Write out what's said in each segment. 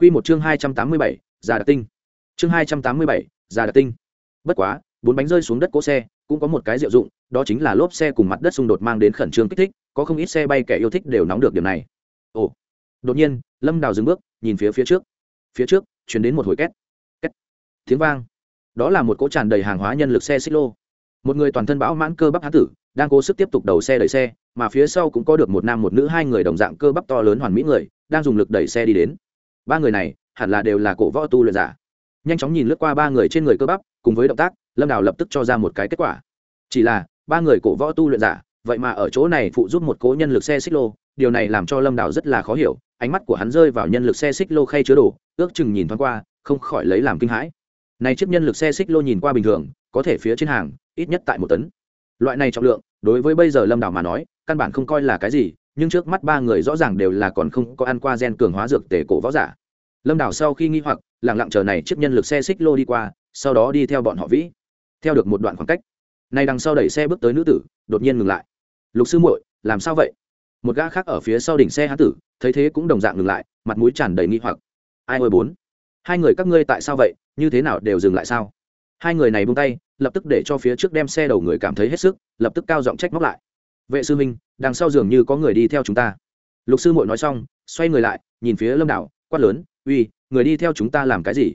Quy một chương 287, già đặc tinh. Chương 287, già đặc tinh. Bất quá, bốn bánh rơi xuống đất cố xe, cũng có một cái diệu dụng, đó chính là lốp xe cùng mặt đất xung đột mang đến khẩn trương kích thích, có không ít xe bay kẻ yêu thích đều nóng được điểm này. Ồ. Đột nhiên, Lâm Đào dừng bước, nhìn phía phía trước. Phía trước, truyền đến một hồi két. Két. Tiếng vang. Đó là một cỗ tràn đầy hàng hóa nhân lực xe xích lô. Một người toàn thân bão mãn cơ bắp há tử, đang cố sức tiếp tục đầu xe đẩy xe, mà phía sau cũng có được một nam một nữ hai người đồng dạng cơ bắp to lớn hoàn mỹ người, đang dùng lực đẩy xe đi đến ba người này hẳn là đều là cổ võ tu luyện giả. Nhanh chóng nhìn lướt qua ba người trên người cơ bắp, cùng với động tác, lâm đào lập tức cho ra một cái kết quả. Chỉ là, ba người cổ võ tu luyện giả, vậy mà ở chỗ này phụ giúp một cố nhân lực xe xích lô, điều này làm cho lâm đào rất là khó hiểu, ánh mắt của hắn rơi vào nhân lực xe xích lô khay chứa đồ, ước chừng nhìn thoáng qua, không khỏi lấy làm kinh hãi. Này chiếc nhân lực xe xích lô nhìn qua bình thường, có thể phía trên hàng, ít nhất tại một tấn. Loại này trọng lượng, đối với bây giờ lâm đào mà nói, căn bản không coi là cái gì, nhưng trước mắt ba người rõ ràng đều là còn không có ăn qua gen cường hóa dược tể cổ võ giả lâm đảo sau khi nghi hoặc lẳng lặng chờ này chiếc nhân lực xe xích lô đi qua, sau đó đi theo bọn họ vĩ. Theo được một đoạn khoảng cách, nay đằng sau đẩy xe bước tới nữ tử, đột nhiên ngừng lại. Lục sư muội, làm sao vậy? Một gã khác ở phía sau đỉnh xe hán tử, thấy thế cũng đồng dạng ngừng lại, mặt mũi tràn đầy nghi hoặc. Ai ơi bốn, hai người các ngươi tại sao vậy, như thế nào đều dừng lại sao? Hai người này buông tay, lập tức để cho phía trước đem xe đầu người cảm thấy hết sức, lập tức cao giọng trách móc lại. Vệ sư minh, đằng sau dường như có người đi theo chúng ta. Lục sư muội nói xong, xoay người lại, nhìn phía lâm đảo quát lớn uy, người đi theo chúng ta làm cái gì?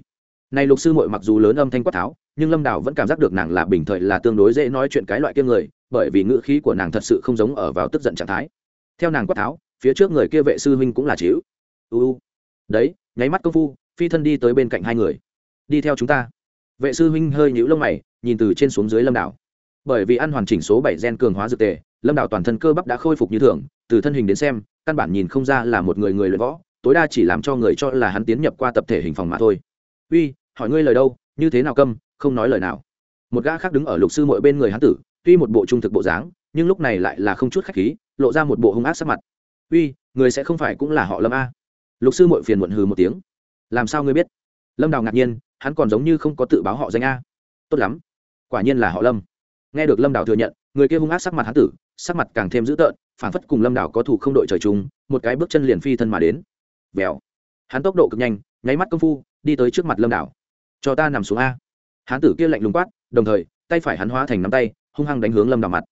Này lục sư muội mặc dù lớn âm thanh quát tháo, nhưng lâm đảo vẫn cảm giác được nàng là bình thời là tương đối dễ nói chuyện cái loại kia người, bởi vì ngữ khí của nàng thật sự không giống ở vào tức giận trạng thái. Theo nàng quát tháo, phía trước người kia vệ sư huynh cũng là chịu. U đấy, nháy mắt công phu, phi thân đi tới bên cạnh hai người. Đi theo chúng ta. Vệ sư huynh hơi nhũ lông mày, nhìn từ trên xuống dưới lâm đảo bởi vì ăn hoàn chỉnh số bảy gen cường hóa dược tề, lâm đảo toàn thân cơ bắp đã khôi phục như thường, từ thân hình đến xem, căn bản nhìn không ra là một người người luyện võ tối đa chỉ làm cho người cho là hắn tiến nhập qua tập thể hình phòng mà thôi. Uy, hỏi ngươi lời đâu, như thế nào câm, không nói lời nào. Một gã khác đứng ở lục sư mỗi bên người hắn tử, tuy một bộ trung thực bộ dáng, nhưng lúc này lại là không chút khách khí, lộ ra một bộ hung ác sắc mặt. Uy, người sẽ không phải cũng là họ lâm a. Lục sư mội phiền muộn hừ một tiếng. Làm sao ngươi biết? Lâm đào ngạc nhiên, hắn còn giống như không có tự báo họ danh a. Tốt lắm, quả nhiên là họ lâm. Nghe được lâm đào thừa nhận, người kia hung ác sắc mặt hắn tử, sắc mặt càng thêm dữ tợn phản phất cùng lâm Đào có thủ không đội trời chung, một cái bước chân liền phi thân mà đến vèo. Hắn tốc độ cực nhanh, nháy mắt công phu, đi tới trước mặt lâm đảo. Cho ta nằm xuống a. Hán tử kia lạnh lùng quát, đồng thời, tay phải hắn hóa thành nắm tay, hung hăng đánh hướng lâm đảo mặt.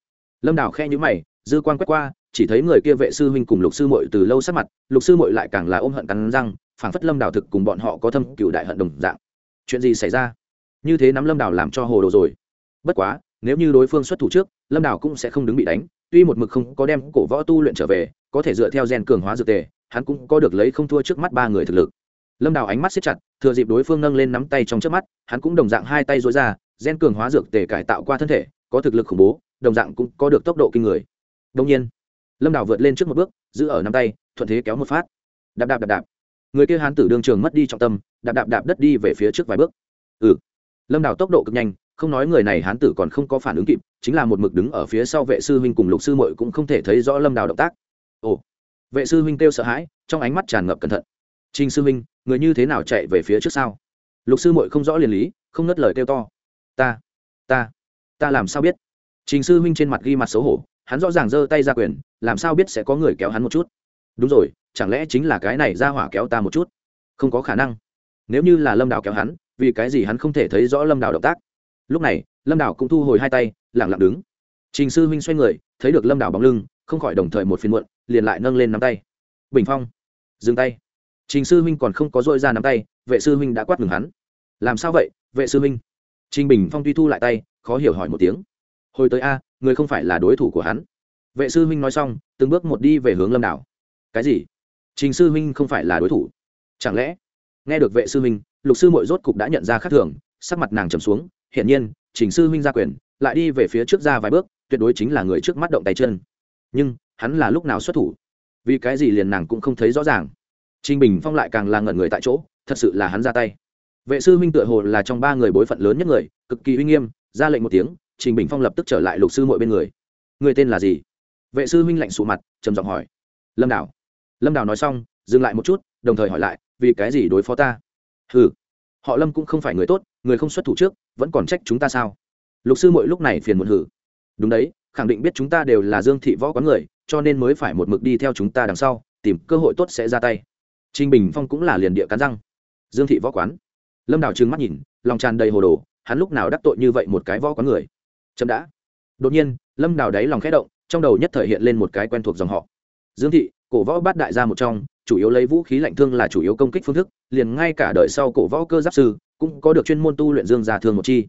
Lâm đảo khe nhũ mày, dư quan quét qua, chỉ thấy người kia vệ sư huynh cùng lục sư mội từ lâu sát mặt, lục sư mội lại càng là ôm hận cắn răng phản phất lâm đảo thực cùng bọn họ có thâm cựu đại hận đồng dạng. Chuyện gì xảy ra? Như thế nắm lâm đảo làm cho hồ đồ rồi. Bất quá, nếu như đối phương xuất thủ trước, lâm đảo cũng sẽ không đứng bị đánh, tuy một mực không có đem cổ võ tu luyện trở về, có thể dựa theo gen cường hóa dược tề hắn cũng có được lấy không thua trước mắt ba người thực lực. Lâm đào ánh mắt xếp chặt, thừa dịp đối phương nâng lên nắm tay trong trước mắt, hắn cũng đồng dạng hai tay dối ra, gen cường hóa dược tề cải tạo qua thân thể, có thực lực khủng bố, đồng dạng cũng có được tốc độ kinh người. Đông nhiên, lâm đào vượt lên trước một bước, giữ ở nắm tay, thuận thế kéo một phát. Đạp đạp đạp đạp. Người kia hán tử đương trường mất đi trọng tâm, đạp đạp đạp đất đi về phía trước vài bước. Ừ. Lâm đào tốc độ cực nhanh, không nói người này hán tử còn không có phản ứng kịp, chính là một mực đứng ở phía sau vệ sư huynh cùng lục sư mội cũng không thể thấy rõ lâm đào động tác. Ồ vệ sư huynh kêu sợ hãi, trong ánh mắt tràn ngập cẩn thận. Trình sư huynh, người như thế nào chạy về phía trước sau lục sư mội không rõ liền lý, không ngất lời kêu to. Ta ta ta làm sao biết? Trình sư huynh trên mặt ghi mặt xấu hổ, hắn rõ ràng giơ tay ra quyền, làm sao biết sẽ có người kéo hắn một chút? Đúng rồi, chẳng lẽ chính là cái này ra hỏa kéo ta một chút? Không có khả năng. Nếu như là lâm đào kéo hắn, vì cái gì hắn không thể thấy rõ lâm đào động tác? Lúc này, lâm đào cũng thu hồi hai tay lẳng lặng đứng. Trình sư huynh xoay người, thấy được lâm đào bóng lưng, không khỏi đồng thời một phiên muộn liền lại nâng lên nắm tay. Bình phong, dừng tay. Trình sư huynh còn không có dội ra nắm tay, vệ sư huynh đã quát ngừng hắn. Làm sao vậy, vệ sư huynh? Trình bình phong tuy thu lại tay, khó hiểu hỏi một tiếng. Hồi tới a, người không phải là đối thủ của hắn. Vệ sư huynh nói xong, từng bước một đi về hướng lâm đảo. Cái gì? Trình sư huynh không phải là đối thủ. Chẳng lẽ? Nghe được vệ sư huynh, lục sư mội rốt cục đã nhận ra khác thường, sắc mặt nàng trầm xuống. Hiển nhiên, trình sư huynh ra quyền, lại đi về phía trước ra vài bước, tuyệt đối chính là người trước mắt động tay chân. Nhưng hắn là lúc nào xuất thủ? Vì cái gì liền nàng cũng không thấy rõ ràng? Trình bình phong lại càng là ngẩn người tại chỗ, thật sự là hắn ra tay. Vệ sư huynh tựa hồ là trong ba người bối phận lớn nhất người, cực kỳ uy nghiêm, ra lệnh một tiếng, trình bình phong lập tức trở lại lục sư mội bên người. Người tên là gì? Vệ sư huynh lạnh sụ mặt, trầm giọng hỏi. Lâm đảo. Lâm đảo nói xong, dừng lại một chút, đồng thời hỏi lại, vì cái gì đối phó ta? Ừ họ lâm cũng không phải người tốt, người không xuất thủ trước, vẫn còn trách chúng ta sao? Lục sư mội lúc này phiền một hử. Đúng đấy, khẳng định biết chúng ta đều là dương thị võ quán người cho nên mới phải một mực đi theo chúng ta đằng sau, tìm cơ hội tốt sẽ ra tay. Trinh bình phong cũng là liền địa cắn răng. Dương thị võ quán. Lâm đào trừng mắt nhìn, lòng tràn đầy hồ đồ, hắn lúc nào đắc tội như vậy một cái võ quán người? Chậm đã. Đột nhiên, lâm đào đáy lòng khẽ động, trong đầu nhất thời hiện lên một cái quen thuộc dòng họ. Dương thị, cổ võ bát đại gia một trong, chủ yếu lấy vũ khí lạnh thương là chủ yếu công kích phương thức, liền ngay cả đời sau cổ võ cơ giáp sư, cũng có được chuyên môn tu luyện dương gia thương một chi.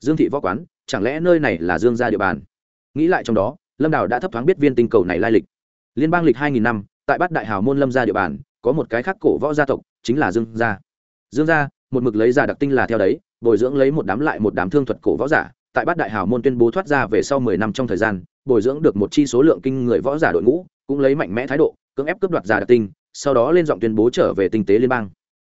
Dương thị võ quán, chẳng lẽ nơi này là dương gia địa bàn? Nghĩ lại trong đó lâm đào đã thấp thoáng biết viên tinh cầu này lai lịch liên bang lịch hai nghìn năm tại bát đại hào môn lâm gia địa bàn có một cái khác cổ võ gia tộc chính là dương gia dương gia một mực lấy ra đặc tinh là theo đấy bồi dưỡng lấy một đám lại một đám thương thuật cổ võ giả tại bát đại hào môn tuyên bố thoát ra về sau mười năm trong thời gian bồi dưỡng được một chi số lượng kinh người võ giả đội ngũ cũng lấy mạnh mẽ thái độ cưỡng ép cướp đoạt giả đặc tinh sau đó lên giọng tuyên bố trở về tinh tế liên bang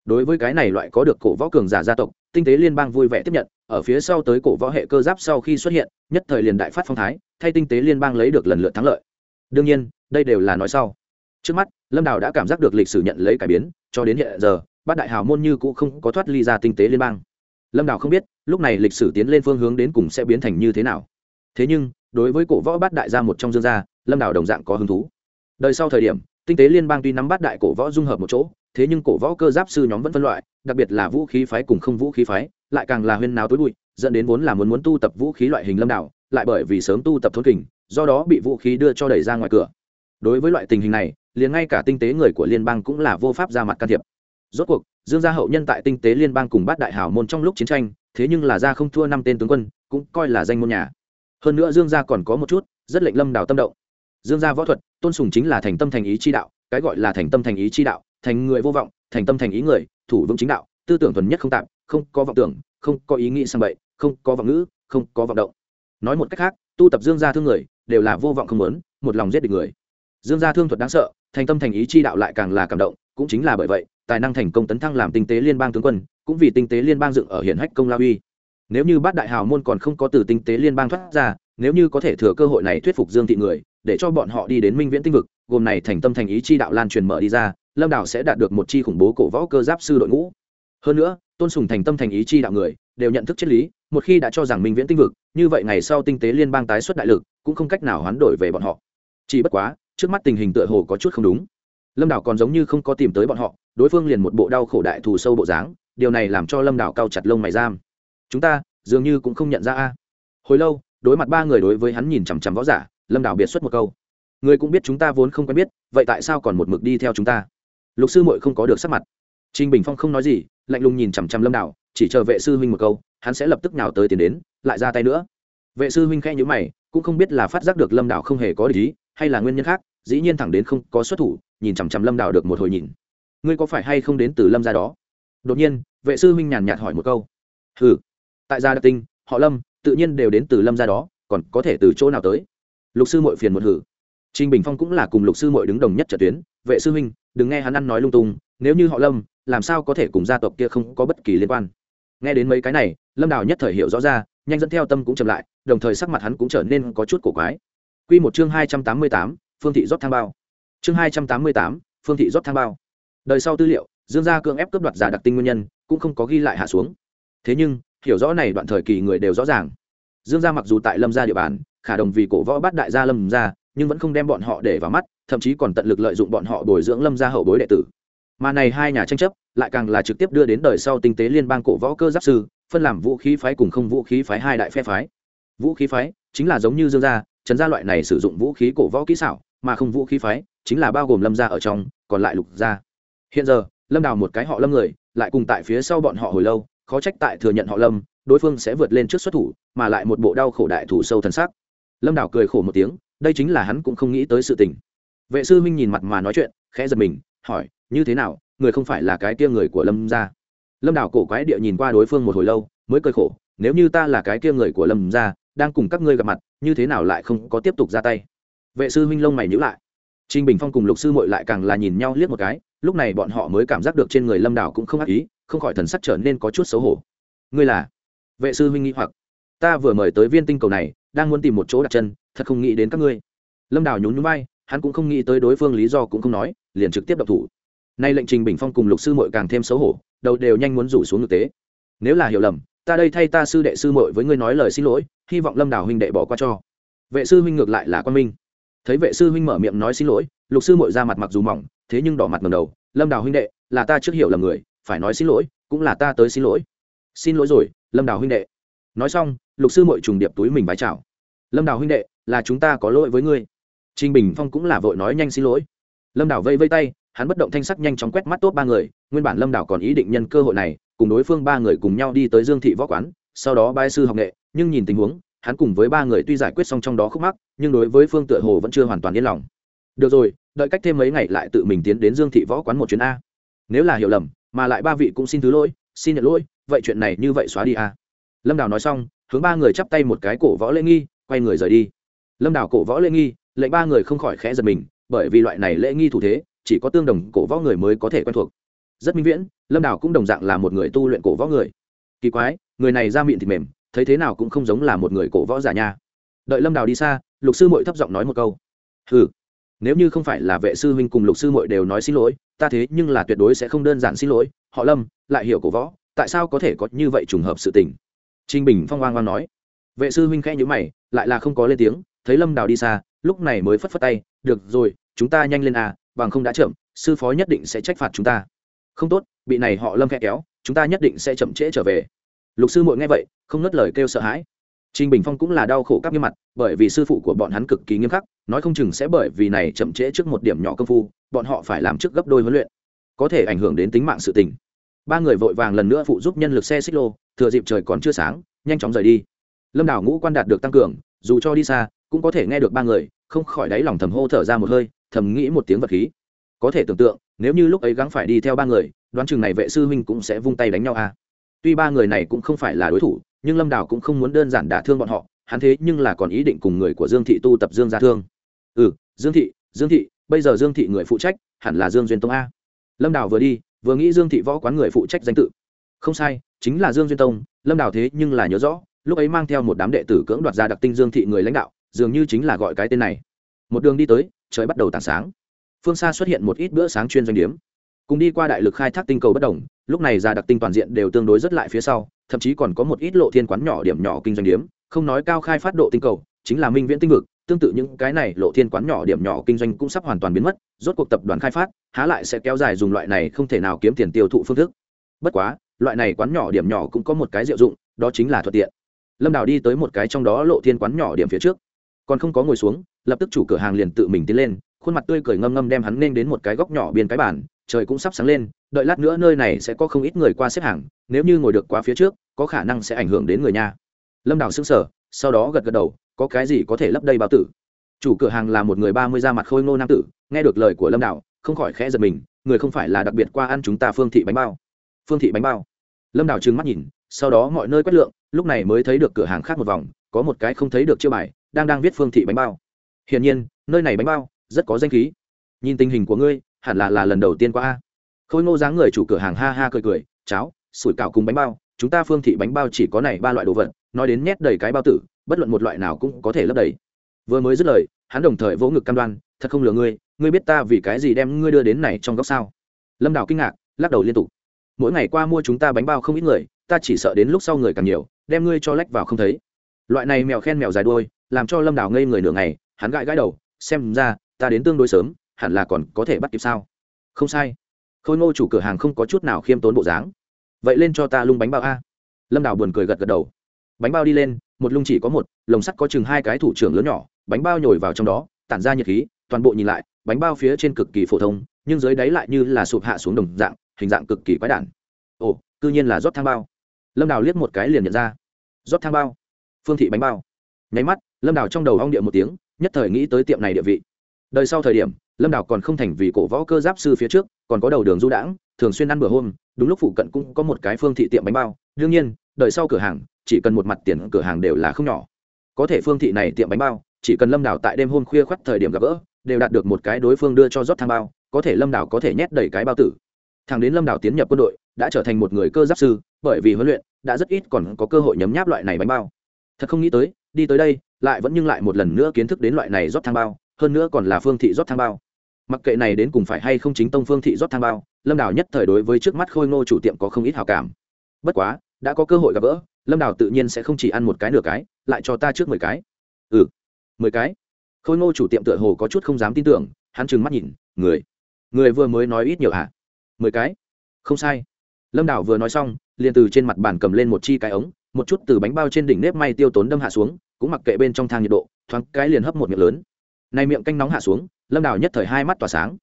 đối với cái này loại có được cổ võ cường giả gia tộc tinh tế liên bang vui vẻ tiếp nhận ở phía sau tới cổ võ hệ cơ giáp sau khi xuất hiện nhất thời liền đại phát phong thái thay tinh tế liên bang lấy được lần lượt thắng lợi. Đương nhiên, đây đều là nói sau. Trước mắt, lâm đào đã cảm giác được lịch sử nhận lấy cải biến, cho đến hiện giờ, bát đại hào môn như cũng không có thoát ly ra tinh tế liên bang. Lâm đào không biết, lúc này lịch sử tiến lên phương hướng đến cùng sẽ biến thành như thế nào. Thế nhưng, đối với cổ võ bát đại gia một trong dương gia, lâm đào đồng dạng có hứng thú. Đời sau thời điểm, tinh tế liên bang tuy nắm bát đại cổ võ dung hợp một chỗ, thế nhưng cổ võ cơ giáp sư nhóm vẫn phân loại, đặc biệt là vũ khí phái cùng không vũ khí phái, lại càng là huyên náo tối bụi, dẫn đến vốn là muốn muốn tu tập vũ khí loại hình lâm đảo lại bởi vì sớm tu tập thôn kình, do đó bị vũ khí đưa cho đẩy ra ngoài cửa. Đối với loại tình hình này, liền ngay cả tinh tế người của liên bang cũng là vô pháp ra mặt can thiệp. Rốt cuộc, dương gia hậu nhân tại tinh tế liên bang cùng bát đại hảo môn trong lúc chiến tranh, thế nhưng là gia không thua năm tên tướng quân, cũng coi là danh môn nhà. Hơn nữa dương gia còn có một chút, rất lệnh lâm đào tâm động. Dương gia võ thuật, tôn sùng chính là thành tâm thành ý chi đạo, cái gọi là thành tâm thành ý chi đạo, thành người vô vọng, thành tâm thành ý người, thủ vững chính đạo, tư tưởng thuần nhất không tạm, không có vọng tưởng, không có ý nghĩ sang bậy, không có vọng ngữ, không có vọng động nói một cách khác, tu tập dương gia thương người, đều là vô vọng không lớn một lòng giết địch người. Dương gia thương thuật đáng sợ, thành tâm thành ý chi đạo lại càng là cảm động, cũng chính là bởi vậy, tài năng thành công tấn thăng làm tinh tế liên bang tướng quân, cũng vì tinh tế liên bang dựng ở hiện hách công la uy. Nếu như bát đại hào môn còn không có từ tinh tế liên bang thoát ra, nếu như có thể thừa cơ hội này thuyết phục dương thị người, để cho bọn họ đi đến minh viễn tinh vực, gồm này thành tâm thành ý chi đạo lan truyền mở đi ra, lâm đảo sẽ đạt được một chi khủng bố cổ võ cơ giáp sư đội ngũ. Hơn nữa, tôn sùng thành tâm thành ý chi đạo người đều nhận thức triết lý, một khi đã cho rằng minh viễn tinh vực, như vậy ngày sau tinh tế liên bang tái xuất đại lực, cũng không cách nào hoán đổi về bọn họ. Chỉ bất quá, trước mắt tình hình tựa hồ có chút không đúng. Lâm đảo còn giống như không có tìm tới bọn họ, đối phương liền một bộ đau khổ đại thù sâu bộ dáng, điều này làm cho lâm đảo cao chặt lông mày giam. Chúng ta, dường như cũng không nhận ra a. Hồi lâu, đối mặt ba người đối với hắn nhìn chằm chằm võ giả, lâm đảo biệt xuất một câu. Người cũng biết chúng ta vốn không quen biết, vậy tại sao còn một mực đi theo chúng ta? Lục sư muội không có được sắc mặt. Trình bình phong không nói gì, lạnh lùng nhìn chằm chằm lâm đảo chỉ chờ vệ sư huynh một câu hắn sẽ lập tức nào tới tiền đến lại ra tay nữa. Vệ sư huynh khẽ nhữ mày cũng không biết là phát giác được lâm đảo không hề có lý hay là nguyên nhân khác dĩ nhiên thẳng đến không có xuất thủ nhìn chằm chằm lâm đảo được một hồi nhìn. Ngươi có phải hay không đến từ lâm ra đó? Đột nhiên vệ sư huynh nhàn nhạt hỏi một câu. Hừ. Tại gia đặc tinh họ lâm tự nhiên đều đến từ lâm ra đó còn có thể từ chỗ nào tới? Lục sư mội phiền một hử. Trình Bình Phong cũng là cùng Lục sư muội đứng đồng nhất trận tuyến, vệ sư huynh, đừng nghe hắn ăn nói lung tung, nếu như họ Lâm, làm sao có thể cùng gia tộc kia không có bất kỳ liên quan. Nghe đến mấy cái này, Lâm Đào nhất thời hiểu rõ ra, nhanh dẫn theo tâm cũng chậm lại, đồng thời sắc mặt hắn cũng trở nên có chút cổ quái. Quy một chương hai trăm tám mươi tám, Phương thị rót thang bao. Chương hai trăm tám mươi tám, Phương thị rót thang bao. Đời sau tư liệu, Dương gia cưỡng ép cướp đoạt giả đặc tinh nguyên nhân, cũng không có ghi lại hạ xuống. Thế nhưng, hiểu rõ này đoạn thời kỳ người đều rõ ràng. Dương gia mặc dù tại Lâm gia địa bàn, khả đồng vì cổ võ bắt đại gia Lâm gia, nhưng vẫn không đem bọn họ để vào mắt thậm chí còn tận lực lợi dụng bọn họ bồi dưỡng lâm gia hậu bối đệ tử mà này hai nhà tranh chấp lại càng là trực tiếp đưa đến đời sau tinh tế liên bang cổ võ cơ giáp sư, phân làm vũ khí phái cùng không vũ khí phái hai đại phe phái. Vũ khí phái chính là giống như dương gia trấn gia loại này sử dụng vũ khí cổ võ kỹ xảo, mà không vũ khí phái chính là bao gồm lâm gia ở trong, còn lại lục gia. Hiện giờ, lâm đào một cái họ lâm người, lại cùng tại phía sau bọn họ hồi lâu, khó trách tại thừa nhận họ lâm, đối phương sẽ vượt lên trước xuất thủ, mà lại một bộ đau khổ đại thủ sâu thần sắc. Lâm đào cười khổ một tiếng, đây chính là hắn cũng không nghĩ tới sự tình. Vệ sư minh nhìn mặt mà nói chuyện, khẽ giật mình hỏi, như thế nào? Người không phải là cái kia người của lâm gia? Lâm đảo cổ quái địa nhìn qua đối phương một hồi lâu, mới cơi khổ, nếu như ta là cái kia người của lâm gia, đang cùng các ngươi gặp mặt, như thế nào lại không có tiếp tục ra tay? Vệ sư huynh lông mày nhữ lại. Trinh bình phong cùng lục sư mội lại càng là nhìn nhau liếc một cái, lúc này bọn họ mới cảm giác được trên người lâm đảo cũng không ác ý, không khỏi thần sắc trở nên có chút xấu hổ. Ngươi là? Vệ sư huynh nghĩ hoặc. Ta vừa mời tới viên tinh cầu này, đang muốn tìm một chỗ đặt chân, thật không nghĩ đến các ngươi. Lâm đào nhún nhún bay hắn cũng không nghĩ tới đối phương lý do cũng không nói liền trực tiếp độc thủ. Nay lệnh trình bình phong cùng lục sư mội càng thêm xấu hổ, đầu đều nhanh muốn rủ xuống thực tế. Nếu là hiểu lầm, ta đây thay ta sư đệ sư mội với ngươi nói lời xin lỗi, hy vọng lâm đào huynh đệ bỏ qua cho. Vệ sư huynh ngược lại là quan minh. Thấy vệ sư huynh mở miệng nói xin lỗi, lục sư mội ra mặt mặc dù mỏng, thế nhưng đỏ mặt ngầm đầu, lâm đào huynh đệ, là ta trước hiểu lầm người, phải nói xin lỗi, cũng là ta tới xin lỗi. Xin lỗi rồi, lâm đào huynh đệ. Nói xong, lục sư mội trùng điệp túi mình vái chào. Lâm đào huynh đệ, là chúng ta có lỗi với ngươi. Trinh bình phong cũng là vội nói nhanh xin lỗi lâm Đảo vây vây tay, hắn bất động thanh sắc nhanh chóng quét mắt tốt ba người, nguyên bản lâm Đảo còn ý định nhân cơ hội này, cùng đối phương ba người cùng nhau đi tới dương thị võ quán, sau đó bái sư học nghệ, nhưng nhìn tình huống, hắn cùng với ba người tuy giải quyết xong trong đó khúc mắc, nhưng đối với phương tựa hồ vẫn chưa hoàn toàn yên lòng. Được rồi, đợi cách thêm mấy ngày lại tự mình tiến đến dương thị võ quán một chuyến a. Nếu là hiểu lầm, mà lại ba vị cũng xin thứ lỗi, xin nhận lỗi, vậy chuyện này như vậy xóa đi a. Lâm đào nói xong, hướng ba người chắp tay một cái cổ võ lễ nghi, quay người rời đi. Lâm đào cổ võ lễ nghi, lệnh ba người không khỏi khẽ giật mình bởi vì loại này lễ nghi thủ thế, chỉ có tương đồng cổ võ người mới có thể quen thuộc. Rất minh viễn, lâm đảo cũng đồng dạng là một người tu luyện cổ võ người. Kỳ quái, người này ra miệng thịt mềm, thấy thế nào cũng không giống là một người cổ võ giả nha. Đợi lâm đào đi xa, lục sư mội thấp giọng nói một câu. Ừ nếu như không phải là vệ sư huynh cùng lục sư mội đều nói xin lỗi, ta thế nhưng là tuyệt đối sẽ không đơn giản xin lỗi. Họ lâm, lại hiểu cổ võ, tại sao có thể có như vậy trùng hợp sự tình? Trinh bình phong oang oang nói. Vệ sư huynh khẽ nhữ mày, lại là không có lên tiếng thấy lâm đào đi xa lúc này mới phất phất tay được rồi chúng ta nhanh lên à bằng không đã chậm sư phó nhất định sẽ trách phạt chúng ta không tốt bị này họ lâm khẽ kéo chúng ta nhất định sẽ chậm trễ trở về lục sư muội nghe vậy không ngất lời kêu sợ hãi Trình Bình Phong cũng là đau khổ các nghiêm mặt, bởi vì sư phụ của bọn hắn cực kỳ nghiêm khắc, nói không chừng sẽ bởi vì này chậm trễ trước một điểm nhỏ công phu, bọn họ phải làm trước gấp đôi huấn luyện, có thể ảnh hưởng đến tính mạng sự tình. Ba người vội vàng lần nữa phụ giúp nhân lực xe xích lô, thừa dịp trời còn chưa sáng, nhanh chóng rời đi. Lâm Đào ngũ quan đạt được tăng cường, dù cho đi xa, cũng có thể nghe được ba người, không khỏi đáy lòng thầm hô thở ra một hơi, thầm nghĩ một tiếng vật khí. Có thể tưởng tượng, nếu như lúc ấy gắng phải đi theo ba người, đoán chừng này vệ sư huynh cũng sẽ vung tay đánh nhau à. Tuy ba người này cũng không phải là đối thủ, nhưng lâm đào cũng không muốn đơn giản đả thương bọn họ hắn thế nhưng là còn ý định cùng người của dương thị tu tập dương gia thương ừ dương thị dương thị bây giờ dương thị người phụ trách hẳn là dương duyên tông a lâm đào vừa đi vừa nghĩ dương thị võ quán người phụ trách danh tự không sai chính là dương duyên tông lâm đào thế nhưng là nhớ rõ lúc ấy mang theo một đám đệ tử cưỡng đoạt ra đặc tinh dương thị người lãnh đạo dường như chính là gọi cái tên này. Một đường đi tới, trời bắt đầu tảng sáng. Phương xa xuất hiện một ít bữa sáng chuyên doanh điếm. Cùng đi qua đại lực khai thác tinh cầu bất đồng, lúc này ra đặc tinh toàn diện đều tương đối rất lại phía sau, thậm chí còn có một ít lộ thiên quán nhỏ điểm nhỏ kinh doanh điếm, không nói cao khai phát độ tinh cầu, chính là minh viễn tinh vực, tương tự những cái này lộ thiên quán nhỏ điểm nhỏ kinh doanh cũng sắp hoàn toàn biến mất, rốt cuộc tập đoàn khai phát, há lại sẽ kéo dài dùng loại này không thể nào kiếm tiền tiêu thụ phương thức. Bất quá, loại này quán nhỏ điểm nhỏ cũng có một cái diệu dụng, đó chính là thuận tiện. Lâm đào đi tới một cái trong đó lộ thiên quán nhỏ điểm phía trước còn không có ngồi xuống, lập tức chủ cửa hàng liền tự mình tiến lên, khuôn mặt tươi cười ngâm ngâm đem hắn nên đến một cái góc nhỏ bên cái bàn, trời cũng sắp sáng lên, đợi lát nữa nơi này sẽ có không ít người qua xếp hàng, nếu như ngồi được qua phía trước, có khả năng sẽ ảnh hưởng đến người nhà. lâm đào xứng sở sau đó gật gật đầu, có cái gì có thể lấp đầy bao tử. Chủ cửa hàng là một người ba mươi da mặt khôi ngô nam tử, nghe được lời của lâm đào, không khỏi khẽ giật mình, người không phải là đặc biệt qua ăn chúng ta phương thị bánh bao. Phương thị bánh bao. Lâm đào trừng mắt nhìn, sau đó mọi nơi quét lượng, lúc này mới thấy được cửa hàng khác một vòng, có một cái không thấy được chiêu bài đang đang viết phương thị bánh bao. Hiển nhiên, nơi này bánh bao rất có danh khí. Nhìn tình hình của ngươi, hẳn là là lần đầu tiên qua a. Khôi ngô dáng người chủ cửa hàng ha ha cười cười, cháo, sủi cảo cùng bánh bao, chúng ta phương thị bánh bao chỉ có này ba loại đồ vật, nói đến nhét đầy cái bao tử, bất luận một loại nào cũng có thể lấp đầy. Vừa mới dứt lời, hắn đồng thời vỗ ngực cam đoan, thật không lừa ngươi ngươi biết ta vì cái gì đem ngươi đưa đến này trong góc sao? Lâm đào kinh ngạc, lắc đầu liên tục, mỗi ngày qua mua chúng ta bánh bao không ít người, ta chỉ sợ đến lúc sau người càng nhiều, đem ngươi cho lách vào không thấy. Loại này mèo khen mèo dài đuôi làm cho lâm đào ngây người nửa ngày, hắn gãi gãi đầu, xem ra, ta đến tương đối sớm, hẳn là còn có thể bắt kịp sao? Không sai. Khôi ngô chủ cửa hàng không có chút nào khiêm tốn bộ dáng. Vậy lên cho ta lung bánh bao a. Lâm đào buồn cười gật gật đầu. Bánh bao đi lên, một lung chỉ có một, lồng sắt có chừng hai cái thủ trưởng lớn nhỏ, bánh bao nhồi vào trong đó, tản ra nhiệt khí, toàn bộ nhìn lại, bánh bao phía trên cực kỳ phổ thông, nhưng dưới đáy lại như là sụp hạ xuống đồng dạng, hình dạng cực kỳ quái đản. Ồ, cư nhiên là rót thang bao. Lâm đào liếc một cái liền nhận ra. Rót thang bao. Phương thị bánh bao. Nháy mắt lâm đào trong đầu hong địa một tiếng, nhất thời nghĩ tới tiệm này địa vị. Đời sau thời điểm, lâm đào còn không thành vì cổ võ cơ giáp sư phía trước, còn có đầu đường du đãng, thường xuyên ăn bữa hôm, đúng lúc phụ cận cũng có một cái phương thị tiệm bánh bao. Đương nhiên đợi sau cửa hàng, chỉ cần một mặt tiền cửa hàng đều là không nhỏ. Có thể phương thị này tiệm bánh bao, chỉ cần lâm đào tại đêm hôm khuya khoắt thời điểm gặp gỡ, đều đạt được một cái đối phương đưa cho rót thang bao, có thể lâm đào có thể nhét đầy cái bao tử. Thằng đến lâm đào tiến nhập quân đội, đã trở thành một người cơ giáp sư, bởi vì huấn luyện, đã rất ít còn có cơ hội nhấm nháp loại này bánh bao. Thật không nghĩ tới đi tới đây, lại vẫn nhưng lại một lần nữa kiến thức đến loại này rót thang bao, hơn nữa còn là phương thị rót thang bao. Mặc kệ này đến cùng phải hay không chính tông phương thị rót thang bao, lâm đào nhất thời đối với trước mắt khôi ngô chủ tiệm có không ít hào cảm. Bất quá, đã có cơ hội gặp gỡ, lâm đào tự nhiên sẽ không chỉ ăn một cái nửa cái, lại cho ta trước mười cái. Ừ mười cái. Khôi ngô chủ tiệm tựa hồ có chút không dám tin tưởng, hắn trừng mắt nhìn, người người vừa mới nói ít nhiều hả? Mười cái? Không sai. Lâm đảo vừa nói xong, liền từ trên mặt bàn cầm lên một chi cái ống, một chút từ bánh bao trên đỉnh nếp may tiêu tốn đâm hạ xuống cũng mặc kệ bên trong thang nhiệt độ, thoáng cái liền hấp một miệng lớn. Này miệng canh nóng hạ xuống, lâm đào nhất thời hai mắt tỏa sáng.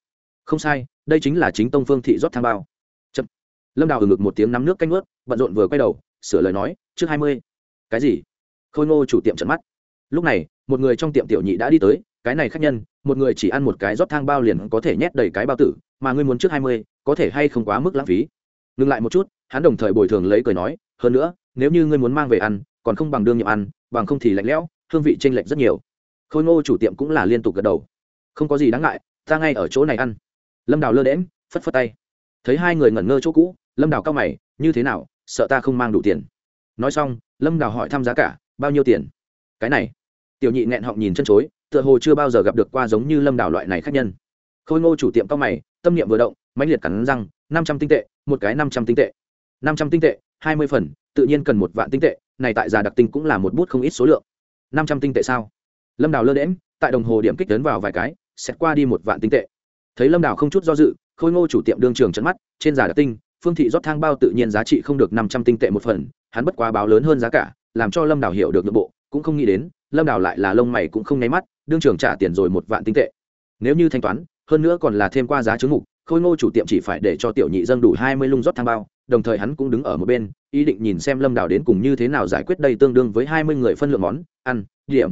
Không sai, đây chính là chính tông phương thị rót thang bao. Chậm. lâm đào ừ ngực một tiếng nắm nước canh ướt, bận rộn vừa quay đầu, sửa lời nói, trước hai mươi. Cái gì? Khôi ngô chủ tiệm trận mắt. Lúc này, một người trong tiệm tiểu nhị đã đi tới, cái này khác nhân, một người chỉ ăn một cái rót thang bao liền có thể nhét đầy cái bao tử, mà ngươi muốn trước hai mươi, có thể hay không quá mức lãng phí? Ngừng lại một chút, hắn đồng thời bồi thường lấy cười nói, hơn nữa, nếu như ngươi muốn mang về ăn, còn không bằng đương nhiệm ăn bằng không thì lạnh lẽo, hương vị chênh lệch rất nhiều. Khôi ngô chủ tiệm cũng là liên tục gật đầu. Không có gì đáng ngại, ta ngay ở chỗ này ăn. Lâm đào lơ đễm phất phất tay. Thấy hai người ngẩn ngơ chỗ cũ, lâm đào cao mày, như thế nào, sợ ta không mang đủ tiền. Nói xong, lâm đào hỏi thăm giá cả, bao nhiêu tiền? Cái này. Tiểu nhị nghẹn họng nhìn chân chối, tựa hồ chưa bao giờ gặp được qua giống như lâm đào loại này khác nhân. Khôi ngô chủ tiệm cao mày, tâm niệm vừa động, mãnh liệt cắn răng, năm trăm tinh tệ, một cái năm trăm tinh tệ. Năm trăm tinh tệ, hai mươi phần tự nhiên cần một vạn tinh tệ, này tại già đặc tinh cũng là một bút không ít số lượng. Năm trăm tinh tệ sao? Lâm đào lơ đễm tại đồng hồ điểm kích lớn vào vài cái, xét qua đi một vạn tinh tệ. Thấy lâm đào không chút do dự, khôi ngô chủ tiệm đương trường trận mắt, trên giả đặc tinh, phương thị rót thang bao tự nhiên giá trị không được năm trăm tinh tệ một phần, hắn bất quá báo lớn hơn giá cả, làm cho lâm đào hiểu được nội bộ, cũng không nghĩ đến, lâm đào lại là lông mày cũng không nháy mắt, đương trường trả tiền rồi một vạn tinh tệ. Nếu như thanh toán, hơn nữa còn là thêm qua giá chứng mục khôi ngô chủ tiệm chỉ phải để cho tiểu nhị dâng đủ hai mươi lung rót thang bao, đồng thời hắn cũng đứng ở một bên, ý định nhìn xem lâm đào đến cùng như thế nào giải quyết đây tương đương với hai mươi người phân lượng món, ăn, điểm.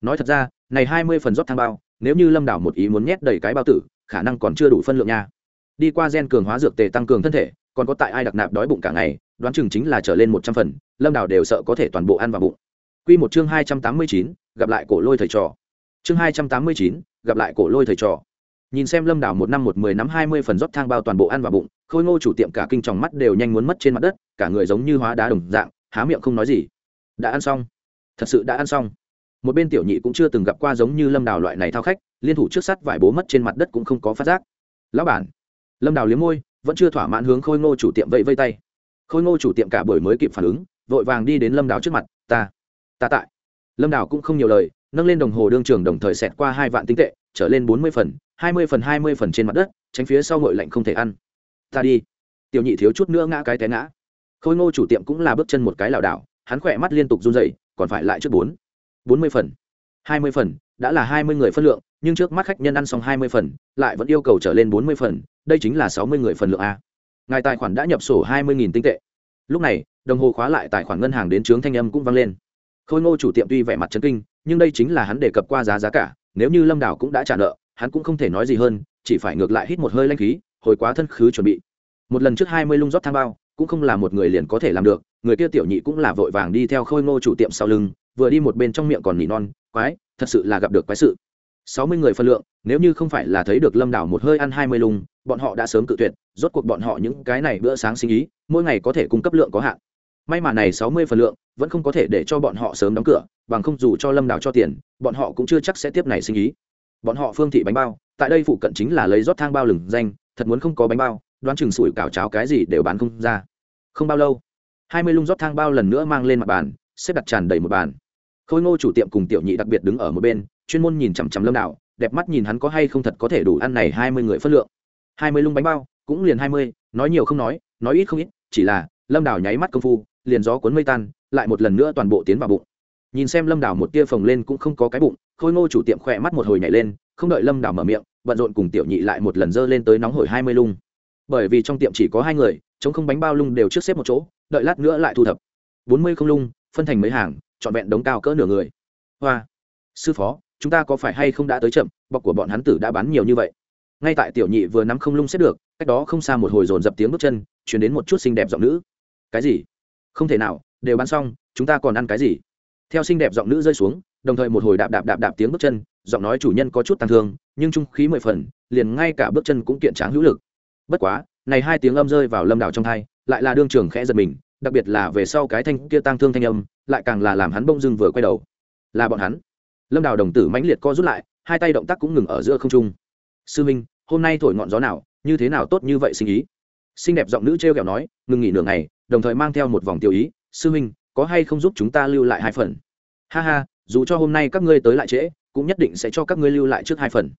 Nói thật ra, này hai mươi phần rót thang bao, nếu như lâm đào một ý muốn nhét đầy cái bao tử, khả năng còn chưa đủ phân lượng nha. Đi qua gen cường hóa dược tề tăng cường thân thể, còn có tại ai đặc nạp đói bụng cả ngày, đoán chừng chính là trở lên một trăm phần, lâm đào đều sợ có thể toàn bộ ăn vào bụng. Quy một chương hai trăm tám mươi chín, gặp lại cổ lôi thầy trò. Chương hai trăm tám mươi chín, gặp lại cổ lôi thầy trò nhìn xem lâm đảo một năm một mười năm hai mươi phần rót thang bao toàn bộ ăn vào bụng, khôi ngô chủ tiệm cả kinh tròng mắt đều nhanh muốn mất trên mặt đất, cả người giống như hóa đá đồng dạng, há miệng không nói gì. Đã ăn xong. Thật sự đã ăn xong. Một bên tiểu nhị cũng chưa từng gặp qua giống như lâm đào loại này thao khách, liên thủ trước sắt vải bố mất trên mặt đất cũng không có phát giác. Lão bản. Lâm đào liếm môi, vẫn chưa thỏa mãn hướng khôi ngô chủ tiệm vẫy vây tay. Khôi ngô chủ tiệm cả buổi mới kịp phản ứng, vội vàng đi đến lâm đào trước mặt, ta ta tại. Lâm đào cũng không nhiều lời, nâng lên đồng hồ đương trường đồng thời xẹt qua hai vạn tinh tệ, trở lên bốn mươi phần hai mươi phần hai mươi phần trên mặt đất, tránh phía sau ngội lạnh không thể ăn. Ta đi. Tiểu nhị thiếu chút nữa ngã cái té ngã. Khôi ngô chủ tiệm cũng là bước chân một cái lảo đảo, hắn khỏe mắt liên tục run dậy còn phải lại trước bốn. Bốn mươi phần. Hai mươi phần, đã là hai mươi người phân lượng, nhưng trước mắt khách nhân ăn xong hai mươi phần, lại vẫn yêu cầu trở lên bốn mươi phần, đây chính là sáu mươi người phần lượng a. Ngài tài khoản đã nhập sổ hai mươi tinh tệ. Lúc này, đồng hồ khóa lại tài khoản ngân hàng đến trướng thanh âm cũng vang lên. Khôi ngô chủ tiệm tuy vẻ mặt chấn kinh, nhưng đây chính là hắn đề cập qua giá giá cả, nếu như lâm đảo cũng đã trả nợ hắn cũng không thể nói gì hơn, chỉ phải ngược lại hít một hơi lanh khí, hồi quá thân khứ chuẩn bị. Một lần trước hai mươi lung rót thang bao, cũng không là một người liền có thể làm được, người kia tiểu nhị cũng là vội vàng đi theo khôi ngô chủ tiệm sau lưng, vừa đi một bên trong miệng còn nỉ non, quái, thật sự là gặp được quái sự. Sáu mươi người phân lượng, nếu như không phải là thấy được lâm đảo một hơi ăn hai mươi lung, bọn họ đã sớm cự tuyệt, rốt cuộc bọn họ những cái này bữa sáng sinh ý, mỗi ngày có thể cung cấp lượng có hạn. May mà này sáu mươi phần lượng, vẫn không có thể để cho bọn họ sớm đóng cửa, bằng không dù cho lâm đảo cho tiền, bọn họ cũng chưa chắc sẽ tiếp này sinh ý bọn họ phương thị bánh bao, tại đây phụ cận chính là lấy rót thang bao lừng danh, thật muốn không có bánh bao, đoán chừng sủi cảo cháo cái gì đều bán không ra. Không bao lâu, hai mươi lung rót thang bao lần nữa mang lên mặt bàn, xếp đặt tràn đầy một bàn. Khôi ngô chủ tiệm cùng tiểu nhị đặc biệt đứng ở một bên, chuyên môn nhìn chằm chằm lâm đạo, đẹp mắt nhìn hắn có hay không thật có thể đủ ăn này hai mươi người phân lượng. hai mươi lung bánh bao, cũng liền hai mươi, nói nhiều không nói nói ít không ít, chỉ là lâm đào nháy mắt công phu, liền gió cuốn mây tan, lại một lần nữa toàn bộ tiến vào bụng nhìn xem lâm đào một tia phồng lên cũng không có cái bụng, khôi ngô chủ tiệm khỏe mắt một hồi nhảy lên, không đợi lâm đào mở miệng, bận rộn cùng tiểu nhị lại một lần dơ lên tới nóng hổi hai mươi lung. Bởi vì trong tiệm chỉ có hai người, chống không bánh bao lung đều trước xếp một chỗ, đợi lát nữa lại thu thập. Bốn mươi không lung, phân thành mấy hàng, trọn vẹn đống cao cỡ nửa người. Hoa! Sư phó, chúng ta có phải hay không đã tới chậm, bọc của bọn hắn tử đã bán nhiều như vậy? Ngay tại tiểu nhị vừa nắm không lung xếp được, cách đó không xa một hồi dồn dập tiếng bước chân, chuyển đến một chút xinh đẹp giọng nữ. Cái gì? Không thể nào, đều bán xong, chúng ta còn ăn cái gì? Theo xinh đẹp giọng nữ rơi xuống, đồng thời một hồi đạp đạp đạp đạp tiếng bước chân, giọng nói chủ nhân có chút tăng thương, nhưng trung khí mười phần, liền ngay cả bước chân cũng kiện tráng hữu lực. Bất quá, này hai tiếng âm rơi vào lâm đảo trong thai, lại là đương trường khẽ giật mình, đặc biệt là về sau cái thanh kia tăng thương thanh âm, lại càng là làm hắn bông dưng vừa quay đầu. Là bọn hắn. Lâm đào đồng tử mãnh liệt co rút lại, hai tay động tác cũng ngừng ở giữa không trung. Sư minh, hôm nay thổi ngọn gió nào, như thế nào tốt như vậy sinh ý? Xinh đẹp giọng nữ t r e o kẹo nói, ngừng nghỉ nửa ngày, đồng thời mang theo một vòng tiêu ý, sư minh có hay không giúp chúng ta lưu lại hai phần? Ha ha, dù cho hôm nay các ngươi tới lại trễ, cũng nhất định sẽ cho các ngươi lưu lại trước hai phần.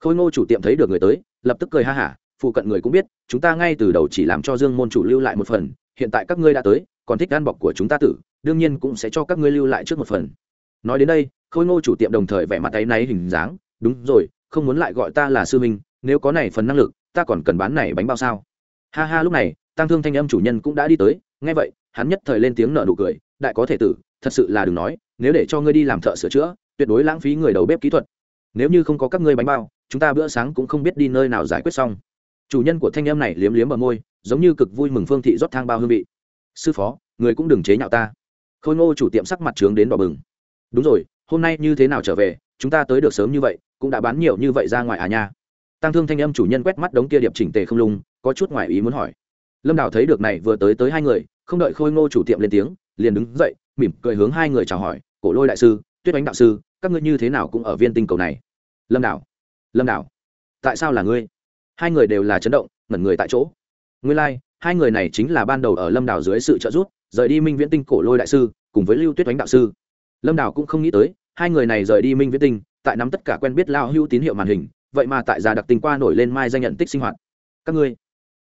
Khôi ngô chủ tiệm thấy được người tới, lập tức cười ha hả, phụ cận người cũng biết, chúng ta ngay từ đầu chỉ làm cho dương môn chủ lưu lại một phần, hiện tại các ngươi đã tới, còn thích gan bọc của chúng ta tử, đương nhiên cũng sẽ cho các ngươi lưu lại trước một phần. Nói đến đây, khôi ngô chủ tiệm đồng thời vẻ mặt tay náy hình dáng, đúng rồi, không muốn lại gọi ta là sư minh nếu có này phần năng lực, ta còn cần bán này bánh bao sao? Ha ha, lúc này tăng thương thanh âm chủ nhân cũng đã đi tới, nghe vậy, hắn nhất thời lên tiếng nợ nụ cười đại có thể tử, thật sự là đừng nói, nếu để cho ngươi đi làm thợ sửa chữa, tuyệt đối lãng phí người đầu bếp kỹ thuật. Nếu như không có các ngươi bánh bao, chúng ta bữa sáng cũng không biết đi nơi nào giải quyết xong. Chủ nhân của thanh âm này liếm liếm ở môi, giống như cực vui mừng phương thị rót thang bao hương vị. Sư phó, người cũng đừng chế nhạo ta. Khôi ngô chủ tiệm sắc mặt trướng đến đỏ bừng. Đúng rồi, hôm nay như thế nào trở về, chúng ta tới được sớm như vậy, cũng đã bán nhiều như vậy ra ngoài à nha. Tăng thương thanh âm chủ nhân quét mắt đống kia điệp chỉnh tề không lung, có chút ngoài ý muốn hỏi. Lâm đào thấy được này vừa tới tới hai người không đợi khôi ngô chủ tiệm lên tiếng liền đứng dậy mỉm cười hướng hai người chào hỏi cổ lôi đại sư tuyết Đánh đạo sư các ngươi như thế nào cũng ở viên tinh cầu này? Lâm đảo lâm đảo tại sao là ngươi? Hai người đều là chấn động ngẩn người tại chỗ. Ngươi lai、like, hai người này chính là ban đầu ở lâm đảo dưới sự trợ giúp rời đi minh viễn tinh cổ lôi đại sư cùng với lưu tuyết Đánh đạo sư. Lâm đảo cũng không nghĩ tới hai người này rời đi minh viễn tinh tại nắm tất cả quen biết lao hưu tín hiệu màn hình vậy mà tại già đặc tình qua nổi lên mai danh nhận tích sinh hoạt. Các ngươi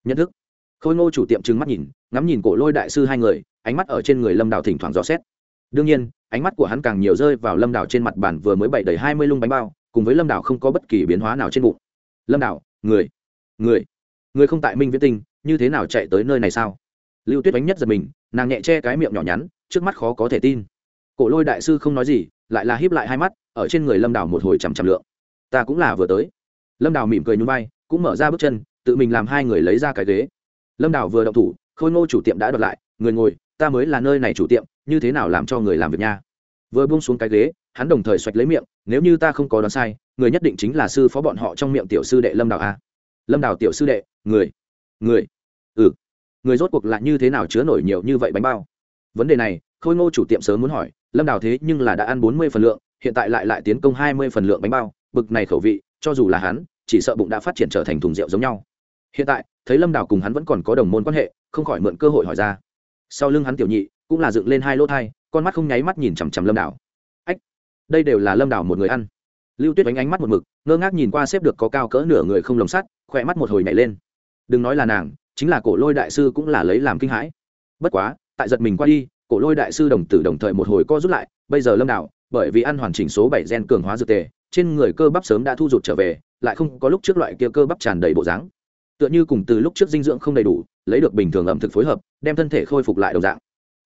nhận thức khôi ngô chủ tiệm trừng mắt nhìn, ngắm nhìn cổ lôi đại sư hai người, ánh mắt ở trên người lâm đào thỉnh thoảng dò xét. Đương nhiên, ánh mắt của hắn càng nhiều rơi vào lâm đào trên mặt bàn vừa mới bậy đầy hai mươi lung bánh bao, cùng với lâm đào không có bất kỳ biến hóa nào trên bụng. Lâm đào, người người người không tại minh viễn tinh, như thế nào chạy tới nơi này sao? Lưu tuyết đánh nhất giật mình, nàng nhẹ che cái miệng nhỏ nhắn, trước mắt khó có thể tin. Cổ lôi đại sư không nói gì, lại là híp lại hai mắt, ở trên người lâm đào một hồi chằm chằm lượng. Ta cũng là vừa tới. Lâm đào mỉm cười nhún vai, cũng mở ra bước chân, tự mình làm hai người lấy ra cái ghế lâm đào vừa động thủ, khôi ngô chủ tiệm đã đoạt lại, người ngồi, ta mới là nơi này chủ tiệm, như thế nào làm cho người làm việc nha? Vừa buông xuống cái ghế, hắn đồng thời xoạch lấy miệng, nếu như ta không có đoán sai, người nhất định chính là sư phó bọn họ trong miệng tiểu sư đệ lâm đào a. Lâm đào tiểu sư đệ, người người ừ người rốt cuộc lại như thế nào chứa nổi nhiều như vậy bánh bao? Vấn đề này, khôi ngô chủ tiệm sớm muốn hỏi, lâm đào thế nhưng là đã ăn bốn mươi phần lượng, hiện tại lại lại tiến công hai mươi phần lượng bánh bao, bực này khẩu vị, cho dù là hắn, chỉ sợ bụng đã phát triển trở thành thùng rượu giống nhau. Hiện tại thấy lâm đào cùng hắn vẫn còn có đồng môn quan hệ không khỏi mượn cơ hội hỏi ra sau lưng hắn tiểu nhị cũng là dựng lên hai lỗ thai con mắt không nháy mắt nhìn chằm chằm lâm đào ách đây đều là lâm đào một người ăn lưu tuyết đánh ánh mắt một mực ngơ ngác nhìn qua xếp được có cao cỡ nửa người không lồng sắt khỏe mắt một hồi nhảy lên đừng nói là nàng chính là cổ lôi đại sư cũng là lấy làm kinh hãi bất quá tại giật mình qua đi cổ lôi đại sư đồng tử đồng thời một hồi co rút lại bây giờ lâm đào bởi vì ăn hoàn chỉnh số bảy gen cường hóa dược tề trên người cơ bắp sớm đã thu rụt trở về lại không có lúc trước loại kia cơ bắp tràn đầy bộ dáng tựa như cùng từ lúc trước dinh dưỡng không đầy đủ, lấy được bình thường ẩm thực phối hợp, đem thân thể khôi phục lại đồng dạng.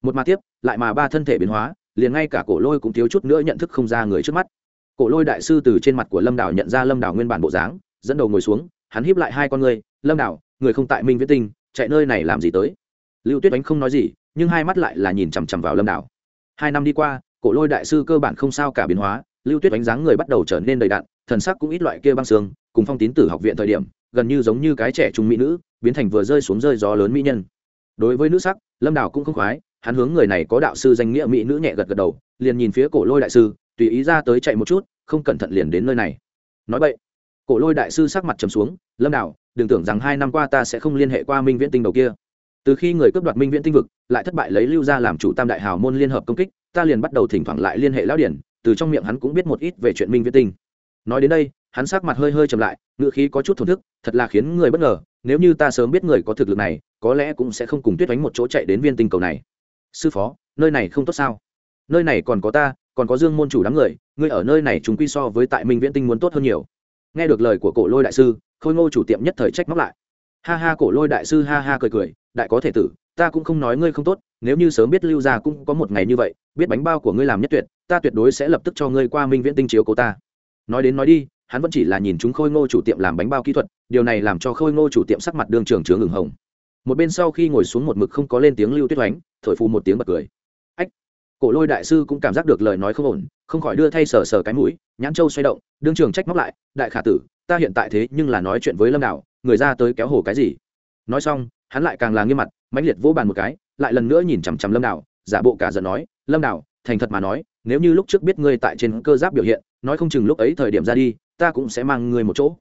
Một mà tiếp, lại mà ba thân thể biến hóa, liền ngay cả cổ lôi cũng thiếu chút nữa nhận thức không ra người trước mắt. Cổ lôi đại sư từ trên mặt của lâm đảo nhận ra lâm đảo nguyên bản bộ dáng, dẫn đầu ngồi xuống, hắn híp lại hai con người lâm đảo, người không tại minh viết tinh, chạy nơi này làm gì tới? Lưu tuyết đánh không nói gì, nhưng hai mắt lại là nhìn chằm chằm vào lâm đảo. Hai năm đi qua, cổ lôi đại sư cơ bản không sao cả biến hóa, lưu tuyết đánh dáng người bắt đầu trở nên đầy đặn, thần sắc cũng ít loại kia băng xương cùng phong tín tử học viện thời điểm gần như giống như cái trẻ trung mỹ nữ, biến thành vừa rơi xuống rơi gió lớn mỹ nhân. Đối với nữ sắc, lâm đảo cũng không khoái, hắn hướng người này có đạo sư danh nghĩa mỹ nữ nhẹ gật gật đầu, liền nhìn phía cổ lôi đại sư, tùy ý ra tới chạy một chút, không cẩn thận liền đến nơi này. Nói vậy cổ lôi đại sư sắc mặt trầm xuống, lâm đảo đừng tưởng rằng hai năm qua ta sẽ không liên hệ qua minh viễn tinh đầu kia. Từ khi người cướp đoạt minh viễn tinh vực, lại thất bại lấy lưu ra làm chủ tam đại hào môn liên hợp công kích, ta liền bắt đầu thỉnh thoảng lại liên hệ lão điển, từ trong miệng hắn cũng biết một ít về chuyện minh viễn tinh. Nói đến đây hắn sắc mặt hơi hơi chậm lại ngựa khí có chút thổn thức, thật là khiến người bất ngờ, nếu như ta sớm biết người có thực lực này, có lẽ cũng sẽ không cùng tuyết đánh một chỗ chạy đến viên tinh cầu này. Sư phó, nơi này không tốt sao? Nơi này còn có ta, còn có dương môn chủ đám người, ngươi ở nơi này chúng quy so với tại minh viễn tinh muốn tốt hơn nhiều. Nghe được lời của cổ lôi đại sư, khôi ngô chủ tiệm nhất thời trách móc lại. Ha ha, cổ lôi đại sư ha ha cười cười, đại có thể tử, ta cũng không nói ngươi không tốt, nếu như sớm biết lưu gia cũng có một ngày như vậy, biết bánh bao của ngươi làm nhất tuyệt, ta tuyệt đối sẽ lập tức cho ngươi qua minh viễn tinh chiếu cố ta. Nói đến nói đi hắn vẫn chỉ là nhìn chúng khôi ngô chủ tiệm làm bánh bao kỹ thuật, điều này làm cho khôi ngô chủ tiệm sắc mặt đương trường chướng ửng hồng. Một bên sau khi ngồi xuống một mực không có lên tiếng lưu tuyết oánh thổi phù một tiếng bật cười. Ách, cổ lôi đại sư cũng cảm giác được lời nói không ổn, không khỏi đưa thay sờ sờ cái mũi, nhãn châu xoay động, đương trường trách móc lại, đại khả tử, ta hiện tại thế nhưng là nói chuyện với lâm đạo, người ra tới kéo hồ cái gì? Nói xong, hắn lại càng là nghiêm mặt, mãnh liệt vỗ bàn một cái, lại lần nữa nhìn chằm chằm lâm đạo, giả bộ cả giận nói, lâm đạo, thành thật mà nói, nếu như lúc trước biết ngươi tại trên cơ giáp biểu hiện, nói không chừng lúc ấy thời điểm ra đi ta cũng sẽ mang ngươi một chỗ.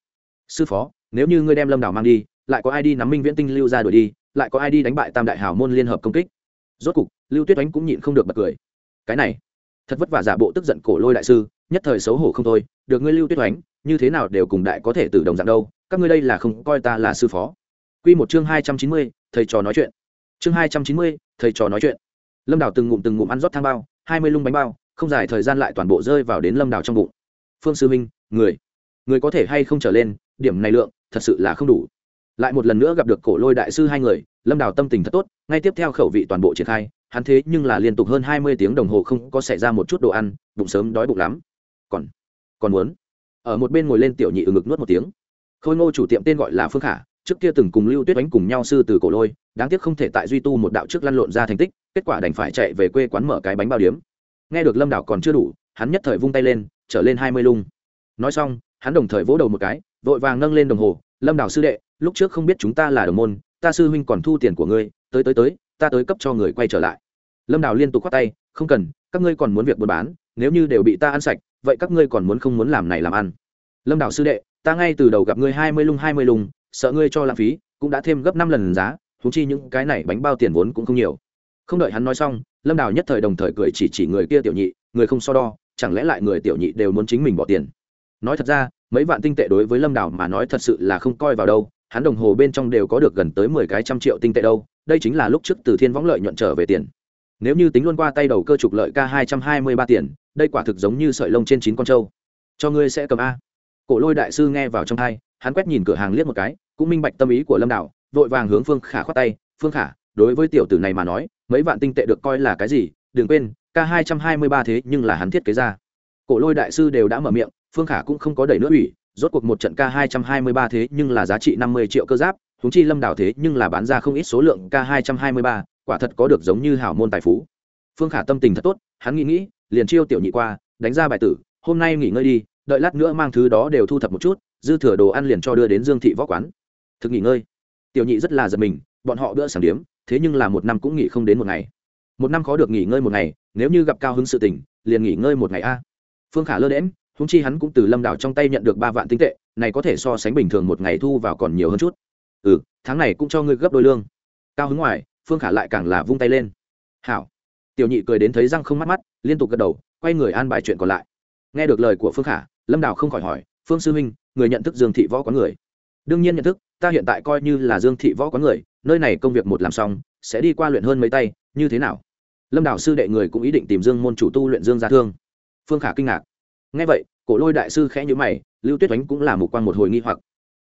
Sư phó nếu như ngươi đem lâm đảo mang đi lại có ai đi nắm minh viễn tinh lưu ra đuổi đi lại có ai đi đánh bại tam đại hào môn liên hợp công kích? Rốt cục lưu tuyết oánh cũng nhịn không được bật cười. Cái này thật vất vả giả bộ tức giận cổ lôi đại sư nhất thời xấu hổ không thôi. Được ngươi lưu tuyết oánh như thế nào đều cùng đại có thể từ đồng dạng đâu các ngươi đây là không coi ta là sư phó. Quy một chương hai trăm chín mươi, thầy trò nói chuyện. Chương hai trăm chín mươi, thầy trò nói chuyện. Lâm đào từng ngụm từng ngụm ăn rót thang bao hai mươi lung bánh bao không dài thời gian lại toàn bộ rơi vào đến lâm đào trong bụng. Phương sư minh người người có thể hay không trở lên, điểm này lượng, thật sự là không đủ. Lại một lần nữa gặp được cổ lôi đại sư hai người, lâm đào tâm tình thật tốt, ngay tiếp theo khẩu vị toàn bộ triển khai, hắn thế nhưng là liên tục hơn hai mươi tiếng đồng hồ không có xảy ra một chút đồ ăn, bụng sớm đói bụng lắm. Còn còn muốn? Ở một bên ngồi lên tiểu nhị ừ ngực nuốt một tiếng. Khôi ngô chủ tiệm tên gọi là phương khả, trước kia từng cùng lưu tuyết đánh cùng nhau sư từ cổ lôi, đáng tiếc không thể tại duy tu một đạo trước lăn lộn ra thành tích, kết quả đành phải chạy về quê quán mở cái bánh bao điếm. Nghe được lâm đảo còn chưa đủ, hắn nhất thời vung tay lên, trở lên hai mươi lung. Nói xong hắn đồng thời vỗ đầu một cái, vội vàng nâng lên đồng hồ, lâm đảo sư đệ, lúc trước không biết chúng ta là đồng môn, ta sư huynh còn thu tiền của ngươi, tới tới tới, ta tới cấp cho người quay trở lại. Lâm đảo liên tục khoát tay, không cần, các ngươi còn muốn việc buôn bán, nếu như đều bị ta ăn sạch, vậy các ngươi còn muốn không muốn làm này làm ăn? Lâm đảo sư đệ, ta ngay từ đầu gặp ngươi hai mươi lung hai mươi lung, sợ ngươi cho lãng phí, cũng đã thêm gấp năm lần giá thú chi những cái này bánh bao tiền vốn cũng không nhiều. Không đợi hắn nói xong, lâm đào nhất thời đồng thời cười chỉ chỉ người kia tiểu nhị, người không so đo, chẳng lẽ lại người tiểu nhị đều muốn chính mình bỏ tiền? Nói thật ra mấy vạn tinh tệ đối với lâm đảo mà nói thật sự là không coi vào đâu hắn đồng hồ bên trong đều có được gần tới mười cái trăm triệu tinh tệ đâu đây chính là lúc trước từ thiên võng lợi nhuận trở về tiền. Nếu như tính luôn qua tay đầu cơ trục lợi k hai trăm hai mươi ba tiền đây quả thực giống như sợi lông trên chín con trâu. Cho ngươi sẽ cầm a. Cổ lôi đại sư nghe vào trong hai hắn quét nhìn cửa hàng liếc một cái cũng minh bạch tâm ý của lâm đảo, vội vàng hướng phương khả khoát tay phương khả đối với tiểu tử này mà nói mấy vạn tinh tệ được coi là cái gì? Đừng quên k hai trăm hai mươi ba thế nhưng là hắn thiết kế ra. Cổ lôi đại sư đều đã mở miệng phương khả cũng không có đẩy nữa ủy, rốt cuộc một trận k hai trăm hai mươi ba thế nhưng là giá trị năm mươi triệu cơ giáp húng chi lâm đảo thế nhưng là bán ra không ít số lượng k hai trăm hai mươi ba, quả thật có được giống như hảo môn tài phú. Phương khả tâm tình thật tốt, hắn nghĩ nghĩ, liền chiêu tiểu nhị qua, đánh ra bài tử, hôm nay nghỉ ngơi đi, đợi lát nữa mang thứ đó đều thu thập một chút, dư thừa đồ ăn liền cho đưa đến dương thị võ quán. Thực nghỉ ngơi. Tiểu nhị rất là giật mình, bọn họ bữa sáng điếm, thế nhưng là một năm cũng nghỉ không đến một ngày. Một năm khó được nghỉ ngơi một ngày, nếu như gặp cao hứng sự tình, liền nghỉ ngơi một ngày a. Phương khả lơ đễm húng chi hắn cũng từ lâm đảo trong tay nhận được ba vạn tinh tệ, này có thể so sánh bình thường một ngày thu vào còn nhiều hơn chút. Ừ tháng này cũng cho ngươi gấp đôi lương. Cao hứng ngoài, phương khả lại càng là vung tay lên. Hảo. Tiểu nhị cười đến thấy răng không mắt mắt, liên tục gật đầu, quay người an bài chuyện còn lại. Nghe được lời của phương khả, lâm đào không khỏi hỏi, phương sư huynh, người nhận thức dương thị võ có người? Đương nhiên nhận thức, ta hiện tại coi như là dương thị võ có người, nơi này công việc một làm xong, sẽ đi qua luyện hơn mấy tay, như thế nào? Lâm đào sư đệ người cũng ý định tìm dương môn chủ tu luyện dương gia thương. Phương khả kinh ngạc ngay vậy, cổ lôi đại sư khẽ nhữ mày, lưu tuyết oánh cũng là một quan một hồi nghi hoặc.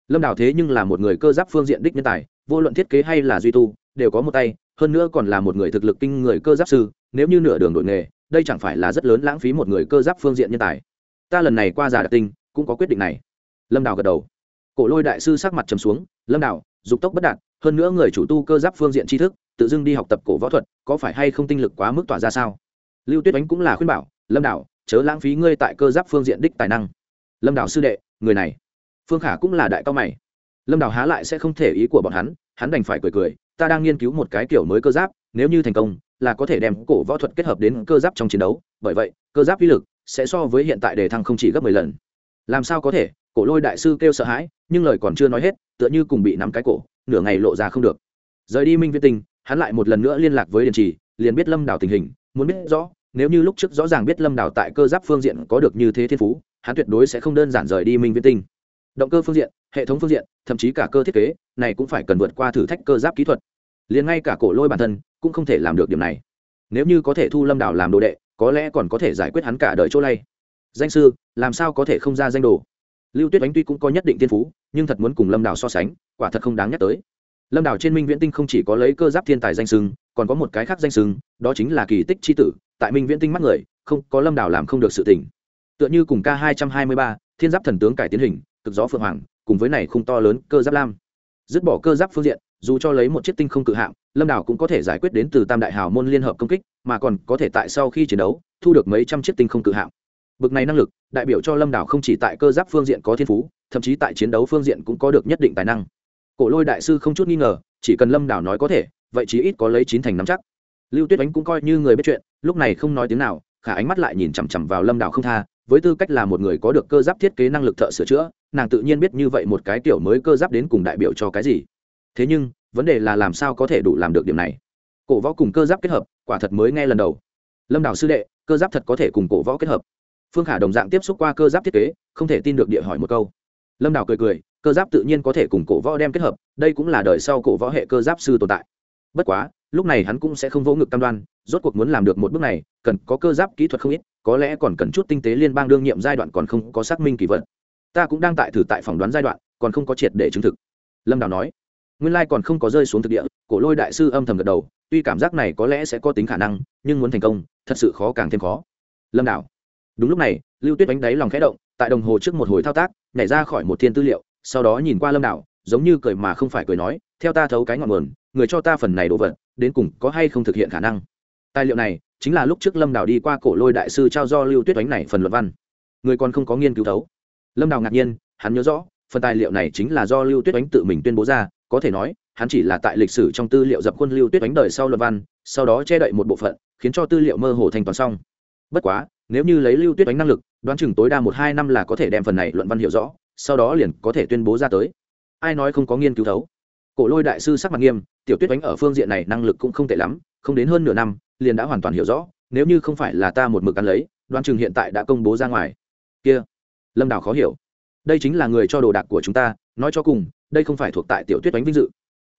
Lâm đào thế nhưng là một người cơ giáp phương diện đích nhân tài, vô luận thiết kế hay là duy tu, đều có một tay, hơn nữa còn là một người thực lực kinh người cơ giáp sư, nếu như nửa đường đội nghề, đây chẳng phải là rất lớn lãng phí một người cơ giáp phương diện nhân tài. Ta lần này qua giả đặc tinh, cũng có quyết định này. Lâm đào gật đầu. Cổ lôi đại sư sắc mặt trầm xuống, lâm đào, dục tốc bất đạt, hơn nữa người chủ tu cơ giáp phương diện tri thức, tự dưng đi học tập cổ võ thuật, có phải hay không tinh lực quá mức tỏa ra sao? Lưu tuyết oánh cũng là khuyên bảo, lâm đào chớ lãng phí ngươi tại cơ giáp phương diện đích tài năng. Lâm đào sư đệ, người này. Phương khả cũng là đại cao mày. Lâm đào há lại sẽ không thể ý của bọn hắn hắn đành phải cười cười, ta đang nghiên cứu một cái kiểu mới cơ giáp, nếu như thành công, là có thể đem cổ võ thuật kết hợp đến cơ giáp trong chiến đấu, bởi vậy, cơ giáp uy lực sẽ so với hiện tại đề thăng không chỉ gấp mười lần. Làm sao có thể, cổ lôi đại sư kêu sợ hãi, nhưng lời còn chưa nói hết, tựa như cùng bị nắm cái cổ, nửa ngày lộ ra không được. Rời đi minh viết tinh, hắn lại một lần nữa liên lạc với điền trì, liền biết lâm đào tình hình, muốn biết rõ nếu như lúc trước rõ ràng biết lâm Đào tại cơ giáp phương diện có được như thế thiên phú, hắn tuyệt đối sẽ không đơn giản rời đi minh viễn tinh. Động cơ phương diện, hệ thống phương diện, thậm chí cả cơ thiết kế, này cũng phải cần vượt qua thử thách cơ giáp kỹ thuật. Liền ngay cả cổ lôi bản thân cũng không thể làm được điểm này. Nếu như có thể thu lâm Đào làm đồ đệ, có lẽ còn có thể giải quyết hắn cả đời chỗ lay. Danh sư, làm sao có thể không ra danh đồ? Lưu tuyết ánh tuy cũng có nhất định tiên phú, nhưng thật muốn cùng lâm đào so sánh, quả thật không đáng nhắc tới. Lâm đào trên minh viễn tinh không chỉ có lấy cơ giáp thiên tài danh sưng, còn có một cái khác danh sưng, đó chính là kỳ tích c h i tử tại minh viễn tinh mắt người, không, có lâm đào làm không được sự tỉnh tựa như cùng k hai trăm hai mươi ba, thiên giáp thần tướng cải tiến hình, cực gió phượng hoàng, cùng với này không to lớn cơ giáp lam. Dứt bỏ cơ giáp phương diện, dù cho lấy một chiếc tinh không cự hạng, lâm đảo cũng có thể giải quyết đến từ tam đại hào môn liên hợp công kích, mà còn có thể tại sau khi chiến đấu, thu được mấy trăm chiếc tinh không cự hạng. Bực này năng lực, đại biểu cho lâm đảo không chỉ tại cơ giáp phương diện có thiên phú, thậm chí tại chiến đấu phương diện cũng có được nhất định tài năng. Cổ lôi đại sư không chút nghi ngờ, chỉ cần lâm đảo nói có thể, vậy chí ít có lấy chín thành nắm chắc. Lưu tuyết ánh cũng coi như người biết chuyện lúc này không nói tiếng nào, khả ánh mắt lại nhìn chằm chằm vào lâm đảo không tha, với tư cách là một người có được cơ giáp thiết kế năng lực thợ sửa chữa, nàng tự nhiên biết như vậy một cái kiểu mới cơ giáp đến cùng đại biểu cho cái gì. Thế nhưng, vấn đề là làm sao có thể đủ làm được điểm này? Cổ võ cùng cơ giáp kết hợp, quả thật mới nghe lần đầu. Lâm đảo sư đệ, cơ giáp thật có thể cùng cổ võ kết hợp. Phương khả đồng dạng tiếp xúc qua cơ giáp thiết kế, không thể tin được địa hỏi một câu. Lâm đào cười cười, cơ giáp tự nhiên có thể cùng cổ võ đem kết hợp, đây cũng là đời sau cổ võ hệ cơ giáp sư tồn tại. Bất quá lúc này hắn cũng sẽ không vỗ ngực cam đoan, rốt cuộc muốn làm được một bước này, cần có cơ giáp kỹ thuật không ít, có lẽ còn cần chút tinh tế liên bang đương nhiệm giai đoạn còn không có xác minh kỳ vật. Ta cũng đang tại thử tại phỏng đoán giai đoạn, còn không có triệt để chứng thực. Lâm đào nói. Nguyên lai còn không có rơi xuống thực địa, cổ lôi đại sư âm thầm gật đầu, tuy cảm giác này có lẽ sẽ có tính khả năng, nhưng muốn thành công, thật sự khó càng thêm khó. Lâm đào. Đúng lúc này, lưu tuyết đánh đáy lòng khẽ động, tại đồng hồ trước một hồi thao tác, nhảy ra khỏi một thiên tư liệu, sau đó nhìn qua lâm đảo giống như cười mà không phải cười nói, theo ta thấu cái ngọn nguồn, người cho ta phần này đồ vật đến cùng có hay không thực hiện khả năng. Tài liệu này chính là lúc trước lâm đảo đi qua cổ lôi đại sư trao do lưu tuyết đánh này phần luận văn. Người còn không có nghiên cứu thấu. Lâm đảo ngạc nhiên, hắn nhớ rõ, phần tài liệu này chính là do lưu tuyết đánh tự mình tuyên bố ra, có thể nói, hắn chỉ là tại lịch sử trong tư liệu dập khuôn lưu tuyết đánh đời sau luận văn, sau đó che đậy một bộ phận, khiến cho tư liệu mơ hồ thành toàn xong. Bất quá, nếu như lấy lưu tuyết đánh năng lực, đoán chừng tối đa một hai năm là có thể đem phần này luận văn hiểu rõ, sau đó liền có thể tuyên bố ra tới. Ai nói không có nghiên cứu thấu? Cổ lôi đại sư sắc mặt nghiêm, tiểu tuyết đánh ở phương diện này năng lực cũng không tệ lắm, không đến hơn nửa năm, liền đã hoàn toàn hiểu rõ, nếu như không phải là ta một mực ăn lấy Đoan chừng hiện tại đã công bố ra ngoài. Kia, lâm đào khó hiểu. Đây chính là người cho đồ đạc của chúng ta, nói cho cùng, đây không phải thuộc tại tiểu tuyết đánh vinh dự.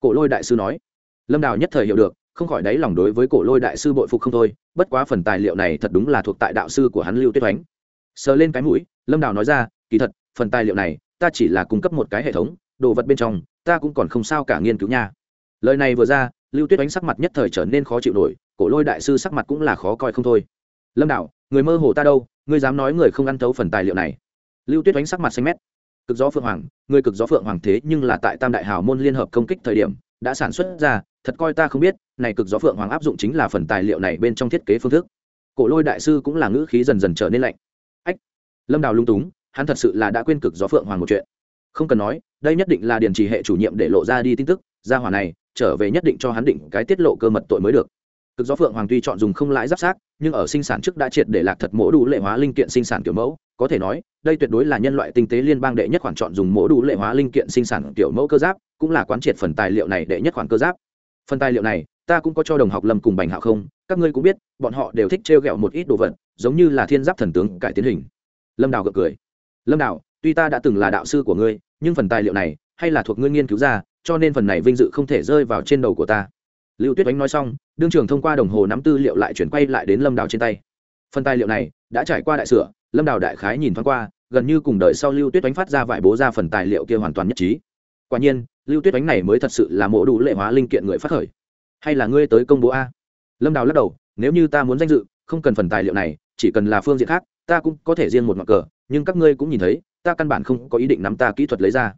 Cổ lôi đại sư nói. Lâm đào nhất thời hiểu được, không khỏi đáy lòng đối với cổ lôi đại sư bội phục không thôi, bất quá phần tài liệu này thật đúng là thuộc tại đạo sư của hắn lưu tuyết oánh sờ lên cái mũi, lâm đào nói ra, kỳ thật, phần tài liệu này, ta chỉ là cung cấp một cái hệ thống đồ vật bên trong, ta cũng còn không sao cả nghiên cứu nha. Lời này vừa ra, lưu tuyết ánh sắc mặt nhất thời trở nên khó chịu nổi, cổ lôi đại sư sắc mặt cũng là khó coi không thôi. Lâm đạo, người mơ hồ ta đâu, ngươi dám nói người không ăn thấu phần tài liệu này. Lưu tuyết ánh sắc mặt xanh mét. Cực gió phượng hoàng, người cực gió phượng hoàng thế nhưng là tại tam đại hào môn liên hợp công kích thời điểm, đã sản xuất ra, thật coi ta không biết, này cực gió phượng hoàng áp dụng chính là phần tài liệu này bên trong thiết kế phương thức. Cổ lôi đại sư cũng là ngữ khí dần dần trở nên lạnh. Ách! Lâm đào lung túng, hắn thật sự là đã quên cực gió phượng hoàng một chuyện không cần nói, đây nhất định là điền trì hệ chủ nhiệm để lộ ra đi tin tức ra hỏa này trở về nhất định cho hắn định cái tiết lộ cơ mật tội mới được. Cực gió phượng hoàng tuy chọn dùng không lãi giáp sát, nhưng ở sinh sản trước đã triệt để lạc thật mổ đủ lệ hóa linh kiện sinh sản kiểu mẫu, có thể nói, đây tuyệt đối là nhân loại tinh tế liên bang đệ nhất khoản chọn dùng mổ đủ lệ hóa linh kiện sinh sản kiểu mẫu cơ giáp, cũng là quán triệt phần tài liệu này đệ nhất khoản cơ giáp. Phần tài liệu này, ta cũng có cho đồng học lâm cùng bành hạo không, các ngươi cũng biết, bọn họ đều thích trêu ghẹo một ít đồ vật, giống như là thiên giáp thần tướng cải tiến hình. Lâm đào gật cười. Lâm đào, tuy ta đã từng là đạo sư của ngươi nhưng phần tài liệu này hay là thuộc ngươi nghiên cứu ra, cho nên phần này vinh dự không thể rơi vào trên đầu của ta. Lưu tuyết oánh nói xong, đương trường thông qua đồng hồ nắm tư liệu lại chuyển quay lại đến lâm đào trên tay. Phần tài liệu này đã trải qua đại sửa, lâm đào đại khái nhìn thoáng qua, gần như cùng đợi sau lưu tuyết oánh phát ra vải bố ra phần tài liệu kia hoàn toàn nhất trí. Quả nhiên, lưu tuyết oánh này mới thật sự là mộ đủ lệ hóa linh kiện người phát khởi. Hay là ngươi tới công bố a? Lâm đào lắc đầu, nếu như ta muốn danh dự, không cần phần tài liệu này, chỉ cần là phương diện khác, ta cũng có thể riêng một mặt cờ, nhưng các ngươi cũng nhìn thấy ta căn bản không có ý định nắm ta kỹ thuật lấy ra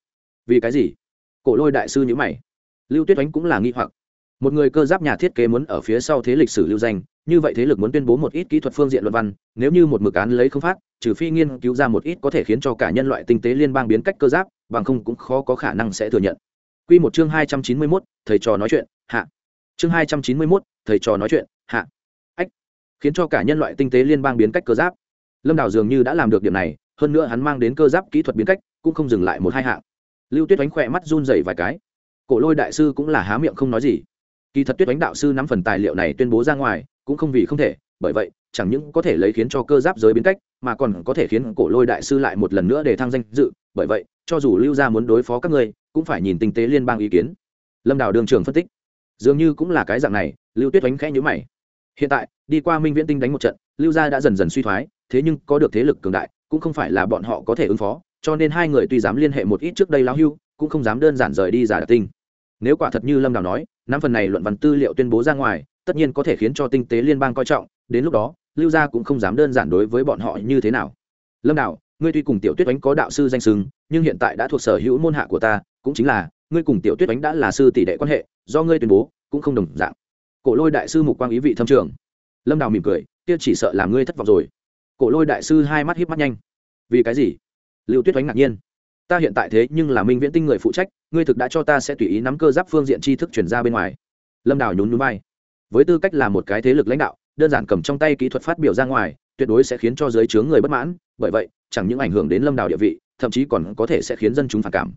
vì cái gì cổ lôi đại sư nhữ mày lưu tuyết oánh cũng là nghi hoặc một người cơ giáp nhà thiết kế muốn ở phía sau thế lịch sử lưu danh như vậy thế lực muốn tuyên bố một ít kỹ thuật phương diện luận văn nếu như một mực án lấy không phát trừ phi nghiên cứu ra một ít có thể khiến cho cả nhân loại tinh tế liên bang biến cách cơ giáp bằng không cũng khó có khả năng sẽ thừa nhận Quy một chương hai trăm chín mươi 291, thầy trò nói chuyện, hạ. Chương hai trăm chín mươi 291, thầy trò nói chuyện, hạ. Ách. Khiến cho cả nhân loại tinh tế liên bang biến cách cơ giáp. Lâm Đào dường như đã làm được điểm này, hơn nữa hắn mang đến cơ giáp kỹ thuật biến cách, cũng không dừng lại một hai hạng. Lưu Tuyết đánh khỏe mắt run rẩy vài cái. Cổ Lôi đại sư cũng là há miệng không nói gì. Kỳ thật Tuyết đánh đạo sư nắm phần tài liệu này tuyên bố ra ngoài, cũng không vì không thể, bởi vậy, chẳng những có thể lấy khiến cho cơ giáp giới biến cách, mà còn có thể khiến Cổ Lôi đại sư lại một lần nữa để thăng danh dự, bởi vậy, cho dù Lưu gia muốn đối phó các ngươi, cũng phải nhìn tinh tế liên bang ý kiến lâm đào đường trường phân tích dường như cũng là cái dạng này lưu tuyết oánh khẽ nhữ mày hiện tại, đi qua minh viễn tinh đánh một trận, lưu gia đã dần dần suy thoái, thế nhưng có được thế lực cường đại, cũng không phải là bọn họ có thể ứng phó, cho nên hai người tuy dám liên hệ một ít trước đây lao hưu, cũng không dám đơn giản rời đi giả đặc tinh. Nếu quả thật như lâm đào nói, năm phần này luận văn tư liệu tuyên bố ra ngoài, tất nhiên có thể khiến cho tinh tế liên bang coi trọng, đến lúc đó, lưu gia cũng không dám đơn giản đối với bọn họ như thế nào. Lâm đào, ngươi tuy cùng tiểu tuyết oánh có đạo sư danh sừng nhưng hiện tại đã thuộc sở hữu môn hạ của ta, cũng chính là, ngươi cùng tiểu tuyết đánh đã là sư tỷ đệ quan hệ, do ngươi tuyên bố, cũng không đồng dạng cổ lôi đại sư mục quang ý vị thâm trường. Lâm đào mỉm cười, kia chỉ sợ làm ngươi thất vọng rồi. Cổ lôi đại sư hai mắt hiếp mắt nhanh. Vì cái gì? Lưu tuyết oánh ngạc nhiên. Ta hiện tại thế nhưng là minh viễn tinh người phụ trách, ngươi thực đã cho ta sẽ tùy ý nắm cơ giáp phương diện tri thức chuyển ra bên ngoài. Lâm đào nhún núi bay với tư cách là một cái thế lực lãnh đạo, đơn giản cầm trong tay kỹ thuật phát biểu ra ngoài, tuyệt đối sẽ khiến cho giới chướng người bất mãn, bởi vậy, chẳng những ảnh hưởng đến lâm đào địa vị, thậm chí còn có thể sẽ khiến dân chúng phản cảm.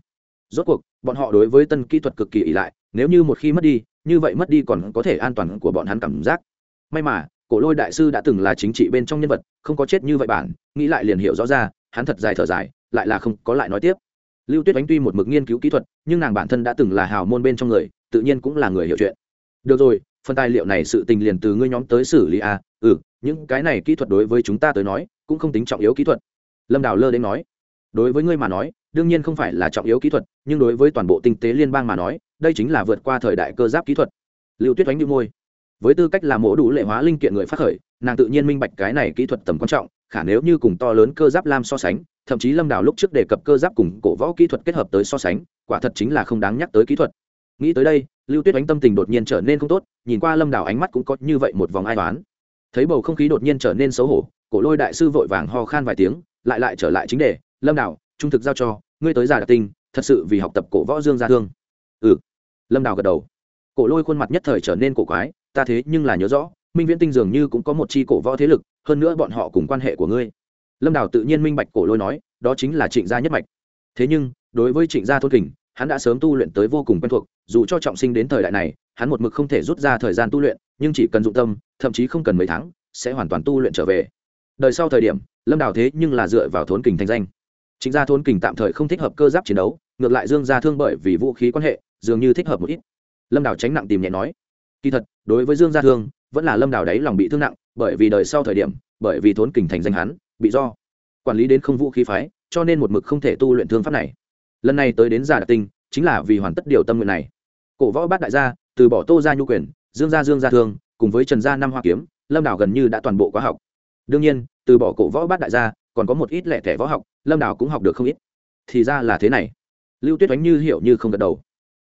Rốt cuộc, bọn họ đối với tân kỹ thuật cực kỳ ỷ lại nếu như một khi mất đi, như vậy mất đi còn có thể an toàn của bọn hắn cảm giác. May mà, cổ lôi đại sư đã từng là chính trị bên trong nhân vật, không có chết như vậy bản, nghĩ lại liền hiểu rõ ra, hắn thật dài thở dài, lại là không có lại nói tiếp. Lưu tuyết oánh tuy một mực nghiên cứu kỹ thuật, nhưng nàng bản thân đã từng là hào môn bên trong người, tự nhiên cũng là người hiểu chuyện. Được rồi, phần tài liệu này sự tình liền từ ngươi nhóm tới xử lý à ừ những cái này kỹ thuật đối với chúng ta tới nói, cũng không tính trọng yếu kỹ thuật. Lâm đào lơ đến nói. Đối với ngươi mà nói, đương nhiên không phải là trọng yếu kỹ thuật, nhưng đối với toàn bộ tinh tế liên bang mà nói đây chính là vượt qua thời đại cơ giáp kỹ thuật. Lưu tuyết oánh đĩu môi. Với tư cách là mổ đủ lệ hóa linh kiện người phát khởi, nàng tự nhiên minh bạch cái này kỹ thuật tầm quan trọng, khả nếu như cùng to lớn cơ giáp lam so sánh, thậm chí lâm đào lúc trước đề cập cơ giáp cùng cổ võ kỹ thuật kết hợp tới so sánh, quả thật chính là không đáng nhắc tới kỹ thuật. Nghĩ tới đây, lưu tuyết đánh tâm tình đột nhiên trở nên không tốt, nhìn qua lâm đào ánh mắt cũng có như vậy một vòng ai toán thấy bầu không khí đột nhiên trở nên xấu hổ, cổ lôi đại sư vội vàng ho khan vài tiếng, lại lại trở lại chính đề, lâm đào, trung thực giao cho, ngươi tới giả đặc tinh, thật sự vì học tập cổ võ dương gia thương. Ừ lâm đào gật đầu cổ lôi khuôn mặt nhất thời trở nên cổ quái ta thế nhưng là nhớ rõ minh viễn tinh dường như cũng có một chi cổ võ thế lực hơn nữa bọn họ cùng quan hệ của ngươi lâm đào tự nhiên minh bạch cổ lôi nói đó chính là trịnh gia nhất mạch thế nhưng đối với trịnh gia thôn kình hắn đã sớm tu luyện tới vô cùng quen thuộc dù cho trọng sinh đến thời đại này hắn một mực không thể rút ra thời gian tu luyện nhưng chỉ cần dụng tâm thậm chí không cần mấy tháng sẽ hoàn toàn tu luyện trở về đời sau thời điểm lâm đào thế nhưng là dựa vào thốn kình thành danh chính gia thốn kình tạm thời không thích hợp cơ giáp chiến đấu ngược lại dương gia thương bởi vì vũ khí quan hệ dường như thích hợp một ít. Lâm đào tránh nặng tìm nhẹ nói, kỳ thật, đối với dương gia thương, vẫn là lâm đào đấy lòng bị thương nặng, bởi vì đời sau thời điểm, bởi vì thốn kình thành danh hắn, bị do quản lý đến không vũ khí phái, cho nên một mực không thể tu luyện thương pháp này. Lần này tới đến giả đặc tinh, chính là vì hoàn tất điều tâm nguyện này. Cổ võ bát đại gia, từ bỏ tô gia nhu quyền, dương gia dương gia thương, cùng với trần gia năm hoa kiếm, lâm đảo gần như đã toàn bộ quá học. Đương nhiên, từ bỏ cổ võ bát đại gia, còn có một ít lẻ thẻ võ học, lâm đảo cũng học được không ít. Thì ra là thế này. Lưu tuyết đánh như hiểu như không gật đầu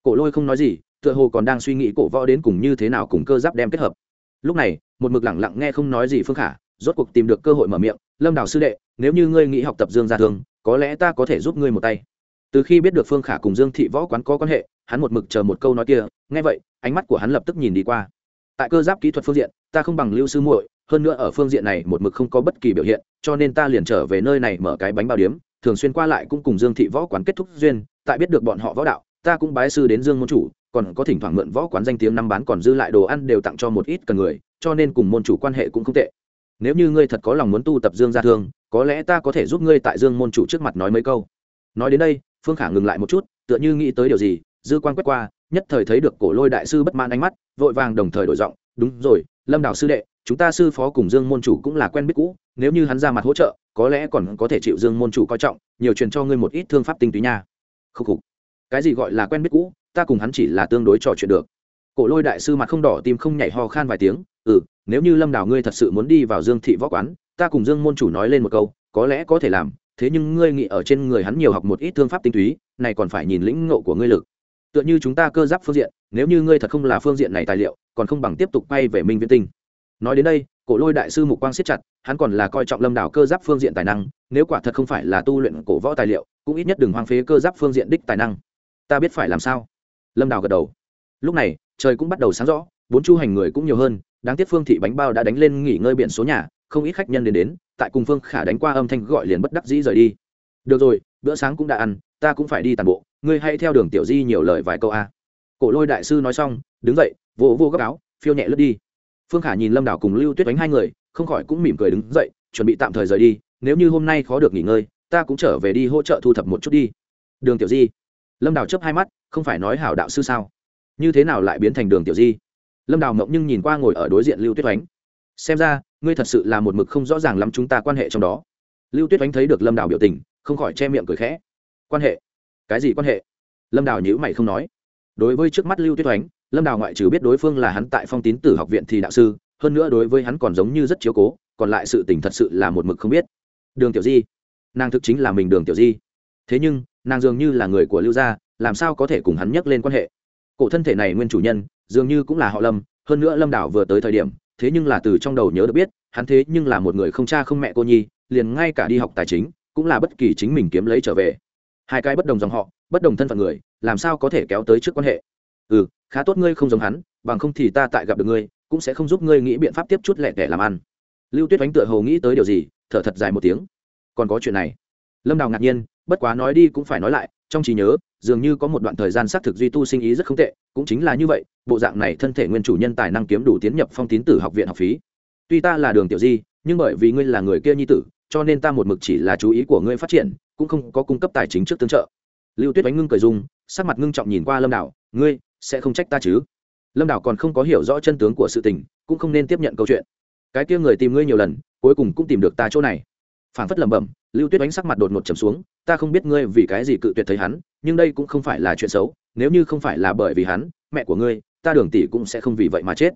cổ lôi không nói gì, tựa hồ còn đang suy nghĩ cổ võ đến cùng như thế nào cùng cơ giáp đem kết hợp. Lúc này, một mực lẳng lặng nghe không nói gì phương khả, rốt cuộc tìm được cơ hội mở miệng, lâm đào sư đệ, nếu như ngươi nghĩ học tập dương gia thương, có lẽ ta có thể giúp ngươi một tay. Từ khi biết được phương khả cùng dương thị võ quán có quan hệ, hắn một mực chờ một câu nói kia, nghe vậy, ánh mắt của hắn lập tức nhìn đi qua. Tại cơ giáp kỹ thuật phương diện, ta không bằng lưu sư muội, hơn nữa ở phương diện này một mực không có bất kỳ biểu hiện, cho nên ta liền trở về nơi này mở cái bánh bao điếm, thường xuyên qua lại cũng cùng dương thị võ quán kết thúc duyên, tại biết được bọn họ võ đạo ta cũng bái sư đến dương môn chủ, còn có thỉnh thoảng mượn võ quán danh tiếng năm bán còn dư lại đồ ăn đều tặng cho một ít cần người, cho nên cùng môn chủ quan hệ cũng không tệ. Nếu như ngươi thật có lòng muốn tu tập dương gia thương, có lẽ ta có thể giúp ngươi tại dương môn chủ trước mặt nói mấy câu. Nói đến đây, phương khả ngừng lại một chút, tựa như nghĩ tới điều gì, dư quan quét qua, nhất thời thấy được cổ lôi đại sư bất mãn ánh mắt, vội vàng đồng thời đổi giọng, đúng rồi, lâm đảo sư đệ, chúng ta sư phó cùng dương môn chủ cũng là quen biết cũ, nếu như hắn ra mặt hỗ trợ, có lẽ còn có thể chịu dương môn chủ coi trọng, nhiều truyền cho ngươi một ít thương pháp tinh túy nha. Khúc khục cái gì gọi là quen biết cũ, ta cùng hắn chỉ là tương đối trò chuyện được. Cổ lôi đại sư mặt không đỏ tim không nhảy ho khan vài tiếng ừ nếu như lâm đào ngươi thật sự muốn đi vào dương thị võ quán, ta cùng dương môn chủ nói lên một câu, có lẽ có thể làm, thế nhưng ngươi nghĩ ở trên người hắn nhiều học một ít thương pháp tinh túy, này còn phải nhìn lĩnh ngộ của ngươi lực. Tựa như chúng ta cơ giáp phương diện, nếu như ngươi thật không là phương diện này tài liệu, còn không bằng tiếp tục bay về minh viễn tinh. Nói đến đây, cổ lôi đại sư mục quang siết chặt, hắn còn là coi trọng lâm đảo cơ giáp phương diện tài năng, nếu quả thật không phải là tu luyện cổ võ tài liệu, cũng ít nhất đừng hoang phế cơ giáp phương diện đích tài năng ta biết phải làm sao. Lâm đào gật đầu. Lúc này, trời cũng bắt đầu sáng rõ, bốn chu hành người cũng nhiều hơn, đáng tiếc phương thị bánh bao đã đánh lên nghỉ ngơi biển số nhà, không ít khách nhân đến đến, tại cùng phương khả đánh qua âm thanh gọi liền bất đắc dĩ rời đi. Được rồi, bữa sáng cũng đã ăn, ta cũng phải đi tàn bộ, ngươi hãy theo đường tiểu di nhiều lời vài câu a. Cổ lôi đại sư nói xong, đứng dậy, vỗ vô gấp áo, phiêu nhẹ lướt đi. Phương khả nhìn lâm đảo cùng lưu tuyết đánh hai người, không khỏi cũng mỉm cười đứng dậy, chuẩn bị tạm thời rời đi, nếu như hôm nay khó được nghỉ ngơi, ta cũng trở về đi hỗ trợ thu thập một chút đi. Đường tiểu di lâm đào chấp hai mắt không phải nói hảo đạo sư sao như thế nào lại biến thành đường tiểu di lâm đào mộng nhưng nhìn qua ngồi ở đối diện lưu tuyết oánh xem ra ngươi thật sự là một mực không rõ ràng lắm chúng ta quan hệ trong đó lưu tuyết oánh thấy được lâm đào biểu tình không khỏi che miệng cười khẽ quan hệ cái gì quan hệ lâm đào nhữ mày không nói đối với trước mắt lưu tuyết oánh lâm đào ngoại trừ biết đối phương là hắn tại phong tín tử học viện thì đạo sư hơn nữa đối với hắn còn giống như rất chiếu cố còn lại sự tình thật sự là một mực không biết đường tiểu di nàng thực chính là mình đường tiểu di thế nhưng, nàng dường như là người của lưu gia, làm sao có thể cùng hắn nhắc lên quan hệ? Cổ thân thể này nguyên chủ nhân, dường như cũng là họ lâm, hơn nữa lâm đảo vừa tới thời điểm, thế nhưng là từ trong đầu nhớ được biết, hắn thế nhưng là một người không cha không mẹ cô nhi, liền ngay cả đi học tài chính, cũng là bất kỳ chính mình kiếm lấy trở về. Hai cái bất đồng dòng họ, bất đồng thân phận người, làm sao có thể kéo tới trước quan hệ? Ừ khá tốt ngươi không giống hắn, bằng không thì ta tại gặp được ngươi, cũng sẽ không giúp ngươi nghĩ biện pháp tiếp chút lẹ tẻ làm ăn. Lưu tuyết oánh tựa hồ nghĩ tới điều gì, thở thật dài một tiếng. Còn có chuyện này lâm đào ngạc nhiên, bất quá nói đi cũng phải nói lại, trong trí nhớ, dường như có một đoạn thời gian xác thực duy tu sinh ý rất không tệ, cũng chính là như vậy, bộ dạng này thân thể nguyên chủ nhân tài năng kiếm đủ tiến nhập phong tín tử học viện học phí. Tuy ta là đường tiểu di, nhưng bởi vì ngươi là người kia nhi tử, cho nên ta một mực chỉ là chú ý của ngươi phát triển, cũng không có cung cấp tài chính trước tương trợ. Lưu tuyết đánh ngưng cười dung, sắc mặt ngưng trọng nhìn qua lâm đảo ngươi sẽ không trách ta chứ? Lâm đảo còn không có hiểu rõ chân tướng của sự tình, cũng không nên tiếp nhận câu chuyện. Cái kia người tìm ngươi nhiều lần, cuối cùng cũng tìm được ta chỗ này phảng phất lẩm bẩm, lưu tuyết đánh sắc mặt đột ngột trầm xuống, ta không biết ngươi vì cái gì cự tuyệt thấy hắn, nhưng đây cũng không phải là chuyện xấu, nếu như không phải là bởi vì hắn, mẹ của ngươi, ta đường tỷ cũng sẽ không vì vậy mà chết.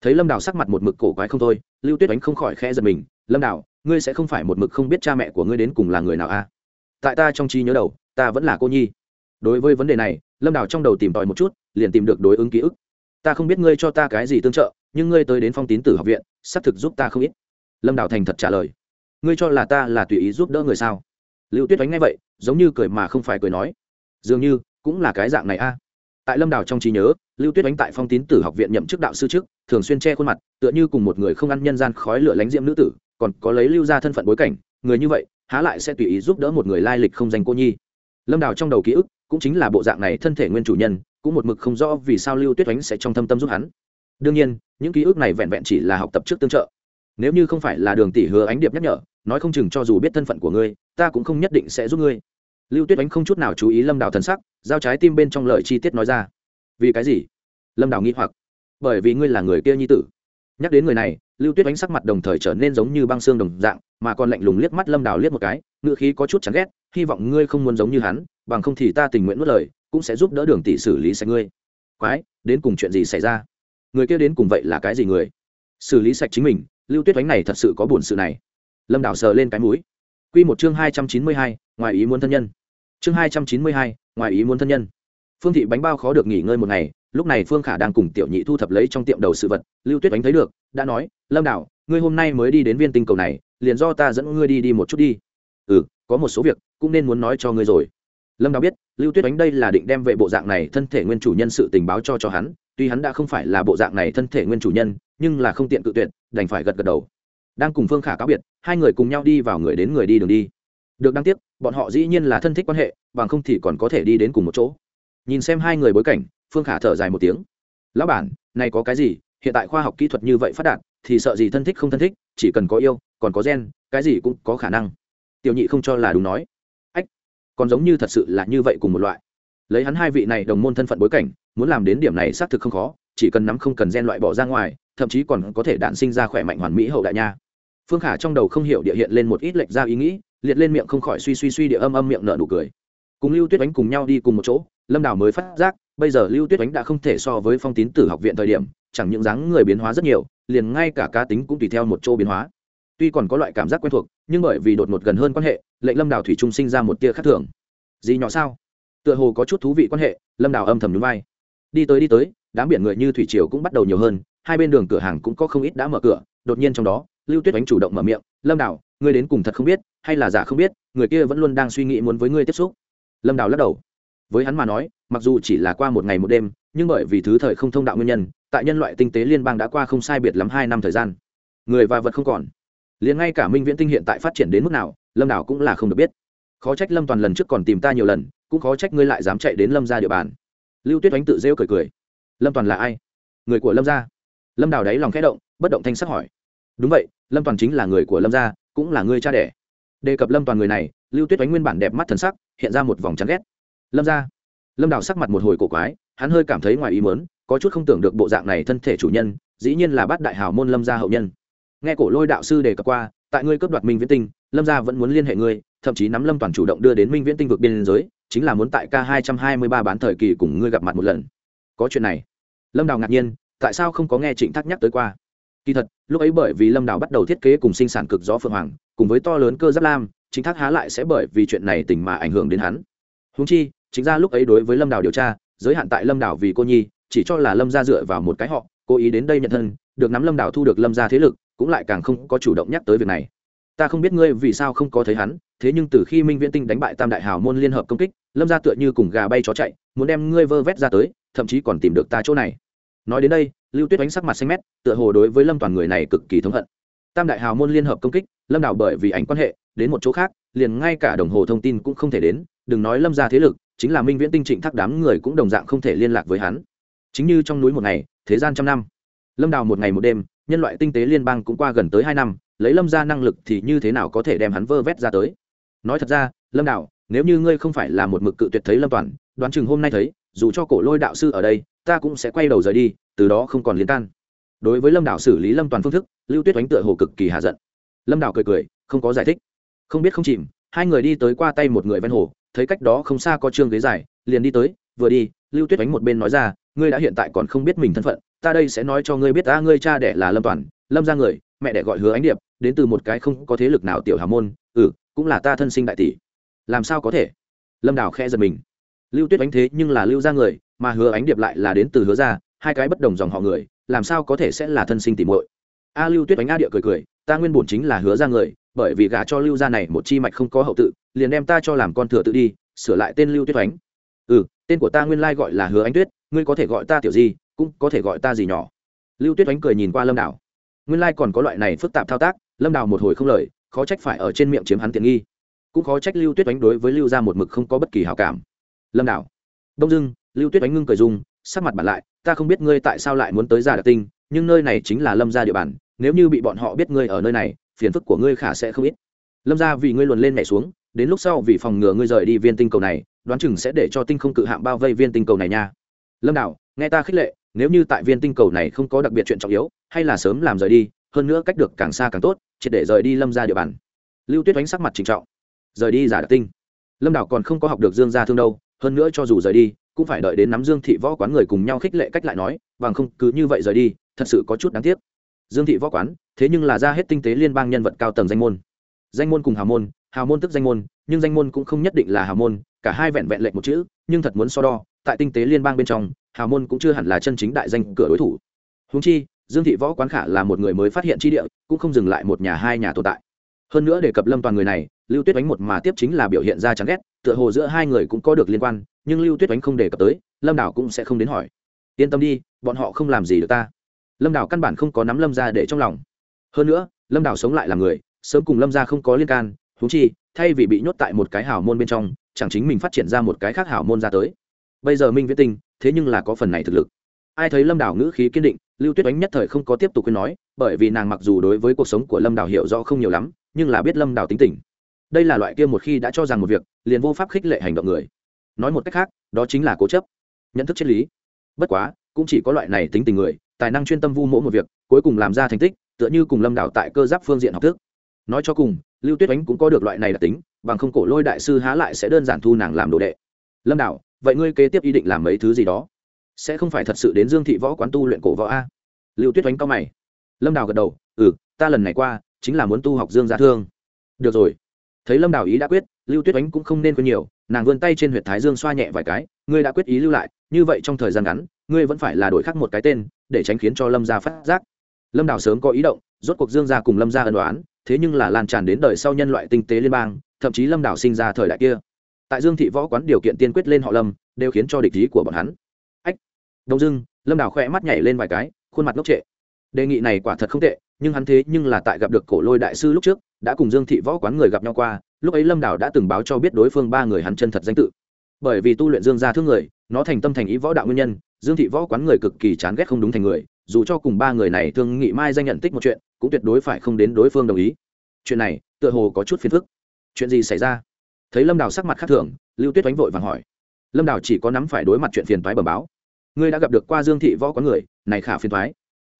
Thấy lâm đào sắc mặt một mực cổ quái không thôi, lưu tuyết đánh không khỏi khẽ giật mình, lâm đào, ngươi sẽ không phải một mực không biết cha mẹ của ngươi đến cùng là người nào a à? tại ta trong trí nhớ đầu, ta vẫn là cô nhi. Đối với vấn đề này, lâm đào trong đầu tìm tòi một chút, liền tìm được đối ứng ký ức. Ta không biết ngươi cho ta cái gì tương trợ, nhưng ngươi tới đến phong tín tử học viện, xác thực giúp ta không ít. Lâm đào thành thật trả lời ngươi cho là ta là tùy ý giúp đỡ người sao? Lưu tuyết đánh ngay vậy, giống như cười mà không phải cười nói. Dường như, cũng là cái dạng này a. Tại lâm đào trong trí nhớ, lưu tuyết đánh tại phong tín tử học viện nhậm chức đạo sư trước, thường xuyên che khuôn mặt, tựa như cùng một người không ăn nhân gian khói lửa lánh diễm nữ tử, còn có lấy lưu ra thân phận bối cảnh, người như vậy, há lại sẽ tùy ý giúp đỡ một người lai lịch không danh cô nhi. Lâm đào trong đầu ký ức, cũng chính là bộ dạng này thân thể nguyên chủ nhân, cũng một mực không rõ vì sao lưu tuyết oánh sẽ trong thâm tâm giúp hắn. Đương nhiên, những ký ức này vẹn vẹn chỉ là học tập trước tương trợ. Nếu như không phải là đường tỷ hứa ánh điệp nhắc nhở nói không chừng cho dù biết thân phận của ngươi, ta cũng không nhất định sẽ giúp ngươi. Lưu tuyết oánh không chút nào chú ý lâm đào thần sắc, giao trái tim bên trong lời chi tiết nói ra. Vì cái gì? Lâm đào nghĩ hoặc. Bởi vì ngươi là người kia nhi tử. Nhắc đến người này, lưu tuyết oánh sắc mặt đồng thời trở nên giống như băng xương đồng dạng, mà còn lạnh lùng liếc mắt lâm đào liếc một cái ngựa khí có chút chán ghét, hy vọng ngươi không muốn giống như hắn, bằng không thì ta tình nguyện nuốt lời, cũng sẽ giúp đỡ đường tỷ xử lý sạch ngươi. Quái, đến cùng chuyện gì xảy ra? Người kia đến cùng vậy là cái gì người? Xử lý sạch chính mình, lưu tuyết oánh này thật sự có buồn sự này lâm Đảo sờ lên cái mũi. Q một chương hai trăm chín mươi hai ngoài ý muốn thân nhân. Chương hai trăm chín mươi hai ngoài ý muốn thân nhân. Phương thị bánh bao khó được nghỉ ngơi một ngày lúc này phương khả đang cùng tiểu nhị thu thập lấy trong tiệm đầu sự vật lưu tuyết đánh thấy được đã nói lâm Đảo, ngươi hôm nay mới đi đến viên tinh cầu này liền do ta dẫn ngươi đi đi một chút đi. Ừ có một số việc cũng nên muốn nói cho ngươi rồi. Lâm Đảo biết lưu tuyết đánh đây là định đem về bộ dạng này thân thể nguyên chủ nhân sự tình báo cho cho hắn tuy hắn đã không phải là bộ dạng này thân thể nguyên chủ nhân nhưng là không tiện cự tuyệt đành phải gật gật đầu đang cùng phương khả cáo biệt, hai người cùng nhau đi vào người đến người đi đường đi. Được đáng tiếc, bọn họ dĩ nhiên là thân thích quan hệ, bằng không thì còn có thể đi đến cùng một chỗ. Nhìn xem hai người bối cảnh, phương khả thở dài một tiếng. Lão bản, này có cái gì? Hiện tại khoa học kỹ thuật như vậy phát đạt, thì sợ gì thân thích không thân thích, chỉ cần có yêu, còn có gen, cái gì cũng có khả năng. Tiểu nhị không cho là đúng nói. Ách, còn giống như thật sự là như vậy cùng một loại. Lấy hắn hai vị này đồng môn thân phận bối cảnh, muốn làm đến điểm này xác thực không khó, chỉ cần nắm không cần gen loại bỏ ra ngoài thậm chí còn có thể đạn sinh ra khỏe mạnh hoàn mỹ hậu đại nha. Phương khả trong đầu không hiểu địa hiện lên một ít lệch ra ý nghĩ, liệt lên miệng không khỏi suy suy suy địa âm âm miệng nở nụ cười. Cùng lưu tuyết đánh cùng nhau đi cùng một chỗ, lâm đào mới phát giác, bây giờ lưu tuyết đánh đã không thể so với phong tín tử học viện thời điểm, chẳng những dáng người biến hóa rất nhiều, liền ngay cả cá tính cũng tùy theo một chỗ biến hóa. Tuy còn có loại cảm giác quen thuộc, nhưng bởi vì đột ngột gần hơn quan hệ, lệnh lâm đào thủy trung sinh ra một tia khác thường. Gì nhỏ sao? Tựa hồ có chút thú vị quan hệ, lâm đào âm thầm núi vai. Đi tới đi tới, đám biển người như thủy triều cũng bắt đầu nhiều hơn hai bên đường cửa hàng cũng có không ít đã mở cửa, đột nhiên trong đó, lưu tuyết đánh chủ động mở miệng, lâm đào, ngươi đến cùng thật không biết, hay là giả không biết, người kia vẫn luôn đang suy nghĩ muốn với ngươi tiếp xúc. Lâm đào lắc đầu. Với hắn mà nói, mặc dù chỉ là qua một ngày một đêm, nhưng bởi vì thứ thời không thông đạo nguyên nhân, tại nhân loại tinh tế liên bang đã qua không sai biệt lắm hai năm thời gian. Người và vật không còn. Liền ngay cả minh viễn tinh hiện tại phát triển đến mức nào, lâm Đào cũng là không được biết. Khó trách lâm toàn lần trước còn tìm ta nhiều lần, cũng khó trách ngươi lại dám chạy đến lâm ra địa bàn. Lưu tuyết oánh tự rêu cười cười. Lâm toàn là ai? Người của lâm gia lâm đào đáy lòng khẽ động, bất động thanh sắc hỏi. Đúng vậy, lâm toàn chính là người của lâm gia, cũng là người cha đẻ. Đề cập lâm toàn người này, lưu tuyết đánh nguyên bản đẹp mắt thần sắc, hiện ra một vòng chán ghét. Lâm gia. Lâm đào sắc mặt một hồi cổ quái, hắn hơi cảm thấy ngoài ý mớn có chút không tưởng được bộ dạng này thân thể chủ nhân, dĩ nhiên là bát đại hào môn lâm gia hậu nhân. Nghe cổ lôi đạo sư đề cập qua, tại ngươi cấp đoạt minh viễn tinh, lâm gia vẫn muốn liên hệ ngươi, thậm chí nắm lâm toàn chủ động đưa đến minh viễn tinh vực biên giới, chính là muốn tại k hai trăm hai mươi ba bán thời kỳ cùng ngươi gặp mặt một lần. Có chuyện này. Lâm đào ngạc nhiên tại sao không có nghe trịnh thác nhắc tới qua? Kỳ thật, lúc ấy bởi vì lâm đào bắt đầu thiết kế cùng sinh sản cực gió phượng hoàng, cùng với to lớn cơ giáp lam chính thác há lại sẽ bởi vì chuyện này tình mà ảnh hưởng đến hắn. Húng chi, chính ra lúc ấy đối với lâm đào điều tra, giới hạn tại lâm đào vì cô nhi, chỉ cho là lâm gia dựa vào một cái họ, cố ý đến đây nhận thân, được nắm lâm đào thu được lâm gia thế lực, cũng lại càng không có chủ động nhắc tới việc này. Ta không biết ngươi vì sao không có thấy hắn, thế nhưng từ khi minh viễn tinh đánh bại tam đại hào môn liên hợp công kích, lâm gia tựa như cùng gà bay chó chạy, muốn đem ngươi vơ vét ra tới, thậm chí còn tìm được ta chỗ này nói đến đây, lưu tuyết đánh sắc mặt xanh mét, tựa hồ đối với lâm toàn người này cực kỳ thống hận. Tam đại hào môn liên hợp công kích, lâm đảo bởi vì ảnh quan hệ, đến một chỗ khác, liền ngay cả đồng hồ thông tin cũng không thể đến, đừng nói lâm ra thế lực, chính là minh viễn tinh trịnh thác đám người cũng đồng dạng không thể liên lạc với hắn. Chính như trong núi một ngày, thế gian trăm năm. Lâm đào một ngày một đêm, nhân loại tinh tế liên bang cũng qua gần tới hai năm, lấy lâm ra năng lực thì như thế nào có thể đem hắn vơ vét ra tới? Nói thật ra, lâm đào, nếu như ngươi không phải là một mực cự tuyệt thấy lâm toàn, đoán chừng hôm nay thấy, dù cho cổ lôi đạo sư ở đây ta cũng sẽ quay đầu rời đi, từ đó không còn liên can. Đối với lâm đảo xử lý lâm toàn phương thức, lưu tuyết oánh tựa hồ cực kỳ hạ giận. Lâm đảo cười cười, không có giải thích. Không biết không chìm, hai người đi tới qua tay một người ven hồ, thấy cách đó không xa có trương ghế dài, liền đi tới, vừa đi, lưu tuyết oánh một bên nói ra, ngươi đã hiện tại còn không biết mình thân phận, ta đây sẽ nói cho ngươi biết, ta, ngươi cha đẻ là lâm toàn, lâm ra người, mẹ đẻ gọi hứa ánh điệp, đến từ một cái không có thế lực nào tiểu hà môn ừ cũng là ta thân sinh đại tỷ. Làm sao có thể? Lâm đảo khe giật mình. Lưu tuyết oánh thế nhưng là lưu ra người mà hứa ánh điệp lại là đến từ hứa ra hai cái bất đồng dòng họ người, làm sao có thể sẽ là thân sinh tìm muội? A lưu tuyết ánh a địa cười cười, ta nguyên bổn chính là hứa ra người, bởi vì gả cho lưu gia này một chi mạch không có hậu tự, liền đem ta cho làm con thừa tự đi, sửa lại tên lưu tuyết ánh. Ừ tên của ta nguyên lai gọi là hứa ánh tuyết, ngươi có thể gọi ta tiểu gì, cũng có thể gọi ta gì nhỏ. Lưu tuyết ánh cười nhìn qua lâm đảo nguyên lai còn có loại này phức tạp thao tác, lâm đảo một hồi không lời, khó trách phải ở trên miệng chiếm hắn tiện nghi. Cũng khó trách lưu tuyết ánh đối với lưu gia một mực không có bất kỳ hảo cảm. Lâm đảo đông dưng lưu tuyết ánh ngưng cười dung sắc mặt bản lại, ta không biết ngươi tại sao lại muốn tới giả đặc tinh, nhưng nơi này chính là lâm gia địa bàn, nếu như bị bọn họ biết ngươi ở nơi này, phiền phức của ngươi khả sẽ không ít. Lâm gia vì ngươi luồn lên nhảy xuống, đến lúc sau vì phòng ngừa ngươi rời đi viên tinh cầu này, đoán chừng sẽ để cho tinh không cự hạng bao vây viên tinh cầu này nha. Lâm đạo nghe ta khích lệ, nếu như tại viên tinh cầu này không có đặc biệt chuyện trọng yếu, hay là sớm làm rời đi, hơn nữa cách được càng xa càng tốt chỉ để rời đi lâm ra địa bàn. Lưu tuyết đánh sắc mặt trịnh trọng. Rời đi giả đặc tinh. Lâm đảo còn không có học được dương gia thương đâu, hơn nữa cho dù rời đi cũng phải đợi đến nắm dương thị võ quán người cùng nhau khích lệ cách lại nói, bằng không cứ như vậy rời đi, thật sự có chút đáng tiếc. Dương thị võ quán, thế nhưng là ra hết tinh tế liên bang nhân vật cao tầng danh môn. Danh môn cùng hào môn hào môn tức danh môn, nhưng danh môn cũng không nhất định là hào môn, cả hai vẹn vẹn lệnh một chữ, nhưng thật muốn so đo, tại tinh tế liên bang bên trong, hào môn cũng chưa hẳn là chân chính đại danh cửa đối thủ. Húng chi, dương thị võ quán khả là một người mới phát hiện chi địa, cũng không dừng lại một nhà hai nhà tồn tại hơn nữa đề cập lâm toàn người này, lưu tuyết đánh một mà tiếp chính là biểu hiện ra chán ghét, tựa hồ giữa hai người cũng có được liên quan, nhưng lưu tuyết đánh không đề cập tới, lâm đảo cũng sẽ không đến hỏi. Yên tâm đi, bọn họ không làm gì được ta. Lâm đảo căn bản không có nắm lâm ra để trong lòng. Hơn nữa, lâm đảo sống lại là người, sớm cùng lâm ra không có liên can thú chi, thay vì bị nhốt tại một cái hào môn bên trong, chẳng chính mình phát triển ra một cái khác hào môn ra tới. Bây giờ minh viết tinh, thế nhưng là có phần này thực lực. Ai thấy lâm đảo ngữ khí kiên định, lưu tuyết đánh nhất thời không có tiếp tục khuyên nói, bởi vì nàng mặc dù đối với cuộc sống của lâm đảo hiểu rõ không nhiều lắm nhưng là biết lâm đảo tính tình. Đây là loại kia một khi đã cho rằng một việc, liền vô pháp khích lệ hành động người. Nói một cách khác, đó chính là cố chấp, nhận thức triết lý. Bất quá, cũng chỉ có loại này tính tình người, tài năng chuyên tâm vu mỗ một việc, cuối cùng làm ra thành tích, tựa như cùng lâm đảo tại cơ giáp phương diện học thức. Nói cho cùng, lưu tuyết ánh cũng có được loại này đặc tính, bằng không cổ lôi đại sư há lại sẽ đơn giản thu nàng làm đồ đệ. Lâm đảo, vậy ngươi kế tiếp ý định làm mấy thứ gì đó? Sẽ không phải thật sự đến dương thị võ quán tu luyện cổ võ a? Lưu tuyết oánh cao mày. Lâm đảo gật đầu ừ ta lần này qua chính là muốn tu học dương gia thương. Được rồi. Thấy lâm Đào ý đã quyết, lưu tuyết oánh cũng không nên quên nhiều, nàng vươn tay trên huyệt thái dương xoa nhẹ vài cái, ngươi đã quyết ý lưu lại, như vậy trong thời gian ngắn, ngươi vẫn phải là đổi khác một cái tên, để tránh khiến cho lâm gia phát giác. Lâm Đào sớm có ý động, rốt cuộc dương gia cùng lâm gia ân đoán thế nhưng là lan tràn đến đời sau nhân loại tinh tế liên bang, thậm chí lâm đảo sinh ra thời đại kia. Tại dương thị võ quán điều kiện tiên quyết lên họ lâm, đều khiến cho địch ý của bọn hắn. Ách! Đông dưng lâm đảo khỏe mắt nhảy lên vài cái, khuôn mặt ngốc trệ. Đề nghị này quả thật không tệ nhưng hắn thế nhưng là tại gặp được cổ lôi đại sư lúc trước, đã cùng dương thị võ quán người gặp nhau qua, lúc ấy lâm đảo đã từng báo cho biết đối phương ba người hắn chân thật danh tự. Bởi vì tu luyện dương gia thương người, nó thành tâm thành ý võ đạo nguyên nhân, dương thị võ quán người cực kỳ chán ghét không đúng thành người, dù cho cùng ba người này thương nghị mai danh nhận tích một chuyện, cũng tuyệt đối phải không đến đối phương đồng ý. Chuyện này, tựa hồ có chút phiền phức. Chuyện gì xảy ra? Thấy lâm đào sắc mặt khác thường, lưu tuyết oánh vội vàng hỏi. Lâm đào chỉ có nắm phải đối mặt chuyện phiền thoái bẩm báo. Ngươi đã gặp được qua dương thị võ quán người, này khả phiền thoái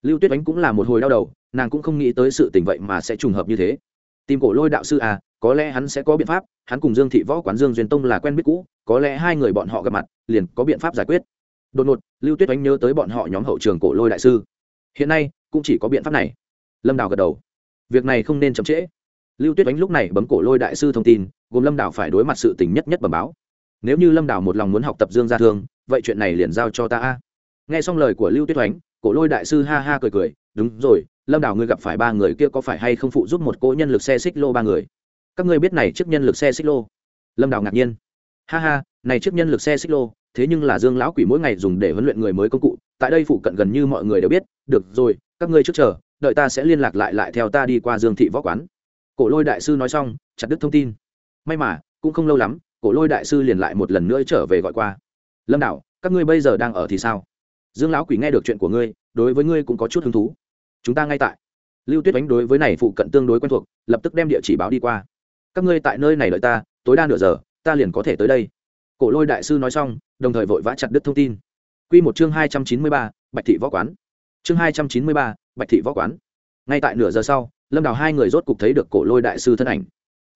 lưu tuyết ánh cũng là một hồi đau đầu, nàng cũng không nghĩ tới sự tình vậy mà sẽ trùng hợp như thế. Tìm cổ lôi đạo sư à có lẽ hắn sẽ có biện pháp, hắn cùng dương thị võ quán dương duyên tông là quen biết cũ, có lẽ hai người bọn họ gặp mặt, liền có biện pháp giải quyết. Đột ngột, lưu tuyết ánh nhớ tới bọn họ nhóm hậu trường cổ lôi đại sư. Hiện nay, cũng chỉ có biện pháp này. Lâm đào gật đầu. Việc này không nên chậm trễ. Lưu tuyết ánh lúc này bấm cổ lôi đại sư thông tin, gồm lâm đào phải đối mặt sự tình nhất nhất bẩm báo. Nếu như lâm đào một lòng muốn học tập dương gia thương, vậy chuyện này liền giao cho ta a. Nghe xong lời của lưu tuyết ánh cổ lôi đại sư ha ha cười cười, đúng rồi, lâm đào ngươi gặp phải ba người kia có phải hay không phụ giúp một cô nhân lực xe xích lô ba người? Các ngươi biết này trước nhân lực xe xích lô? Lâm đào ngạc nhiên. Ha ha, này trước nhân lực xe xích lô, thế nhưng là dương lão quỷ mỗi ngày dùng để huấn luyện người mới công cụ, tại đây phụ cận gần như mọi người đều biết. Được rồi, các ngươi trước chờ, đợi ta sẽ liên lạc lại lại theo ta đi qua dương thị võ quán. Cổ lôi đại sư nói xong, chặt đứt thông tin. May mà, cũng không lâu lắm, cổ lôi đại sư liền lại một lần nữa trở về gọi qua. Lâm đảo các ngươi bây giờ đang ở thì sao? Dương lão quỷ nghe được chuyện của ngươi, đối với ngươi cũng có chút hứng thú. Chúng ta ngay tại. Lưu tuyết đánh đối với này phụ cận tương đối quen thuộc, lập tức đem địa chỉ báo đi qua. Các ngươi tại nơi này đợi ta, tối đa nửa giờ, ta liền có thể tới đây. Cổ lôi đại sư nói xong, đồng thời vội vã chặt đứt thông tin. Quy một chương hai trăm chín mươi ba, bạch thị võ quán. Chương hai trăm chín mươi ba, bạch thị võ quán. Ngay tại nửa giờ sau, lâm đào hai người rốt cục thấy được cổ lôi đại sư thân ảnh.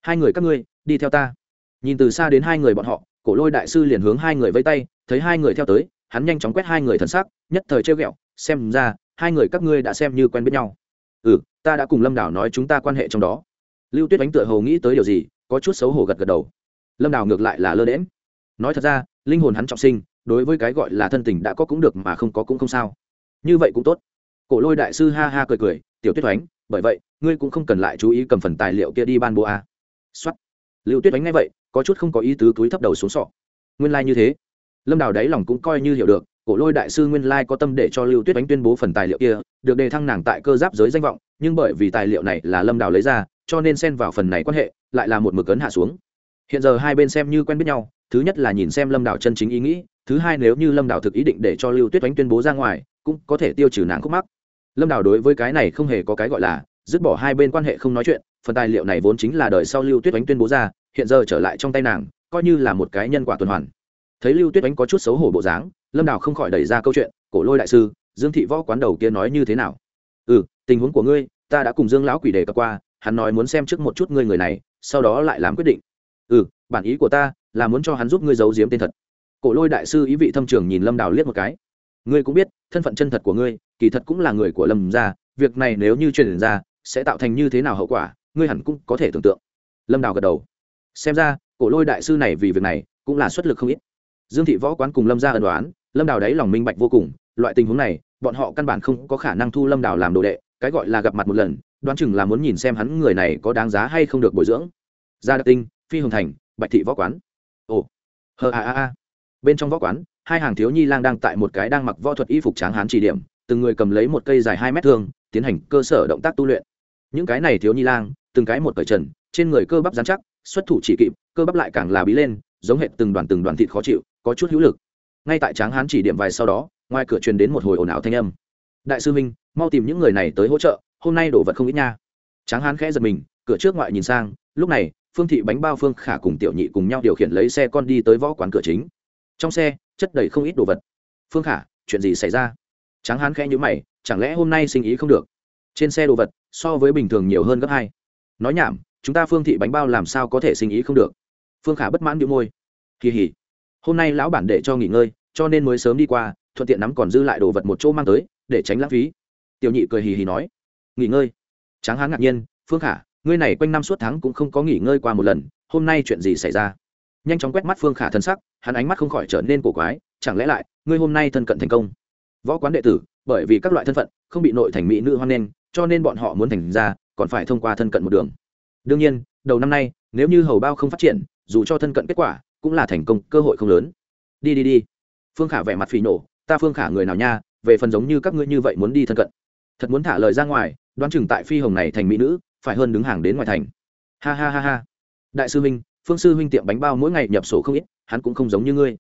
Hai người các ngươi, đi theo ta. Nhìn từ xa đến hai người bọn họ, cổ lôi đại sư liền hướng hai người vây tay, thấy hai người theo tới hắn nhanh chóng quét hai người thần sắc, nhất thời trêu ghẹo, xem ra, hai người các ngươi đã xem như quen biết nhau. Ừ ta đã cùng lâm đào nói chúng ta quan hệ trong đó. Lưu tuyết đánh tựa hồ nghĩ tới điều gì, có chút xấu hổ gật gật đầu. Lâm đào ngược lại là lơ đễnh. nói thật ra, linh hồn hắn trọng sinh, đối với cái gọi là thân tình đã có cũng được mà không có cũng không sao. Như vậy cũng tốt. Cổ lôi đại sư ha ha cười cười, tiểu tuyết oánh bởi vậy, ngươi cũng không cần lại chú ý cầm phần tài liệu kia đi ban bố a. Soát. lưu tuyết oánh nghe vậy, có chút không có ý tứ túi thấp đầu xuống sọ. Nguyên lai như thế lâm đào đáy lòng cũng coi như hiểu được, cổ lôi đại sư nguyên lai có tâm để cho lưu tuyết oánh tuyên bố phần tài liệu kia, được đề thăng nàng tại cơ giáp giới danh vọng, nhưng bởi vì tài liệu này là lâm đào lấy ra, cho nên xen vào phần này quan hệ, lại là một mực ấn hạ xuống. Hiện giờ hai bên xem như quen biết nhau, thứ nhất là nhìn xem lâm đào chân chính ý nghĩ, thứ hai nếu như lâm đào thực ý định để cho lưu tuyết oánh tuyên bố ra ngoài, cũng có thể tiêu trừ nàng khúc mắc. Lâm đào đối với cái này không hề có cái gọi là, dứt bỏ hai bên quan hệ không nói chuyện, phần tài liệu này vốn chính là đời sau lưu tuyết oánh tuyên bố ra, hiện giờ trở lại trong tay nàng, coi như là một cái nhân quả tuần hoàn thấy lưu tuyết oánh có chút xấu hổ bộ dáng lâm đào không khỏi đẩy ra câu chuyện cổ lôi đại sư dương thị võ quán đầu kia nói như thế nào ừ tình huống của ngươi ta đã cùng dương lão quỷ đề cập qua hắn nói muốn xem trước một chút ngươi người này sau đó lại làm quyết định ừ bản ý của ta là muốn cho hắn giúp ngươi giấu giếm tên thật cổ lôi đại sư ý vị thâm trường nhìn lâm đào liếc một cái ngươi cũng biết thân phận chân thật của ngươi kỳ thật cũng là người của lâm gia việc này nếu như truyền ra sẽ tạo thành như thế nào hậu quả ngươi hẳn cũng có thể tưởng tượng lâm đào gật đầu xem ra cổ lôi đại sư này vì việc này cũng là xuất lực không ít dương thị võ quán cùng lâm gia ẩn đoán lâm đào đáy lòng minh bạch vô cùng, loại tình huống này, bọn họ căn bản không có khả năng thu lâm đào làm đồ đệ, cái gọi là gặp mặt một lần, đoán chừng là muốn nhìn xem hắn người này có đáng giá hay không được bồi dưỡng. Gia đặc tinh, phi hồng thành, bạch thị võ quán. Ồ. Hờ a a a. Bên trong võ quán, hai hàng thiếu nhi lang đang tại một cái đang mặc võ thuật y phục tráng hán chỉ điểm, từng người cầm lấy một cây dài hai mét thương, tiến hành cơ sở động tác tu luyện. Những cái này thiếu nhi lang, từng cái một cởi trần, trên người cơ bắp dán chắc, xuất thủ chỉ kịp, cơ bắp lại càng là bí lên giống hệt từng đoàn từng đoàn thịt khó chịu, có chút hữu lực. Ngay tại tráng hán chỉ điểm vài sau đó, ngoài cửa truyền đến một hồi ồn ào thanh âm. Đại sư minh mau tìm những người này tới hỗ trợ, hôm nay đổ vật không ít nha. Tráng hán khẽ giật mình, cửa trước ngoại nhìn sang, lúc này, phương thị bánh bao phương khả cùng tiểu nhị cùng nhau điều khiển lấy xe con đi tới võ quán cửa chính. Trong xe, chất đầy không ít đồ vật. Phương khả, chuyện gì xảy ra? Tráng hán khẽ nhữ mày, chẳng lẽ hôm nay sinh ý không được? Trên xe đồ vật so với bình thường nhiều hơn gấp hai. Nói nhảm, chúng ta phương thị bánh bao làm sao có thể sinh ý không được? Phương khả bất mãn đĩu môi. Kỳ hỉ, hôm nay lão bản để cho nghỉ ngơi, cho nên mới sớm đi qua, thuận tiện nắm còn dư lại đồ vật một chỗ mang tới, để tránh lãng phí. Tiểu nhị cười hì hì nói. Nghỉ ngơi. Tráng hán ngạc nhiên, phương khả, ngươi này quanh năm suốt tháng cũng không có nghỉ ngơi qua một lần, hôm nay chuyện gì xảy ra? Nhanh chóng quét mắt phương khả thân sắc, hắn ánh mắt không khỏi trở nên cổ quái, chẳng lẽ lại, ngươi hôm nay thân cận thành công? Võ quán đệ tử, bởi vì các loại thân phận, không bị nội thành mỹ nữ hoan nghênh, cho nên bọn họ muốn thành ra, còn phải thông qua thân cận một đường. Đương nhiên, đầu năm nay, nếu như hầu bao không phát triển dù cho thân cận kết quả, cũng là thành công, cơ hội không lớn. Đi đi đi. Phương khả vẻ mặt phì nổ ta phương khả người nào nha, về phần giống như các ngươi như vậy muốn đi thân cận, thật muốn thả lời ra ngoài, đoán chừng tại phi hồng này thành mỹ nữ, phải hơn đứng hàng đến ngoài thành. Ha ha ha ha. Đại sư huynh, phương sư huynh tiệm bánh bao mỗi ngày nhập sổ không ít, hắn cũng không giống như ngươi.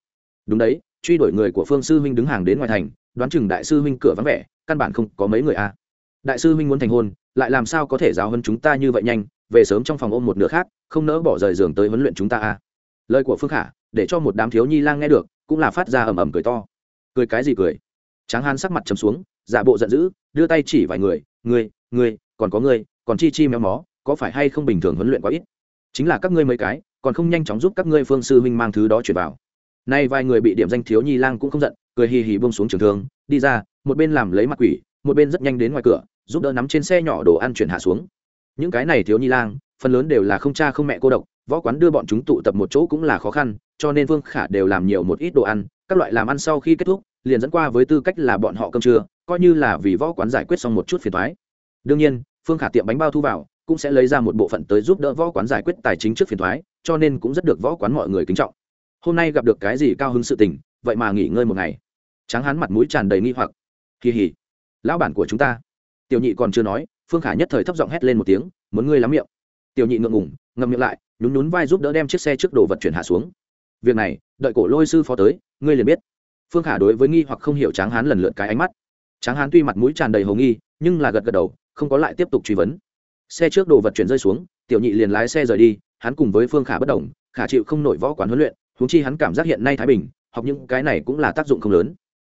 Đúng đấy, truy đuổi người của phương sư huynh đứng hàng đến ngoài thành, đoán chừng đại sư huynh cửa vắng vẻ, căn bản không có mấy người a à. đại sư huynh muốn thành hôn, lại làm sao có thể giáo hơn chúng ta như vậy nhanh về sớm trong phòng ôm một nửa khác, không nỡ bỏ rời giường tới huấn luyện chúng ta a à. lời của phương khả, để cho một đám thiếu nhi lang nghe được, cũng là phát ra ầm ầm cười to. Cười cái gì cười? Tráng hán sắc mặt chấm xuống, giả bộ giận dữ, đưa tay chỉ vài người người người còn có người còn chi chi méo mó, có phải hay không bình thường huấn luyện quá ít? Chính là các ngươi mấy cái, còn không nhanh chóng giúp các ngươi phương sư huynh mang thứ đó chuyển vào. Nay vài người bị điểm danh thiếu nhi lang cũng không giận, cười hì hì bông xuống trường thương, đi ra, một bên làm lấy mặt quỷ, một bên rất nhanh đến ngoài cửa, giúp đỡ nắm trên xe nhỏ đồ ăn chuyển hạ xuống những cái này thiếu nhi lang, phần lớn đều là không cha không mẹ cô độc, võ quán đưa bọn chúng tụ tập một chỗ cũng là khó khăn, cho nên vương khả đều làm nhiều một ít đồ ăn, các loại làm ăn sau khi kết thúc, liền dẫn qua với tư cách là bọn họ cơm trưa, coi như là vì võ quán giải quyết xong một chút phiền thoái đương nhiên, phương khả tiệm bánh bao thu vào, cũng sẽ lấy ra một bộ phận tới giúp đỡ võ quán giải quyết tài chính trước phiền thoái cho nên cũng rất được võ quán mọi người kính trọng. Hôm nay gặp được cái gì cao hứng sự tình, vậy mà nghỉ ngơi một ngày. Tráng hán mặt mũi tràn đầy nghi hoặc. Kỳ hỉ. Lão bản của chúng ta. Tiểu nhị còn chưa nói phương khả nhất thời thấp giọng hét lên một tiếng, muốn ngươi lắm miệng. Tiểu nhị ngượng ngủng ngậm miệng lại, nhún nhún vai giúp đỡ đem chiếc xe trước đồ vật chuyển hạ xuống. Việc này, đợi cổ lôi sư phó tới, ngươi liền biết. Phương khả đối với nghi hoặc không hiểu tráng hán lần lượt cái ánh mắt. Tráng hán tuy mặt mũi tràn đầy hồ nghi, nhưng là gật gật đầu, không có lại tiếp tục truy vấn. Xe trước đồ vật chuyển rơi xuống, tiểu nhị liền lái xe rời đi, hắn cùng với phương khả bất đồng khả chịu không nổi võ quán huấn luyện húng chi hắn cảm giác hiện nay thái bình, học những cái này cũng là tác dụng không lớn.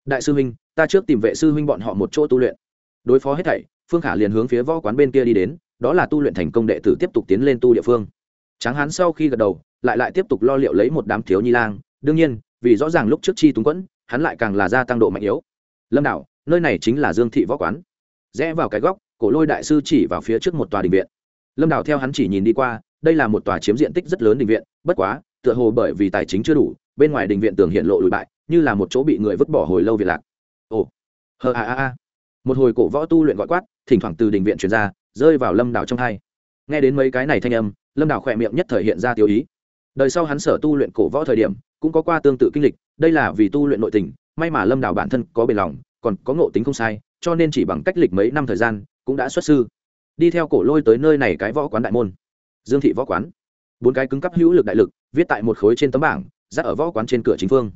Đại sư huynh, ta trước tìm vệ sư huynh bọn họ một chỗ tu luyện. Đối phó hết thảy phương khả liền hướng phía võ quán bên kia đi đến, đó là tu luyện thành công đệ tử tiếp tục tiến lên tu địa phương. Tráng hán sau khi gật đầu, lại lại tiếp tục lo liệu lấy một đám thiếu nhi lang. Đương nhiên, vì rõ ràng lúc trước chi túng quẫn, hắn lại càng là gia tăng độ mạnh yếu. Lâm đảo nơi này chính là dương thị võ quán. Rẽ vào cái góc, cổ lôi đại sư chỉ vào phía trước một tòa đình viện. Lâm đảo theo hắn chỉ nhìn đi qua, đây là một tòa chiếm diện tích rất lớn đình viện, bất quá, tựa hồ bởi vì tài chính chưa đủ, bên ngoài đình viện tường hiện lộ lùi bại, như là một chỗ bị người vứt bỏ hồi lâu việt lạc. Ồ, hờ a a a. Một hồi cổ võ tu luyện gọi quát thỉnh thoảng từ đình viện chuyển ra, rơi vào lâm đảo trong hai. Nghe đến mấy cái này thanh âm, lâm đảo khỏe miệng nhất thời hiện ra tiêu ý. Đời sau hắn sở tu luyện cổ võ thời điểm, cũng có qua tương tự kinh lịch, đây là vì tu luyện nội tình, may mà lâm đảo bản thân có bề lòng, còn có ngộ tính không sai, cho nên chỉ bằng cách lịch mấy năm thời gian, cũng đã xuất sư. Đi theo cổ lôi tới nơi này cái võ quán đại môn. Dương thị võ quán. Bốn cái cứng cắp hữu lực đại lực, viết tại một khối trên tấm bảng, dắt ở võ quán trên cửa chính phương.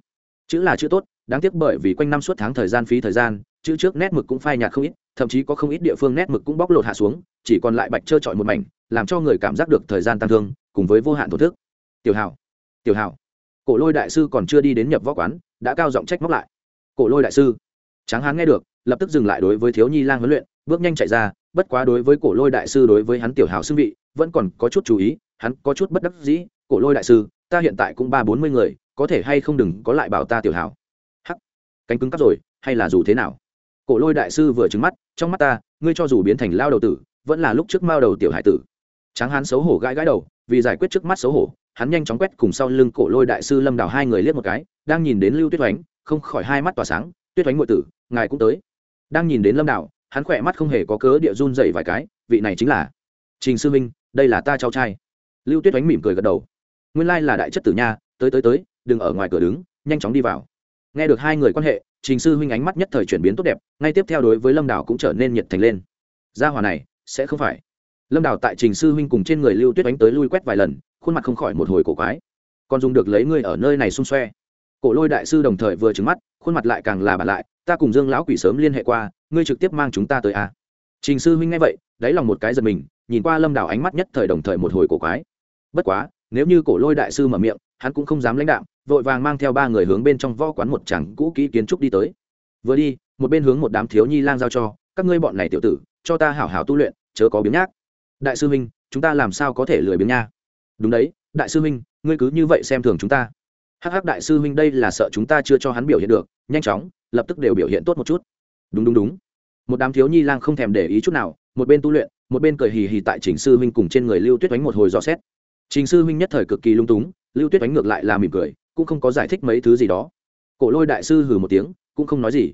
Chữ là chữ tốt, đáng tiếc bởi vì quanh năm suốt tháng thời gian phí thời gian, chữ trước nét mực cũng phai nhạt không ít thậm chí có không ít địa phương nét mực cũng bóc lột hạ xuống, chỉ còn lại bạch trơ trọi một mảnh, làm cho người cảm giác được thời gian tăng thương, cùng với vô hạn thổ thức. Tiểu hảo tiểu hảo cổ lôi đại sư còn chưa đi đến nhập võ quán, đã cao giọng trách móc lại. Cổ lôi đại sư, tráng hán nghe được, lập tức dừng lại đối với thiếu nhi lang huấn luyện, bước nhanh chạy ra, bất quá đối với cổ lôi đại sư đối với hắn tiểu hào xưng vị, vẫn còn có chút chú ý, hắn có chút bất đắc dĩ, cổ lôi đại sư, ta hiện tại cũng ba bốn mươi người, có thể hay không đừng có lại bảo ta tiểu hào? Hắc, cánh cứng cắp rồi, hay là dù thế nào? Cổ lôi đại sư vừa trứng mắt trong mắt ta, ngươi cho dù biến thành lao đầu tử, vẫn là lúc trước mao đầu tiểu hải tử. Tráng hán xấu hổ gãi gãi đầu, vì giải quyết trước mắt xấu hổ, hắn nhanh chóng quét cùng sau lưng cổ lôi đại sư lâm đào hai người liếc một cái, đang nhìn đến lưu tuyết oánh, không khỏi hai mắt tỏa sáng, tuyết oánh ngụy tử, ngài cũng tới. Đang nhìn đến lâm đào, hắn khỏe mắt không hề có cớ địa run dậy vài cái, vị này chính là trình sư minh đây là ta cháu trai. Lưu tuyết oánh mỉm cười gật đầu. Nguyên lai là đại chất tử nha, tới tới tới, đừng ở ngoài cửa đứng, nhanh chóng đi vào. Nghe được hai người quan hệ trình sư huynh ánh mắt nhất thời chuyển biến tốt đẹp, ngay tiếp theo đối với lâm đảo cũng trở nên nhiệt thành lên. Gia hòa này, sẽ không phải. Lâm đảo tại trình sư huynh cùng trên người lưu tuyết đánh tới lui quét vài lần, khuôn mặt không khỏi một hồi cổ quái. Còn dùng được lấy ngươi ở nơi này xung xoe. Cổ lôi đại sư đồng thời vừa trứng mắt, khuôn mặt lại càng là bản lại, ta cùng dương lão quỷ sớm liên hệ qua, ngươi trực tiếp mang chúng ta tới à. trình sư huynh nghe vậy, đáy lòng một cái giật mình, nhìn qua lâm đảo ánh mắt nhất thời đồng thời một hồi cổ quái. Bất quá, nếu như cổ lôi đại sư mở miệng, hắn cũng không dám lãnh đạo vội vàng mang theo ba người hướng bên trong võ quán một chẳng cũ kỹ kiến trúc đi tới. Vừa đi, một bên hướng một đám thiếu nhi lang giao cho, các ngươi bọn này tiểu tử, cho ta hảo hảo tu luyện, chớ có biếng nhác. Đại sư huynh, chúng ta làm sao có thể lười biếng nha? Đúng đấy, đại sư huynh, ngươi cứ như vậy xem thường chúng ta. Hắc hắc, đại sư huynh, đây là sợ chúng ta chưa cho hắn biểu hiện được, nhanh chóng, lập tức đều biểu hiện tốt một chút. Đúng đúng đúng. Một đám thiếu nhi lang không thèm để ý chút nào, một bên tu luyện, một bên cười hì hì tại chỉnh sư huynh cùng trên người lưu tuyết đánh một hồi dò xét. Trình sư huynh nhất thời cực kỳ lung túng, lưu tuyết đánh ngược lại là mỉm cười cũng không có giải thích mấy thứ gì đó. Cổ lôi đại sư hừ một tiếng, cũng không nói gì.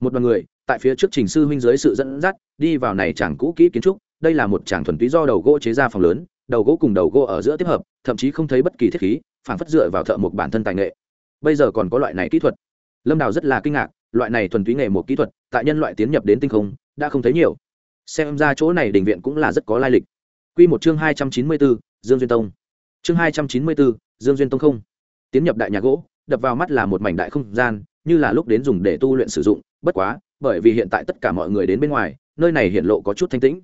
Một đoàn người, tại phía trước trình sư huynh dưới sự dẫn dắt, đi vào này chẳng cũ kỹ kiến trúc. Đây là một tràng thuần túy do đầu gỗ chế ra phòng lớn, đầu gỗ cùng đầu gỗ ở giữa tiếp hợp, thậm chí không thấy bất kỳ thiết khí phản phất dựa vào thợ một bản thân tài nghệ. Bây giờ còn có loại này kỹ thuật. Lâm đào rất là kinh ngạc, loại này thuần túy nghề một kỹ thuật, tại nhân loại tiến nhập đến tinh không, đã không thấy nhiều. Xem ra chỗ này đình viện cũng là rất có lai lịch. Quy một chương hai trăm chín mươi bốn, dương duyên tông. Chương hai trăm chín mươi bốn, dương duyên tông không tiến nhập đại nhà gỗ, đập vào mắt là một mảnh đại không gian, như là lúc đến dùng để tu luyện sử dụng, bất quá, bởi vì hiện tại tất cả mọi người đến bên ngoài, nơi này hiện lộ có chút thanh tĩnh.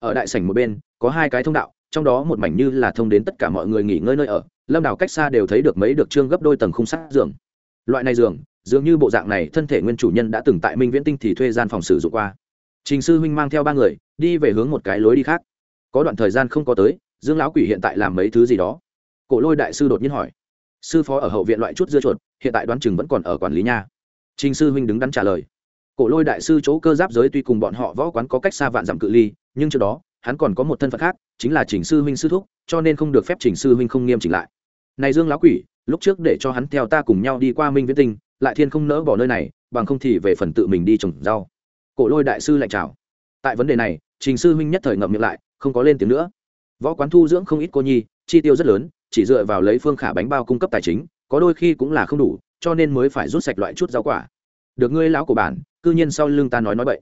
Ở đại sảnh một bên, có hai cái thông đạo, trong đó một mảnh như là thông đến tất cả mọi người nghỉ ngơi nơi ở, lâm đảo cách xa đều thấy được mấy được trương gấp đôi tầng khung sát giường. Loại này giường, dường như bộ dạng này thân thể nguyên chủ nhân đã từng tại minh viễn tinh thì thuê gian phòng sử dụng qua. Trình sư huynh mang theo ba người, đi về hướng một cái lối đi khác. Có đoạn thời gian không có tới, dương lão quỷ hiện tại làm mấy thứ gì đó? Cổ lôi đại sư đột nhiên hỏi sư phó ở hậu viện loại chút dưa chuột, hiện tại đoán chừng vẫn còn ở quản lý nha. Trình sư huynh đứng đắn trả lời. Cổ lôi đại sư chỗ cơ giáp giới tuy cùng bọn họ võ quán có cách xa vạn dặm cự ly, nhưng trước đó, hắn còn có một thân phận khác, chính là trình sư huynh sư thúc, cho nên không được phép trình sư huynh không nghiêm chỉnh lại. Này dương lão quỷ, lúc trước để cho hắn theo ta cùng nhau đi qua minh viễn tinh, lại thiên không nỡ bỏ nơi này, bằng không thì về phần tự mình đi trồng rau. Cổ lôi đại sư lại chào. Tại vấn đề này, trình sư huynh nhất thời ngậm miệng lại, không có lên tiếng nữa. Võ quán thu dưỡng không ít cô nhi, chi tiêu rất lớn chỉ dựa vào lấy phương khả bánh bao cung cấp tài chính, có đôi khi cũng là không đủ, cho nên mới phải rút sạch loại chút rau quả. Được ngươi lão của bản, cư nhiên sau lưng ta nói nói vậy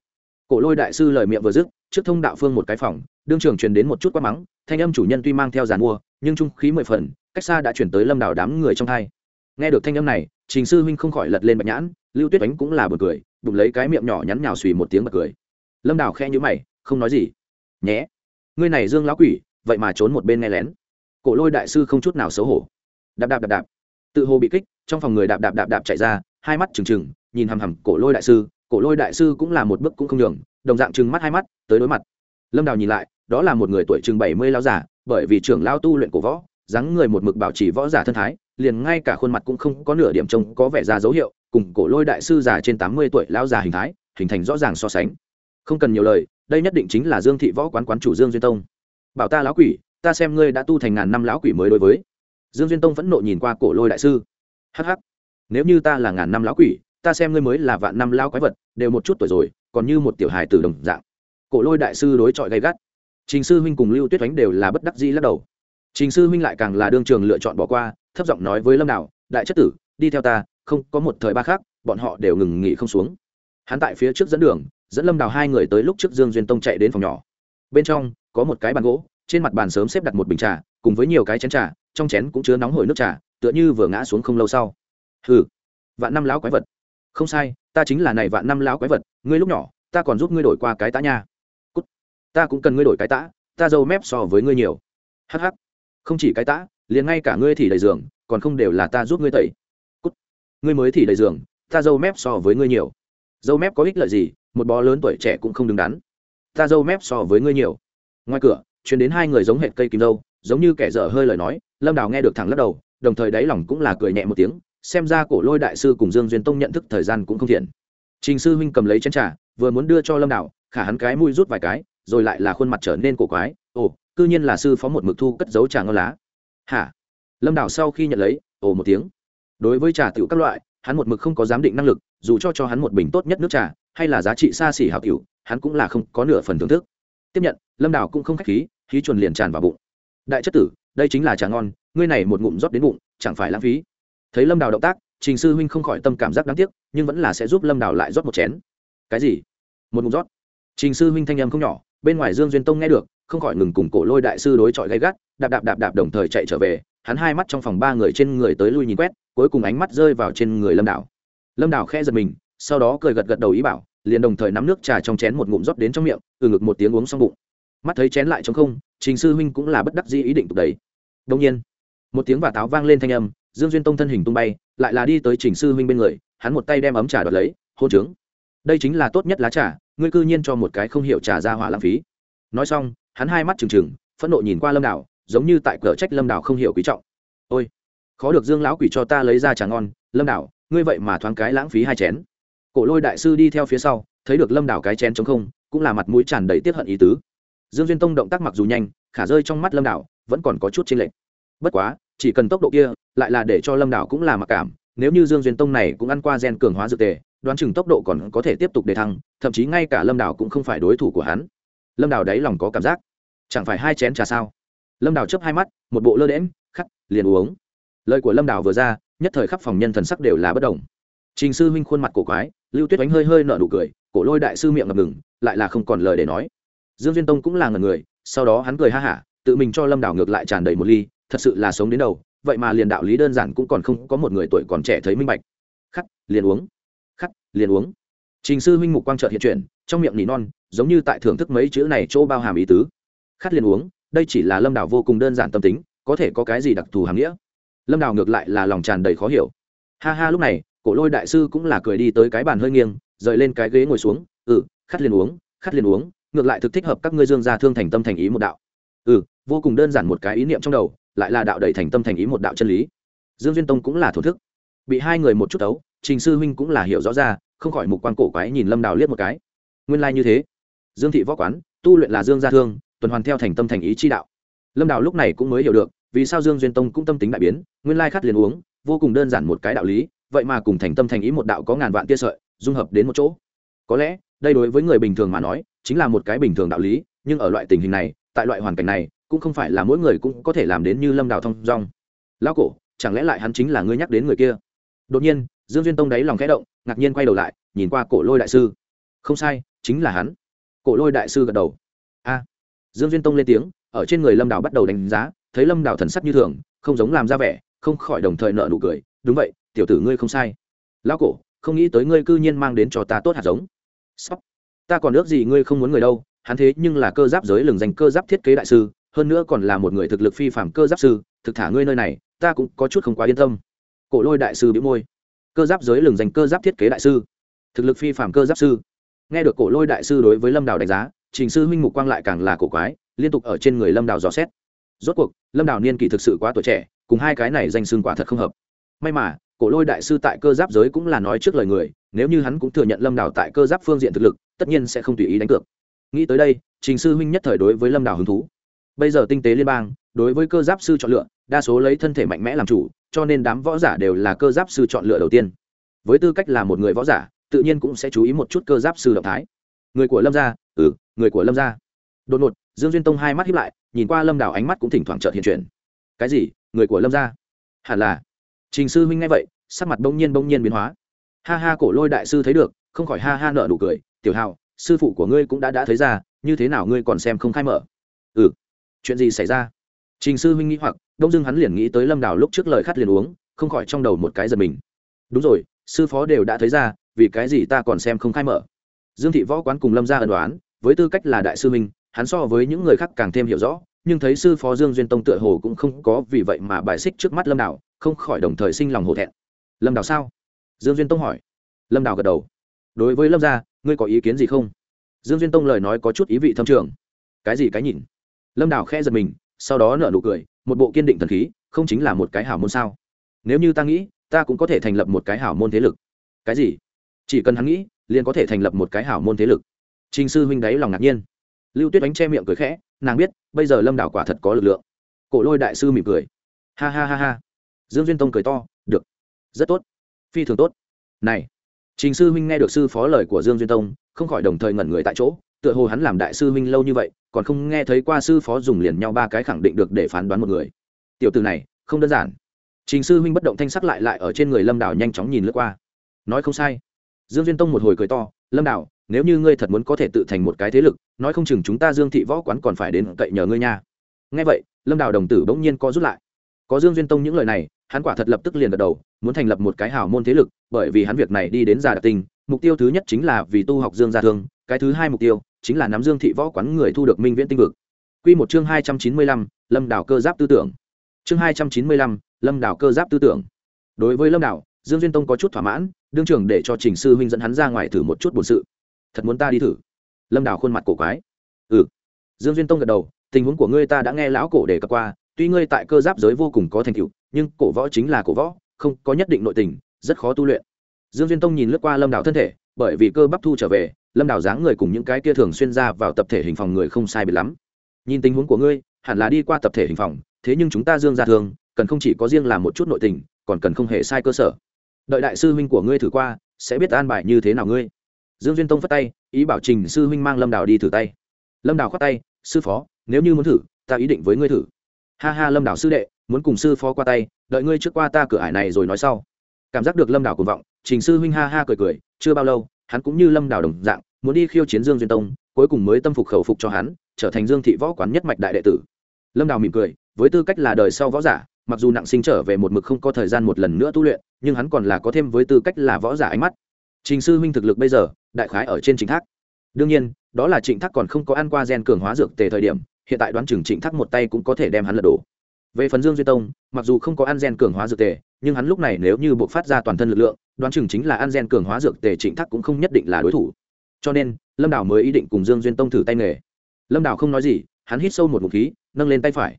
cổ lôi đại sư lời miệng vừa dứt, trước thông đạo phương một cái phòng, đương trường truyền đến một chút quát mắng, thanh âm chủ nhân tuy mang theo giàn mua, nhưng trung khí mười phần, cách xa đã chuyển tới lâm đảo đám người trong hai. Nghe được thanh âm này, trình sư huynh không khỏi lật lên bạch nhãn, lưu tuyết oánh cũng là bật cười bụng lấy cái miệng nhỏ nhắn nhào xùy một tiếng bật cười. Lâm đào khe nhữ mày, không nói gì. Nhé, ngươi này dương lão quỷ, vậy mà trốn một bên nghe lén cổ lôi đại sư không chút nào xấu hổ. Đạp đạp đạp đạp. Tự hồ bị kích, trong phòng người đạp đạp đạp đạp chạy ra, hai mắt trừng trừng, nhìn hằm hằm cổ lôi đại sư, cổ lôi đại sư cũng là một bước cũng không nhường, đồng dạng trừng mắt hai mắt, tới đối mặt. Lâm đào nhìn lại, đó là một người tuổi chừng bảy mươi lao giả bởi vì trưởng lao tu luyện cổ võ, dáng người một mực bảo trì võ giả thân thái, liền ngay cả khuôn mặt cũng không có nửa điểm trông có vẻ ra dấu hiệu, cùng cổ lôi đại sư già trên tám mươi tuổi lao già hình thái, hình thành rõ ràng so sánh. Không cần nhiều lời, đây nhất định chính là dương thị võ quán quán chủ dương duyên tông. Bảo ta lão quỷ ta xem ngươi đã tu thành ngàn năm lão quỷ mới đối với. Dương duyên tông vẫn nộ nhìn qua cổ lôi đại sư. Hh nếu như ta là ngàn năm lão quỷ, ta xem ngươi mới là vạn năm lao quái vật, đều một chút tuổi rồi, còn như một tiểu hài từ đồng dạng. Cổ lôi đại sư đối chọi gay gắt. Trình sư huynh cùng lưu tuyết oánh đều là bất đắc dĩ lắc đầu. Trình sư huynh lại càng là đương trường lựa chọn bỏ qua, thấp giọng nói với lâm đạo đại chất tử, đi theo ta, không, có một thời ba khác, bọn họ đều ngừng nghỉ không xuống. Hắn tại phía trước dẫn đường, dẫn lâm đào hai người tới lúc trước dương duyên tông chạy đến phòng nhỏ. Bên trong, có một cái bàn gỗ trên mặt bàn sớm xếp đặt một bình trà cùng với nhiều cái chén trà trong chén cũng chứa nóng hổi nước trà tựa như vừa ngã xuống không lâu sau. Hừ vạn năm lão quái vật. Không sai ta chính là này vạn năm lão quái vật ngươi lúc nhỏ ta còn giúp ngươi đổi qua cái tã nha. Cút. ta cũng cần ngươi đổi cái tã ta dâu mép so với ngươi nhiều. Hắc hắc, không chỉ cái tã liền ngay cả ngươi thì đầy giường còn không đều là ta giúp ngươi tẩy. Cút. ngươi mới thì đầy giường ta dâu mép so với ngươi nhiều. Dâu mép có ích lợi gì một bó lớn tuổi trẻ cũng không đứng đắn. Ta dâu mép so với ngươi nhiều. Ngoài cửa chuyển đến hai người giống hệt cây kim dâu, giống như kẻ dở hơi lời nói, lâm đào nghe được thẳng lắc đầu, đồng thời đáy lòng cũng là cười nhẹ một tiếng, xem ra cổ lôi đại sư cùng dương duyên tông nhận thức thời gian cũng không thiện. Trình sư huynh cầm lấy chén trà, vừa muốn đưa cho lâm đào, khả hắn cái mũi rút vài cái, rồi lại là khuôn mặt trở nên cổ quái, ồ, cư nhiên là sư phó một mực thu cất giấu trà ngon lá. Hả? Lâm đào sau khi nhận lấy, ồ một tiếng. Đối với trà tiểu các loại, hắn một mực không có giám định năng lực, dù cho cho hắn một bình tốt nhất nước trà, hay là giá trị xa xỉ hảo tiểu, hắn cũng là không có nửa phần thưởng thức. Tiếp nhận, lâm đào cũng không khách khí khí chuẩn liền tràn vào bụng. Đại chất tử, đây chính là trà ngon, ngươi này một ngụm rót đến bụng, chẳng phải lãng phí. Thấy lâm đào động tác, trình sư huynh không khỏi tâm cảm giác đáng tiếc, nhưng vẫn là sẽ giúp lâm đào lại rót một chén. Cái gì? Một ngụm rót? Trình sư huynh thanh âm không nhỏ, bên ngoài dương duyên tông nghe được, không khỏi ngừng cùng cổ lôi đại sư đối chọi gay gắt, đạp đạp đạp đạp đồng thời chạy trở về, hắn hai mắt trong phòng ba người trên người tới lui nhìn quét, cuối cùng ánh mắt rơi vào trên người lâm đào. Lâm đào khẽ giật mình, sau đó cười gật gật đầu ý bảo, liền đồng thời nắm nước trà trong chén một ngụm rót đến trong miệng, từ ngực một tiếng uống xong bụng mắt thấy chén lại trống không, trình sư huynh cũng là bất đắc dĩ ý định tục đấy. Đông nhiên, một tiếng và táo vang lên thanh âm, dương duyên tông thân hình tung bay, lại là đi tới trình sư huynh bên người, hắn một tay đem ấm trà đoạt lấy, hôn trướng, đây chính là tốt nhất lá trà, ngươi cư nhiên cho một cái không hiểu trà ra hỏa lãng phí. Nói xong, hắn hai mắt trừng trừng, phẫn nộ nhìn qua lâm đảo, giống như tại cửa trách lâm đảo không hiểu quý trọng. Ôi, khó được dương lão quỷ cho ta lấy ra trà ngon, lâm đảo, ngươi vậy mà thoáng cái lãng phí hai chén. Cổ lôi đại sư đi theo phía sau, thấy được lâm đảo cái chén chống không, cũng là mặt mũi tràn đầy tiết hận ý tứ dương duyên tông động tác mặc dù nhanh, khả rơi trong mắt lâm đảo vẫn còn có chút chênh lệch. Bất quá, chỉ cần tốc độ kia, lại là để cho lâm đảo cũng là mặc cảm, nếu như dương duyên tông này cũng ăn qua gen cường hóa dược tề, đoán chừng tốc độ còn có thể tiếp tục đề thăng, thậm chí ngay cả lâm đảo cũng không phải đối thủ của hắn. Lâm đảo đáy lòng có cảm giác. Chẳng phải hai chén trà sao? Lâm đảo chấp hai mắt, một bộ lơ đễm khắc, liền uống. Lời của lâm đảo vừa ra, nhất thời khắp phòng nhân thần sắc đều là bất đồng trình sư huynh khuôn mặt cổ quái, lưu tuyết oánh hơi hơi nở nụ cười, cổ lôi đại sư miệng ngập ngừng, lại là không còn lời để nói dương duyên tông cũng là ngần người, sau đó hắn cười ha hả, tự mình cho lâm đảo ngược lại tràn đầy một ly, thật sự là sống đến đầu, vậy mà liền đạo lý đơn giản cũng còn không có một người tuổi còn trẻ thấy minh bạch. Khắc, liền uống. Khắc, liền uống. Trình sư huynh mục quang trợ hiện chuyển, trong miệng nỉ non, giống như tại thưởng thức mấy chữ này chỗ bao hàm ý tứ. Khắc liền uống, đây chỉ là lâm đảo vô cùng đơn giản tâm tính, có thể có cái gì đặc thù hàm nghĩa? Lâm đảo ngược lại là lòng tràn đầy khó hiểu. Ha ha, lúc này, cổ lôi đại sư cũng là cười đi tới cái bàn hơi nghiêng, rời lên cái ghế ngồi xuống ừ khát liền uống khát liền uống ngược lại thực thích hợp các ngươi dương gia thương thành tâm thành ý một đạo. Ừ vô cùng đơn giản một cái ý niệm trong đầu, lại là đạo đầy thành tâm thành ý một đạo chân lý. Dương duyên tông cũng là thổ thức. Bị hai người một chút tấu, trình sư huynh cũng là hiểu rõ ra, không khỏi mục quan cổ quái nhìn lâm đào liếc một cái. Nguyên lai như thế. Dương thị võ quán, tu luyện là dương gia thương, tuần hoàn theo thành tâm thành ý chi đạo. Lâm đào lúc này cũng mới hiểu được, vì sao dương duyên tông cũng tâm tính đại biến, nguyên lai khát liền uống, vô cùng đơn giản một cái đạo lý, vậy mà cùng thành tâm thành ý một đạo có ngàn vạn tia sợi, dung hợp đến một chỗ. Có lẽ đây đối với người bình thường mà nói, chính là một cái bình thường đạo lý, nhưng ở loại tình hình này, tại loại hoàn cảnh này, cũng không phải là mỗi người cũng có thể làm đến như lâm đào thông rong lão cổ, chẳng lẽ lại hắn chính là ngươi nhắc đến người kia? Đột nhiên, dương duyên tông đáy lòng khẽ động, ngạc nhiên quay đầu lại, nhìn qua cổ lôi đại sư. Không sai, chính là hắn. Cổ lôi đại sư gật đầu. A. Dương duyên tông lên tiếng, ở trên người lâm đào bắt đầu đánh giá, thấy lâm đào thần sắc như thường, không giống làm ra vẻ, không khỏi đồng thời nợ nụ cười. Đúng vậy, tiểu tử ngươi không sai. Lão cổ, không nghĩ tới ngươi cư nhiên mang đến cho ta tốt hạt giống. Sóc. ta còn ước gì ngươi không muốn người đâu, hắn thế nhưng là cơ giáp giới lừng danh cơ giáp thiết kế đại sư, hơn nữa còn là một người thực lực phi phàm cơ giáp sư, thực thả ngươi nơi này, ta cũng có chút không quá yên tâm. Cổ lôi đại sư bĩu môi. Cơ giáp giới lừng danh cơ giáp thiết kế đại sư. Thực lực phi phàm cơ giáp sư. Nghe được cổ lôi đại sư đối với lâm đào đánh giá, trình sư huynh mục quang lại càng là cổ quái, liên tục ở trên người lâm đào dò xét. Rốt cuộc, lâm đào niên kỷ thực sự quá tuổi trẻ, cùng hai cái này danh xưng quả thật không hợp. May mà cổ lôi đại sư tại cơ giáp giới cũng là nói trước lời người, nếu như hắn cũng thừa nhận lâm đào tại cơ giáp phương diện thực lực, tất nhiên sẽ không tùy ý đánh cược. Nghĩ tới đây, trình sư huynh nhất thời đối với lâm đào hứng thú. Bây giờ tinh tế liên bang, đối với cơ giáp sư chọn lựa, đa số lấy thân thể mạnh mẽ làm chủ, cho nên đám võ giả đều là cơ giáp sư chọn lựa đầu tiên. Với tư cách là một người võ giả, tự nhiên cũng sẽ chú ý một chút cơ giáp sư động thái. Người của lâm gia ừ người của lâm gia. Đột ngột, dương duyên tông hai mắt hiếp lại, nhìn qua lâm đào ánh mắt cũng thỉnh thoảng trợt hiện chuyển. Cái gì? Người của lâm gia? Hẳn là trình sư huynh nghe vậy, sắc mặt bỗng nhiên bỗng nhiên biến hóa. Ha ha, cổ lôi đại sư thấy được, không khỏi ha ha nợ nụ cười. Tiểu hào sư phụ của ngươi cũng đã đã thấy ra, như thế nào ngươi còn xem không khai mở? Ừ. Chuyện gì xảy ra? Trình sư huynh nghĩ hoặc, đông dưng hắn liền nghĩ tới lâm đào lúc trước lời khát liền uống, không khỏi trong đầu một cái giật mình. Đúng rồi, sư phó đều đã thấy ra, vì cái gì ta còn xem không khai mở? Dương thị võ quán cùng lâm ra ẩn đoán với tư cách là đại sư minh hắn so với những người khác càng thêm hiểu rõ nhưng thấy sư phó dương duyên tông tựa hồ cũng không có vì vậy mà bài xích trước mắt lâm đào, không khỏi đồng thời sinh lòng hổ thẹn. Lâm đào sao? Dương duyên tông hỏi. Lâm đào gật đầu. Đối với lâm gia, ngươi có ý kiến gì không? Dương duyên tông lời nói có chút ý vị thâm trường. Cái gì cái nhìn? Lâm đào khẽ giật mình, sau đó nở nụ cười, một bộ kiên định thần khí, không chính là một cái hảo môn sao? Nếu như ta nghĩ, ta cũng có thể thành lập một cái hảo môn thế lực. Cái gì? Chỉ cần hắn nghĩ, liền có thể thành lập một cái hảo môn thế lực. Trình sư huynh đáy lòng ngạc nhiên lưu tuyết đánh che miệng cười khẽ, nàng biết, bây giờ lâm đảo quả thật có lực lượng. Cổ lôi đại sư mỉm cười. Ha ha ha ha. Dương duyên tông cười to, được. Rất tốt. Phi thường tốt. Này. Trình sư huynh nghe được sư phó lời của dương duyên tông, không khỏi đồng thời ngẩn người tại chỗ, tựa hồ hắn làm đại sư huynh lâu như vậy, còn không nghe thấy qua sư phó dùng liền nhau ba cái khẳng định được để phán đoán một người. Tiểu từ này, không đơn giản. Trình sư huynh bất động thanh sắc lại lại ở trên người lâm đảo nhanh chóng nhìn lướt qua. Nói không sai dương duyên tông một hồi cười to lâm đảo nếu như ngươi thật muốn có thể tự thành một cái thế lực nói không chừng chúng ta dương thị võ quán còn phải đến cậy nhờ ngươi nha nghe vậy lâm đảo đồng tử bỗng nhiên co rút lại có dương duyên tông những lời này hắn quả thật lập tức liền gật đầu muốn thành lập một cái hào môn thế lực bởi vì hắn việc này đi đến già đặc tình mục tiêu thứ nhất chính là vì tu học dương gia thương cái thứ hai mục tiêu chính là nắm dương thị võ quán người thu được minh viễn tinh vực Quy một chương hai trăm chín mươi lăm, Lâm Đảo cơ giáp tư tưởng. Chương hai trăm chín mươi lăm, Lâm Đảo cơ giáp tư tưởng. Đối với Lâm Đảo, Dương Duyên Tông có chút thỏa mãn, đương trưởng để cho Trình sư huynh dẫn hắn ra ngoài thử một chút bổn sự. Thật muốn ta đi thử. Lâm Đảo khuôn mặt cổ quái. Ừ. Dương Duyên Tông gật đầu, tình huống của ngươi ta đã nghe lão cổ đề cập qua, tuy ngươi tại cơ giáp giới vô cùng có thành tựu, nhưng cổ võ chính là cổ võ, không có nhất định nội tình, rất khó tu luyện. Dương Duyên Tông nhìn lướt qua Lâm Đảo thân thể, bởi vì cơ bắp thu trở về, lâm đào dáng người cùng những cái kia thường xuyên ra vào tập thể hình phòng người không sai biệt lắm nhìn tình huống của ngươi hẳn là đi qua tập thể hình phòng thế nhưng chúng ta dương ra thường cần không chỉ có riêng làm một chút nội tình còn cần không hề sai cơ sở đợi đại sư huynh của ngươi thử qua, sẽ biết an bài như thế nào ngươi. Dương duyên tông phất tay, ý bảo trình sư huynh mang lâm đào đi thử tay. Lâm đào khoát tay, sư phó, nếu như muốn thử, ta ý định với ngươi thử. Ha ha, lâm đào sư đệ, muốn cùng sư phó qua tay, đợi ngươi trước qua ta cửa ải này rồi nói sau. Cảm giác được lâm đào cuồng vọng, trình sư huynh ha ha cười cười, chưa bao lâu, hắn cũng như lâm đào đồng dạng, muốn đi khiêu chiến dương duyên tông, cuối cùng mới tâm phục khẩu phục cho hắn, trở thành dương thị võ quán nhất mạch đại đệ tử. Lâm đào mỉm cười, với tư cách là đời sau võ giả, mặc dù nặng sinh trở về một mực không có thời gian một lần nữa tu luyện nhưng hắn còn là có thêm với tư cách là võ giả ánh mắt. Trình sư huynh thực lực bây giờ, đại khái ở trên chính thác. Đương nhiên, đó là trịnh thác còn không có ăn qua gen cường hóa dược tề thời điểm, hiện tại đoán chừng trịnh thác một tay cũng có thể đem hắn lật đổ. Về phần dương duy tông, mặc dù không có ăn gen cường hóa dược tề, nhưng hắn lúc này nếu như buộc phát ra toàn thân lực lượng, đoán chừng chính là ăn gen cường hóa dược tề trịnh thác cũng không nhất định là đối thủ. Cho nên, lâm đào mới ý định cùng dương duyên tông thử tay nghề. Lâm đào không nói gì, hắn hít sâu một ngụm khí, nâng lên tay phải.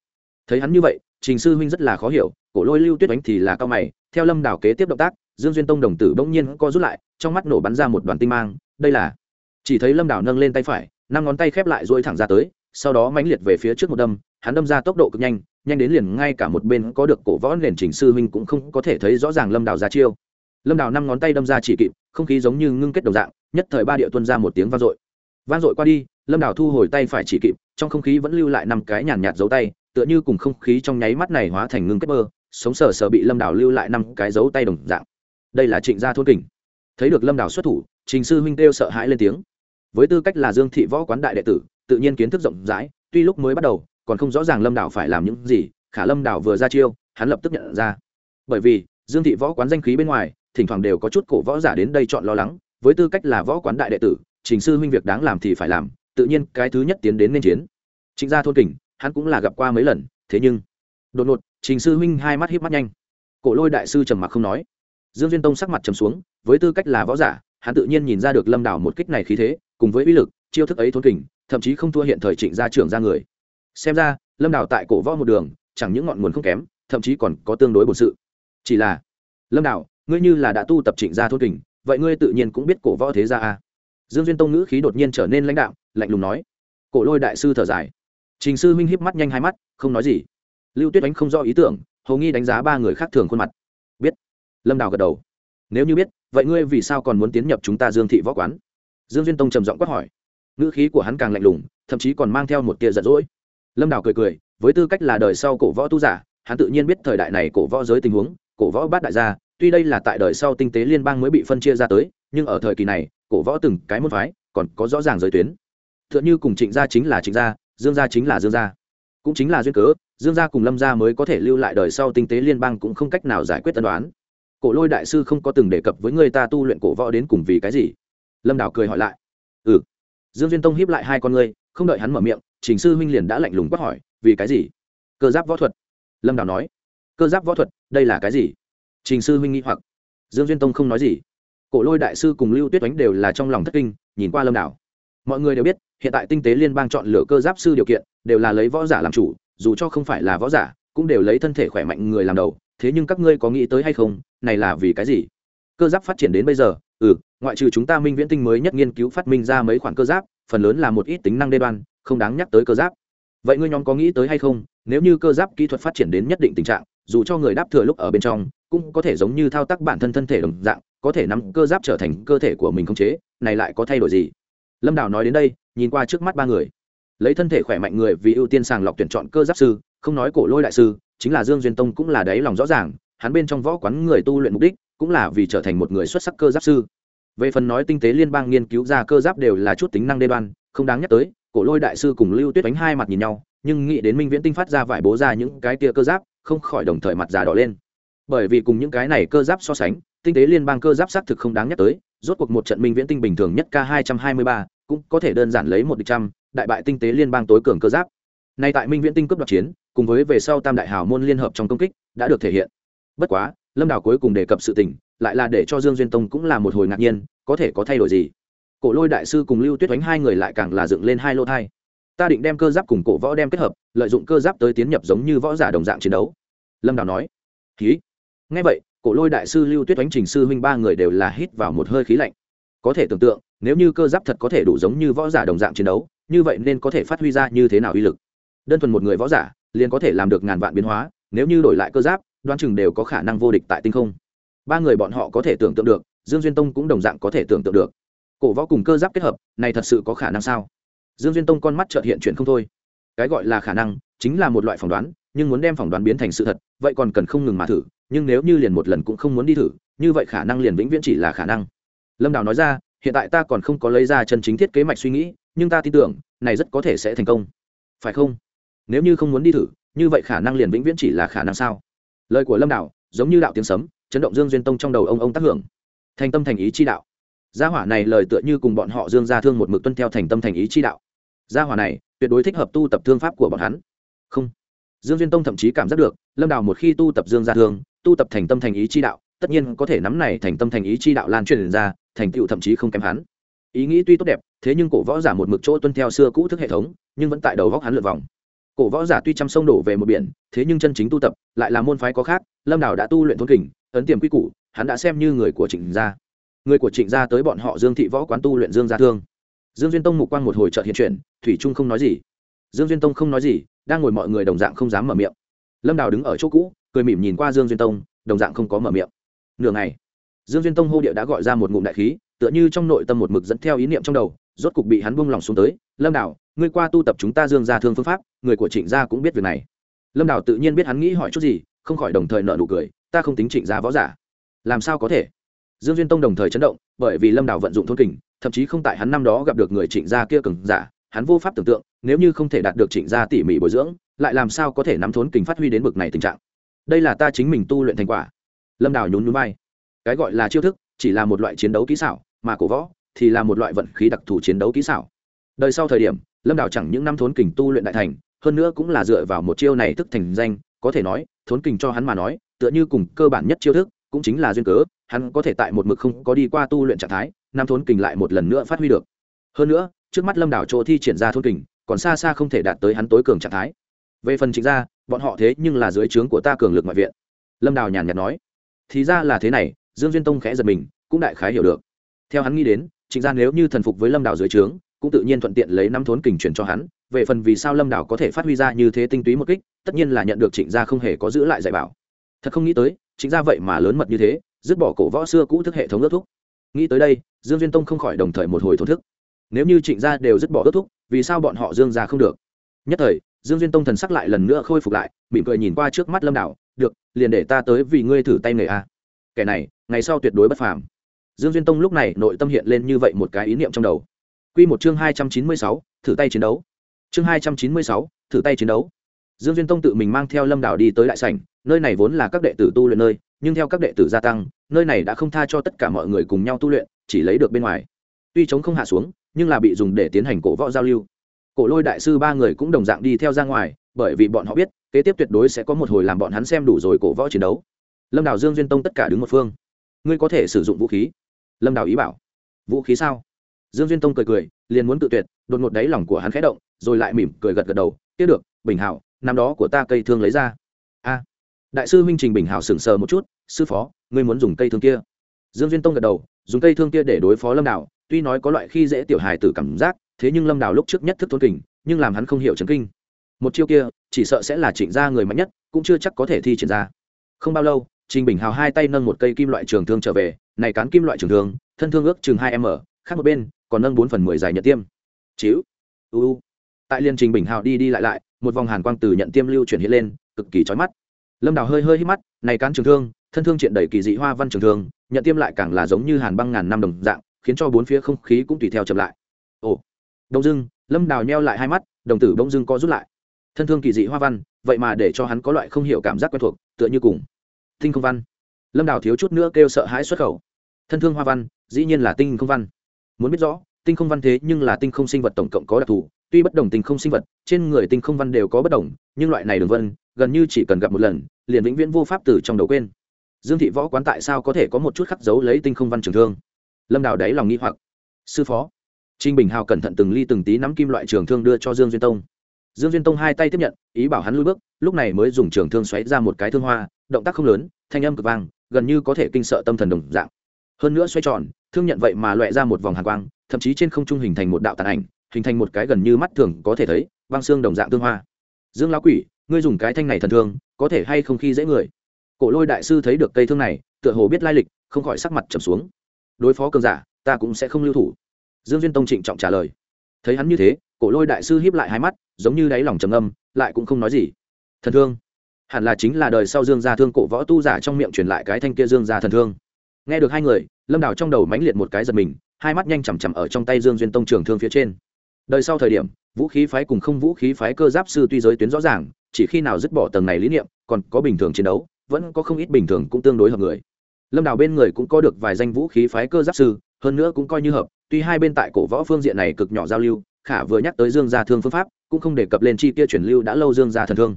Thấy hắn như vậy, trình sư huynh rất là khó hiểu, cổ lôi lưu tuyết đánh thì là cao mày theo lâm đảo kế tiếp động tác, dương duyên tông đồng tử bỗng nhiên co rút lại, trong mắt nổ bắn ra một đoàn tinh mang, đây là chỉ thấy lâm đảo nâng lên tay phải, năm ngón tay khép lại dôi thẳng ra tới, sau đó mãnh liệt về phía trước một đâm, hắn đâm ra tốc độ cực nhanh nhanh đến liền ngay cả một bên có được cổ võ nền trình sư huynh cũng không có thể thấy rõ ràng lâm đào ra chiêu. Lâm đào năm ngón tay đâm ra chỉ kịp, không khí giống như ngưng kết đồng dạng, nhất thời ba địa tuân ra một tiếng vang dội. Vang dội qua đi, lâm đào thu hồi tay phải chỉ kịp, trong không khí vẫn lưu lại năm cái nhàn nhạt dấu tay, tựa như cùng không khí trong nháy mắt này hóa thành ngưng kết mơ sống sờ sờ bị lâm đào lưu lại năm cái dấu tay đồng dạng. Đây là trịnh gia thôn kình. Thấy được lâm đào xuất thủ, trình sư huynh kêu sợ hãi lên tiếng. Với tư cách là dương thị võ quán đại đệ tử, tự nhiên kiến thức rộng rãi, tuy lúc mới bắt đầu, còn không rõ ràng lâm đào phải làm những gì, khả lâm đào vừa ra chiêu, hắn lập tức nhận ra. Bởi vì, dương thị võ quán danh khí bên ngoài, thỉnh thoảng đều có chút cổ võ giả đến đây chọn lo lắng, với tư cách là võ quán đại đệ tử, trình sư huynh việc đáng làm thì phải làm, tự nhiên cái thứ nhất tiến đến nên chiến. Trịnh gia thôn kình, hắn cũng là gặp qua mấy lần, thế nhưng, đột ngột trình sư huynh hai mắt híp mắt nhanh. Cổ lôi đại sư trầm mặc không nói. Dương duyên tông sắc mặt trầm xuống, với tư cách là võ giả, hắn tự nhiên nhìn ra được lâm đảo một kích này khí thế, cùng với uy lực, chiêu thức ấy thôn kình, thậm chí không thua hiện thời trịnh gia trưởng ra người. Xem ra, lâm đảo tại cổ võ một đường, chẳng những ngọn nguồn không kém, thậm chí còn có tương đối bổn sự. Chỉ là, lâm đảo, ngươi như là đã tu tập trịnh gia thôn kình, vậy ngươi tự nhiên cũng biết cổ võ thế gia a. Dương duyên tông ngữ khí đột nhiên trở nên lãnh đạo lạnh lùng nói. Cổ lôi đại sư thở dài. Trình sư huynh híp mắt nhanh hai mắt, không nói gì lưu tuyết đánh không do ý tưởng hầu nghi đánh giá ba người khác thường khuôn mặt. Biết. Lâm đào gật đầu. Nếu như biết, vậy ngươi vì sao còn muốn tiến nhập chúng ta dương thị võ quán? Dương duyên tông trầm giọng quát hỏi. Ngữ khí của hắn càng lạnh lùng, thậm chí còn mang theo một tia giận dỗi. Lâm đào cười cười, với tư cách là đời sau cổ võ tu giả, hắn tự nhiên biết thời đại này cổ võ giới tình huống, cổ võ bát đại gia, tuy đây là tại đời sau tinh tế liên bang mới bị phân chia ra tới, nhưng ở thời kỳ này, cổ võ từng cái môn phái, còn có rõ ràng giới tuyến. T h ư ợ n h ư cùng trịnh gia chính là trịnh gia, dương gia chính là dương gia. Cũng chính là duyên cớ dương gia cùng lâm gia mới có thể lưu lại đời sau tinh tế liên bang cũng không cách nào giải quyết tân đoán. Cổ lôi đại sư không có từng đề cập với người ta tu luyện cổ võ đến cùng vì cái gì. Lâm đảo cười hỏi lại. Ừ. Dương duyên tông hiếp lại hai con ngươi, không đợi hắn mở miệng, trình sư huynh liền đã lạnh lùng quát hỏi, vì cái gì? Cơ giáp võ thuật. Lâm đảo nói. Cơ giáp võ thuật, đây là cái gì? Trình sư huynh nghĩ hoặc. Dương duyên tông không nói gì. Cổ lôi đại sư cùng lưu tuyết oánh đều là trong lòng thất kinh, nhìn qua lâm đảo. Mọi người đều biết, hiện tại tinh tế liên bang chọn lựa cơ giáp sư điều kiện, đều là lấy võ giả làm chủ dù cho không phải là võ giả, cũng đều lấy thân thể khỏe mạnh người làm đầu, thế nhưng các ngươi có nghĩ tới hay không, này là vì cái gì? Cơ giáp phát triển đến bây giờ ừ ngoại trừ chúng ta minh viễn tinh mới nhất nghiên cứu phát minh ra mấy khoản cơ giáp, phần lớn là một ít tính năng đê đoan, không đáng nhắc tới cơ giáp. Vậy ngươi nhóm có nghĩ tới hay không, nếu như cơ giáp kỹ thuật phát triển đến nhất định tình trạng, dù cho người đáp thừa lúc ở bên trong, cũng có thể giống như thao tác bản thân thân thể đồng dạng, có thể nắm cơ giáp trở thành cơ thể của mình không chế, này lại có thay đổi gì? Lâm đào nói đến đây, nhìn qua trước mắt ba người lấy thân thể khỏe mạnh người vì ưu tiên sàng lọc tuyển chọn cơ giáp sư, không nói cổ lôi đại sư, chính là dương duyên tông cũng là đáy lòng rõ ràng, hắn bên trong võ quán người tu luyện mục đích cũng là vì trở thành một người xuất sắc cơ giáp sư. Về phần nói tinh tế liên bang nghiên cứu ra cơ giáp đều là chút tính năng đê đoan, không đáng nhắc tới, cổ lôi đại sư cùng lưu tuyết đánh hai mặt nhìn nhau, nhưng nghĩ đến minh viễn tinh phát ra vải bố ra những cái tia cơ giáp, không khỏi đồng thời mặt già đỏ lên. Bởi vì cùng những cái này cơ giáp so sánh, tinh tế liên bang cơ giáp xác thực không đáng nhắc tới, rốt cuộc một trận minh viễn tinh bình thường nhất k hai trăm hai mươi ba, cũng có thể đơn giản lấy một địch trăm đại bại tinh tế liên bang tối cường cơ giáp. Nay tại minh viễn tinh cướp đoạt chiến, cùng với về sau tam đại hào môn liên hợp trong công kích, đã được thể hiện. Bất quá, lâm đào cuối cùng đề cập sự tình, lại là để cho dương duyên tông cũng là một hồi ngạc nhiên, có thể có thay đổi gì? Cổ lôi đại sư cùng lưu tuyết đánh hai người lại càng là dựng lên hai lô thai. Ta định đem cơ giáp cùng cổ võ đem kết hợp, lợi dụng cơ giáp tới tiến nhập giống như võ giả đồng dạng chiến đấu. Lâm đào nói. Ký ngay vậy, cổ lôi đại sư, lưu tuyết oánh, trình sư huynh ba người đều là hít vào một hơi khí lạnh. Có thể tưởng tượng, nếu như cơ giáp thật có thể đủ giống như võ giả đồng dạng chiến đấu như vậy nên có thể phát huy ra như thế nào uy lực? Đơn thuần một người võ giả, liền có thể làm được ngàn vạn biến hóa, nếu như đổi lại cơ giáp đoan chừng đều có khả năng vô địch tại tinh không. Ba người bọn họ có thể tưởng tượng được, dương duyên tông cũng đồng dạng có thể tưởng tượng được. Cổ võ cùng cơ giáp kết hợp, này thật sự có khả năng sao? Dương duyên tông con mắt trợt hiện chuyện không thôi. Cái gọi là khả năng, chính là một loại phỏng đoán, nhưng muốn đem phỏng đoán biến thành sự thật, vậy còn cần không ngừng mà thử, nhưng nếu như liền một lần cũng không muốn đi thử, như vậy khả năng liền vĩnh viễn chỉ là khả năng. Lâm đào nói ra, hiện tại ta còn không có lấy ra chân chính thiết kế mạch suy nghĩ nhưng ta tin tưởng, này rất có thể sẽ thành công. Phải không? Nếu như không muốn đi thử, như vậy khả năng liền vĩnh viễn chỉ là khả năng sao? Lời của lâm Đạo giống như đạo tiếng sấm, chấn động dương duyên tông trong đầu ông ông tác hưởng. Thành tâm thành ý chi đạo. Gia hỏa này lời tựa như cùng bọn họ dương gia thương một mực tuân theo thành tâm thành ý chi đạo. Gia hỏa này, tuyệt đối thích hợp tu tập thương pháp của bọn hắn. Không. Dương duyên tông thậm chí cảm giác được, lâm đào một khi tu tập dương gia thương, tu tập thành tâm thành ý chi đạo, tất nhiên có thể nắm này thành tâm thành ý chi đạo lan truyền ra, thành tựu thậm chí không kém hắn ý nghĩ tuy tốt đẹp, thế nhưng cổ võ giả một mực chỗ tuân theo xưa cũ thức hệ thống, nhưng vẫn tại đầu góc hắn lượt vòng. Cổ võ giả tuy chăm sông đổ về một biển, thế nhưng chân chính tu tập lại là môn phái có khác, lâm đào đã tu luyện thôn kình, ấn tiềm quy củ, hắn đã xem như người của trịnh gia. Người của trịnh gia tới bọn họ dương thị võ quán tu luyện dương gia thương. Dương duyên tông mục quang một hồi trợ hiện chuyển, thủy trung không nói gì. Dương duyên tông không nói gì, đang ngồi mọi người đồng dạng không dám mở miệng. Lâm đào đứng ở chỗ cũ, cười mỉm nhìn qua dương duyên tông, đồng dạng không có mở miệng. Nửa ngày, dương duyên tông hô địa đã gọi ra một ngụm đại khí tựa như trong nội tâm một mực dẫn theo ý niệm trong đầu, rốt cục bị hắn buông lòng xuống tới. Lâm đào, ngươi qua tu tập chúng ta dương gia thương phương pháp, người của trịnh gia cũng biết việc này. Lâm đào tự nhiên biết hắn nghĩ hỏi chút gì, không khỏi đồng thời nợ nụ cười, ta không tính trịnh gia võ giả. Làm sao có thể? Dương duyên tông đồng thời chấn động, bởi vì lâm đào vận dụng thôn kình, thậm chí không tại hắn năm đó gặp được người trịnh gia kia cường giả, hắn vô pháp tưởng tượng, nếu như không thể đạt được trịnh gia tỉ mỉ bồi dưỡng, lại làm sao có thể nắm thốn kình phát huy đến bực này tình trạng? Đây là ta chính mình tu luyện thành quả. Lâm đào nhún nhún vai. Cái gọi là chiêu thức chỉ là một loại chiến đấu kỹ xảo, mà cổ võ thì là một loại vận khí đặc thù chiến đấu kỹ xảo. Đời sau thời điểm, lâm đảo chẳng những năm thốn kình tu luyện đại thành, hơn nữa cũng là dựa vào một chiêu này thức thành danh, có thể nói, thốn kình cho hắn mà nói, tựa như cùng cơ bản nhất chiêu thức, cũng chính là duyên cớ, hắn có thể tại một mực không có đi qua tu luyện trạng thái, năm thốn kình lại một lần nữa phát huy được. Hơn nữa, trước mắt lâm đảo chỗ thi triển ra thốn kình, còn xa xa không thể đạt tới hắn tối cường trạng thái. Về phần chính ra bọn họ thế nhưng là dưới trướng của ta cường lực ngoại viện. Lâm đào nhàn nhạt nói, thì ra là thế này dương duyên tông khẽ giật mình, cũng đại khái hiểu được. Theo hắn nghĩ đến, trịnh gia nếu như thần phục với lâm đào dưới trướng, cũng tự nhiên thuận tiện lấy năm thốn kình chuyển cho hắn, về phần vì sao lâm đào có thể phát huy ra như thế tinh túy một kích, tất nhiên là nhận được trịnh gia không hề có giữ lại dạy bảo. Thật không nghĩ tới, trịnh gia vậy mà lớn mật như thế, dứt bỏ cổ võ xưa cũ thức hệ thống ước thúc. Nghĩ tới đây, dương duyên tông không khỏi đồng thời một hồi thổ thức. Nếu như trịnh gia đều dứt bỏ ước thúc, vì sao bọn họ dương gia không được? Nhất thời, dương duyên tông thần sắc lại lần nữa khôi phục lại, mỉm cười nhìn qua trước mắt lâm đảo, được, liền để ta tới vì ngươi thử tay nghề a. Kẻ này ngày sau tuyệt đối bất phàm. Dương duyên tông lúc này nội tâm hiện lên như vậy một cái ý niệm trong đầu. Q một chương hai trăm chín mươi sáu, thử tay chiến đấu. Chương hai trăm chín mươi sáu, thử tay chiến đấu. Dương duyên tông tự mình mang theo lâm đảo đi tới đại sảnh, nơi này vốn là các đệ tử tu luyện nơi, nhưng theo các đệ tử gia tăng, nơi này đã không tha cho tất cả mọi người cùng nhau tu luyện, chỉ lấy được bên ngoài. Tuy chống không hạ xuống, nhưng là bị dùng để tiến hành cổ võ giao lưu. Cổ lôi đại sư ba người cũng đồng dạng đi theo ra ngoài, bởi vì bọn họ biết, kế tiếp tuyệt đối sẽ có một hồi làm bọn hắn xem đủ rồi cổ võ chiến đấu. Lâm đảo dương duyên tông tất cả đứng một phương ngươi có thể sử dụng vũ khí? Lâm đào ý bảo. Vũ khí sao? Dương duyên tông cười cười, liền muốn tự tuyệt, đột ngột đáy lòng của hắn khẽ động, rồi lại mỉm cười gật gật đầu, tiếp được, bình hảo, năm đó của ta cây thương lấy ra. A. Đại sư huynh trình bình hảo sững sờ một chút, sư phó, ngươi muốn dùng cây thương kia? Dương duyên tông gật đầu, dùng cây thương kia để đối phó lâm đào, tuy nói có loại khi dễ tiểu hài tử cảm giác, thế nhưng lâm đào lúc trước nhất thức thôn kình, nhưng làm hắn không hiểu chấn kinh. Một chiêu kia, chỉ sợ sẽ là chỉnh ra người mạnh nhất, cũng chưa chắc có thể thi triển ra. Không bao lâu trình bình hào hai tay nâng một cây kim loại trường thương trở về, này cán kim loại trường thương, thân thương ước chừng hai m, khác một bên, còn nâng bốn phần mười dài nhận tiêm. Chiếu uu tại liên trình bình hào đi đi lại lại, một vòng hàn quang từ nhận tiêm lưu chuyển hiện lên, cực kỳ trói mắt. Lâm đào hơi hơi hít mắt, này cán trường thương, thân thương triện đầy kỳ dị hoa văn trường thương, nhận tiêm lại càng là giống như hàn băng ngàn năm đồng dạng, khiến cho bốn phía không khí cũng tùy theo chậm lại. Ồ. Đông dưng lâm đào nheo lại hai mắt, đồng tử bỗng dưng co rút lại. Thân thương kỳ dị hoa văn, vậy mà để cho hắn có loại không hiểu cảm giác quen thuộc, tựa như cùng tinh không văn. Lâm đào thiếu chút nữa kêu sợ hãi xuất khẩu. Thân thương hoa văn, dĩ nhiên là tinh không văn. Muốn biết rõ, tinh không văn thế nhưng là tinh không sinh vật tổng cộng có đặc thù, tuy bất đồng tinh không sinh vật, trên người tinh không văn đều có bất đồng, nhưng loại này đường vân, gần như chỉ cần gặp một lần, liền vĩnh viễn vô pháp từ trong đầu quên. Dương thị võ quán tại sao có thể có một chút khắc dấu lấy tinh không văn trường thương? Lâm đào đáy lòng nghi hoặc. Sư phó trinh bình hào cẩn thận từng ly từng tí nắm kim loại trường thương đưa cho dương duyên tông dương duyên tông hai tay tiếp nhận, ý bảo hắn lui bước, lúc này mới dùng trường thương xoáy ra một cái thương hoa, động tác không lớn, thanh âm cực vang, gần như có thể kinh sợ tâm thần đồng dạng. Hơn nữa xoay tròn, thương nhận vậy mà loại ra một vòng hàn quang, thậm chí trên không trung hình thành một đạo tàn ảnh, hình thành một cái gần như mắt thường có thể thấy băng xương đồng dạng thương hoa. Dương lão quỷ, ngươi dùng cái thanh này thần thương, có thể hay không khi dễ người? Cổ lôi đại sư thấy được cây thương này, tựa hồ biết lai lịch, không khỏi sắc mặt trầm xuống. Đối phó cường giả, ta cũng sẽ không lưu thủ. Dương duyên tông trịnh trọng trả lời. Thấy hắn như thế cổ lôi đại sư hiếp lại hai mắt, giống như đáy lòng trầm âm lại cũng không nói gì. Thần thương? Hẳn là chính là đời sau dương gia thương cổ võ tu giả trong miệng truyền lại cái thanh kia dương gia thần thương. Nghe được hai người, lâm đào trong đầu mãnh liệt một cái giật mình, hai mắt nhanh chằm chằm ở trong tay dương duyên tông trường thương phía trên. Đời sau thời điểm, vũ khí phái cùng không vũ khí phái cơ giáp sư tuy giới tuyến rõ ràng, chỉ khi nào dứt bỏ tầng này lý niệm, còn có bình thường chiến đấu, vẫn có không ít bình thường cũng tương đối hợp người. Lâm đào bên người cũng có được vài danh vũ khí phái cơ giáp sư, hơn nữa cũng coi như hợp, tuy hai bên tại cổ võ phương diện này cực nhỏ giao lưu khả vừa nhắc tới dương gia thương phương pháp, cũng không đề cập lên chi kia chuyển lưu đã lâu dương gia thần thương.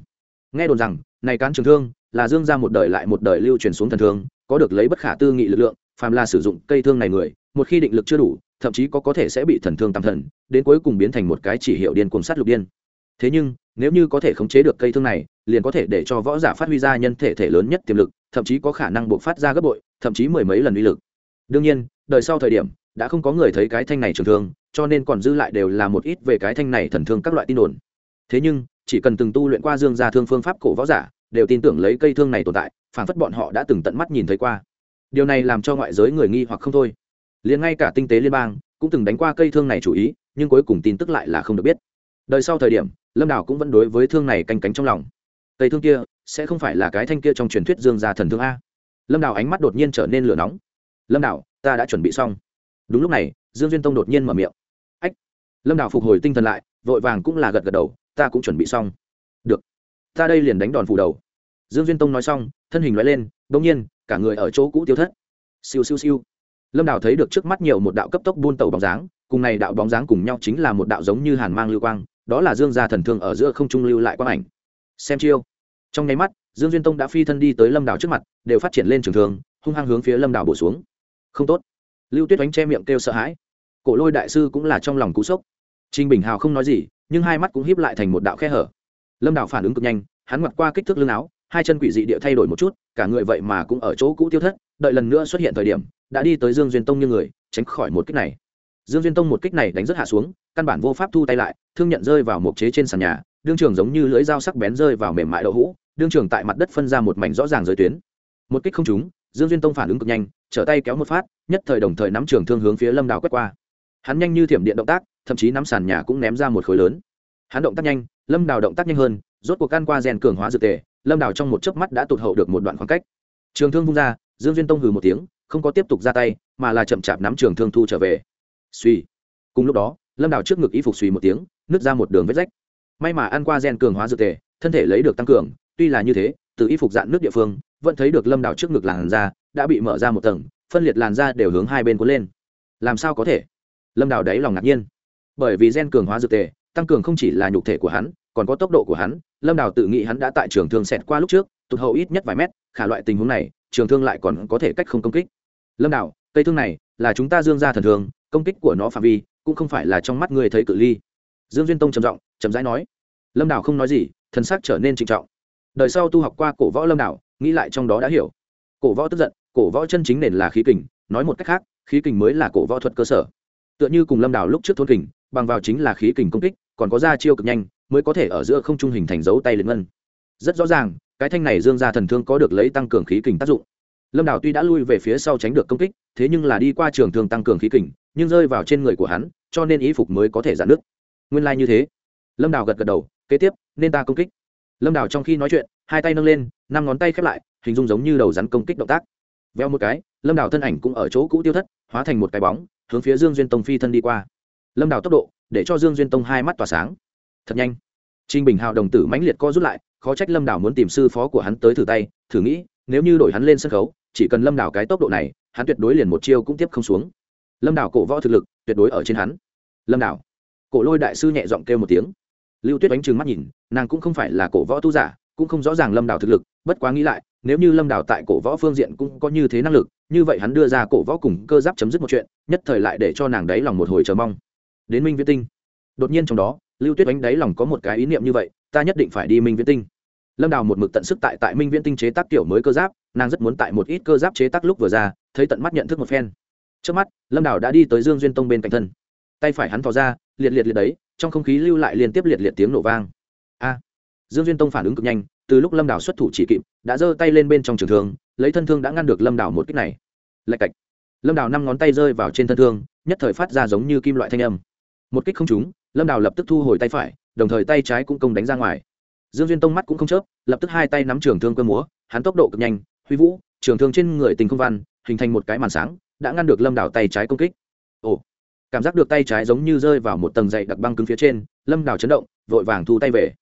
Nghe đồn rằng, này cán trường thương, là dương gia một đời lại một đời lưu truyền xuống thần thương, có được lấy bất khả tư nghị lực lượng, phàm là sử dụng cây thương này người, một khi định lực chưa đủ, thậm chí có có thể sẽ bị thần thương tam thần, đến cuối cùng biến thành một cái chỉ hiệu điên cuồng sát lục điên. Thế nhưng, nếu như có thể khống chế được cây thương này, liền có thể để cho võ giả phát huy ra nhân thể thể lớn nhất tiềm lực, thậm chí có khả năng buộc phát ra gấp bội, thậm chí mười mấy lần uy lực. Đương nhiên, đời sau thời điểm đã không có người thấy cái thanh này trường thương, cho nên còn dư lại đều là một ít về cái thanh này thần thương các loại tin đồn. Thế nhưng, chỉ cần từng tu luyện qua dương gia thương phương pháp cổ võ giả, đều tin tưởng lấy cây thương này tồn tại phản phất bọn họ đã từng tận mắt nhìn thấy qua. Điều này làm cho ngoại giới người nghi hoặc không thôi. Liền ngay cả tinh tế liên bang, cũng từng đánh qua cây thương này chủ ý, nhưng cuối cùng tin tức lại là không được biết. Đời sau thời điểm, lâm đảo cũng vẫn đối với thương này canh cánh trong lòng. Cây thương kia, sẽ không phải là cái thanh kia trong truyền thuyết dương gia thần thương a. Lâm đảo ánh mắt đột nhiên trở nên lửa nóng. Lâm đảo ta đã chuẩn bị xong đúng lúc này dương duyên tông đột nhiên mở miệng. Ách lâm Đào phục hồi tinh thần lại vội vàng cũng là gật gật đầu ta cũng chuẩn bị xong. Được ta đây liền đánh đòn phủ đầu. Dương duyên tông nói xong thân hình loại lên bỗng nhiên cả người ở chỗ cũ tiêu thất. Siêu siêu siêu. Lâm đào thấy được trước mắt nhiều một đạo cấp tốc buôn tàu bóng dáng cùng này đạo bóng dáng cùng nhau chính là một đạo giống như hàn mang lưu quang đó là dương gia thần thương ở giữa không trung lưu lại quang ảnh. Xem chiêu. Trong nháy mắt dương duyên tông đã phi thân đi tới lâm đào trước mặt đều phát triển lên trường thường, hung hăng hướng phía lâm đào bổ xuống. Không tốt lưu tuyết oánh che miệng kêu sợ hãi. Cổ lôi đại sư cũng là trong lòng cú sốc. Trinh bình hào không nói gì, nhưng hai mắt cũng híp lại thành một đạo khe hở. Lâm đào phản ứng cực nhanh, hắn ngoặt qua kích thước lưng áo, hai chân quỷ dị địa thay đổi một chút, cả người vậy mà cũng ở chỗ cũ tiêu thất, đợi lần nữa xuất hiện thời điểm, đã đi tới dương duyên tông như người, tránh khỏi một kích này. Dương duyên tông một kích này đánh rất hạ xuống, căn bản vô pháp thu tay lại, thương nhận rơi vào một chế trên sàn nhà, đương trường giống như lưỡi dao sắc bén rơi vào mềm mại đậu hũ, đương trường tại mặt đất phân ra một mảnh rõ ràng giới tuyến. Một kích không trúng, dương duyên tông phản ứng cực nhanh, trở tay kéo một phát nhất thời đồng thời nắm trường thương hướng phía lâm đào quét qua. Hắn nhanh như thiểm điện động tác, thậm chí nắm sàn nhà cũng ném ra một khối lớn. Hắn động tác nhanh, lâm đào động tác nhanh hơn, rốt cuộc can qua rèn cường hóa dược tề, lâm đào trong một chớp mắt đã tụt hậu được một đoạn khoảng cách. Trường thương vung ra, dương duyên tông hừ một tiếng, không có tiếp tục ra tay, mà là chậm chạp nắm trường thương thu trở về. Suy cùng lúc đó, lâm đào trước ngực y phục suy một tiếng, nứt ra một đường vết rách. May mà ăn qua gen cường hóa dược tề, thân thể lấy được tăng cường, tuy là như thế, từ y phục dạn nước địa phương, vẫn thấy được lâm đào trước ngực làn da, đã bị mở ra một tầng phân liệt làn da đều hướng hai bên cuốn lên. Làm sao có thể? Lâm đào đáy lòng ngạc nhiên. Bởi vì gen cường hóa dược tề, tăng cường không chỉ là nhục thể của hắn, còn có tốc độ của hắn. Lâm đào tự nghĩ hắn đã tại trường thương xẹt qua lúc trước, tụt hậu ít nhất vài mét, khả loại tình huống này, trường thương lại còn có thể cách không công kích. Lâm đào, cây thương này là chúng ta dương ra thần thương công kích của nó phạm vi cũng không phải là trong mắt người thấy cự ly. Dương duyên tông trầm giọng, chậm rãi nói. Lâm đào không nói gì thần sắc trở nên trịnh trọng. Đời sau tu học qua cổ võ lâm đào, nghĩ lại trong đó đã hiểu. Cổ võ tức giận cổ võ chân chính nền là khí kình, nói một cách khác, khí kình mới là cổ võ thuật cơ sở. Tựa như cùng lâm đào lúc trước thôn kình, bằng vào chính là khí kình công kích, còn có ra chiêu cực nhanh, mới có thể ở giữa không trung hình thành dấu tay liền ngân. Rất rõ ràng, cái thanh này dương ra thần thương có được lấy tăng cường khí kình tác dụng. Lâm đào tuy đã lui về phía sau tránh được công kích, thế nhưng là đi qua trường thương tăng cường khí kình, nhưng rơi vào trên người của hắn, cho nên ý phục mới có thể giãn nước nguyên lai、like、như thế. Lâm đào gật gật đầu, kế tiếp, nên ta công kích. Lâm đào trong khi nói chuyện, hai tay nâng lên, năm ngón tay khép lại, hình dung giống như đầu rắn công kích động tác veo một cái, lâm đào thân ảnh cũng ở chỗ cũ tiêu thất, hóa thành một cái bóng, hướng phía dương duyên tông phi thân đi qua. Lâm đào tốc độ, để cho dương duyên tông hai mắt tỏa sáng. Thật nhanh. Trinh bình hào đồng tử mãnh liệt co rút lại, khó trách lâm đào muốn tìm sư phó của hắn tới thử tay, thử nghĩ, nếu như đổi hắn lên sân khấu, chỉ cần lâm đào cái tốc độ này, hắn tuyệt đối liền một chiêu cũng tiếp không xuống. Lâm đào cổ võ thực lực, tuyệt đối ở trên hắn. Lâm đào. Cổ lôi đại sư nhẹ giọng kêu một tiếng. Lưu tuyết đánh trừng mắt nhìn, nàng cũng không phải là cổ võ tu giả, cũng không rõ ràng lâm đào thực lực, bất quá nghĩ lại nếu như lâm đào tại cổ võ phương diện cũng có như thế năng lực, như vậy hắn đưa ra cổ võ cùng cơ giáp chấm dứt một chuyện, nhất thời lại để cho nàng đáy lòng một hồi chờ mong. Đến minh viễn tinh. Đột nhiên trong đó, lưu tuyết đánh đáy lòng có một cái ý niệm như vậy, ta nhất định phải đi minh viễn tinh. Lâm đào một mực tận sức tại tại minh viễn tinh chế tác kiểu mới cơ giáp, nàng rất muốn tại một ít cơ giáp chế tác lúc vừa ra, thấy tận mắt nhận thức một phen. Trước mắt, lâm đào đã đi tới dương duyên tông bên cạnh thân. Tay phải hắn thò ra, liệt liệt liệt đấy, trong không khí lưu lại liên tiếp liệt liệt tiếng nổ vang. A! Dương duyên tông phản ứng cực nhanh từ lúc lâm đảo xuất thủ chỉ kịp, đã giơ tay lên bên trong trường thương, lấy thân thương đã ngăn được lâm đảo một kích này. Lạch cạch. Lâm đảo năm ngón tay rơi vào trên thân thương, nhất thời phát ra giống như kim loại thanh âm. Một kích không trúng, lâm đào lập tức thu hồi tay phải, đồng thời tay trái cũng công đánh ra ngoài. Dương duyên tông mắt cũng không chớp, lập tức hai tay nắm trường thương cơ múa, hắn tốc độ cực nhanh, huy vũ, trường thương trên người tình không văn, hình thành một cái màn sáng, đã ngăn được lâm đào tay trái công kích. Ồ, cảm giác được tay trái giống như rơi vào một tầng dày đặc băng cứng phía trên, lâm đào chấn động, vội vàng thu tay về.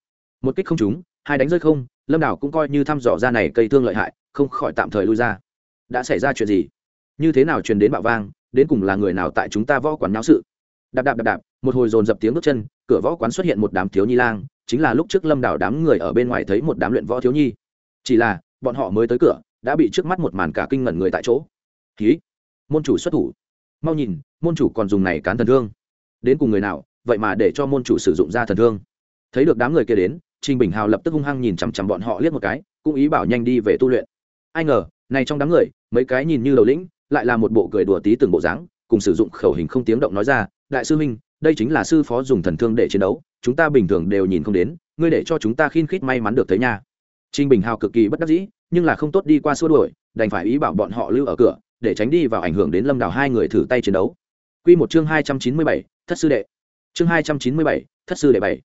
Một kích không trúng, hai đánh rơi không lâm đảo cũng coi như thăm dò ra này cây thương lợi hại, không khỏi tạm thời lui ra. Đã xảy ra chuyện gì? Như thế nào truyền đến bạo vang, đến cùng là người nào tại chúng ta võ quán náo sự? Đạp đạp đạp đạp, một hồi dồn dập tiếng bước chân, cửa võ quán xuất hiện một đám thiếu nhi lang, chính là lúc trước lâm đảo đám người ở bên ngoài thấy một đám luyện võ thiếu nhi. Chỉ là, bọn họ mới tới cửa, đã bị trước mắt một màn cả kinh ngẩn người tại chỗ. Ký môn chủ xuất thủ. Mau nhìn, môn chủ còn dùng này cán thần thương. Đến cùng người nào, vậy mà để cho môn chủ sử dụng ra thần thương? Thấy được đám người kia đến trình bình hào lập tức hung hăng nhìn chằm chằm bọn họ liếc một cái, cũng ý bảo nhanh đi về tu luyện. Ai ngờ, này trong đám người, mấy cái nhìn như đầu lĩnh, lại là một bộ cười đùa tí từng bộ dáng, cùng sử dụng khẩu hình không tiếng động nói ra, đại sư huynh, đây chính là sư phó dùng thần thương để chiến đấu, chúng ta bình thường đều nhìn không đến, ngươi để cho chúng ta khiên khít may mắn được thấy nha. Trình bình hào cực kỳ bất đắc dĩ, nhưng là không tốt đi qua xua đuổi, đành phải ý bảo bọn họ lưu ở cửa, để tránh đi vào ảnh hưởng đến lâm đào hai người thử tay chiến đấu. Quy một chương hai trăm chín mươi bảy, thất sư đệ. Chương hai trăm chín mươi bảy, thất sư đệ bảy.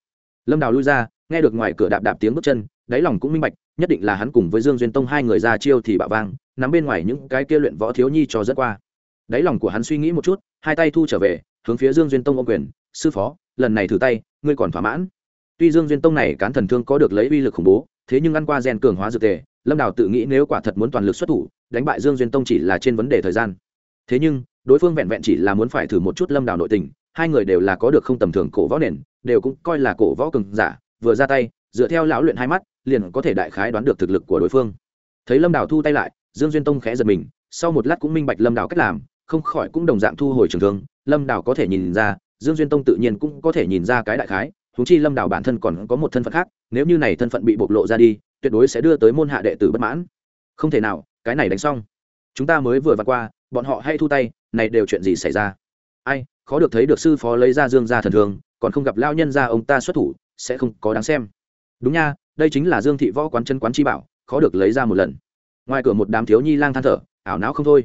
Lâm đào lui ra nghe được ngoài cửa đạp đạp tiếng bước chân, đáy lòng cũng minh bạch, nhất định là hắn cùng với dương duyên tông hai người ra chiêu thì bạo vang, nắm bên ngoài những cái kia luyện võ thiếu nhi cho dẫn qua. Đáy lòng của hắn suy nghĩ một chút, hai tay thu trở về, hướng phía dương duyên tông ô quyền, sư phó, lần này thử tay, ngươi còn thỏa mãn. Tuy dương duyên tông này cán thần thương có được lấy uy lực khủng bố, thế nhưng ăn qua rèn cường hóa dược tề, lâm đào tự nghĩ nếu quả thật muốn toàn lực xuất thủ, đánh bại dương duyên tông chỉ là trên vấn đề thời gian. Thế nhưng, đối phương vẹn vẹn chỉ là muốn phải thử một chút lâm đào nội tình, hai người đều là có được không tầm thường cổ võ nền, đều cũng coi là cổ võ cường giả vừa ra tay, dựa theo lão luyện hai mắt, liền có thể đại khái đoán được thực lực của đối phương. Thấy lâm đào thu tay lại, dương duyên tông khẽ giật mình, sau một lát cũng minh bạch lâm đào cách làm, không khỏi cũng đồng dạng thu hồi trường thương. Lâm đào có thể nhìn ra, dương duyên tông tự nhiên cũng có thể nhìn ra cái đại khái thú chi lâm đào bản thân còn có một thân phận khác, nếu như này thân phận bị bộc lộ ra đi, tuyệt đối sẽ đưa tới môn hạ đệ tử bất mãn. Không thể nào, cái này đánh xong. Chúng ta mới vừa vặt qua, bọn họ hay thu tay, này đều chuyện gì xảy ra? Ai, khó được thấy được sư phó lấy ra dương ra thần thường còn không gặp lao nhân ra ông ta xuất thủ sẽ không có đáng xem. Đúng nha, đây chính là dương thị võ quán chân quán chi bảo, khó được lấy ra một lần. Ngoài cửa một đám thiếu nhi lang than thở, ảo não không thôi.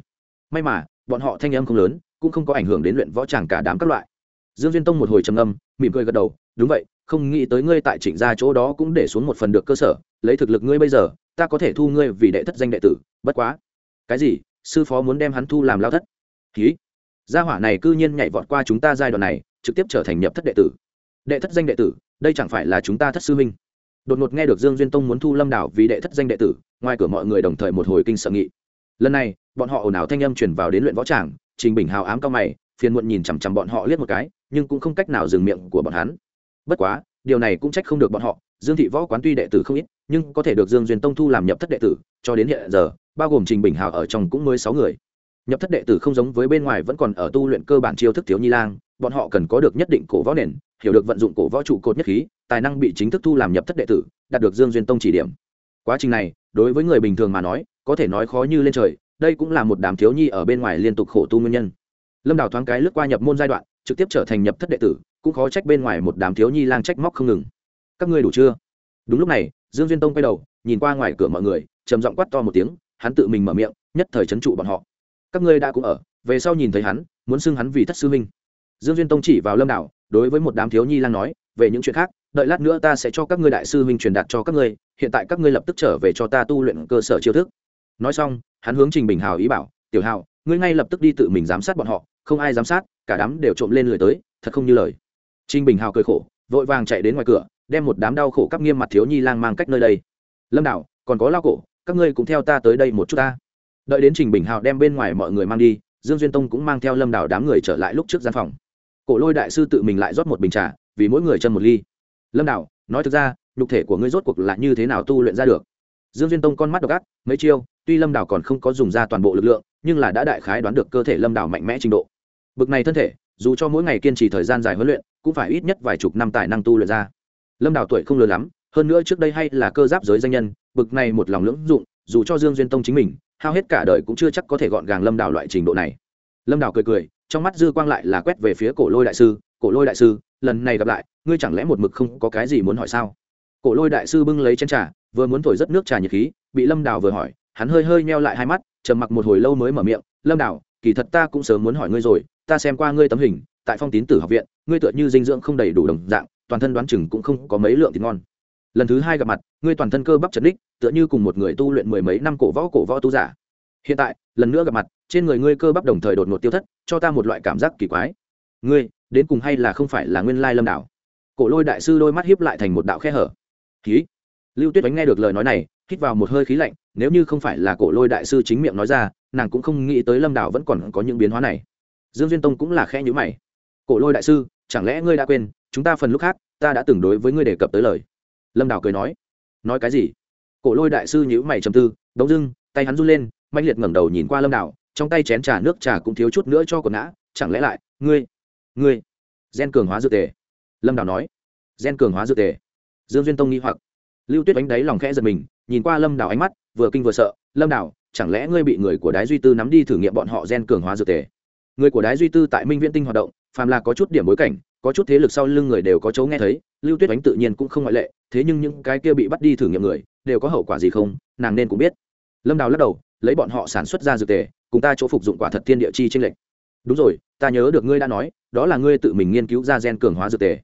May mà, bọn họ thanh âm không lớn, cũng không có ảnh hưởng đến luyện võ tràng cả đám các loại. Dương duyên tông một hồi trầm âm mỉm cười gật đầu, đúng vậy, không nghĩ tới ngươi tại trịnh gia chỗ đó cũng để xuống một phần được cơ sở, lấy thực lực ngươi bây giờ, ta có thể thu ngươi vì đệ thất danh đệ tử, bất quá. Cái gì? Sư phó muốn đem hắn thu làm lao thất? Ký gia hỏa này cư nhiên nhảy vọt qua chúng ta giai đoạn này, trực tiếp trở thành nhập thất đệ tử. Đệ thất danh đệ tử? Đây chẳng phải là chúng ta thất sư minh đột ngột nghe được dương duyên tông muốn thu lâm đảo vì đệ thất danh đệ tử, ngoài cửa mọi người đồng thời một hồi kinh sợ nghị. Lần này, bọn họ ồn ào thanh âm chuyển vào đến luyện võ tràng, trình bình hào ám cao mày, phiền muộn nhìn chằm chằm bọn họ liếc một cái, nhưng cũng không cách nào dừng miệng của bọn hắn. Bất quá, điều này cũng trách không được bọn họ, dương thị võ quán tuy đệ tử không ít, nhưng có thể được dương duyên tông thu làm nhập thất đệ tử, cho đến hiện giờ, bao gồm trình bình hào ở trong cũng mới sáu người. Nhập thất đệ tử không giống với bên ngoài vẫn còn ở tu luyện cơ bản chiêu thức thiếu nhi lang, bọn họ cần có được nhất định cổ võ nền hiểu được vận dụng cổ võ trụ cột nhất khí, tài năng bị chính thức thu làm nhập thất đệ tử, đạt được dương duyên tông chỉ điểm. Quá trình này, đối với người bình thường mà nói, có thể nói khó như lên trời, đây cũng là một đám thiếu nhi ở bên ngoài liên tục khổ tu nguyên nhân. Lâm đào thoáng cái lướt qua nhập môn giai đoạn, trực tiếp trở thành nhập thất đệ tử, cũng khó trách bên ngoài một đám thiếu nhi lang trách móc không ngừng. Các ngươi đủ chưa? Đúng lúc này, dương duyên tông quay đầu, nhìn qua ngoài cửa mọi người, trầm giọng quát to một tiếng, hắn tự mình mở miệng, nhất thời trấn trụ bọn họ. Các ngươi đã cũng ở, về sau nhìn thấy hắn, muốn xưng hắn vì thất sư minh dương duyên tông chỉ vào lâm đảo đối với một đám thiếu nhi lang nói, về những chuyện khác, đợi lát nữa ta sẽ cho các ngươi đại sư huynh truyền đạt cho các ngươi, hiện tại các ngươi lập tức trở về cho ta tu luyện cơ sở chiêu thức. Nói xong, hắn hướng trình bình hào ý bảo, tiểu hào, ngươi ngay lập tức đi tự mình giám sát bọn họ, không ai giám sát, cả đám đều trộm lên lười tới, thật không như lời. Trình bình hào cười khổ, vội vàng chạy đến ngoài cửa, đem một đám đau khổ cắp nghiêm mặt thiếu nhi lang mang cách nơi đây. Lâm đạo còn có lao cổ, các ngươi cũng theo ta tới đây một chút ta. Đợi đến trình bình hào đem bên ngoài mọi người mang đi, dương duyên tông cũng mang theo lâm đảo đám người trở lại lúc trước gian phòng cổ lôi đại sư tự mình lại rót một bình trà, vì mỗi người chân một ly. Lâm đảo nói thực ra, nhục thể của ngươi rốt cuộc là như thế nào tu luyện ra được? Dương duyên tông con mắt độc ác, mấy chiêu, tuy lâm đảo còn không có dùng ra toàn bộ lực lượng, nhưng là đã đại khái đoán được cơ thể lâm đảo mạnh mẽ trình độ. Bực này thân thể, dù cho mỗi ngày kiên trì thời gian dài huấn luyện, cũng phải ít nhất vài chục năm tài năng tu luyện ra. Lâm đảo tuổi không lớn lắm, hơn nữa trước đây hay là cơ giáp giới danh nhân, bực này một lòng lưỡng dụng, dù cho dương duyên tông chính mình, hao hết cả đời cũng chưa chắc có thể gọn gàng lâm đảo loại trình độ này. Lâm đảo cười cười trong mắt dư quang lại là quét về phía cổ lôi đại sư, cổ lôi đại sư, lần này gặp lại, ngươi chẳng lẽ một mực không có cái gì muốn hỏi sao? Cổ lôi đại sư bưng lấy chén trà, vừa muốn thổi rất nước trà nhiệt khí, bị lâm đào vừa hỏi, hắn hơi hơi meo lại hai mắt, trầm mặc một hồi lâu mới mở miệng, lâm đào, kỳ thật ta cũng sớm muốn hỏi ngươi rồi, ta xem qua ngươi tấm hình, tại phong tín tử học viện, ngươi tựa như dinh dưỡng không đầy đủ đồng dạng, toàn thân đoán chừng cũng không có mấy lượng thịt ngon. Lần thứ hai gặp mặt, ngươi toàn thân cơ bắp chật đích tựa như cùng một người tu luyện mười mấy năm cổ võ cổ võ tu giả hiện tại, lần nữa gặp mặt, trên người ngươi cơ bắp đồng thời đột ngột tiêu thất, cho ta một loại cảm giác kỳ quái. Ngươi, đến cùng hay là không phải là nguyên lai lâm đảo? Cổ lôi đại sư đôi mắt hiếp lại thành một đạo khe hở. Khí lưu tuyết đánh nghe được lời nói này, hít vào một hơi khí lạnh, nếu như không phải là cổ lôi đại sư chính miệng nói ra, nàng cũng không nghĩ tới lâm đảo vẫn còn có những biến hóa này. Dương duyên tông cũng là khe nhữ mày. Cổ lôi đại sư, chẳng lẽ ngươi đã quên, chúng ta phần lúc khác, ta đã từng đối với ngươi đề cập tới lời. Lâm đảo cười nói. Nói cái gì? Cổ lôi đại sư nhữ mày trầm tư, đống dưng, tay hắn run lên mạnh liệt ngẩng đầu nhìn qua lâm đảo trong tay chén trà nước trà cũng thiếu chút nữa cho quần ngã, chẳng lẽ lại, ngươi ngươi, gen cường hóa dược tề? Lâm đảo nói. Gen cường hóa dược tề. Dương duyên tông nghi hoặc. Lưu tuyết đánh đáy lòng khẽ giật mình, nhìn qua lâm đảo ánh mắt, vừa kinh vừa sợ, lâm đảo chẳng lẽ ngươi bị người của đái duy tư nắm đi thử nghiệm bọn họ gen cường hóa dược tề? Người của đái duy tư tại minh viễn tinh hoạt động, phàm là có chút điểm bối cảnh, có chút thế lực sau lưng người đều có chấu nghe thấy, lưu tuyết đánh tự nhiên cũng không ngoại lệ, thế nhưng những cái kia bị bắt đi thử nghiệm người, đều có hậu quả gì không, nàng nên cũng biết. Lâm đào lắc đầu lấy bọn họ sản xuất ra dược tề, cùng ta chỗ phục dụng quả thật thiên địa chi tranh lệch. Đúng rồi, ta nhớ được ngươi đã nói, đó là ngươi tự mình nghiên cứu ra gen cường hóa dược tề.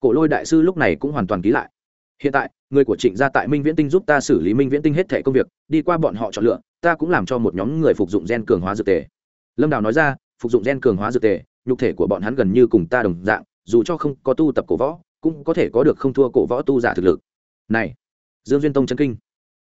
Cổ lôi đại sư lúc này cũng hoàn toàn ký lại. Hiện tại người của trịnh gia tại minh viễn tinh giúp ta xử lý minh viễn tinh hết thẻ công việc, đi qua bọn họ chọn lựa, ta cũng làm cho một nhóm người phục dụng gen cường hóa dược tề. Lâm đào nói ra, phục dụng gen cường hóa dược tề, nhục thể của bọn hắn gần như cùng ta đồng dạng, dù cho không có tu tập cổ võ, cũng có thể có được không thua cổ võ tu giả thực lực. Này, dương duyên tông chân kinh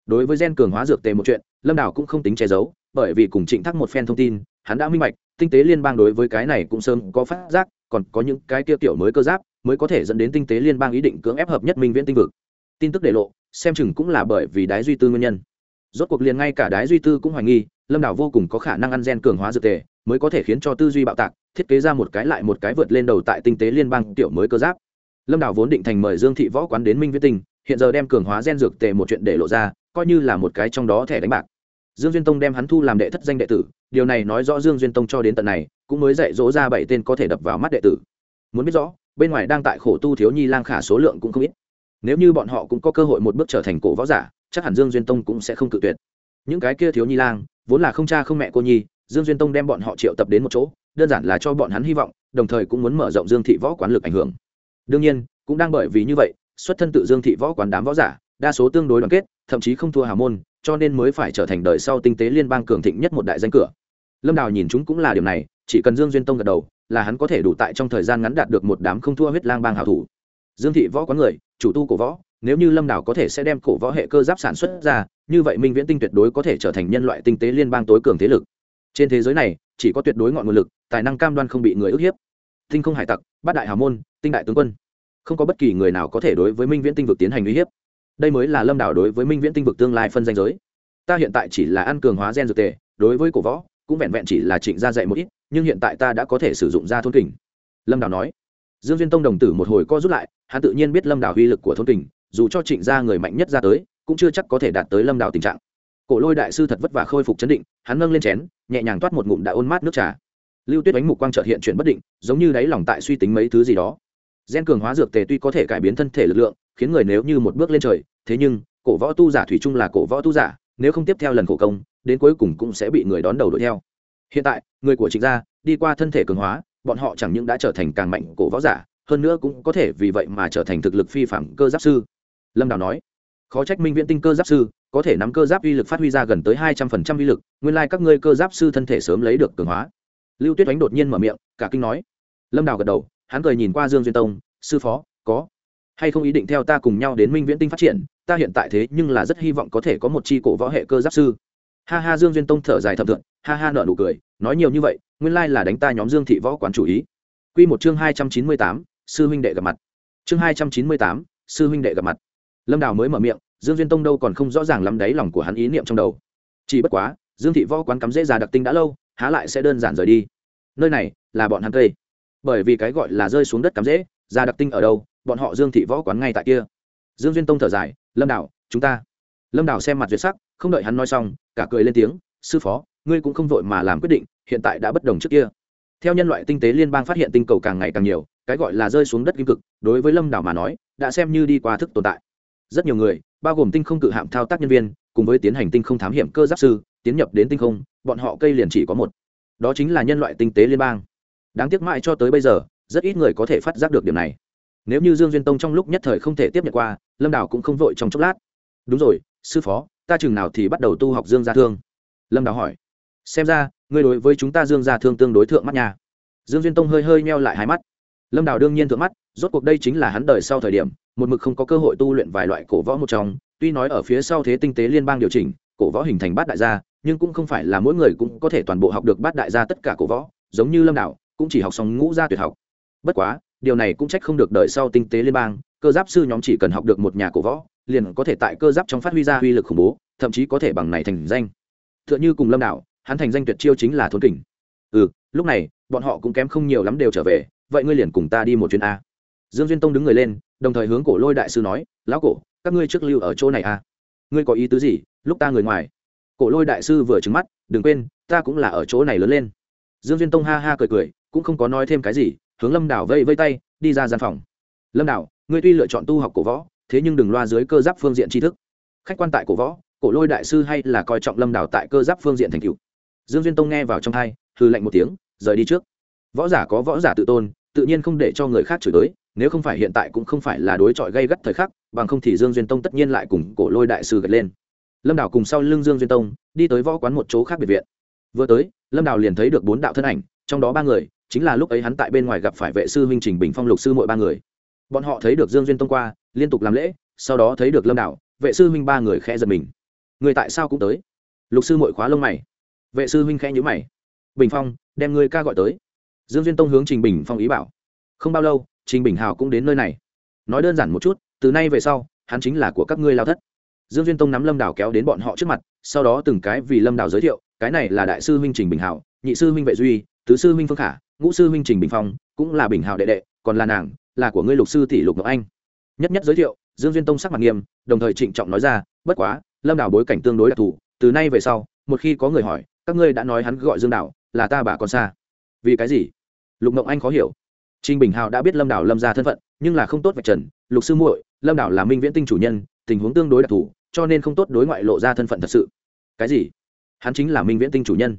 đối với gen cường hóa dược tề một chuyện, lâm đảo cũng không tính che giấu, bởi vì cùng trịnh thác một phen thông tin, hắn đã minh bạch, tinh tế liên bang đối với cái này cũng sớm có phát giác, còn có những cái tiêu tiểu mới cơ giáp, mới có thể dẫn đến tinh tế liên bang ý định cưỡng ép hợp nhất minh viễn tinh vực. Tin tức để lộ, xem chừng cũng là bởi vì đái duy tư nguyên nhân. Rốt cuộc liền ngay cả đái duy tư cũng hoài nghi, lâm đảo vô cùng có khả năng ăn gen cường hóa dược tề, mới có thể khiến cho tư duy bạo tạc, thiết kế ra một cái lại một cái vượt lên đầu tại tinh tế liên bang tiểu mới cơ giáp. Lâm đảo vốn định thành mời dương thị võ quán đến minh viễn tinh, hiện giờ đem cường hóa gen dược tề một chuyện để lộ ra coi như là một cái trong đó thẻ đánh bạc. Dương duyên tông đem hắn thu làm đệ thất danh đệ tử, điều này nói rõ dương duyên tông cho đến tận này, cũng mới dạy dỗ ra bảy tên có thể đập vào mắt đệ tử. Muốn biết rõ, bên ngoài đang tại khổ tu thiếu nhi lang khả số lượng cũng không ít. Nếu như bọn họ cũng có cơ hội một bước trở thành cổ võ giả, chắc hẳn dương duyên tông cũng sẽ không cự tuyệt. Những cái kia thiếu nhi lang, vốn là không cha không mẹ cô nhi, dương duyên tông đem bọn họ triệu tập đến một chỗ, đơn giản là cho bọn hắn hy vọng, đồng thời cũng muốn mở rộng dương thị võ quán lực ảnh hưởng. Đương nhiên, cũng đang bởi vì như vậy, xuất thân tự dương thị võ quán đám võ giả, đa số tương đối đoàn kết thậm chí không thua hào môn, cho nên mới phải trở thành đời sau tinh tế liên bang cường thịnh nhất một đại danh cửa. Lâm đào nhìn chúng cũng là điều này, chỉ cần dương duyên tông gật đầu, là hắn có thể đủ tại trong thời gian ngắn đạt được một đám không thua huyết lang bang hảo thủ. Dương thị võ có người, chủ tu cổ võ, nếu như lâm Đào có thể sẽ đem cổ võ hệ cơ giáp sản xuất ra, như vậy minh viễn tinh tuyệt đối có thể trở thành nhân loại tinh tế liên bang tối cường thế lực. Trên thế giới này, chỉ có tuyệt đối ngọn nguồn lực, tài năng cam đoan không bị người ức hiếp. Tinh không hải tặc, bát đại hào môn, tinh đại tướng quân. Không có bất kỳ người nào có thể đối với minh viễn tinh vực tiến hành uy hiếp đây mới là lâm đảo đối với minh viễn tinh vực tương lai phân danh giới. Ta hiện tại chỉ là ăn cường hóa gen dược tề, đối với cổ võ, cũng vẹn vẹn chỉ là trịnh gia dạy một ít, nhưng hiện tại ta đã có thể sử dụng ra thôn kình. Lâm đảo nói. Dương duyên tông đồng tử một hồi co rút lại, hắn tự nhiên biết lâm đảo uy lực của thôn kình, dù cho trịnh gia người mạnh nhất ra tới, cũng chưa chắc có thể đạt tới lâm đảo tình trạng. Cổ lôi đại sư thật vất vả khôi phục chấn định, hắn nâng lên chén, nhẹ nhàng toát một ngụm đã ôn mát nước trà. Lưu tuyết đánh mục quang trợt hiện chuyển bất định, giống như đáy lòng tại suy tính mấy thứ gì đó. Gen cường hóa dược tề tuy có thể cải biến thân thể lực lượng khiến người nếu như một bước lên trời, thế nhưng, cổ võ tu giả thủy chung là cổ võ tu giả, nếu không tiếp theo lần khổ công, đến cuối cùng cũng sẽ bị người đón đầu đuổi theo. Hiện tại, người của trịnh gia, đi qua thân thể cường hóa, bọn họ chẳng những đã trở thành càng mạnh cổ võ giả, hơn nữa cũng có thể vì vậy mà trở thành thực lực phi phạm cơ giáp sư. Lâm đào nói, khó trách minh viễn tinh cơ giáp sư, có thể nắm cơ giáp uy lực phát huy ra gần tới hai trăm phần trăm uy lực, nguyên lai các ngươi cơ giáp sư thân thể sớm lấy được cường hóa. Lưu tuyết đánh đột nhiên mở miệng, cả kinh nói. Lâm đào gật đầu, hắn cười nhìn qua dương duyên tông, sư phó, có hay không ý định theo ta cùng nhau đến minh viễn tinh phát triển, ta hiện tại thế nhưng là rất hy vọng có thể có một c h i cổ võ hệ cơ giáp sư. Ha ha, dương duyên tông thở dài thầm thượng ha ha nợ nụ cười, nói nhiều như vậy, nguyên lai là đánh ta nhóm dương thị võ quán chủ ý. Q một chương hai trăm chín mươi tám, sư huynh đệ gặp mặt. Chương hai trăm chín mươi tám, sư huynh đệ gặp mặt. Lâm đào mới mở miệng, dương duyên tông đâu còn không rõ ràng lắm đáy lòng của hắn ý niệm trong đầu. Chỉ bất quá, dương thị võ quán cắm dễ già đặc tinh đã lâu, há lại sẽ đơn giản rời đi. Nơi này là bọn hắn cây. Bởi vì cái gọi là rơi xuống đất cắm dễ, già đặc tinh ở đâu bọn họ dương thị võ quán ngay tại kia. Dương duyên tông thở dài, lâm đảo, chúng ta. Lâm đảo xem mặt duyệt sắc, không đợi hắn nói xong, cả cười lên tiếng, sư phó, ngươi cũng không vội mà làm quyết định, hiện tại đã bất đồng trước kia. Theo nhân loại tinh tế liên bang phát hiện tinh cầu càng ngày càng nhiều, cái gọi là rơi xuống đất kim cực, đối với lâm đảo mà nói, đã xem như đi qua thức tồn tại. Rất nhiều người, bao gồm tinh không cự hạm thao tác nhân viên, cùng với tiến hành tinh không thám hiểm cơ giáp sư, tiến nhập đến tinh không, bọn họ cây liền chỉ có một. Đó chính là nhân loại tinh tế liên bang. Đáng tiếc mãi cho tới bây giờ, rất ít người có thể phát giác được điểm này nếu như dương duyên tông trong lúc nhất thời không thể tiếp nhận qua, lâm đào cũng không vội trong chốc lát. Đúng rồi, sư phó, ta chừng nào thì bắt đầu tu học dương gia thương? Lâm đào hỏi. Xem ra, ngươi đối với chúng ta dương gia thương tương đối thượng mắt nhà dương duyên tông hơi hơi meo lại hai mắt. Lâm đào đương nhiên thượng mắt, rốt cuộc đây chính là hắn đời sau thời điểm, một mực không có cơ hội tu luyện vài loại cổ võ một trong. Tuy nói ở phía sau thế tinh tế liên bang điều chỉnh, cổ võ hình thành bát đại gia, nhưng cũng không phải là mỗi người cũng có thể toàn bộ học được bát đại gia tất cả cổ võ. Giống như lâm đạo cũng chỉ học xong ngũ gia tuyệt học. Bất quá điều này cũng trách không được đợi sau tinh tế liên bang, cơ giáp sư nhóm chỉ cần học được một nhà cổ võ, liền có thể tại cơ giáp trong phát huy ra uy lực khủng bố, thậm chí có thể bằng này thành danh. T h ư ợ n h ư cùng lâm đạo, hắn thành danh tuyệt chiêu chính là thốn kình. Ừ lúc này, bọn họ cũng kém không nhiều lắm đều trở về, vậy ngươi liền cùng ta đi một chuyến a. Dương duyên tông đứng người lên, đồng thời hướng cổ lôi đại sư nói, lão cổ, các ngươi trước lưu ở chỗ này a. Ngươi có ý tứ gì? Lúc ta người ngoài. Cổ lôi đại sư vừa trứng mắt, đừng quên, ta cũng là ở chỗ này lớn lên. Dương duyên tông ha ha cười cười, cũng không có nói thêm cái gì hướng lâm đảo vây vây tay, đi ra gian phòng. Lâm đảo, ngươi tuy lựa chọn tu học cổ võ, thế nhưng đừng loa dưới cơ giáp phương diện tri thức. Khách quan tại cổ võ, cổ lôi đại sư hay là coi trọng lâm đảo tại cơ giáp phương diện thành cựu dương duyên tông nghe vào trong thai hư lạnh một tiếng, rời đi trước. Võ giả có võ giả tự tôn, tự nhiên không để cho người khác chửi tới nếu không phải hiện tại cũng không phải là đối chọi gây gắt thời khắc, bằng không thì dương duyên tông tất nhiên lại cùng cổ lôi đại sư gật lên. Lâm đảo cùng sau lưng dương duyên tông, đi tới võ quán một chỗ khác biệt viện. Vừa tới, lâm đảo liền thấy được bốn đạo thân ảnh, trong đó ba người chính là lúc ấy hắn tại bên ngoài gặp phải vệ sư huynh trình bình phong lục sư mỗi ba người. Bọn họ thấy được dương duyên tông qua, liên tục làm lễ, sau đó thấy được lâm đạo, vệ sư huynh ba người khẽ giật mình. Người tại sao cũng tới? Lục sư mội khóa lông mày. Vệ sư huynh khẽ nhữ mày. Bình phong, đem người ca gọi tới. Dương duyên tông hướng trình bình phong ý bảo. Không bao lâu, trình bình hào cũng đến nơi này. Nói đơn giản một chút, từ nay về sau, hắn chính là của các ngươi lao thất. Dương duyên tông nắm lâm đảo kéo đến bọn họ trước mặt, sau đó từng cái vì lâm đảo giới thiệu, cái này là đại sư huynh trình bình hào, nhị sư huynh vệ duy, tứ sư huynh phương khả ngũ sư huynh trình bình phong cũng là bình hào đệ đệ còn là nàng là của ngươi lục sư tỷ lục ngọc anh nhất nhất giới thiệu dương duyên tông sắc mặt nghiêm đồng thời trịnh trọng nói ra bất quá lâm đảo bối cảnh tương đối đặc thù từ nay về sau một khi có người hỏi các ngươi đã nói hắn gọi dương đảo là ta bà con xa vì cái gì lục ngọc anh khó hiểu Trình Bình Hào đã biết Lâm Đảo Lâm gia thân phận, nhưng là không tốt vạch trần, Lục sư muội, Lâm Đảo là Minh Viễn Tinh chủ nhân, tình huống tương đối đặc thù, cho nên không tốt đối ngoại lộ ra thân phận thật sự. Cái gì? Hắn chính là Minh Viễn Tinh chủ nhân.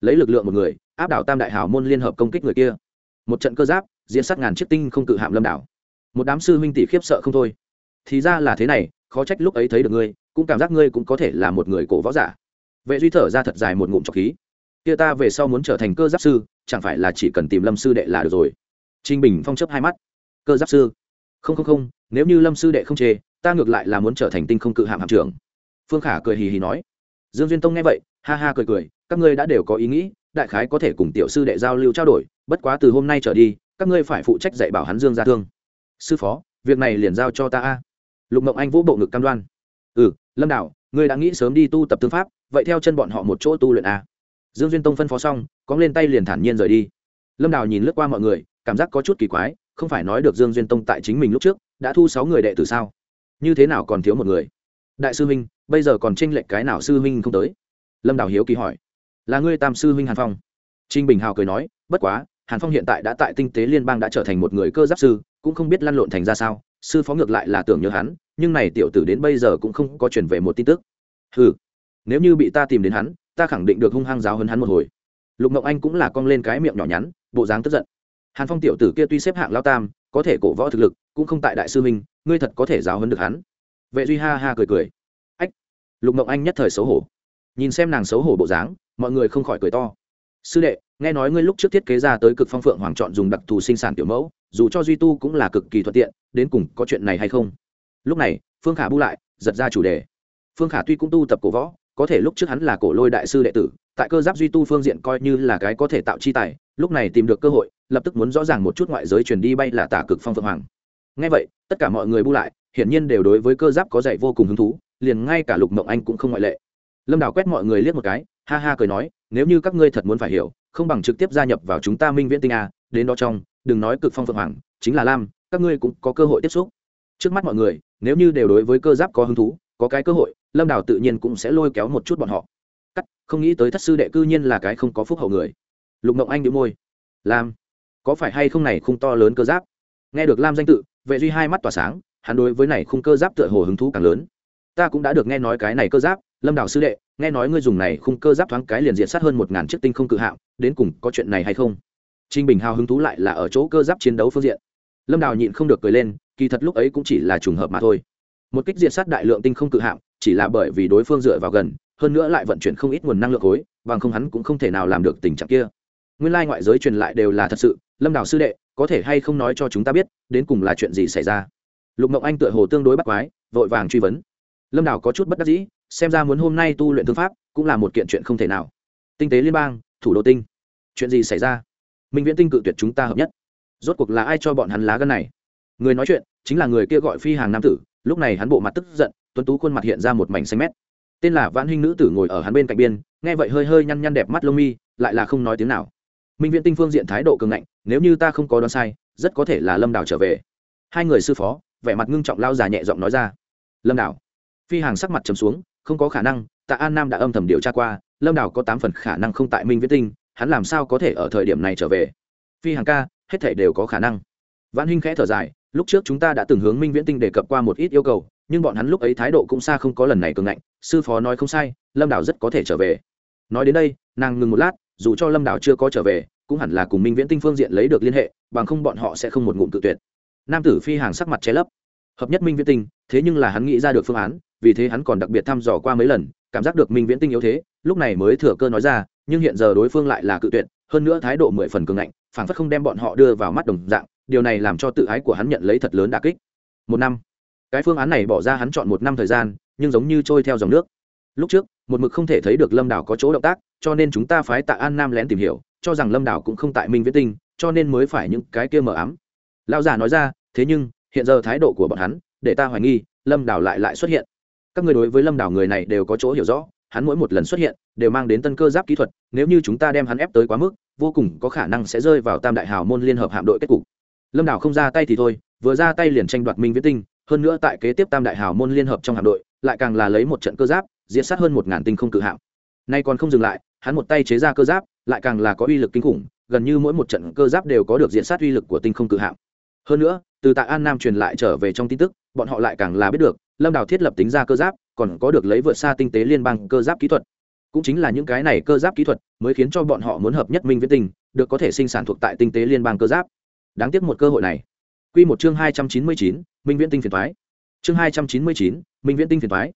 Lấy lực lượng một người, áp đảo Tam đại hào môn liên hợp công kích người kia. Một trận cơ giáp, diễn sát ngàn chiếc tinh không cự hạm Lâm Đảo. Một đám sư huynh tỷ khiếp sợ không thôi. Thì ra là thế này, khó trách lúc ấy thấy được ngươi, cũng cảm giác ngươi cũng có thể là một người cổ võ giả. Vệ Duy thở ra thật dài một ngụm trọc khí. Kia ta về sau muốn trở thành cơ giáp sư, chẳng phải là chỉ cần tìm Lâm sư đệ là được rồi Trình Bình Phong chớp hai mắt. Cơ giáp sư. Không không không, nếu như Lâm sư đệ không chê, ta ngược lại là muốn trở thành tinh không cự hạm hạm trưởng. Phương Khả cười hì hì nói. Dương Duyên Tông nghe vậy, ha ha cười cười, các ngươi đã đều có ý nghĩ, đại khái có thể cùng tiểu sư đệ giao lưu trao đổi, bất quá từ hôm nay trở đi, các ngươi phải phụ trách dạy bảo hắn Dương gia thương. Sư phó, việc này liền giao cho ta a. Lục Mộng Anh vũ bộ ngực cam đoan. Ừ, Lâm Đạo, ngươi đã nghĩ sớm đi tu tập tương pháp, vậy theo chân bọn họ một chỗ tu luyện a. Dương Duyên Tông phân phó xong, có lên tay liền thản nhiên rời đi. Lâm Đào nhìn lướt qua mọi người, cảm giác có chút kỳ quái không phải nói được dương duyên tông tại chính mình lúc trước đã thu sáu người đệ tử sao như thế nào còn thiếu một người đại sư huynh bây giờ còn tranh lệch cái nào sư huynh không tới lâm đào hiếu kỳ hỏi là ngươi tam sư huynh hàn phong trinh bình hào cười nói bất quá hàn phong hiện tại đã tại tinh tế liên bang đã trở thành một người cơ giáp sư cũng không biết lăn lộn thành ra sao sư phó ngược lại là tưởng nhớ hắn nhưng này tiểu tử đến bây giờ cũng không có chuyển về một tin tức ừ nếu như bị ta tìm đến hắn ta khẳng định được hung hăng giáo hơn hắn một hồi lục ngọc anh cũng là cong lên cái miệng nhỏ nhắn bộ dáng tức giận hàn phong tiểu tử kia tuy xếp hạng lao tam có thể cổ võ thực lực cũng không tại đại sư minh ngươi thật có thể giáo hấn được hắn vệ duy ha ha cười cười ách lục mộng anh nhất thời xấu hổ nhìn xem nàng xấu hổ bộ dáng mọi người không khỏi cười to. Sư đệ, nghe nói ngươi lúc trước thiết kế ra tới cực phong phượng hoàng chọn dùng đặc thù sinh sản tiểu mẫu, dù cho duy tu cũng là cực kỳ thuận tiện, đến cùng có chuyện này hay không? Lúc này, phương khả bu lại, giật ra chủ đề. Phương khả tuy cũng tu tập cổ võ, có thể lúc trước hắn là cổ lôi đại sư đệ tử, tại cơ giáp duy tu phương diện coi như là cái có thể tạo chi tài, lúc này tìm được cơ hội, lập tức muốn rõ ràng một chút ngoại giới truyền đi bay là tả cực phong phượng hoàng. Ngay vậy, tất cả mọi người bu lại, hiển nhiên đều đối với cơ giáp có dạy vô cùng hứng thú, liền ngay cả lục mộng anh cũng không ngoại lệ. Lâm đào quét mọi người liếc một cái ha ha cười nói, nếu như các ngươi thật muốn phải hiểu, không bằng trực tiếp gia nhập vào chúng ta minh viễn tinh a, đến đó trong, đừng nói cực phong phượng hoàng, chính là lam, các ngươi cũng có cơ hội tiếp xúc. Trước mắt mọi người, nếu như đều đối với cơ giáp có hứng thú, có cái cơ hội, lâm đào tự nhiên cũng sẽ lôi kéo một chút bọn họ. Cắt, không nghĩ tới thất sư đệ cư nhiên là cái không có phúc hậu người. Lục mộng anh đĩu môi. Lam, có phải hay không này khung to lớn cơ giáp? Nghe được lam danh tự, vệ duy hai mắt tỏa sáng, hắn đối với này khung cơ giáp tựa hồ hứng thú càng lớn. Ta cũng đã được nghe nói cái này cơ giáp, lâm đào sư đệ nghe nói ngươi dùng này khung cơ giáp thoáng cái liền diện sát hơn một ngàn chiếc tinh không cự hạng đến cùng có chuyện này hay không? Trinh bình hào hứng thú lại là ở chỗ cơ giáp chiến đấu phương diện. Lâm đào nhịn không được cười lên, kỳ thật lúc ấy cũng chỉ là trùng hợp mà thôi. Một kích diện sát đại lượng tinh không cự hạng chỉ là bởi vì đối phương dựa vào gần, hơn nữa lại vận chuyển không ít nguồn năng lượng khối, bằng không hắn cũng không thể nào làm được tình trạng kia. Nguyên lai ngoại giới truyền lại đều là thật sự, lâm đào sư đệ, có thể hay không nói cho chúng ta biết, đến cùng là chuyện gì xảy ra? Lục mộng anh tựa hồ tương đối bắt quái, vội vàng truy vấn. Lâm đào có chút bất đắc dĩ xem ra muốn hôm nay tu luyện thương pháp cũng là một kiện chuyện không thể nào. Tinh tế liên bang, thủ đô tinh. Chuyện gì xảy ra? Minh viễn tinh cự tuyệt chúng ta hợp nhất. Rốt cuộc là ai cho bọn hắn lá gân này? Người nói chuyện chính là người kia gọi phi hàng nam tử, lúc này hắn bộ mặt tức giận, tuấn tú khuôn mặt hiện ra một mảnh xanh mét. Tên là vãn huynh nữ tử ngồi ở hắn bên cạnh biên, nghe vậy hơi hơi nhăn nhăn đẹp mắt lông mi, lại là không nói tiếng nào. Minh viễn tinh phương diện thái độ cường ngạnh, nếu như ta không có đoán sai, rất có thể là lâm đào trở về. Hai người sư phó, vẻ mặt ngưng trọng lao già nhẹ giọng nói ra. Lâm đào phi hàng sắc mặt trầm xuống không có khả năng, tạ an nam đã âm thầm điều tra qua, lâm đào có tám phần khả năng không tại minh viễn tinh, hắn làm sao có thể ở thời điểm này trở về? Phi hàng ca, hết thể đều có khả năng. Văn huynh khẽ thở dài, lúc trước chúng ta đã từng hướng minh viễn tinh đề cập qua một ít yêu cầu, nhưng bọn hắn lúc ấy thái độ cũng xa không có lần này cường ngạnh, sư phó nói không sai, lâm Đảo rất có thể trở về. Nói đến đây, nàng ngừng một lát, dù cho lâm Đảo chưa có trở về, cũng hẳn là cùng minh viễn tinh phương diện lấy được liên hệ, bằng không bọn họ sẽ không một ngụm tự tuyệt. Nam tử phi hàng sắc mặt che lấp. Hợp nhất minh viễn tinh, thế nhưng là hắn nghĩ ra được phương án vì thế hắn còn đặc biệt thăm dò qua mấy lần, cảm giác được minh viễn tinh yếu thế, lúc này mới thừa cơ nói ra, nhưng hiện giờ đối phương lại là cự tuyệt, hơn nữa thái độ mười phần cường ngạnh phản phất không đem bọn họ đưa vào mắt đồng dạng, điều này làm cho tự ái của hắn nhận lấy thật lớn đà kích. Một năm, cái phương án này bỏ ra hắn chọn một năm thời gian, nhưng giống như trôi theo dòng nước. Lúc trước, một mực không thể thấy được lâm đảo có chỗ động tác, cho nên chúng ta phái tạ an nam lén tìm hiểu, cho rằng lâm đảo cũng không tại minh viễn tinh, cho nên mới phải những cái kia mờ ám. Lão già nói ra, thế nhưng, hiện giờ thái độ của bọn hắn, để ta hoài nghi, lâm đảo lại lại xuất hiện các người đối với lâm đảo người này đều có chỗ hiểu rõ, hắn mỗi một lần xuất hiện đều mang đến tân cơ giáp kỹ thuật, nếu như chúng ta đem hắn ép tới quá mức, vô cùng có khả năng sẽ rơi vào tam đại hào môn liên hợp hạm đội kết cục. Lâm đảo không ra tay thì thôi, vừa ra tay liền tranh đoạt minh viễn tinh, hơn nữa tại kế tiếp tam đại hào môn liên hợp trong hạm đội, lại càng là lấy một trận cơ giáp diễn sát hơn một ngàn tinh không cự hạm. Nay còn không dừng lại, hắn một tay chế ra cơ giáp, lại càng là có uy lực kinh khủng, gần như mỗi một trận cơ giáp đều có được diễn sát uy lực của tinh không cự hạm. Hơn nữa, từ tại an nam truyền lại trở về trong tin tức, bọn họ lại càng là biết được lâm đào thiết lập tính ra cơ giáp, còn có được lấy vượt xa tinh tế liên bang cơ giáp kỹ thuật. Cũng chính là những cái này cơ giáp kỹ thuật mới khiến cho bọn họ muốn hợp nhất minh viễn tinh, được có thể sinh sản thuộc tại tinh tế liên bang cơ giáp. Đáng tiếc một cơ hội này. Quy một chương hai trăm chín mươi chín, minh viễn tinh phiền thoái chương hai trăm chín mươi chín, minh viễn tinh phiền thoái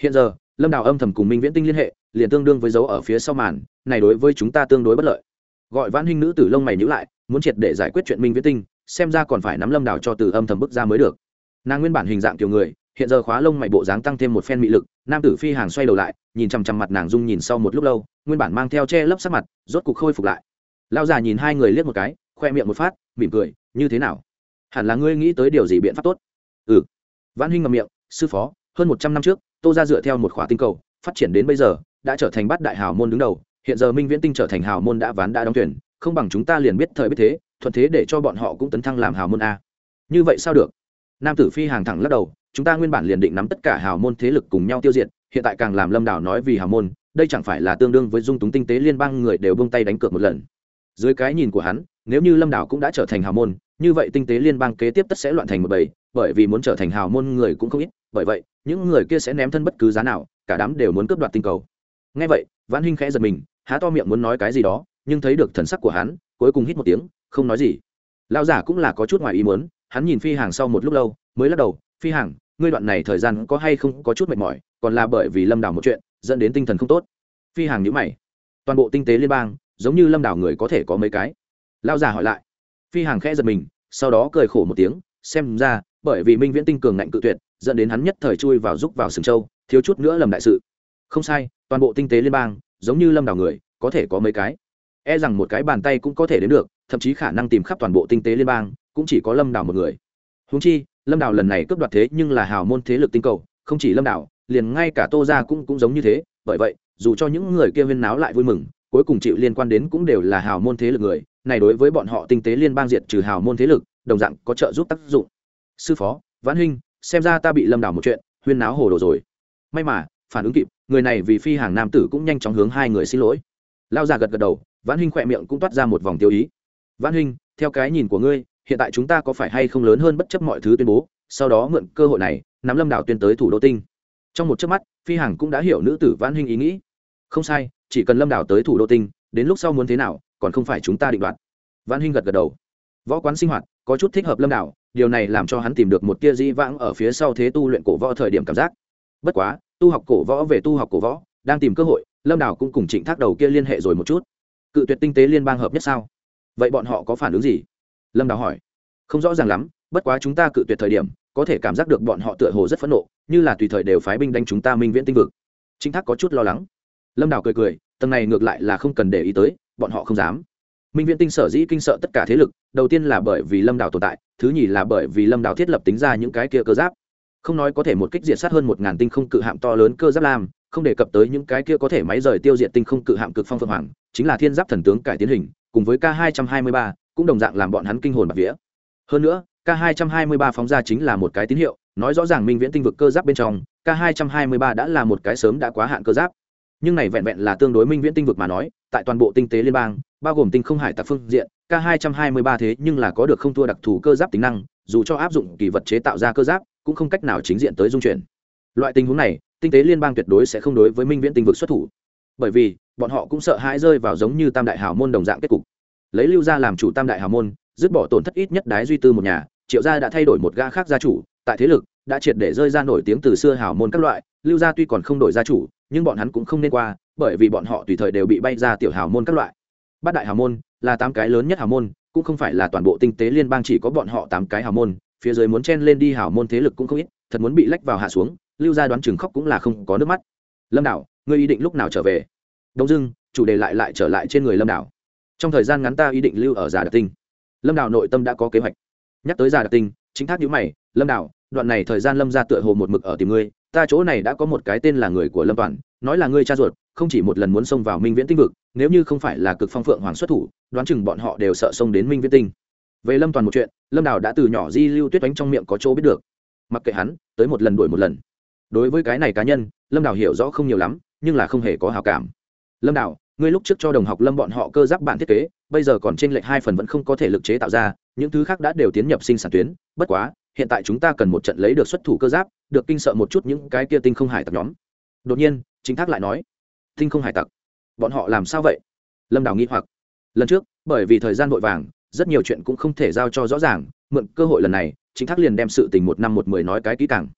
hiện giờ, lâm đào âm thầm cùng minh viễn tinh liên hệ, liền tương đương với dấu ở phía sau màn, này đối với chúng ta tương đối bất lợi. Gọi vãn hình nữ tử lông mày nhữ lại, muốn triệt để giải quyết chuyện minh viễn tinh, xem ra còn phải nắm lâm đào cho từ âm thầm bước ra mới được. Nàng nguyên bản hình dạng kiểu người hiện giờ khóa lông mày bộ dáng tăng thêm một phen mị lực, nam tử phi hàng xoay đầu lại, nhìn chằm chằm mặt nàng dung nhìn sau một lúc lâu, nguyên bản mang theo che lấp sắc mặt, rốt cục khôi phục lại. Lao già nhìn hai người liếc một cái, khoe miệng một phát, mỉm cười, như thế nào? Hẳn là ngươi nghĩ tới điều gì biện pháp tốt? Ừ. Văn huynh ngậm miệng, sư phó, hơn một trăm năm trước, tô ra dựa theo một khóa tinh cầu, phát triển đến bây giờ, đã trở thành bát đại hào môn đứng đầu. Hiện giờ minh viễn tinh trở thành hào môn đã ván đã đóng tuyển không bằng chúng ta liền biết thời biết thế, thuận thế để cho bọn họ cũng tấn thăng làm hào môn a. Như vậy sao được? Nam tử phi hàng thẳng lắc đầu chúng ta nguyên bản liền định nắm tất cả hào môn thế lực cùng nhau tiêu diệt, hiện tại càng làm lâm đảo nói vì hào môn, đây chẳng phải là tương đương với dung túng tinh tế liên bang người đều bông tay đánh cược một lần. Dưới cái nhìn của hắn, nếu như lâm đảo cũng đã trở thành hào môn, như vậy tinh tế liên bang kế tiếp tất sẽ loạn thành một bầy, bởi vì muốn trở thành hào môn người cũng không ít, bởi vậy, những người kia sẽ ném thân bất cứ giá nào, cả đám đều muốn cướp đoạt tinh cầu. Ngay vậy, vãn huynh khẽ giật mình, há to miệng muốn nói cái gì đó, nhưng thấy được thần sắc của hắn, cuối cùng hít một tiếng, không nói gì. Lão giả cũng là có chút ngoài ý muốn, hắn nhìn phi hàng sau một lúc lâu, mới lắc đầu phi Hằng, ngươi đoạn này thời gian có hay không có chút mệt mỏi còn là bởi vì lâm đảo một chuyện dẫn đến tinh thần không tốt. Phi Hằng nhữ mày. Toàn bộ tinh tế liên bang giống như lâm đảo người có thể có mấy cái. Lao già hỏi lại. Phi Hằng khẽ giật mình sau đó cười khổ một tiếng xem ra bởi vì minh viễn tinh cường ngạnh cự tuyệt dẫn đến hắn nhất thời chui vào giúp vào sừng châu thiếu chút nữa lầm đại sự. Không sai toàn bộ tinh tế liên bang giống như lâm đảo người có thể có mấy cái. E rằng một cái bàn tay cũng có thể đến được thậm chí khả năng tìm khắp toàn bộ tinh tế liên bang cũng chỉ có lâm đảo một người. Húng chi lâm đảo lần này cướp đoạt thế nhưng là hào môn thế lực tinh cầu, không chỉ lâm đảo liền ngay cả tô ra cũng cũng giống như thế. Bởi vậy, dù cho những người kia huyên náo lại vui mừng, cuối cùng chịu liên quan đến cũng đều là hào môn thế lực người. Này đối với bọn họ tinh tế liên bang diệt trừ hào môn thế lực, đồng dạng có trợ giúp tác dụng. Sư phó, vãn huynh xem ra ta bị lâm đảo một chuyện, huyên náo hồ đồ rồi. May mà, phản ứng kịp, người này vì phi hàng nam tử cũng nhanh chóng hướng hai người xin lỗi. Lao già gật gật đầu, vãn huynh khỏe miệng cũng toát ra một vòng tiêu ý. Vãn huynh theo cái nhìn của ngươi hiện tại chúng ta có phải hay không lớn hơn bất chấp mọi thứ tuyên bố, sau đó mượn cơ hội này, nắm lâm đảo tuyên tới thủ đô tinh. Trong một chớp mắt, phi hằng cũng đã hiểu nữ tử vãn huynh ý nghĩ. Không sai, chỉ cần lâm đảo tới thủ đô tinh, đến lúc sau muốn thế nào, còn không phải chúng ta định đoạt. Vãn huynh gật gật đầu. Võ quán sinh hoạt, có chút thích hợp lâm đảo điều này làm cho hắn tìm được một tia dĩ vãng ở phía sau thế tu luyện cổ võ thời điểm cảm giác. Bất quá, tu học cổ võ về tu học cổ võ, đang tìm cơ hội, lâm đảo cũng cùng trịnh thác đầu kia liên hệ rồi một chút. Cự tuyệt tinh tế liên bang hợp nhất sao? Vậy bọn họ có phản ứng gì? Lâm đảo hỏi. Không rõ ràng lắm, bất quá chúng ta cự tuyệt thời điểm, có thể cảm giác được bọn họ tựa hồ rất phẫn nộ, như là tùy thời đều phái binh đánh chúng ta minh viễn tinh vực. Chính thác có chút lo lắng. Lâm đào cười cười, tầng này ngược lại là không cần để ý tới, bọn họ không dám. Minh viễn tinh sở dĩ kinh sợ tất cả thế lực, đầu tiên là bởi vì lâm đào tồn tại, thứ nhì là bởi vì lâm đào thiết lập tính ra những cái kia cơ giáp. Không nói có thể một kích diệt sát hơn một ngàn tinh không cự hạm to lớn cơ giáp lam, không đề cập tới những cái kia có thể máy rời tiêu diệt tinh không cự hạm cực phong phượng hoàng, chính là thiên giáp thần tướng cải tiến hình, cùng với k hai trăm hai mươi ba cũng đồng dạng làm bọn hắn kinh hồn bạc vía. Hơn nữa, k 223 phóng ra chính là một cái tín hiệu, nói rõ ràng minh viễn tinh vực cơ giáp bên trong, k 223 đã là một cái sớm đã quá hạn cơ giáp. Nhưng này vẹn vẹn là tương đối minh viễn tinh vực mà nói, tại toàn bộ tinh tế liên bang, bao gồm tinh không hải tạc phương diện, k 223 thế nhưng là có được không thua đặc thù cơ giáp tính năng, dù cho áp dụng kỳ vật chế tạo ra cơ giáp, cũng không cách nào chính diện tới dung chuyển. Loại tình huống này, tinh tế liên bang tuyệt đối sẽ không đối với minh viễn tinh vực xuất thủ. Bởi vì, bọn họ cũng sợ hãi rơi vào giống như tam đại hào môn đồng dạng kết cục lấy lưu gia làm chủ tam đại hào môn, dứt bỏ tổn thất ít nhất đái duy tư một nhà, triệu gia đã thay đổi một ga khác gia chủ, tại thế lực, đã triệt để rơi ra nổi tiếng từ xưa hào môn các loại, lưu gia tuy còn không đổi gia chủ, nhưng bọn hắn cũng không nên qua, bởi vì bọn họ tùy thời đều bị bay ra tiểu hào môn các loại. Bát đại hào môn là tám cái lớn nhất hào môn, cũng không phải là toàn bộ tinh tế liên bang chỉ có bọn họ tám cái hào môn, phía dưới muốn chen lên đi hào môn thế lực cũng không ít, thật muốn bị lách vào hạ xuống, lưu gia đoán chừng khóc cũng là không có nước mắt. Lâm đảo, ngươi ý định lúc nào trở về? Đông dưng chủ đề lại lại trở lại trên người lâm đảo trong thời gian ngắn ta ý định lưu ở giả đặc tinh. Lâm đảo nội tâm đã có kế hoạch. Nhắc tới giả đặc tinh, chính thác nhữ mày, lâm đảo đoạn này thời gian lâm ra tựa hồ một mực ở tìm ngươi, ta chỗ này đã có một cái tên là người của lâm toàn, nói là ngươi cha ruột, không chỉ một lần muốn xông vào minh viễn tinh vực, nếu như không phải là cực phong phượng hoàng xuất thủ, đoán chừng bọn họ đều sợ xông đến minh viễn tinh. Về lâm toàn một chuyện, lâm đào đã từ nhỏ di lưu tuyết đánh trong miệng có chỗ biết được. Mặc kệ hắn, tới một lần đuổi một lần. Đối với cái này cá nhân, lâm đào hiểu rõ không nhiều lắm, nhưng là không hề có hào cảm. Lâm đào ngươi lúc trước cho đồng học lâm bọn họ cơ giáp bản thiết kế bây giờ còn trên lệch hai phần vẫn không có thể lực chế tạo ra những thứ khác đã đều tiến nhập sinh sản tuyến bất quá hiện tại chúng ta cần một trận lấy được xuất thủ cơ giáp được kinh sợ một chút những cái kia tinh không hải tặc nhóm. Đột nhiên chính thác lại nói tinh không hải tặc bọn họ làm sao vậy? Lâm đào nghi hoặc lần trước bởi vì thời gian vội vàng rất nhiều chuyện cũng không thể giao cho rõ ràng mượn cơ hội lần này chính thác liền đem sự tình một năm một mười nói cái kỹ càng.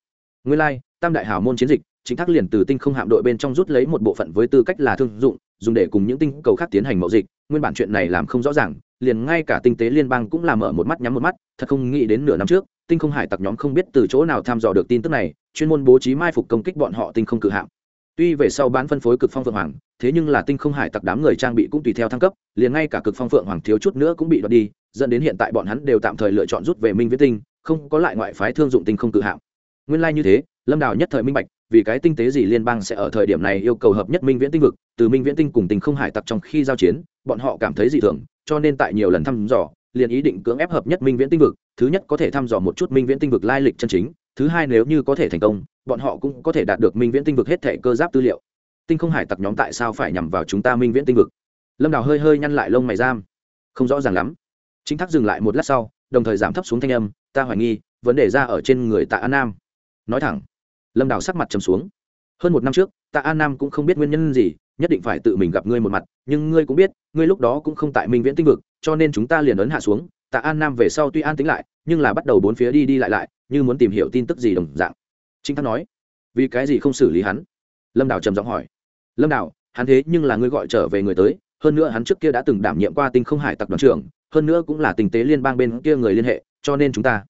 Nguyên lai、like, tam đại hào môn chiến dịch chính thác liền từ tinh không hạm đội bên trong rút lấy một bộ phận với tư cách là thương dụng dùng để cùng những tinh cầu khác tiến hành mậu dịch, nguyên bản chuyện này làm không rõ ràng, liền ngay cả tinh tế liên bang cũng làm mở một mắt nhắm một mắt, thật không nghĩ đến nửa năm trước, tinh không hải tặc nhóm không biết từ chỗ nào tham dò được tin tức này, chuyên môn bố trí mai phục công kích bọn họ tinh không cự hạm. Tuy về sau bán phân phối cực phong phượng hoàng, thế nhưng là tinh không hải tặc đám người trang bị cũng tùy theo thăng cấp, liền ngay cả cực phong phượng hoàng thiếu chút nữa cũng bị đoạt đi, dẫn đến hiện tại bọn hắn đều tạm thời lựa chọn rút về minh viết tinh, không có lại ngoại phái thương dụng tinh không cự hạm. Nguyên lai như thế, lâm đào nhất thời minh bạch vì cái tinh tế gì liên bang sẽ ở thời điểm này yêu cầu hợp nhất minh viễn tinh vực, từ minh viễn tinh cùng tinh không hải tặc trong khi giao chiến, bọn họ cảm thấy dị thường, cho nên tại nhiều lần thăm dò, liền ý định cưỡng ép hợp nhất minh viễn tinh vực, thứ nhất có thể thăm dò một chút minh viễn tinh vực lai lịch chân chính, thứ hai nếu như có thể thành công, bọn họ cũng có thể đạt được minh viễn tinh vực hết thể cơ giáp tư liệu. Tinh không hải tặc nhóm tại sao phải nhằm vào chúng ta minh viễn tinh vực? Lâm đào hơi hơi nhăn lại lông mày giam. Không rõ ràng lắm. Chính thác dừng lại một lát sau, đồng thời giảm thấp xuống thanh âm, ta hoài nghi, vấn đề ra ở trên người tạ an nam. Nói thẳng lâm đào sắc mặt trầm xuống. Hơn một năm trước tạ an nam cũng không biết nguyên nhân gì, nhất định phải tự mình gặp ngươi một mặt, nhưng ngươi cũng biết, ngươi lúc đó cũng không tại minh viễn tinh vực, cho nên chúng ta liền ấn hạ xuống tạ an nam về sau tuy an tính lại, nhưng là bắt đầu bốn phía đi đi lại lại, như muốn tìm hiểu tin tức gì đồng dạng. Chính thác nói, vì cái gì không xử lý hắn? Lâm đào trầm giọng hỏi. Lâm đào, hắn thế nhưng là ngươi gọi trở về người tới, hơn nữa hắn trước kia đã từng đảm nhiệm qua tinh không hải tặc đoàn trưởng, hơn nữa cũng là tình tế liên bang bên kia người liên hệ, cho nên chúng ta.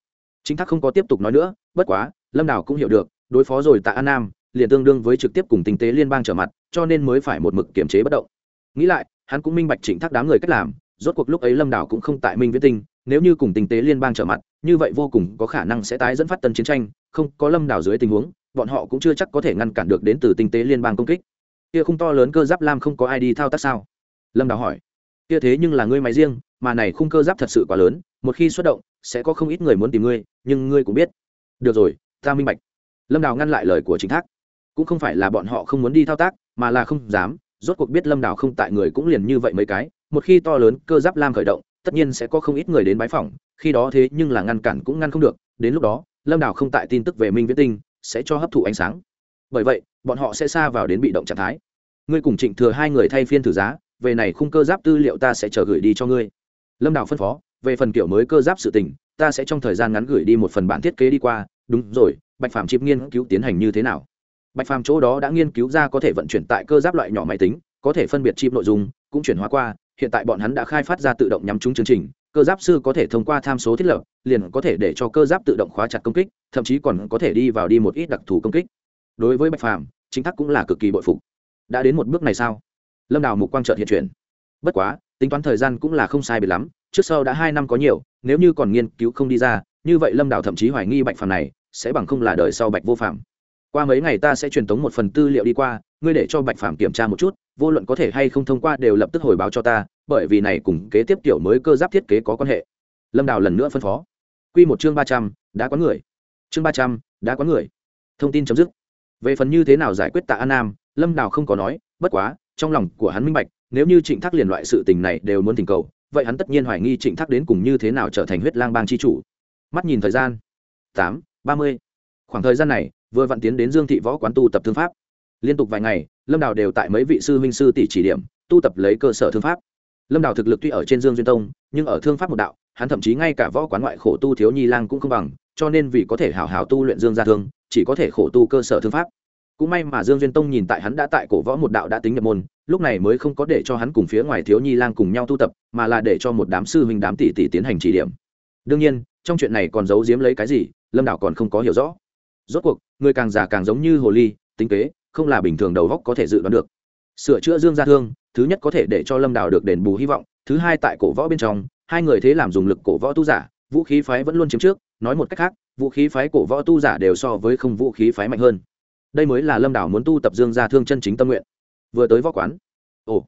Chính thác không có tiếp tục nói nữa, bất quá, lâm đào cũng hiểu được đối phó rồi tạ an nam, liền tương đương với trực tiếp cùng tình tế liên bang trở mặt, cho nên mới phải một mực kiềm chế bất động. Nghĩ lại, hắn cũng minh bạch chỉnh thác đám người cách làm, rốt cuộc lúc ấy lâm đảo cũng không tại minh viễn tinh, nếu như cùng tình tế liên bang trở mặt, như vậy vô cùng có khả năng sẽ tái dẫn phát tân chiến tranh, không có lâm đảo dưới tình huống, bọn họ cũng chưa chắc có thể ngăn cản được đến từ tinh tế liên bang công kích. Kia không to lớn cơ giáp lam không có ai đi thao tác sao? Lâm đảo hỏi. Kia thế nhưng là ngươi máy riêng, mà này khung cơ giáp thật sự quá lớn, một khi xuất động, sẽ có không ít người muốn tìm ngươi, nhưng ngươi cũng biết. Được rồi, ta minh bạch lâm đào ngăn lại lời của chính thác. Cũng không phải là bọn họ không muốn đi thao tác, mà là không dám. Rốt cuộc biết lâm đào không tại người cũng liền như vậy mấy cái. Một khi to lớn cơ giáp lam khởi động, tất nhiên sẽ có không ít người đến bái phỏng. Khi đó thế nhưng là ngăn cản cũng ngăn không được. Đến lúc đó, lâm đào không tại tin tức về minh viễn tinh, sẽ cho hấp thụ ánh sáng. Bởi vậy, bọn họ sẽ xa vào đến bị động trạng thái. Ngươi cùng trịnh thừa hai người thay phiên thử giá, về này khung cơ giáp tư liệu ta sẽ chờ gửi đi cho ngươi. Lâm đào phân phó, về phần kiểu mới cơ giáp sự tình, ta sẽ trong thời gian ngắn gửi đi một phần bản thiết kế đi qua. Đúng rồi bạch phàm chip nghiên cứu tiến hành như thế nào? Bạch phàm chỗ đó đã nghiên cứu ra có thể vận chuyển tại cơ giáp loại nhỏ máy tính, có thể phân biệt chip nội dung, cũng chuyển hóa qua. Hiện tại bọn hắn đã khai phát ra tự động nhắm trúng chương trình, cơ giáp sư có thể thông qua tham số thiết lập, liền có thể để cho cơ giáp tự động khóa chặt công kích, thậm chí còn có thể đi vào đi một ít đặc thù công kích. Đối với bạch phàm, chính thắc cũng là cực kỳ bội phục. Đã đến một bước này sao? Lâm đào mục quang trợt hiện chuyển. Bất quá, tính toán thời gian cũng là không sai biệt lắm, trước sau đã hai năm có nhiều, nếu như còn nghiên cứu không đi ra, như vậy lâm đào thậm chí hoài nghi bạch phàm này sẽ bằng không là đời sau bạch vô phạm qua mấy ngày ta sẽ truyền tống một phần tư liệu đi qua, ngươi để cho bạch phạm kiểm tra một chút, vô luận có thể hay không thông qua đều lập tức hồi báo cho ta, bởi vì này cùng kế tiếp kiểu mới cơ giáp thiết kế có quan hệ. Lâm đào lần nữa phân phó. Q một chương ba trăm, đã có người. Chương ba trăm, đã có người. Thông tin chấm dứt. Về phần như thế nào giải quyết tạ an nam, lâm đào không có nói, bất quá, trong lòng của hắn minh bạch, nếu như trịnh thác liền loại sự tình này đều muốn tình cầu, vậy hắn tất nhiên hoài nghi trịnh thác đến cùng như thế nào trở thành huyết lang bang c h i chủ. Mắt nhìn thời gian. Tám ba mươi. Khoảng thời gian này, vừa vặn tiến đến dương thị võ quán tu tập thương pháp. Liên tục vài ngày, lâm đào đều tại mấy vị sư huynh sư tỷ chỉ điểm, tu tập lấy cơ sở thương pháp. Lâm đào thực lực tuy ở trên dương duyên tông, nhưng ở thương pháp một đạo, hắn thậm chí ngay cả võ quán ngoại khổ tu thiếu nhi lang cũng không bằng, cho nên vì có thể hào hào tu luyện dương gia thương, chỉ có thể khổ tu cơ sở thương pháp. Cũng may mà dương duyên tông nhìn tại hắn đã tại cổ võ một đạo đã tính nhập môn, lúc này mới không có để cho hắn cùng phía ngoài thiếu nhi lang cùng nhau tu tập, mà là để cho một đám sư huynh đám tỷ tỷ tiến hành chỉ điểm. Đương nhiên, trong chuyện này còn giấu giếm lấy cái gì lâm đảo còn không có hiểu rõ. Rốt cuộc, người càng già càng giống như hồ ly, tính kế, không là bình thường đầu góc có thể dự đoán được. Sửa chữa dương gia thương, thứ nhất có thể để cho lâm đào được đền bù hy vọng, thứ hai tại cổ võ bên trong, hai người thế làm dùng lực cổ võ tu giả, vũ khí phái vẫn luôn chiếm trước, nói một cách khác, vũ khí phái cổ võ tu giả đều so với không vũ khí phái mạnh hơn. Đây mới là lâm đảo muốn tu tập dương gia thương chân chính tâm nguyện. Vừa tới võ quán, ồ,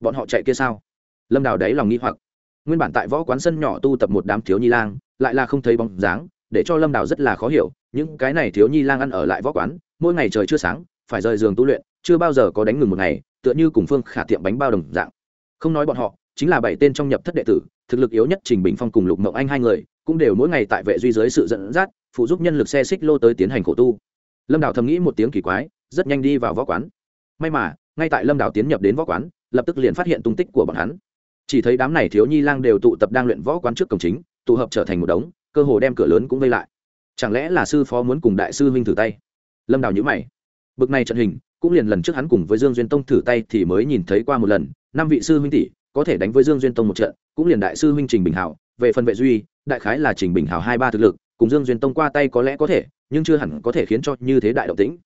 bọn họ chạy kia sao? Lâm đảo đáy lòng nghi hoặc. Nguyên bản tại võ quán sân nhỏ tu tập một đám thiếu nhi lang, lại là không thấy bóng dáng để cho lâm đào rất là khó hiểu, những cái này thiếu nhi lang ăn ở lại võ quán, mỗi ngày trời chưa sáng, phải rời giường tu luyện, chưa bao giờ có đánh ngừng một ngày, tựa như cùng phương khả tiệm bánh bao đồng dạng. Không nói bọn họ, chính là bảy tên trong nhập thất đệ tử, thực lực yếu nhất trình bình phong cùng lục mộng anh hai người, cũng đều mỗi ngày tại vệ duy dưới sự dẫn dắt, phụ giúp nhân lực xe xích lô tới tiến hành khổ tu. Lâm đào thầm nghĩ một tiếng kỳ quái, rất nhanh đi vào võ quán. May mà, ngay tại lâm đào tiến nhập đến võ quán, lập tức liền phát hiện tung tích của bọn hắn. Chỉ thấy đám này thiếu nhi lang đều tụ tập đang luyện võ quán trước cổng chính, tụ hợp trở thành một đống cơ hồ đem cửa lớn cũng vây lại. Chẳng lẽ là sư phó muốn cùng đại sư huynh thử tay? Lâm đào nhữ mày. Bực này trận hình, cũng liền lần trước hắn cùng với dương duyên tông thử tay thì mới nhìn thấy qua một lần, năm vị sư huynh tỷ, có thể đánh với dương duyên tông một trận, cũng liền đại sư huynh trình bình hảo, về phần vệ duy, đại khái là trình bình hảo hai ba thực lực, cùng dương duyên tông qua tay có lẽ có thể, nhưng chưa hẳn có thể khiến cho như thế đại động tĩnh.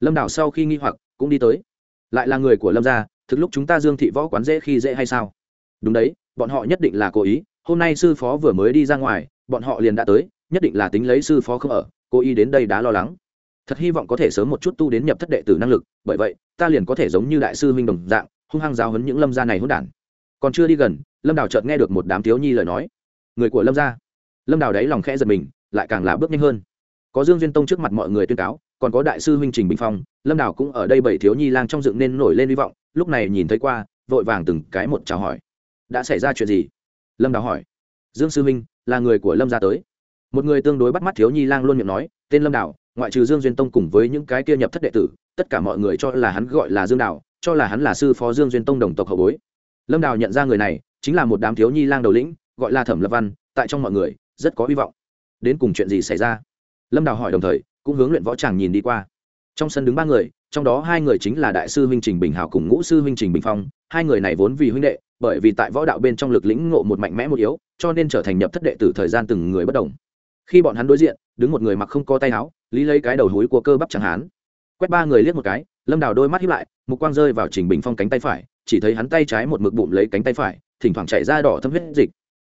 Lâm đảo sau khi nghi hoặc, cũng đi tới. Lại là người của lâm gia, thực lúc chúng ta dương thị võ quán dễ khi dễ hay sao? Đúng đấy, bọn họ nhất định là cố ý, hôm nay sư phó vừa mới đi ra ngoài bọn họ liền đã tới, nhất định là tính lấy sư phó không ở, Cô y đến đây đã lo lắng. Thật hy vọng có thể sớm một chút tu đến nhập thất đệ tử năng lực, bởi vậy, ta liền có thể giống như đại sư huynh đồng dạng, hung hăng giáo hấn những lâm gia này hỗn đản. Còn chưa đi gần, lâm đào chợt nghe được một đám thiếu nhi lời nói. Người của lâm gia. Lâm đào đáy lòng khẽ giật mình, lại càng là bước nhanh hơn. Có dương duyên tông trước mặt mọi người tuyên cáo, còn có đại sư huynh trình bình phong, lâm đào cũng ở đây bảy thiếu nhi lang trong dựng nên nổi lên hy vọng, lúc này nhìn thấy qua, vội vàng từng cái một chào hỏi. Đã xảy ra chuyện gì? Lâm đào hỏi. Dương sư huynh là người của lâm gia tới. Một người tương đối bắt mắt thiếu nhi lang luôn miệng nói, tên lâm đào, ngoại trừ dương duyên tông cùng với những cái kia nhập thất đệ tử, tất cả mọi người cho là hắn gọi là dương đào, cho là hắn là sư phó dương duyên tông đồng tộc hậu bối. Lâm đào nhận ra người này, chính là một đám thiếu nhi lang đầu lĩnh, gọi là thẩm lập văn, tại trong mọi người, rất có hy vọng. Đến cùng chuyện gì xảy ra? Lâm đào hỏi đồng thời, cũng hướng luyện võ tràng nhìn đi qua. Trong sân đứng ba người, trong đó hai người chính là đại sư huynh trình bình hảo cùng ngũ sư huynh trình bình phong. Hai người này vốn vì huynh đệ, bởi vì tại võ đạo bên trong lực lĩnh ngộ một mạnh mẽ một yếu cho nên trở thành nhập thất đệ tử thời gian từng người bất đồng. Khi bọn hắn đối diện, đứng một người mặc không có tay áo, lý lấy cái đầu húi của cơ bắp chẳng hán. Quét ba người liếc một cái, lâm đào đôi mắt hiếp lại, mục quang rơi vào trình bình phong cánh tay phải, chỉ thấy hắn tay trái một mực bụng lấy cánh tay phải, thỉnh thoảng chạy ra đỏ thâm huyết dịch.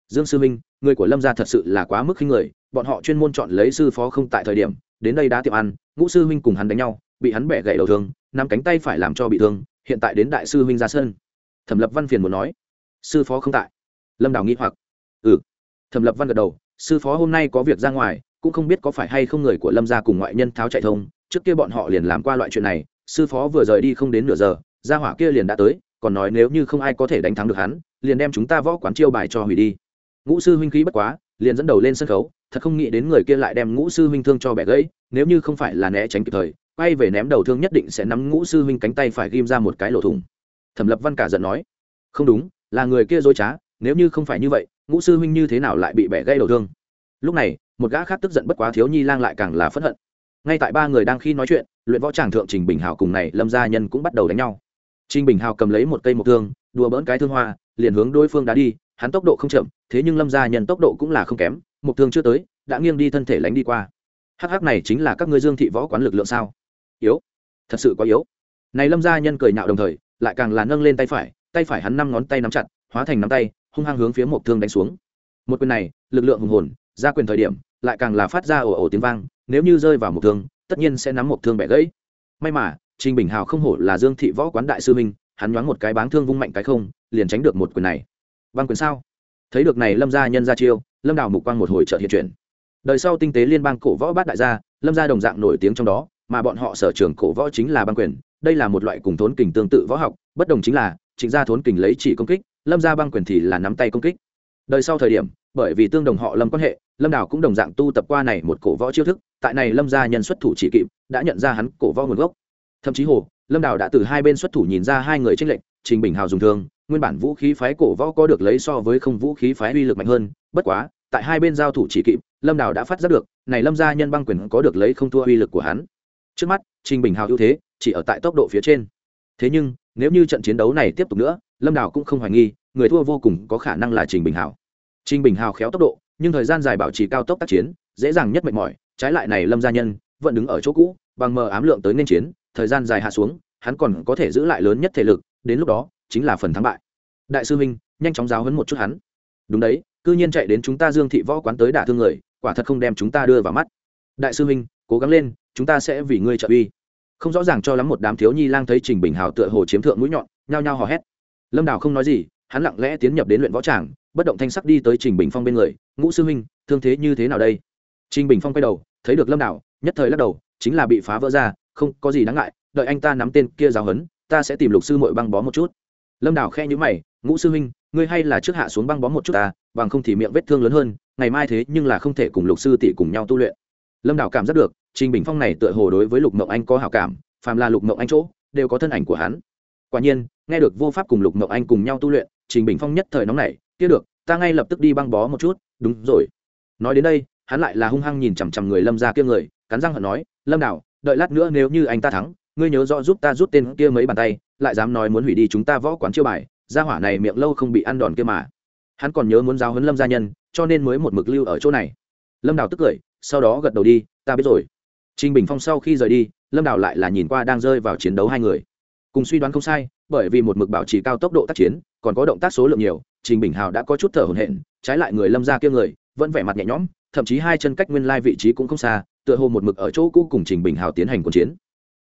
Dương sư minh người của lâm gia thật sự là quá mức khinh người, bọn họ chuyên môn chọn lấy sư phó không tại thời điểm, đến đây đã tiệm ăn, ngũ sư huynh cùng hắn đánh nhau, bị hắn bẻ gãy đầu thương nắm cánh tay phải làm cho bị thương, hiện tại đến đại sư huynh ra sân. Thẩm lập văn phiền muốn nói. Sư phó không tại. Lâm đào nghĩ hoặc thẩm lập văn gật đầu, sư phó hôm nay có việc ra ngoài, cũng không biết có phải hay không người của lâm gia cùng ngoại nhân tháo chạy thông, trước kia bọn họ liền làm qua loại chuyện này, sư phó vừa rời đi không đến nửa giờ, gia hỏa kia liền đã tới, còn nói nếu như không ai có thể đánh thắng được hắn, liền đem chúng ta võ quán chiêu bài cho hủy đi. Ngũ sư huynh khí bất quá, liền dẫn đầu lên sân khấu, thật không nghĩ đến người kia lại đem ngũ sư huynh thương cho bẻ gãy, nếu như không phải là né tránh kịp thời, quay về ném đầu thương nhất định sẽ nắm ngũ sư huynh cánh tay phải ghim ra một cái lỗ thủng. Thẩm lập văn cả giận nói, không đúng, là người kia dối trá, nếu như không phải như vậy ngũ sư huynh như thế nào lại bị bẻ gây đầu thương? Lúc này, một gã khác tức giận bất quá thiếu nhi lang lại càng là phẫn hận. Ngay tại ba người đang khi nói chuyện, luyện võ tràng thượng trình bình hào cùng này lâm gia nhân cũng bắt đầu đánh nhau. Trình bình hào cầm lấy một cây mộc thương, đùa bỡn cái thương hoa, liền hướng đối phương đá đi, hắn tốc độ không chậm, thế nhưng lâm gia nhân tốc độ cũng là không kém, mộc thương chưa tới, đã nghiêng đi thân thể lánh đi qua. Hắc hắc này chính là các ngươi dương thị võ quán lực lượng sao? Yếu. Thật sự quá yếu. Này lâm gia nhân cười nhạo đồng thời, lại càng là nâng lên tay phải tay phải hắn năm ngón tay nắm chặt, hóa thành nắm tay hung hăng hướng phía mộc thương đánh xuống. Một quyền này, lực lượng hùng hồn, ra quyền thời điểm, lại càng là phát ra ồ ồ tiếng vang, nếu như rơi vào một thương, tất nhiên sẽ nắm một thương bẻ gãy. May mà, trình bình hào không hổ là dương thị võ quán đại sư minh, hắn nhoáng một cái báng thương vung mạnh cái không, liền tránh được một quyền này. Băng quyền sao? Thấy được này lâm gia nhân ra chiêu, lâm đào mục quang một hồi trợ hiện chuyển. Đời sau tinh tế liên bang cổ võ bát đại gia, lâm gia đồng dạng nổi tiếng trong đó, mà bọn họ sở trường cổ võ chính là băng quyền, đây là một loại cùng thốn kình tương tự võ học, bất đồng chính là, trịnh gia thốn kình lấy chỉ công kích lâm gia băng quyền thì là nắm tay công kích. Đời sau thời điểm, bởi vì tương đồng họ lâm quan hệ, lâm đào cũng đồng dạng tu tập qua này một cổ võ chiêu thức, tại này lâm gia nhân xuất thủ chỉ kịp, đã nhận ra hắn cổ võ nguồn gốc. Thậm chí hồ, lâm đào đã từ hai bên xuất thủ nhìn ra hai người tranh lệnh trình bình hào dùng thương, nguyên bản vũ khí phái cổ võ có được lấy so với không vũ khí phái uy lực mạnh hơn, bất quá, tại hai bên giao thủ chỉ kịp, lâm đào đã phát giác được, này lâm gia nhân băng quyền có được lấy không thua uy lực của hắn. Trước mắt, trình bình hào ưu thế, chỉ ở tại tốc độ phía trên. Thế nhưng, nếu như trận chiến đấu này tiếp tục nữa lâm đào cũng không hoài nghi, người thua vô cùng có khả năng là trình bình hào. Trình bình hào khéo tốc độ, nhưng thời gian dài bảo trì cao tốc tác chiến, dễ dàng nhất mệt mỏi, trái lại này lâm gia nhân, vẫn đứng ở chỗ cũ, bằng mờ ám lượng tới nên chiến, thời gian dài hạ xuống, hắn còn có thể giữ lại lớn nhất thể lực, đến lúc đó, chính là phần thắng bại. Đại sư minh, nhanh chóng giáo hấn một chút hắn. Đúng đấy, cư nhiên chạy đến chúng ta dương thị võ quán tới đả thương người, quả thật không đem chúng ta đưa vào mắt. Đại sư minh, cố gắng lên, chúng ta sẽ vì ngươi trợ uy. Không rõ ràng cho lắm một đám thiếu nhi lang thấy trình bình hào tựa hồ chiếm thượng mũi nhọn, nhao nhao hò hét lâm đào không nói gì, hắn lặng lẽ tiến nhập đến luyện võ tràng, bất động thanh sắc đi tới trình bình phong bên người. Ngũ sư huynh, thương thế như thế nào đây? Trình bình phong quay đầu, thấy được lâm đào, nhất thời lắc đầu, chính là bị phá vỡ ra, không có gì đáng ngại, đợi anh ta nắm tên kia giáo hấn ta sẽ tìm lục sư mội băng bó một chút. Lâm đào khe nhữ mày, ngũ sư huynh, ngươi hay là trước hạ xuống băng bó một chút ta, bằng không thì miệng vết thương lớn hơn, ngày mai thế nhưng là không thể cùng lục sư tỷ cùng nhau tu luyện. Lâm đào cảm giác được, trình bình phong này tựa hồ đối với lục mộng anh có hào cảm, phàm là lục mộng anh chỗ, đều có thân ảnh của hắn. Quả nhiên nghe được vô pháp cùng lục mộng anh cùng nhau tu luyện trình bình phong nhất thời nóng này kia được ta ngay lập tức đi băng bó một chút. Đúng rồi. Nói đến đây hắn lại là hung hăng nhìn chằm chằm người lâm ra kia người cắn răng hận nói lâm đảo đợi lát nữa nếu như anh ta thắng ngươi nhớ rõ giúp ta rút tên kia mấy bàn tay lại dám nói muốn hủy đi chúng ta võ quán chiêu bài gia hỏa này miệng lâu không bị ăn đòn kia mà. Hắn còn nhớ muốn giáo huấn lâm gia nhân cho nên mới một mực lưu ở chỗ này. Lâm đào tức cười sau đó gật đầu đi ta biết rồi. Trình Bình Phong sau khi rời đi, Lâm Đào lại là nhìn qua đang rơi vào chiến đấu hai người. Cùng suy đoán không sai, bởi vì một mực bảo trì cao tốc độ tác chiến, còn có động tác số lượng nhiều, Trình Bình Hào đã có chút thở hổn hển, trái lại người Lâm gia kia người, vẫn vẻ mặt nhẹ nhõm, thậm chí hai chân cách nguyên lai vị trí cũng không xa, tựa hồ một mực ở chỗ cũ cùng Trình Bình Hào tiến hành cuộc chiến.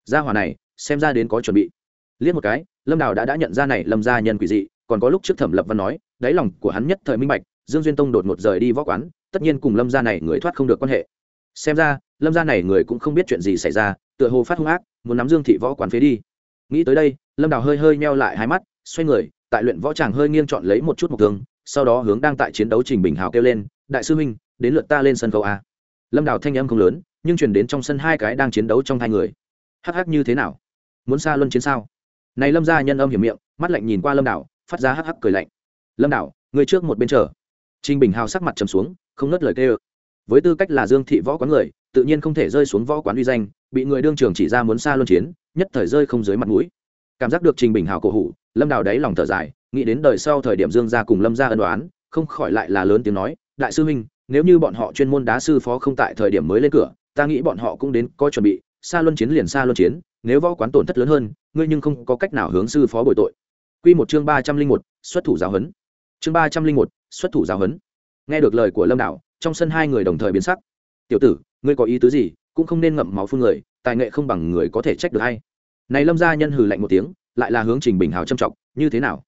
Gia hỏa này, xem ra đến có chuẩn bị. Liên một cái, Lâm Đào đã đã nhận ra này Lâm gia nhân quỷ dị, còn có lúc trước Thẩm Lập Văn nói, đáy lòng của hắn nhất thời minh bạch, Dương Duyên Tông đột ngột rời đi võ quán, tất nhiên cùng Lâm gia này người thoát không được quan hệ. Xem ra, lâm gia này người cũng không biết chuyện gì xảy ra tựa hồ phát hung ác muốn nắm dương thị võ quán phế đi nghĩ tới đây, lâm đào hơi hơi meo lại hai mắt, xoay người, tại luyện võ tràng hơi nghiêng chọn lấy một chút mục thương sau đó hướng đang tại chiến đấu trình bình hào kêu lên, đại sư huynh, đến lượt ta lên sân khấu a. Lâm đào thanh âm không lớn, nhưng chuyển đến trong sân hai cái đang chiến đấu trong hai người. Hắc hắc, như thế nào? Muốn xa luân chiến sao? Này lâm gia nhân âm hiểm miệng, mắt lạnh nhìn qua lâm đảo phát ra hắc hắc cười lạnh. Lâm đảo người trước một bên chờ. Trình bình hào sắc mặt trầm xuống, không ngớt lời kêu. Với tư cách là dương thị võ quán người, tự nhiên không thể rơi xuống võ quán uy danh bị người đương trường chỉ ra muốn xa luân chiến, nhất thời rơi không dưới mặt mũi. Cảm giác được trình bình hào cổ hủ, lâm đào đáy lòng thở dài, nghĩ đến đời sau thời điểm dương gia cùng lâm gia ân đoán không khỏi lại là lớn tiếng nói, đại sư huynh, nếu như bọn họ chuyên môn đá sư phó không tại thời điểm mới lên cửa, ta nghĩ bọn họ cũng đến có chuẩn bị, xa luân chiến liền xa luân chiến, nếu võ quán tổn thất lớn hơn, ngươi nhưng không có cách nào hướng sư phó bồi tội. Quy một chương ba trăm linh một, xuất thủ giáo huấn. Chương ba trăm linh một, xuất thủ giáo huấn. Nghe được lời của lâm đảo trong sân hai người đồng thời biến sắc. Tiểu tử, ngươi có ý tứ gì? Cũng không nên ngậm máu phun người, tài nghệ không bằng người có thể trách được hay. Này lâm gia nhân hừ lạnh một tiếng, lại là hướng trình bình hào trâm trọng như thế nào?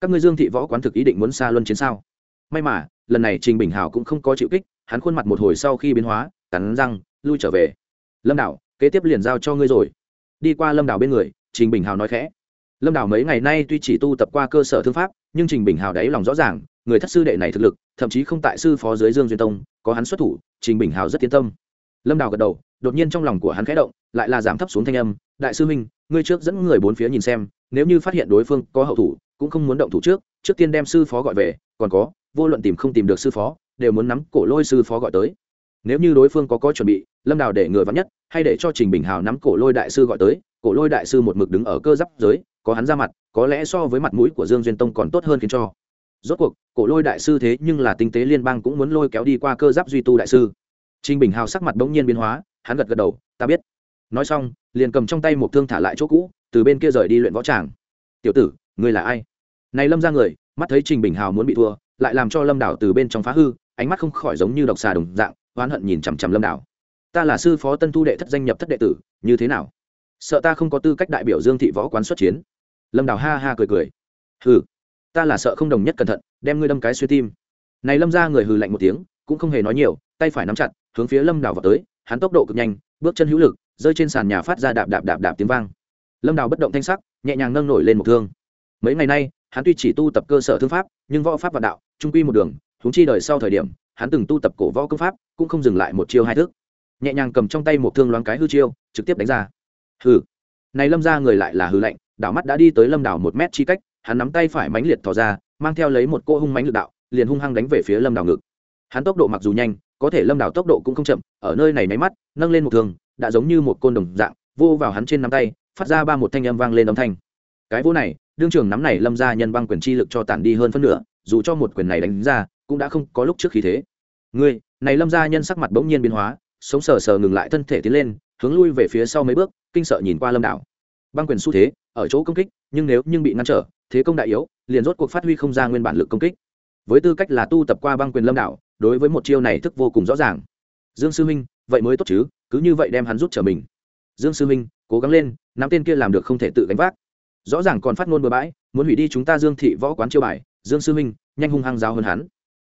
Các ngươi dương thị võ quán thực ý định muốn xa luân chiến sao? May mà, lần này trình bình hào cũng không có chịu kích, hắn khuôn mặt một hồi sau khi biến hóa, cắn răng, lui trở về. Lâm đảo, kế tiếp liền giao cho ngươi rồi. Đi qua lâm đảo bên người, trình bình hào nói khẽ. Lâm đảo mấy ngày nay tuy chỉ tu tập qua cơ sở thương pháp, nhưng trình bình hào đáy lòng rõ ràng, người thất sư đệ này thực lực, thậm chí không tại sư phó dưới dương duyên tông, có hắn xuất thủ, trình bình hào rất tiến tâm. Lâm đào gật đầu đột nhiên trong lòng của hắn khẽ động lại là giảm thấp xuống thanh âm đại sư huynh ngươi trước dẫn người bốn phía nhìn xem nếu như phát hiện đối phương có hậu thủ cũng không muốn động thủ trước trước tiên đem sư phó gọi về còn có vô luận tìm không tìm được sư phó đều muốn nắm cổ lôi sư phó gọi tới. Nếu như đối phương có có chuẩn bị lâm đào để người vắn nhất hay để cho trình bình hào nắm cổ lôi đại sư gọi tới cổ lôi đại sư một mực đứng ở cơ giáp giới có hắn ra mặt có lẽ so với mặt mũi của dương duyên tông còn tốt hơn khiến cho. Rốt cuộc cổ lôi đại sư thế nhưng là tinh tế liên bang cũng muốn lôi kéo đi qua cơ giáp duy tu đại sư. Trình Bình Hào sắc mặt bỗng nhiên biến hóa, hắn gật gật đầu, "Ta biết." Nói xong, liền cầm trong tay một thương thả lại chỗ cũ, từ bên kia rời đi luyện võ tràng. "Tiểu tử, ngươi là ai?" Này Lâm ra người, mắt thấy Trình Bình Hào muốn bị thua, lại làm cho Lâm Đảo từ bên trong phá hư, ánh mắt không khỏi giống như độc xà đồng dạng, oán hận nhìn chằm chằm Lâm Đảo. "Ta là sư phó Tân Thu đệ thất danh nhập thất đệ tử, như thế nào? Sợ ta không có tư cách đại biểu Dương thị võ quán xuất chiến?" Lâm Đảo ha ha cười cười. "Hừ, ta là sợ không đồng nhất cẩn thận, đem ngươi đâm cái xuyên tim." Này Lâm ra người hừ lạnh một tiếng, cũng không hề nói nhiều, tay phải nắm chặt, hướng phía lâm đảo vào tới hắn tốc độ cực nhanh, bước chân hữu lực, rơi trên sàn nhà phát ra đạp đạp đạp đạp tiếng vang. Lâm đào bất động thanh sắc, nhẹ nhàng nâng nổi lên một thương. Mấy ngày nay, hắn tuy chỉ tu tập cơ sở thương pháp, nhưng võ pháp và đạo trung quy một đường húng chi đời sau thời điểm, hắn từng tu tập cổ võ công pháp, cũng không dừng lại một chiêu hai thức. Nhẹ nhàng cầm trong tay một thương loáng cái hư chiêu, trực tiếp đánh ra. Hư này lâm ra người lại là hư lạnh, đảo mắt đã đi tới lâm đảo một mét chi cách, hắn nắm tay phải mánh liệt thò ra, mang theo lấy một cô hung mánh lực đạo, liền hung hăng đánh về phía lâm đảo ngực. Hắn tốc độ mặc dù nhanh có thể lâm đảo tốc độ cũng không chậm, ở nơi này máy mắt, nâng lên một thường, đã giống như một côn đồng dạng, vô vào hắn trên nắm tay, phát ra ba một thanh âm vang lên âm thanh. Cái vô này, đương trường nắm này lâm ra nhân băng quyền chi lực cho tản đi hơn phân nửa, dù cho một quyền này đánh ra, cũng đã không có lúc trước khí thế. Ngươi, này lâm ra nhân sắc mặt bỗng nhiên biến hóa, sống sờ sờ ngừng lại thân thể tiến lên, hướng lui về phía sau mấy bước, kinh sợ nhìn qua lâm đảo. Băng quyền xu thế, ở chỗ công kích, nhưng nếu nhưng bị ngăn trở, thế công đại yếu, liền rốt cuộc phát huy không ra nguyên bản lực công kích. Với tư cách là tu tập qua băng quyền lâm đảo đối với một chiêu này thức vô cùng rõ ràng. Dương sư minh, vậy mới tốt chứ, cứ như vậy đem hắn rút trở mình. Dương sư minh, cố gắng lên, nắm tên kia làm được không thể tự gánh vác. Rõ ràng còn phát ngôn bừa bãi, muốn hủy đi chúng ta dương thị võ quán chiêu bài, dương sư minh, nhanh hung hăng giáo hơn hắn.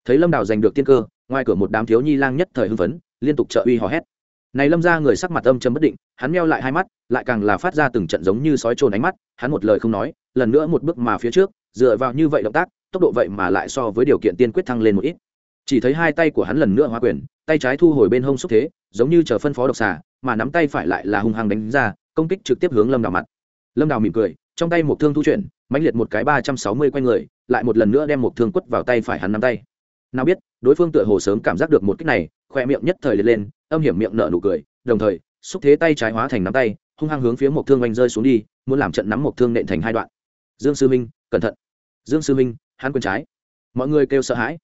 Thấy lâm đào giành được tiên cơ, ngoài cửa một đám thiếu nhi lang nhất thời hưng phấn, liên tục trợ uy hò hét. Này lâm ra người sắc mặt âm trầm bất định, hắn meo lại hai mắt, lại càng là phát ra từng trận giống như sói trồn ánh mắt, hắn một lời không nói, lần nữa một bước mà phía trước, dựa vào như vậy động tác, tốc độ vậy mà lại so với điều kiện tiên quyết thăng lên một ít chỉ thấy hai tay của hắn lần nữa hóa quyền, tay trái thu hồi bên hông xúc thế, giống như chờ phân phó độc xà, mà nắm tay phải lại là hung hăng đánh ra, công kích trực tiếp hướng lâm đào mặt. Lâm đào mỉm cười, trong tay một thương thu chuyển, mãnh liệt một cái ba trăm sáu mươi quanh người, lại một lần nữa đem một thương quất vào tay phải hắn nắm tay. Nào biết, đối phương tựa hồ sớm cảm giác được một kích này, khoe miệng nhất thời liệt lên, âm hiểm miệng nở nụ cười, đồng thời, xúc thế tay trái hóa thành nắm tay, hung hăng hướng phía một thương oanh rơi xuống đi, muốn làm trận nắm một thương nện thành hai đoạn. Dương sư minh, cẩn thận. Dương sư minh, hắn quyền trái. Mọi người kêu sợ hãi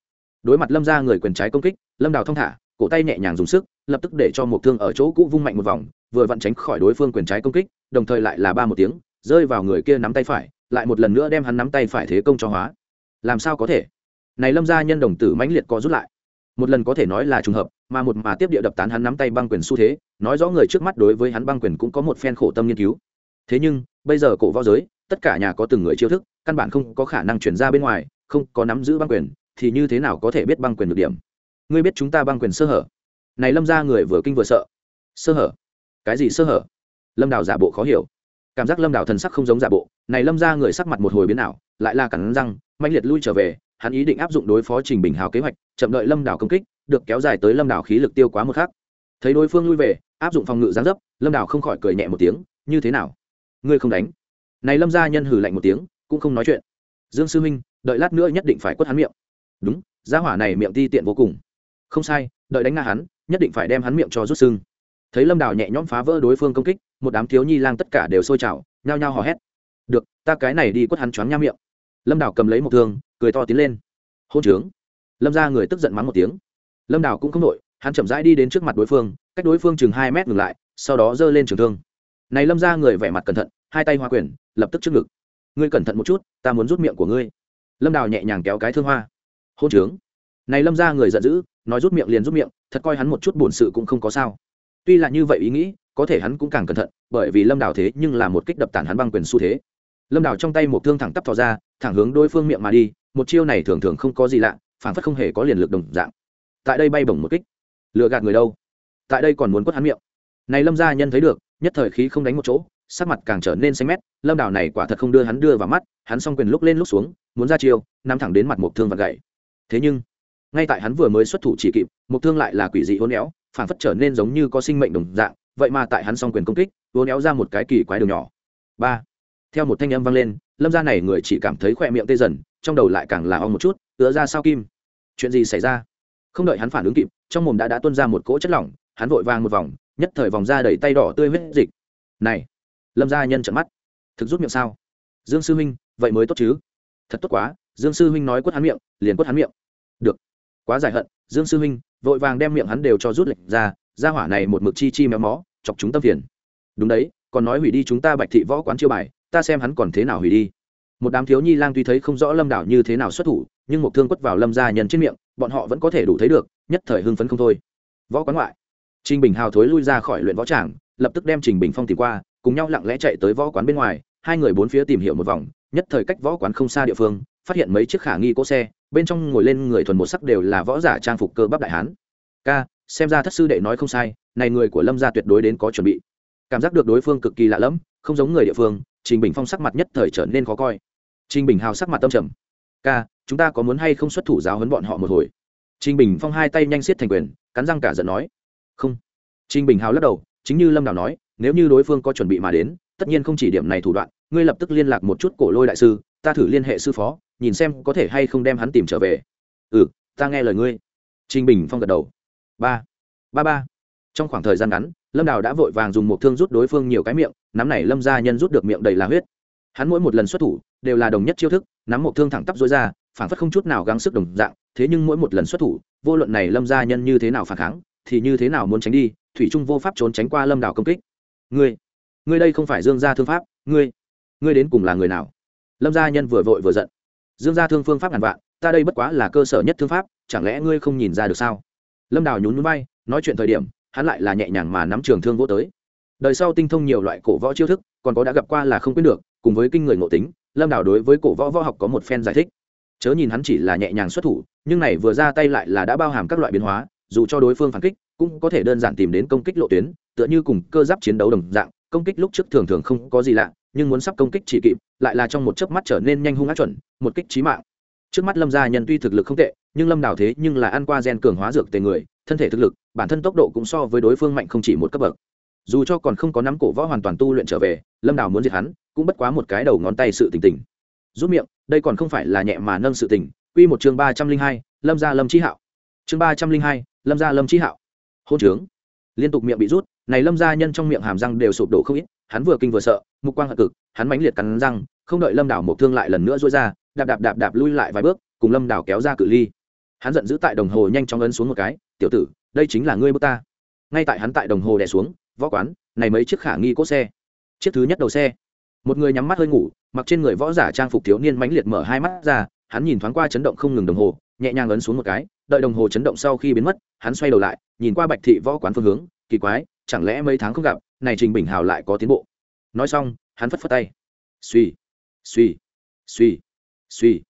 đối mặt lâm ra người quyền trái công kích, lâm đào thong thả, cổ tay nhẹ nhàng dùng sức, lập tức để cho một thương ở chỗ cũ vung mạnh một vòng, vừa vặn tránh khỏi đối phương quyền trái công kích, đồng thời lại là ba một tiếng, rơi vào người kia nắm tay phải, lại một lần nữa đem hắn nắm tay phải thế công cho hóa. Làm sao có thể? Này lâm gia nhân đồng tử mãnh liệt có rút lại. Một lần có thể nói là trùng hợp, mà một mà tiếp địa đập tán hắn nắm tay băng quyền xu thế, nói rõ người trước mắt đối với hắn băng quyền cũng có một phen khổ tâm nghiên cứu. Thế nhưng, bây giờ cổ võ giới, tất cả nhà có từng người chiêu thức, căn bản không có khả năng chuyển ra bên ngoài, không có nắm giữ băng quyền thì như thế nào có thể biết băng quyền được điểm? Ngươi biết chúng ta băng quyền sơ hở? Này lâm ra người vừa kinh vừa sợ. Sơ hở? Cái gì sơ hở? Lâm đào giả bộ khó hiểu. Cảm giác lâm đào thần sắc không giống giả bộ. Này lâm ra người sắc mặt một hồi biến ảo, lại là cắn răng mạnh liệt lui trở về, hắn ý định áp dụng đối phó trình bình hào kế hoạch, chậm đợi lâm đảo công kích, được kéo dài tới lâm đảo khí lực tiêu quá một khác. thấy đối phương lui về, áp dụng phòng ngự gián dấp, lâm đảo không khỏi cười nhẹ một tiếng, như thế nào? Ngươi không đánh? Này lâm gia nhân hử lạnh một tiếng, cũng không nói chuyện. Dương sư minh đợi lát nữa nhất định phải quất hắn miệng đúng, gia hỏa này miệng ti tiện vô cùng. Không sai, đợi đánh nga hắn, nhất định phải đem hắn miệng cho rút sưng. Thấy lâm đào nhẹ nhõm phá vỡ đối phương công kích, một đám thiếu nhi lang tất cả đều sôi trào, nhao nhao hò hét. Được, ta cái này đi quất hắn choáng nham miệng. Lâm đào cầm lấy một thương, cười to tiến lên. Hôn trướng. Lâm ra người tức giận mắng một tiếng. Lâm đào cũng không nội hắn chậm rãi đi đến trước mặt đối phương, cách đối phương chừng hai mét ngừng lại, sau đó giơ lên trường thương. Này lâm ra người vẻ mặt cẩn thận, hai tay hoa quyền, lập tức trước ngực. Ngươi cẩn thận một chút, ta muốn rút miệng của ngươi. Lâm đào nhẹ nhàng kéo cái thương hoa hôn trướng. Này lâm ra người giận dữ, nói rút miệng liền rút miệng, thật coi hắn một chút buồn sự cũng không có sao. Tuy là như vậy ý nghĩ, có thể hắn cũng càng cẩn thận, bởi vì lâm đào thế nhưng là một kích đập tản hắn băng quyền xu thế. Lâm đào trong tay một thương thẳng tắp thò ra, thẳng hướng đối phương miệng mà đi, một chiêu này thường thường không có gì lạ, phản phất không hề có liền lực đồng dạng. Tại đây bay bổng một kích. Lừa gạt người đâu? Tại đây còn muốn quất hắn miệng. Này lâm gia nhân thấy được, nhất thời khí không đánh một chỗ, sắc mặt càng trở nên xanh mét, lâm đào này quả thật không đưa hắn đưa vào mắt, hắn s o n g quyền lúc lên lúc xuống, muốn ra chiêu, nắm thẳng đến mặt một thương và gậy thế nhưng, ngay tại hắn vừa mới xuất thủ chỉ kịp, một thương lại là quỷ dị hôn éo phản phất trở nên giống như có sinh mệnh đồng dạng, vậy mà tại hắn s o n g quyền công kích hôn éo ra một cái kỳ quái đường nhỏ. Ba, theo một thanh âm vang lên, lâm gia này người chỉ cảm thấy khỏe miệng tê dần, trong đầu lại càng là ong một chút, ứa ra sao kim? Chuyện gì xảy ra? Không đợi hắn phản ứng kịp, trong mồm đã đã tuân ra một cỗ chất lỏng, hắn vội vàng một vòng, nhất thời vòng ra đẩy tay đỏ tươi huyết dịch. Này, lâm gia nhân trận mắt. Thực rút miệng sao? Dương sư huynh, vậy mới tốt chứ? Thật tốt quá dương sư huynh nói quất hắn miệng, liền quất hắn miệng. Được. Quá giải hận, dương sư huynh, vội vàng đem miệng hắn đều cho rút lệnh ra ra hỏa này một mực chi chi méo mó, chọc chúng tâm phiền. Đúng đấy, còn nói hủy đi chúng ta bạch thị võ quán chiêu bài, ta xem hắn còn thế nào hủy đi. Một đám thiếu nhi lang tuy thấy không rõ lâm đảo như thế nào xuất thủ, nhưng một thương quất vào lâm gia nhân trên miệng, bọn họ vẫn có thể đủ thấy được, nhất thời hưng phấn không thôi. Võ quán ngoại. Trình bình hào thối lui ra khỏi luyện võ tràng, lập tức đem trình bình phong tìm qua, cùng nhau lặng lẽ chạy tới võ quán bên ngoài, hai người bốn phía tìm hiểu một vòng, nhất thời cách võ quán không xa địa phương phát hiện mấy chiếc khả nghi cỗ xe, bên trong ngồi lên người thuần một sắc đều là võ giả trang phục cơ bắp đại hán. Ca, xem ra thất sư đệ nói không sai, này người của lâm gia tuyệt đối đến có chuẩn bị. Cảm giác được đối phương cực kỳ lạ lẫm, không giống người địa phương, trình bình phong sắc mặt nhất thời trở nên khó coi. Trình bình hào sắc mặt tâm trầm. Ca, chúng ta có muốn hay không xuất thủ giáo huấn bọn họ một hồi? Trình bình phong hai tay nhanh siết thành quyền, cắn răng cả giận nói. Không. Trình bình hào lắc đầu, chính như lâm đào nói, nếu như đối phương có chuẩn bị mà đến, tất nhiên không chỉ điểm này thủ đoạn, ngươi lập tức liên lạc một chút cổ lôi đại sư ta thử liên hệ sư phó, nhìn xem có thể hay không đem hắn tìm trở về. Ừ ta nghe lời ngươi. Trình bình phong gật đầu. Ba ba ba. Trong khoảng thời gian ngắn, lâm đào đã vội vàng dùng một thương rút đối phương nhiều cái miệng, nắm này lâm gia nhân rút được miệng đầy là huyết. Hắn mỗi một lần xuất thủ, đều là đồng nhất chiêu thức, nắm một thương thẳng tắp dối ra phản phất không chút nào gắng sức đồng dạng, thế nhưng mỗi một lần xuất thủ, vô luận này lâm gia nhân như thế nào phản kháng, thì như thế nào muốn tránh đi, thủy trung vô pháp trốn tránh qua lâm Đào công kích. Ngươi ngươi đây không phải dương gia thương pháp, ngươi ngươi đến cùng là người nào? Lâm gia nhân vừa vội vừa giận. Dương gia thương phương pháp ngàn vạn, ta đây bất quá là cơ sở nhất thương pháp, chẳng lẽ ngươi không nhìn ra được sao? Lâm đào nhún núi bay nói chuyện thời điểm, hắn lại là nhẹ nhàng mà nắm trường thương vô tới. Đời sau tinh thông nhiều loại cổ võ chiêu thức, còn có đã gặp qua là không quyết được, cùng với kinh người ngộ tính, lâm đào đối với cổ võ võ học có một phen giải thích. Chớ nhìn hắn chỉ là nhẹ nhàng xuất thủ, nhưng này vừa ra tay lại là đã bao hàm các loại biến hóa, dù cho đối phương phản kích, cũng có thể đơn giản tìm đến công kích lộ tuyến, tựa như cùng cơ giáp chiến đấu đồng dạng, công kích lúc trước thường thường không có gì lạ nhưng muốn sắp công kích chỉ kịp, lại là trong một chớp mắt trở nên nhanh hung ác chuẩn, một kích trí mạng. Trước mắt lâm gia nhân tuy thực lực không tệ, nhưng lâm đào thế nhưng là ăn qua gen cường hóa dược tề người, thân thể thực lực, bản thân tốc độ cũng so với đối phương mạnh không chỉ một cấp bậc. Dù cho còn không có nắm cổ võ hoàn toàn tu luyện trở về, lâm đào muốn diệt hắn, cũng bất quá một cái đầu ngón tay sự tình tình. Rút miệng, đây còn không phải là nhẹ mà nâng sự tình. Quy một chương ba trăm linh hai, lâm gia lâm chi hạo. Chương ba trăm linh hai, lâm gia lâm chi hạo. Hôn trướng. Liên tục miệng bị rút này lâm gia nhân trong miệng hàm răng đều sụp đổ không ít, hắn vừa kinh vừa sợ, mục quang hận cực, hắn mãnh liệt cắn răng, không đợi lâm đảo một thương lại lần nữa rối ra, đạp đạp đạp đạp lui lại vài bước, cùng lâm đảo kéo ra cự ly. Hắn giận dữ tại đồng hồ nhanh chóng ấn xuống một cái, tiểu tử, đây chính là ngươi bước ta. Ngay tại hắn tại đồng hồ đè xuống, võ quán, này mấy chiếc khả nghi cốt xe. Chiếc thứ nhất đầu xe. Một người nhắm mắt hơi ngủ, mặc trên người võ giả trang phục thiếu niên mãnh liệt mở hai mắt ra, hắn nhìn thoáng qua chấn động không ngừng đồng hồ, nhẹ nhàng ấn xuống một cái, đợi đồng hồ chấn động sau khi biến mất, hắn xoay đầu lại, nhìn qua bạch thị võ quán phương hướng, kỳ quái chẳng lẽ mấy tháng không gặp, này trình bình hào lại có tiến bộ? Nói xong, hắn phất phất tay. Suy suy suy suy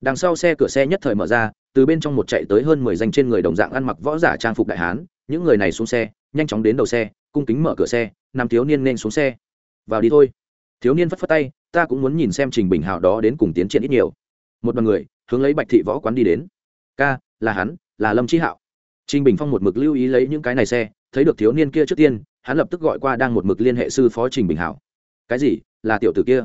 đằng sau xe cửa xe nhất thời mở ra, từ bên trong một chạy tới hơn mười danh trên người đồng dạng ăn mặc võ giả trang phục đại hán. Những người này xuống xe, nhanh chóng đến đầu xe, cung kính mở cửa xe, nam thiếu niên nên xuống xe. Vào đi thôi. Thiếu niên phất phất tay, ta cũng muốn nhìn xem trình bình hào đó đến cùng tiến triển ít nhiều. Một đoàn người, hướng lấy bạch thị võ quán đi đến. Ca, là hắn, là lâm trí hạo. Trình bình phong một mực lưu ý lấy những cái này xe thấy được thiếu niên kia trước tiên, hắn lập tức gọi qua đang một mực liên hệ sư phó trình bình hảo. Cái gì? Là tiểu tử kia?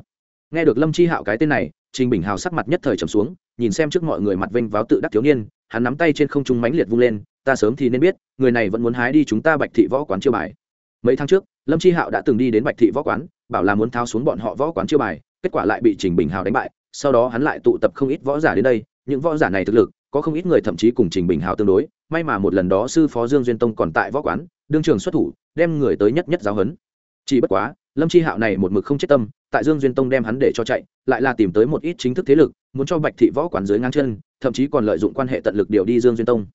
Nghe được lâm chi hạo cái tên này, trình bình hào sắc mặt nhất thời trầm xuống, nhìn xem trước mọi người mặt vênh váo tự đắc thiếu niên, hắn nắm tay trên không trung mánh liệt vung lên, ta sớm thì nên biết, người này vẫn muốn hái đi chúng ta bạch thị võ quán chiêu bài. Mấy tháng trước, lâm chi hạo đã từng đi đến bạch thị võ quán, bảo là muốn thao xuống bọn họ võ quán chiêu bài, kết quả lại bị trình bình hào đánh bại, sau đó hắn lại tụ tập không ít võ giả đến đây, những võ giả này thực lực có không ít người thậm chí cùng trình bình hào tương đối, may mà một lần đó sư phó dương duyên tông còn tại võ quán, đương trường xuất thủ, đem người tới nhất nhất giáo huấn. Chỉ bất quá, lâm chi hạo này một mực không chết tâm, tại dương duyên tông đem hắn để cho chạy, lại là tìm tới một ít chính thức thế lực, muốn cho bạch thị võ quán dưới ngang chân, thậm chí còn lợi dụng quan hệ tận lực điều đi dương duyên tông.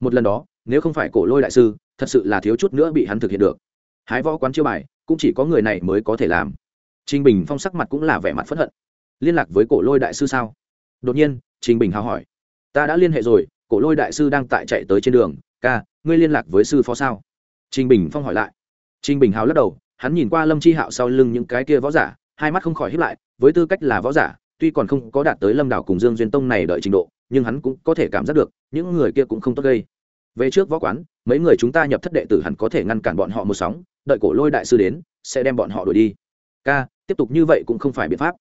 Một lần đó, nếu không phải cổ lôi đại sư, thật sự là thiếu chút nữa bị hắn thực hiện được. Hái võ quán chiêu bài, cũng chỉ có người này mới có thể làm. Trình bình phong sắc mặt cũng là vẻ mặt phẫn hận. Liên lạc với cổ lôi đại sư sao? Đột nhiên, trình bình hào hỏi ta đã liên hệ rồi, cổ lôi đại sư đang tại chạy tới trên đường. Ca, ngươi liên lạc với sư phó sao? Trình bình phong hỏi lại. Trình bình hào lắc đầu, hắn nhìn qua lâm chi hạo sau lưng những cái kia võ giả, hai mắt không khỏi hiếp lại, với tư cách là võ giả, tuy còn không có đạt tới lâm đảo cùng dương duyên tông này đợi trình độ, nhưng hắn cũng có thể cảm giác được, những người kia cũng không tốt gây. Về trước võ quán, mấy người chúng ta nhập thất đệ tử hẳn có thể ngăn cản bọn họ một sóng, đợi cổ lôi đại sư đến, sẽ đem bọn họ đuổi đi. Ca, tiếp tục như vậy cũng không phải biện pháp.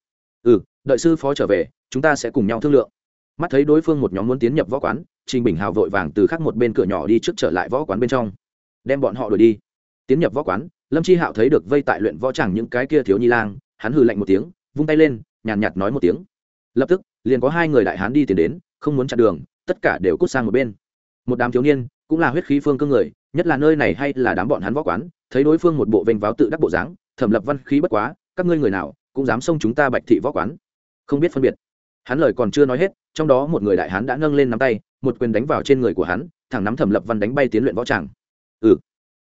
Ừ đợi sư phó trở về, chúng ta sẽ cùng nhau thương lượng mắt thấy đối phương một nhóm muốn tiến nhập võ quán trình bình hào vội vàng từ khác một bên cửa nhỏ đi trước trở lại võ quán bên trong. Đem bọn họ đuổi đi. Tiến nhập võ quán lâm chi hạo thấy được vây tại luyện võ chẳng những cái kia thiếu nhi lang hắn hừ lạnh một tiếng vung tay lên nhàn nhạt, nhạt nói một tiếng. Lập tức liền có hai người đại hán đi tiến đến không muốn chặn đường tất cả đều cút sang một bên. Một đám thiếu niên cũng là huyết khí phương cương người nhất là nơi này hay là đám bọn hắn võ quán thấy đối phương một bộ vênh váo tự đắc bộ dáng thẩm lập văn khí bất quá các ngươi người nào cũng dám xông chúng ta bạch thị võ quán. Không biết phân biệt hắn lời còn chưa nói hết, trong đó một người đại hán đã nâng lên nắm tay, một quyền đánh vào trên người của hắn, thẳng nắm thẩm lập văn đánh bay tiến luyện võ tràng. Ừ.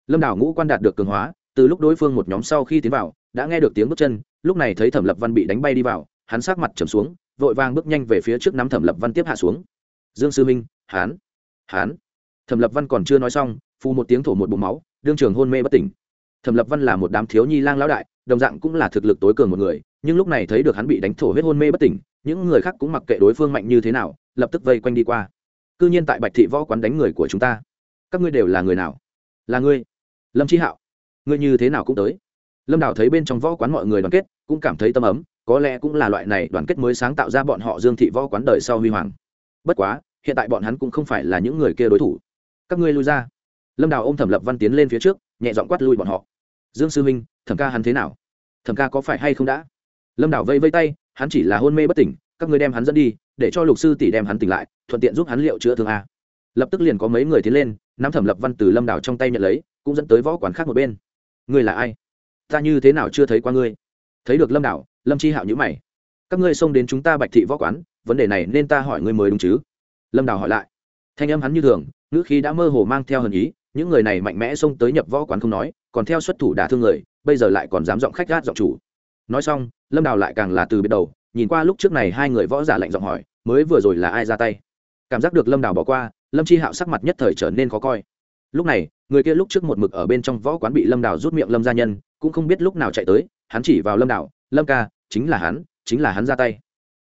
Lâm đảo ngũ quan đạt được cường hóa, từ lúc đối phương một nhóm sau khi tiến vào, đã nghe được tiếng bước chân, lúc này thấy thẩm lập văn bị đánh bay đi vào, hắn sát mặt trầm xuống, vội vàng bước nhanh về phía trước nắm thẩm lập văn tiếp hạ xuống. Dương sư minh, hán hán. Thẩm lập văn còn chưa nói xong phu một tiếng thổ một bụng máu, đương trường hôn mê bất tỉnh. Thẩm lập văn là một đám thiếu nhi lang lão đại, đồng dạng cũng là thực lực tối cường một người nhưng lúc này thấy được hắn bị đánh thổ huyết hôn mê bất tỉnh, những người khác cũng mặc kệ đối phương mạnh như thế nào, lập tức vây quanh đi qua. Cư nhiên tại bạch thị võ quán đánh người của chúng ta. Các ngươi đều là người nào? Là ngươi. Lâm trí hạo. Ngươi như thế nào cũng tới. Lâm đào thấy bên trong võ quán mọi người đoàn kết, cũng cảm thấy tâm ấm, có lẽ cũng là loại này đoàn kết mới sáng tạo ra bọn họ dương thị võ quán đời sau huy hoàng. Bất quá, hiện tại bọn hắn cũng không phải là những người kia đối thủ. Các ngươi lui ra. Lâm đào ô m thẩm lập văn tiến lên phía trước, nhẹ dọn quát lui bọn họ. Dương sư minh, thẩm ca hắn thế nào? Thẩm ca có phải hay không đã? Lâm đảo vây vây tay, hắn chỉ là hôn mê bất tỉnh, các ngươi đem hắn dẫn đi, để cho lục sư tỷ đem hắn tỉnh lại, thuận tiện giúp hắn liệu chữa thương a. Lập tức liền có mấy người tiến lên, nắm thẩm lập văn từ lâm đảo trong tay nhận lấy, cũng dẫn tới võ quán khác một bên. Ngươi là ai? Ta như thế nào chưa thấy qua ngươi? Thấy được lâm đảo, lâm chi hạo nhữ mày. Các ngươi xông đến chúng ta bạch thị võ quán, vấn đề này nên ta hỏi ngươi mới đúng chứ? Lâm đảo hỏi lại. Thanh âm hắn như thường, ngữ khí đã mơ hồ mang theo hần ý, những người này mạnh mẽ xông tới nhập võ quán không nói, còn theo xuất thủ đả thương người, bây giờ lại còn dám giọng khách gát giọng chủ nói xong, lâm đào lại càng là từ biết đầu, nhìn qua lúc trước này hai người võ giả lạnh giọng hỏi, mới vừa rồi là ai ra tay? Cảm giác được lâm đào bỏ qua, lâm chi hạo sắc mặt nhất thời trở nên khó coi. Lúc này, người kia lúc trước một mực ở bên trong võ quán bị lâm đào rút miệng lâm gia nhân, cũng không biết lúc nào chạy tới, hắn chỉ vào lâm đào, lâm ca, chính là hắn, chính là hắn ra tay.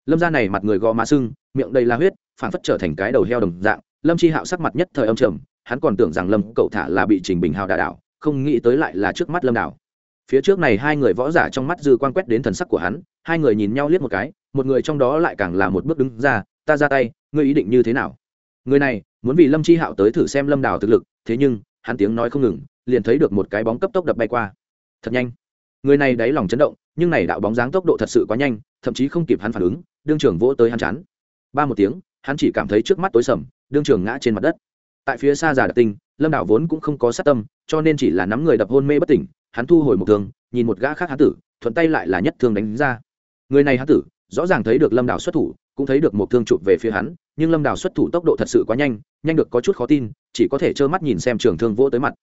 Lâm gia này mặt người gò má sưng, miệng đầy la huyết phản phất trở thành cái đầu heo đồng dạng, lâm chi hạo sắc mặt nhất thời âm trầm, hắn còn tưởng rằng lâm cậu thả là bị trình bình hào đà đảo, không nghĩ tới lại là trước mắt lâm đào phía trước này hai người võ giả trong mắt dư quan quét đến thần sắc của hắn, hai người nhìn nhau liếc một cái, một người trong đó lại càng là một bước đứng ra, ta ra tay, ngươi ý định như thế nào? Người này, muốn vì lâm chi hạo tới thử xem lâm đào thực lực, thế nhưng, hắn tiếng nói không ngừng, liền thấy được một cái bóng cấp tốc đập bay qua. Thật nhanh. Người này đáy lòng chấn động, nhưng này đạo bóng dáng tốc độ thật sự quá nhanh, thậm chí không kịp hắn phản ứng, đương trưởng vỗ tới hắn chán. Ba một tiếng, hắn chỉ cảm thấy trước mắt tối sầm, đương trường ngã trên mặt đất. Tại phía xa giả đặc tinh, lâm đảo vốn cũng không có sát tâm, cho nên chỉ là nắm người đập hôn mê bất tỉnh hắn thu hồi một thương, nhìn một gã khác hán tử, thuận tay lại là nhất thương đánh ra. Người này hán tử, rõ ràng thấy được lâm đảo xuất thủ, cũng thấy được một thương chụp về phía hắn, nhưng lâm đảo xuất thủ tốc độ thật sự quá nhanh nhanh được có chút khó tin, chỉ có thể trơ mắt nhìn xem trường thương vỗ tới mặt.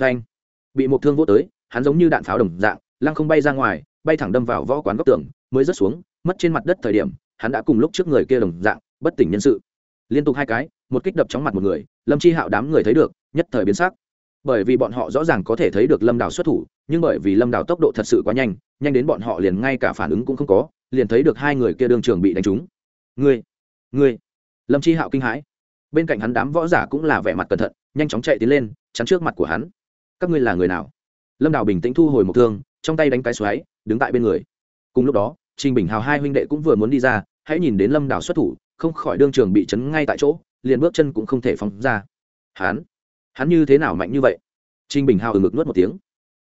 Phanh! Bị một thương vỗ tới, hắn giống như đạn pháo đồng dạng, lăng không bay ra ngoài, bay thẳng đâm vào võ quán góc tường, mới rớt xuống, mất trên mặt đất thời điểm, hắn đã cùng lúc trước người kia đồng dạng, bất tỉnh nhân sự. Liên tục hai cái, một kích đập chóng mặt một người, lâm chi hạo đám người thấy được, nhất thời biến sắc. Bởi vì bọn họ rõ ràng có thể thấy được lâm đào xuất thủ nhưng bởi vì lâm đào tốc độ thật sự quá nhanh nhanh đến bọn họ liền ngay cả phản ứng cũng không có, liền thấy được hai người kia đương trường bị đánh trúng. Ngươi ngươi. Lâm chi hạo kinh hãi. Bên cạnh hắn đám võ giả cũng là vẻ mặt cẩn thận, nhanh chóng chạy tiến lên, chắn trước mặt của hắn. Các ngươi là người nào? Lâm đào bình tĩnh thu hồi một thương, trong tay đánh cái xoáy, đứng tại bên người. Cùng lúc đó, trình bình hào hai huynh đệ cũng vừa muốn đi ra, hãy nhìn đến lâm đào xuất thủ, không khỏi đương trường bị chấn ngay tại chỗ, liền bước chân cũng không thể phóng ra. Hắn hắn như thế nào mạnh như vậy? Trinh bình hào ừ ngực nuốt một tiếng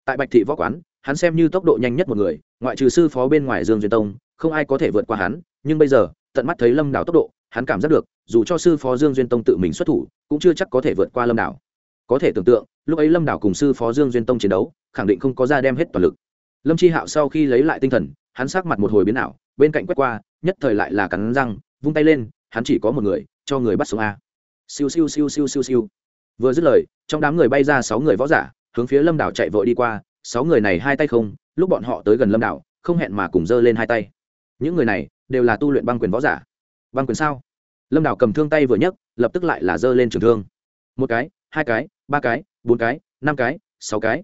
tại bạch thị võ quán, hắn xem như tốc độ nhanh nhất một người, ngoại trừ sư phó bên ngoài dương duyên tông, không ai có thể vượt qua hắn, nhưng bây giờ, tận mắt thấy lâm đảo tốc độ, hắn cảm giác được, dù cho sư phó dương duyên tông tự mình xuất thủ, cũng chưa chắc có thể vượt qua lâm đảo. Có thể tưởng tượng, lúc ấy lâm đảo cùng sư phó dương duyên tông chiến đấu, khẳng định không có ra đem hết toàn lực. Lâm chi hạo sau khi lấy lại tinh thần, hắn sát mặt một hồi biến ảo, bên cạnh quét qua, nhất thời lại là cắn răng, vung tay lên, hắn chỉ có một người, cho người bắt sống a. Siêu siêu siêu siêu siêu siêu. Vừa dứt lời, trong đám người bay ra sáu người võ giả hướng phía lâm đảo chạy vội đi qua, sáu người này hai tay không, lúc bọn họ tới gần lâm đảo, không hẹn mà cùng giơ lên hai tay. Những người này đều là tu luyện băng quyền võ giả. Băng quyền sao? Lâm đảo cầm thương tay vừa nhấc, lập tức lại là giơ lên trường thương. Một cái, hai cái, ba cái, bốn cái, năm cái, sáu cái.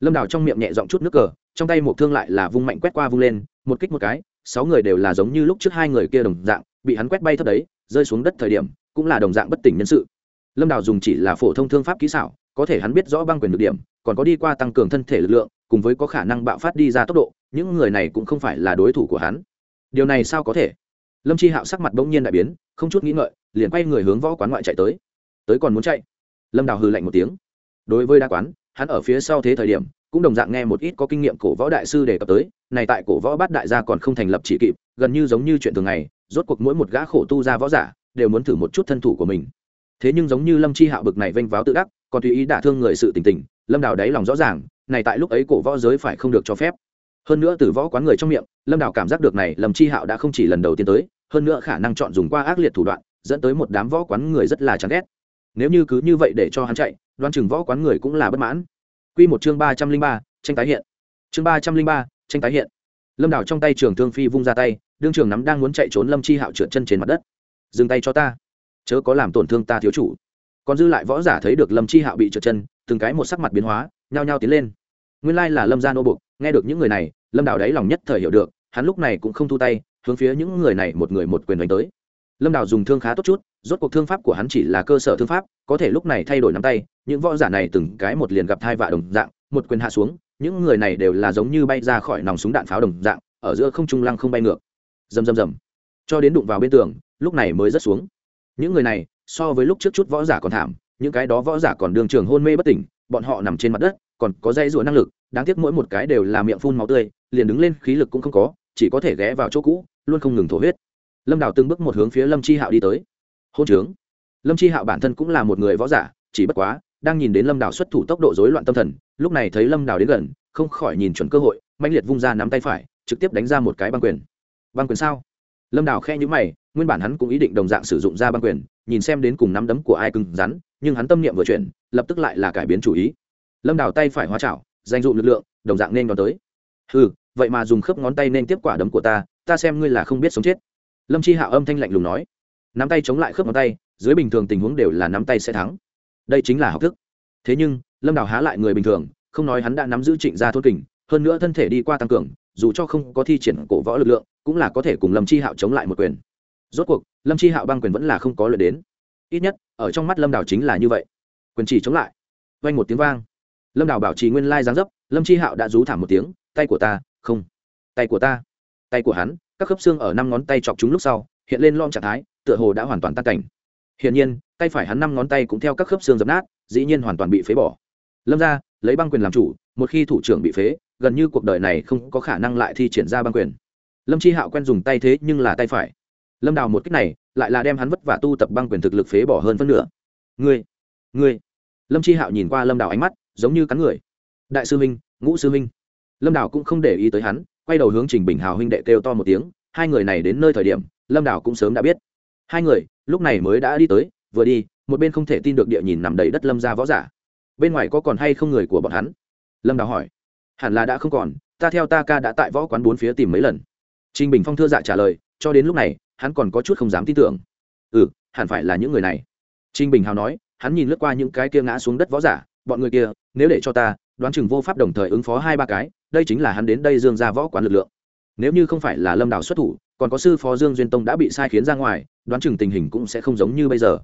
Lâm đảo trong miệng nhẹ giọng chút nước cờ, trong tay một thương lại là vung mạnh quét qua vung lên, một kích một cái, sáu người đều là giống như lúc trước hai người kia đồng dạng, bị hắn quét bay thấp đấy, rơi xuống đất thời điểm, cũng là đồng dạng bất tỉnh nhân sự. Lâm đào dùng chỉ là phổ thông thương pháp kỹ xảo, có thể hắn biết rõ băng quyền được điểm còn có đi qua tăng cường thân thể lực lượng, cùng với có khả năng bạo phát đi ra tốc độ, những người này cũng không phải là đối thủ của hắn. Điều này sao có thể? Lâm chi hạo sắc mặt bỗng nhiên đại biến, không chút nghĩ ngợi, liền quay người hướng võ quán ngoại chạy tới. Tới còn muốn chạy? Lâm đào hư lạnh một tiếng. Đối với đa quán, hắn ở phía sau thế thời điểm, cũng đồng dạng nghe một ít có kinh nghiệm cổ võ đại sư đề cập tới, này tại cổ võ bát đại gia còn không thành lập chỉ kịp, gần như giống như chuyện thường ngày, rốt cuộc mỗi một gã khổ tu ra võ giả, đều muốn thử một chút thân thủ của mình. Thế nhưng giống như lâm chi hạo bực này vênh váo tự đắc còn tùy ý đả thương người sự tình tình, lâm đào đáy lòng rõ ràng, này tại lúc ấy cổ võ giới phải không được cho phép. Hơn nữa từ võ quán người trong miệng, lâm đào cảm giác được này lâm chi hạo đã không chỉ lần đầu tiên tới, hơn nữa khả năng chọn dùng qua ác liệt thủ đoạn, dẫn tới một đám võ quán người rất là chán ghét. Nếu như cứ như vậy để cho hắn chạy đoan chừng võ quán người cũng là bất mãn. Quy một chương ba trăm linh ba, tranh tái hiện. Chương ba trăm linh ba, tranh tái hiện. Lâm đào trong tay trường thương phi vung ra tay, đương trường nắm đang muốn chạy trốn lâm chi hạo trượt chân trên mặt đất. Dừng tay cho ta. Chớ có làm tổn thương ta thiếu chủ còn dư lại võ giả thấy được lâm chi hạo bị trượt chân, từng cái một sắc mặt biến hóa, nhao nhao tiến lên. Nguyên lai là lâm gia nô bục nghe được những người này, lâm đào đáy lòng nhất thời hiểu được, hắn lúc này cũng không thu tay, hướng phía những người này một người một quyền đánh tới. Lâm đào dùng thương khá tốt chút, rốt cuộc thương pháp của hắn chỉ là cơ sở thương pháp, có thể lúc này thay đổi nắm tay, những võ giả này từng cái một liền gặp thai vạ đồng dạng, một quyền hạ xuống, những người này đều là giống như bay ra khỏi nòng súng đạn pháo đồng dạng, ở giữa không trung lăng không bay ngược. Rầm rầm rầm. Cho đến đụng vào bên tường, lúc này mới rớt xuống. Những người này so với lúc trước chút võ giả còn thảm, những cái đó võ giả còn đường trường hôn mê bất tỉnh, bọn họ nằm trên mặt đất, còn có dây rùa năng lực, đáng tiếc mỗi một cái đều là miệng phun máu tươi, liền đứng lên khí lực cũng không có, chỉ có thể ghé vào chỗ cũ, luôn không ngừng thổ huyết. Lâm đào từng bước một hướng phía lâm chi hạo đi tới. Hôn trướng. Lâm chi hạo bản thân cũng là một người võ giả, chỉ bất quá, đang nhìn đến lâm đào xuất thủ tốc độ rối loạn tâm thần, lúc này thấy lâm đào đến gần, không khỏi nhìn chuẩn cơ hội mạnh liệt vung ra nắm tay phải, trực tiếp đánh ra một cái băng quyền. Băng quyền sao? Lâm đào khe nhữ mày, nguyên bản hắn cũng ý định đồng dạng sử dụng ra băng quyền nhìn xem đến cùng nắm đấm của ai cứng rắn, nhưng hắn tâm niệm vừa chuyển, lập tức lại là cải biến chủ ý. Lâm đào tay phải hóa chảo danh dụng lực lượng, đồng dạng nên đón tới. Ừ vậy mà dùng khớp ngón tay nên tiếp quả đấm của ta ta xem ngươi là không biết sống chết. Lâm chi hạo âm thanh lạnh lùng nói. Nắm tay chống lại khớp ngón tay, dưới bình thường tình huống đều là nắm tay sẽ thắng. Đây chính là học thức. Thế nhưng, lâm đào há lại người bình thường, không nói hắn đã nắm giữ trịnh gia thôn kình, hơn nữa thân thể đi qua tăng cường, dù cho không có thi triển cổ võ lực lượng, cũng là có thể cùng lâm chi hạo chống lại một quyền rốt cuộc, lâm chi hạo băng quyền vẫn là không có lợi đến. Ít nhất, ở trong mắt lâm đào chính là như vậy. Quyền chỉ chống lại. Vanh một tiếng vang. Lâm đào bảo trì nguyên lai giáng dấp, lâm chi hạo đã rú thảm một tiếng, tay của ta, không. Tay của ta, tay của hắn. Các khớp xương ở năm ngón tay chọc chúng lúc sau, hiện lên lom trạng thái, tựa hồ đã hoàn toàn tan cảnh. Hiển nhiên, tay phải hắn năm ngón tay cũng theo các khớp xương dập nát, dĩ nhiên hoàn toàn bị phế bỏ. Lâm ra lấy băng quyền làm chủ, một khi thủ trưởng bị phế, gần như cuộc đời này không có khả năng lại thi triển ra băng quyền. Lâm chi hạo quen dùng tay thế nhưng là tay phải lâm đào một cách này lại là đem hắn vất vả tu tập băng quyền thực lực phế bỏ hơn phân nửa. Ngươi ngươi. Lâm chi hạo nhìn qua lâm đào ánh mắt, giống như cắn người. Đại sư minh ngũ sư minh lâm đào cũng không để ý tới hắn, quay đầu hướng trình bình hào huynh đệ kêu to một tiếng, hai người này đến nơi thời điểm, lâm đào cũng sớm đã biết. Hai người, lúc này mới đã đi tới, vừa đi, một bên không thể tin được địa nhìn nằm đầy đất lâm ra võ giả. Bên ngoài có còn hay không người của bọn hắn? Lâm đào hỏi. Hẳn là đã không còn, ta theo ta ca đã tại võ quán bốn phía tìm mấy lần. Trình bình phong thưa dạ trả lời cho đến lúc này, hắn còn có chút không dám tin tưởng. Ừ hẳn phải là những người này. Trình bình hào nói, hắn nhìn lướt qua những cái kia ngã xuống đất võ giả, bọn người kia, nếu để cho ta, đoán chừng vô pháp đồng thời ứng phó hai ba cái, đây chính là hắn đến đây dương ra võ quán lực lượng. Nếu như không phải là lâm đào xuất thủ, còn có sư phó dương duyên tông đã bị sai khiến ra ngoài, đoán chừng tình hình cũng sẽ không giống như bây giờ.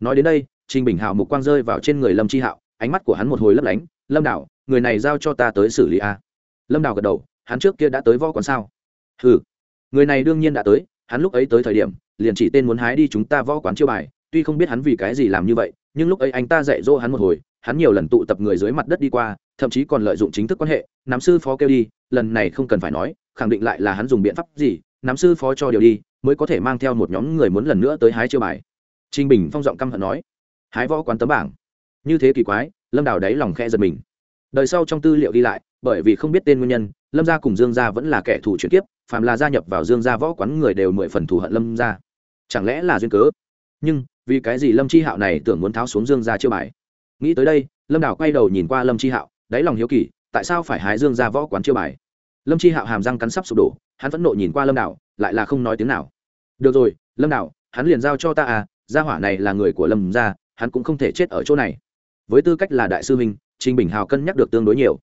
Nói đến đây, trình bình hào mục quang rơi vào trên người lâm chi hạo, ánh mắt của hắn một hồi lấp lánh, lâm đào, người này giao cho ta tới xử lý a. Lâm đào gật đầu, hắn trước kia đã tới võ quán sao? Ừ người này đương nhiên đã tới, hắn lúc ấy tới thời điểm, liền chỉ tên muốn hái đi chúng ta võ quán chiêu bài, tuy không biết hắn vì cái gì làm như vậy, nhưng lúc ấy anh ta dạy dỗ hắn một hồi, hắn nhiều lần tụ tập người dưới mặt đất đi qua, thậm chí còn lợi dụng chính thức quan hệ nắm sư phó kêu đi, lần này không cần phải nói, khẳng định lại là hắn dùng biện pháp gì nắm sư phó cho điều đi, mới có thể mang theo một nhóm người muốn lần nữa tới hái chiêu bài. Trinh bình phong giọng căm hận nói, hái võ quán tấm bảng. Như thế kỳ quái, lâm đào đáy lòng khe giật mình. Đời sau trong tư liệu ghi lại, bởi vì không biết tên nguyên nhân, lâm gia cùng dương gia vẫn là kẻ thù chuyển kiếp phàm là gia nhập vào dương gia võ quán người đều mười phần thù hận lâm gia. Chẳng lẽ là duyên cớ? Nhưng, vì cái gì lâm chi hạo này tưởng muốn tháo xuống dương gia chiêu bài? Nghĩ tới đây, lâm đào quay đầu nhìn qua lâm chi hạo, đáy lòng hiếu kỳ, tại sao phải hái dương gia võ quán chiêu bài? Lâm chi hạo hàm răng cắn sắp sụp đổ, hắn vẫn nộ nhìn qua lâm đào lại là không nói tiếng nào. Được rồi, lâm đào hắn liền giao cho ta à gia hỏa này là người của lâm gia, hắn cũng không thể chết ở chỗ này. Với tư cách là đại sư minh trình bình hào cân nhắc được tương đối nhiều.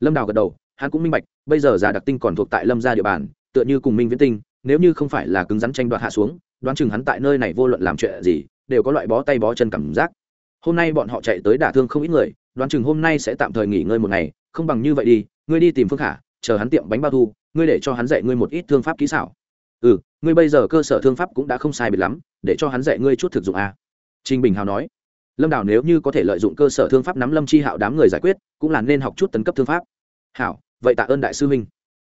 Lâm đào gật đầu, hắn cũng minh bạch, bây giờ giả đặc tinh còn thuộc tại lâm gia địa bàn tựa như cùng minh viễn tinh, nếu như không phải là cứng rắn tranh đoạt hạ xuống, đoán chừng hắn tại nơi này vô luận làm chuyện gì, đều có loại bó tay bó chân cảm giác. Hôm nay bọn họ chạy tới đả thương không ít người, đoán chừng hôm nay sẽ tạm thời nghỉ ngơi một ngày, không bằng như vậy đi, ngươi đi tìm phương khả, chờ hắn tiệm bánh bao thu, ngươi để cho hắn dạy ngươi một ít thương pháp kỹ xảo. Ừ ngươi bây giờ cơ sở thương pháp cũng đã không sai biệt lắm, để cho hắn dạy ngươi chút thực dụng a à. trinh bình hào nói. Lâm đào nếu như có thể lợi dụng cơ sở thương pháp nắm lâm chi hạo đám người giải quyết, cũng là nên học chút tấn cấp thương pháp. Hảo, vậy tạ ơn đại sư huynh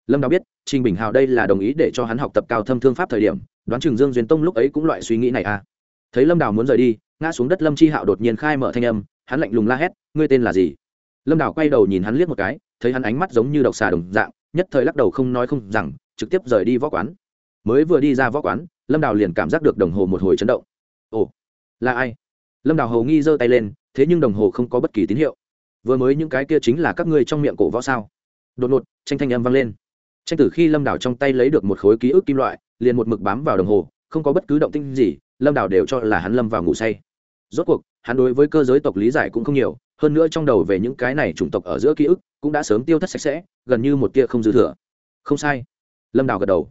lâm đào biết, trình bình hào đây là đồng ý để cho hắn học tập cao thâm thương pháp thời điểm, đoán chừng dương duyên tông lúc ấy cũng loại suy nghĩ này à. Thấy lâm đào muốn rời đi, ngã xuống đất lâm chi hạo đột nhiên khai mở thanh âm, hắn lạnh lùng la hét, ngươi tên là gì? Lâm đào quay đầu nhìn hắn liếc một cái, thấy hắn ánh mắt giống như độc xà đồng dạng, nhất thời lắc đầu không nói không rằng, trực tiếp rời đi võ quán. Mới vừa đi ra võ quán, lâm đào liền cảm giác được đồng hồ một hồi chấn động. Ồ, là ai? Lâm đào hầu nghi giơ tay lên, thế nhưng đồng hồ không có bất kỳ tín hiệu. Vừa mới những cái kia chính là các ngươi trong miệng cổ võ sao? Đột ngột, tranh thanh âm vang lên tranh từ khi lâm đào trong tay lấy được một khối ký ức kim loại, liền một mực bám vào đồng hồ, không có bất cứ động tinh gì, lâm đào đều cho là hắn lâm vào ngủ say. Rốt cuộc, hắn đối với cơ giới tộc lý giải cũng không nhiều, hơn nữa trong đầu về những cái này chủng tộc ở giữa ký ức cũng đã sớm tiêu thất sạch sẽ, gần như một tia không dư thừa. Không sai. Lâm đào gật đầu.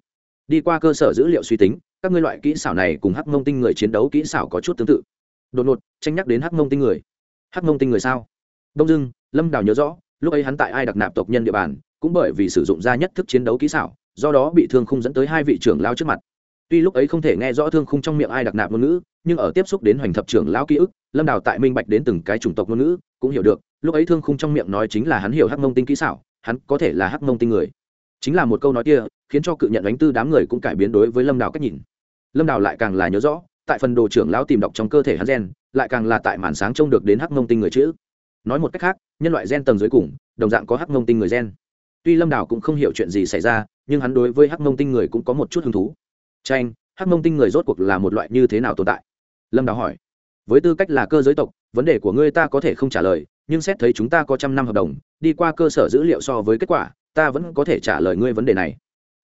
Đi qua cơ sở dữ liệu suy tính, các ngươi loại kỹ xảo này cùng hắc mông tinh người chiến đấu kỹ xảo có chút tương tự. Đột ngột, tranh nhắc đến hắc mông tinh người. Hắc mông tinh người sao? Đông dưng lâm đào nhớ rõ, lúc ấy hắn tại ai đặc nạp tộc nhân địa bàn cũng bởi vì sử dụng ra nhất thức chiến đấu kỹ xảo, do đó bị thương khung dẫn tới hai vị trưởng lao trước mặt. Tuy lúc ấy không thể nghe rõ thương khung trong miệng ai đặc nạp ngôn ngữ, nhưng ở tiếp xúc đến hoành thập trưởng lao ký ức, lâm đào tại minh bạch đến từng cái chủng tộc ngôn ngữ, cũng hiểu được, lúc ấy thương khung trong miệng nói chính là hắn hiểu hắc mông tinh kỹ xảo, hắn có thể là hắc mông tinh người. Chính là một câu nói kia, khiến cho cự nhận đánh tư đám người cũng cải biến đối với lâm đào cách nhìn. Lâm đào lại càng là nhớ rõ, tại phần đồ trưởng lão tìm đọc trong cơ thể hắn gen, lại càng là tại màn sáng trông được đến hắc mông tinh người chữ. Nói một cách khác, nhân loại gen tầng dưới cùng, đồng dạng có hắc mông tinh người gen tuy lâm đào cũng không hiểu chuyện gì xảy ra, nhưng hắn đối với hắc mông tinh người cũng có một chút hứng thú. Tranh hắc mông tinh người rốt cuộc là một loại như thế nào tồn tại? Lâm đào hỏi. Với tư cách là cơ giới tộc, vấn đề của ngươi ta có thể không trả lời, nhưng xét thấy chúng ta có trăm năm hợp đồng, đi qua cơ sở dữ liệu so với kết quả, ta vẫn có thể trả lời ngươi vấn đề này.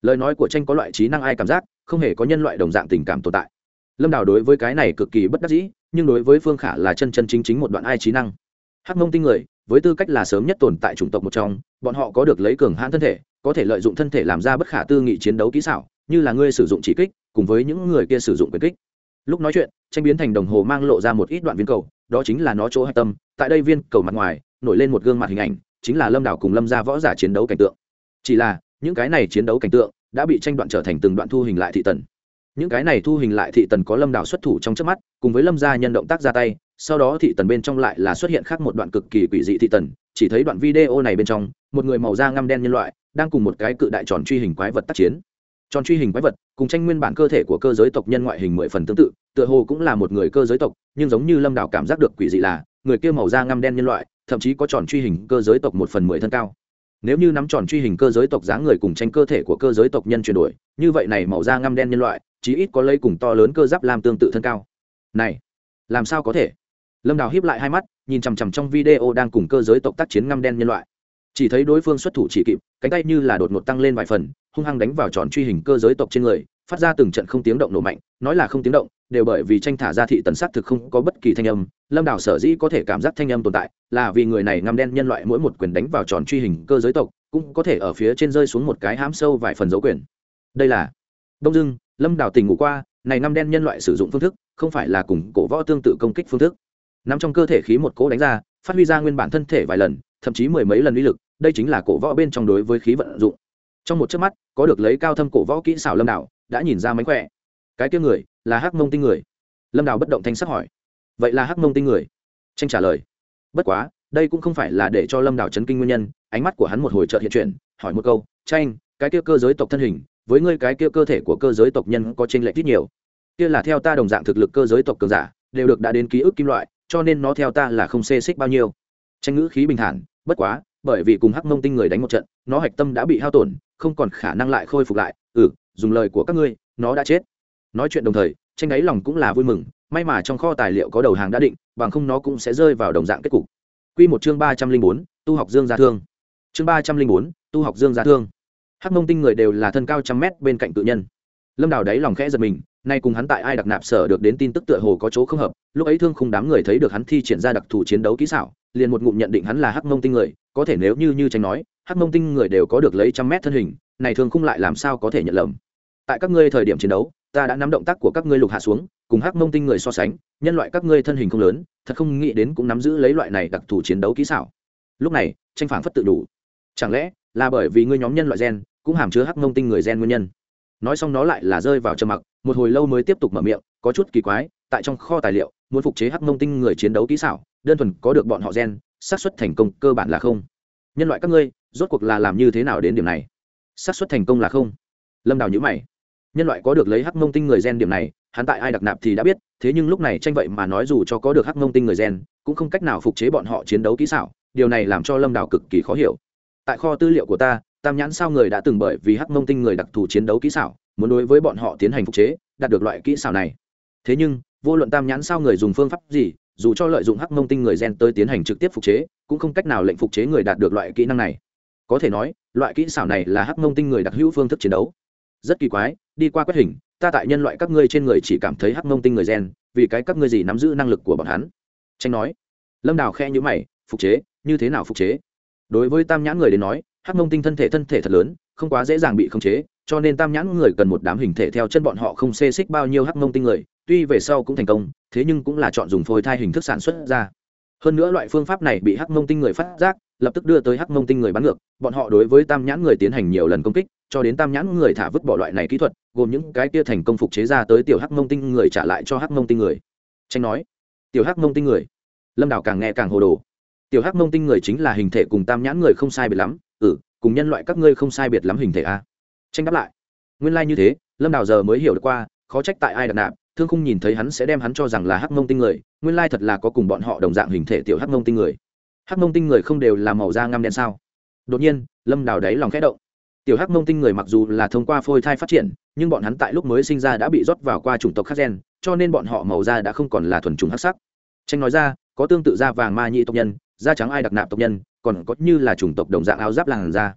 Lời nói của tranh có loại trí năng ai cảm giác, không hề có nhân loại đồng dạng tình cảm tồn tại. Lâm đào đối với cái này cực kỳ bất đắc dĩ, nhưng đối với phương khả là chân chân chính chính một đoạn ai trí năng. Hắc mông tinh người với tư cách là sớm nhất tồn tại chủng tộc một trong, bọn họ có được lấy cường hãn thân thể, có thể lợi dụng thân thể làm ra bất khả tư nghị chiến đấu kỹ xảo, như là ngươi sử dụng chỉ kích, cùng với những người kia sử dụng quyền kích. Lúc nói chuyện, tranh biến thành đồng hồ mang lộ ra một ít đoạn viên cầu, đó chính là nó chỗ hạch tâm. Tại đây viên cầu mặt ngoài, nổi lên một gương mặt hình ảnh, chính là lâm đảo cùng lâm gia võ giả chiến đấu cảnh tượng. Chỉ là, những cái này chiến đấu cảnh tượng đã bị tranh đoạn trở thành từng đoạn thu hình lại thị tần. Những cái này thu hình lại thị tần có lâm đảo xuất thủ trong trước mắt, cùng với lâm gia nhân động tác ra tay sau đó thị tần bên trong lại là xuất hiện khác một đoạn cực kỳ quỷ dị thị tần, chỉ thấy đoạn video này bên trong, một người màu da ngăm đen nhân loại, đang cùng một cái cự đại tròn truy hình quái vật tác chiến. Tròn truy hình quái vật, cùng tranh nguyên bản cơ thể của cơ giới tộc nhân ngoại hình mười phần tương tự, tựa hồ cũng là một người cơ giới tộc, nhưng giống như lâm đảo cảm giác được quỷ dị là, người kia màu da ngăm đen nhân loại, thậm chí có tròn truy hình cơ giới tộc một phần mười thân cao. Nếu như nắm tròn truy hình cơ giới tộc dáng người cùng tranh cơ thể của cơ giới tộc nhân chuyển đổi, như vậy này màu da ngăm đen nhân loại, chí ít có lấy cùng to lớn cơ giáp làm tương tự thân cao. Này, làm sao có thể? Lâm đào hiếp lại hai mắt, nhìn chằm chằm trong video đang cùng cơ giới tộc tác chiến ngăm đen nhân loại. Chỉ thấy đối phương xuất thủ chỉ kịp, cánh tay như là đột ngột tăng lên vài phần, hung hăng đánh vào tròn truy hình cơ giới tộc trên người, phát ra từng trận không tiếng động nổ mạnh, nói là không tiếng động, đều bởi vì tranh thả ra thị tần sắc thực không có bất kỳ thanh âm. Lâm đảo sở dĩ có thể cảm giác thanh âm tồn tại, là vì người này ngăm đen nhân loại mỗi một quyền đánh vào tròn truy hình cơ giới tộc, cũng có thể ở phía trên rơi xuống một cái hám sâu vài phần dấu quyền. Đây là đông dưng lâm đảo tình ngủ qua, này ngăm đen nhân loại sử dụng phương thức, không phải là cùng cổ võ tương tự công kích phương thức nằm trong cơ thể khí một cỗ đánh ra, phát huy ra nguyên bản thân thể vài lần, thậm chí mười mấy lần uy lực, đây chính là cổ võ bên trong đối với khí vận dụng. Trong một chớp mắt, có được lấy cao thâm cổ võ kỹ xảo lâm đảo, đã nhìn ra mánh khỏe. Cái kia người, là hắc mông tinh người. Lâm đảo bất động thanh sắc hỏi. Vậy là hắc mông tinh người? Tranh trả lời. Bất quá, đây cũng không phải là để cho lâm đảo chấn kinh nguyên nhân, ánh mắt của hắn một hồi chợt hiện chuyển, hỏi một câu, tranh, cái kia cơ giới tộc thân hình, với ngươi cái kia cơ thể của cơ giới tộc nhân có chênh lệch ít nhiều? Kia là theo ta đồng dạng thực lực cơ giới tộc cường giả, đều được đã đến ký ức kim loại cho nên nó theo ta là không xê xích bao nhiêu. Tranh ngữ khí bình thản, bất quá, bởi vì cùng hắc mông tinh người đánh một trận, nó hạch tâm đã bị hao tổn, không còn khả năng lại khôi phục lại. Ừ dùng lời của các ngươi, nó đã chết. Nói chuyện đồng thời, tranh đáy lòng cũng là vui mừng, may mà trong kho tài liệu có đầu hàng đã định, bằng không nó cũng sẽ rơi vào đồng dạng kết cục. Q một chương ba trăm linh bốn, tu học dương gia thương. Chương ba trăm linh bốn, tu học dương gia thương. Hắc mông tinh người đều là thân cao trăm mét bên cạnh tự nhân lâm đào đáy lòng khẽ giật mình, nay cùng hắn tại ai đặc nạp sở được đến tin tức tựa hồ có chỗ không hợp, lúc ấy thương khung đám người thấy được hắn thi triển ra đặc thù chiến đấu kỹ xảo, liền một ngụm nhận định hắn là hắc mông tinh người, có thể nếu như như tranh nói, hắc mông tinh người đều có được lấy trăm mét thân hình, này thương khung lại làm sao có thể nhận lầm. Tại các ngươi thời điểm chiến đấu, ta đã nắm động tác của các ngươi lục hạ xuống, cùng hắc mông tinh người so sánh, nhân loại các ngươi thân hình không lớn, thật không nghĩ đến cũng nắm giữ lấy loại này đặc thù chiến đấu kỹ xảo. Lúc này, tranh phản phất tự đủ. Chẳng lẽ là bởi vì ngươi nhóm nhân loại gen, cũng hàm chứa hắc mông tinh người gen nguyên nhân? Nói xong nó lại là rơi vào trầm mặc, một hồi lâu mới tiếp tục mở miệng, có chút kỳ quái, tại trong kho tài liệu, muốn phục chế hắc mông tinh người chiến đấu kỹ xảo, đơn thuần có được bọn họ gen, xác suất thành công cơ bản là không. Nhân loại các ngươi, rốt cuộc là làm như thế nào đến điểm này? Xác suất thành công là không. Lâm đào nhữ mày. Nhân loại có được lấy hắc mông tinh người gen điểm này, hắn tại ai đặc nạp thì đã biết, thế nhưng lúc này tranh vậy mà nói dù cho có được hắc mông tinh người gen, cũng không cách nào phục chế bọn họ chiến đấu kỹ xảo, điều này làm cho lâm đào cực kỳ khó hiểu. Tại kho tư liệu của ta tam nhãn sao người đã từng bởi vì hắc mông tinh người đặc thù chiến đấu kỹ xảo, muốn đối với bọn họ tiến hành phục chế, đạt được loại kỹ xảo này. Thế nhưng, vô luận tam nhãn sao người dùng phương pháp gì, dù cho lợi dụng hắc mông tinh người gen tới tiến hành trực tiếp phục chế, cũng không cách nào lệnh phục chế người đạt được loại kỹ năng này. Có thể nói, loại kỹ xảo này là hắc mông tinh người đặc hữu phương thức chiến đấu. Rất kỳ quái, đi qua quét hình, ta tại nhân loại các ngươi trên người chỉ cảm thấy hắc mông tinh người gen, vì cái các ngươi gì nắm giữ năng lực của bọn hắn. Tranh nói. Lâm đào khe nhữ mày, phục chế, như thế nào phục chế? Đối với tam nhãn người đến nói hắc mông tinh thân thể thân thể thật lớn, không quá dễ dàng bị khống chế, cho nên tam nhãn người cần một đám hình thể theo chân bọn họ không xê xích bao nhiêu hắc mông tinh người, tuy về sau cũng thành công, thế nhưng cũng là chọn dùng phôi thai hình thức sản xuất ra. Hơn nữa loại phương pháp này bị hắc mông tinh người phát giác, lập tức đưa tới hắc mông tinh người bắn ngược, bọn họ đối với tam nhãn người tiến hành nhiều lần công kích, cho đến tam nhãn người thả vứt bỏ loại này kỹ thuật, gồm những cái kia thành công phục chế ra tới tiểu hắc mông tinh người trả lại cho hắc mông tinh người. Tranh nói, tiểu hắc mông tinh người. Lâm đảo càng nghe càng hồ đồ tiểu hắc mông tinh người chính là hình thể cùng tam nhãn người không sai biệt lắm. Ừ cùng nhân loại các ngươi không sai biệt lắm hình thể a. Tranh đáp lại. Nguyên lai、like、như thế, lâm đào giờ mới hiểu được qua, khó trách tại ai đặt nạp, thương không nhìn thấy hắn sẽ đem hắn cho rằng là hắc mông tinh người, nguyên lai thật là có cùng bọn họ đồng dạng hình thể tiểu hắc mông tinh người. Hắc mông tinh người không đều là màu da ngăm đen sao? Đột nhiên, lâm đào đáy lòng khẽ động. Tiểu hắc mông tinh người mặc dù là thông qua phôi thai phát triển, nhưng bọn hắn tại lúc mới sinh ra đã bị rót vào qua chủng tộc khác gen, cho nên bọn họ màu da đã không còn là thuần chủng hắc sắc. Tranh nói ra, có tương tự da vàng ma nhị tộc nhân da trắng ai đặc nạp tộc nhân còn có như là chủng tộc đồng dạng áo giáp làn da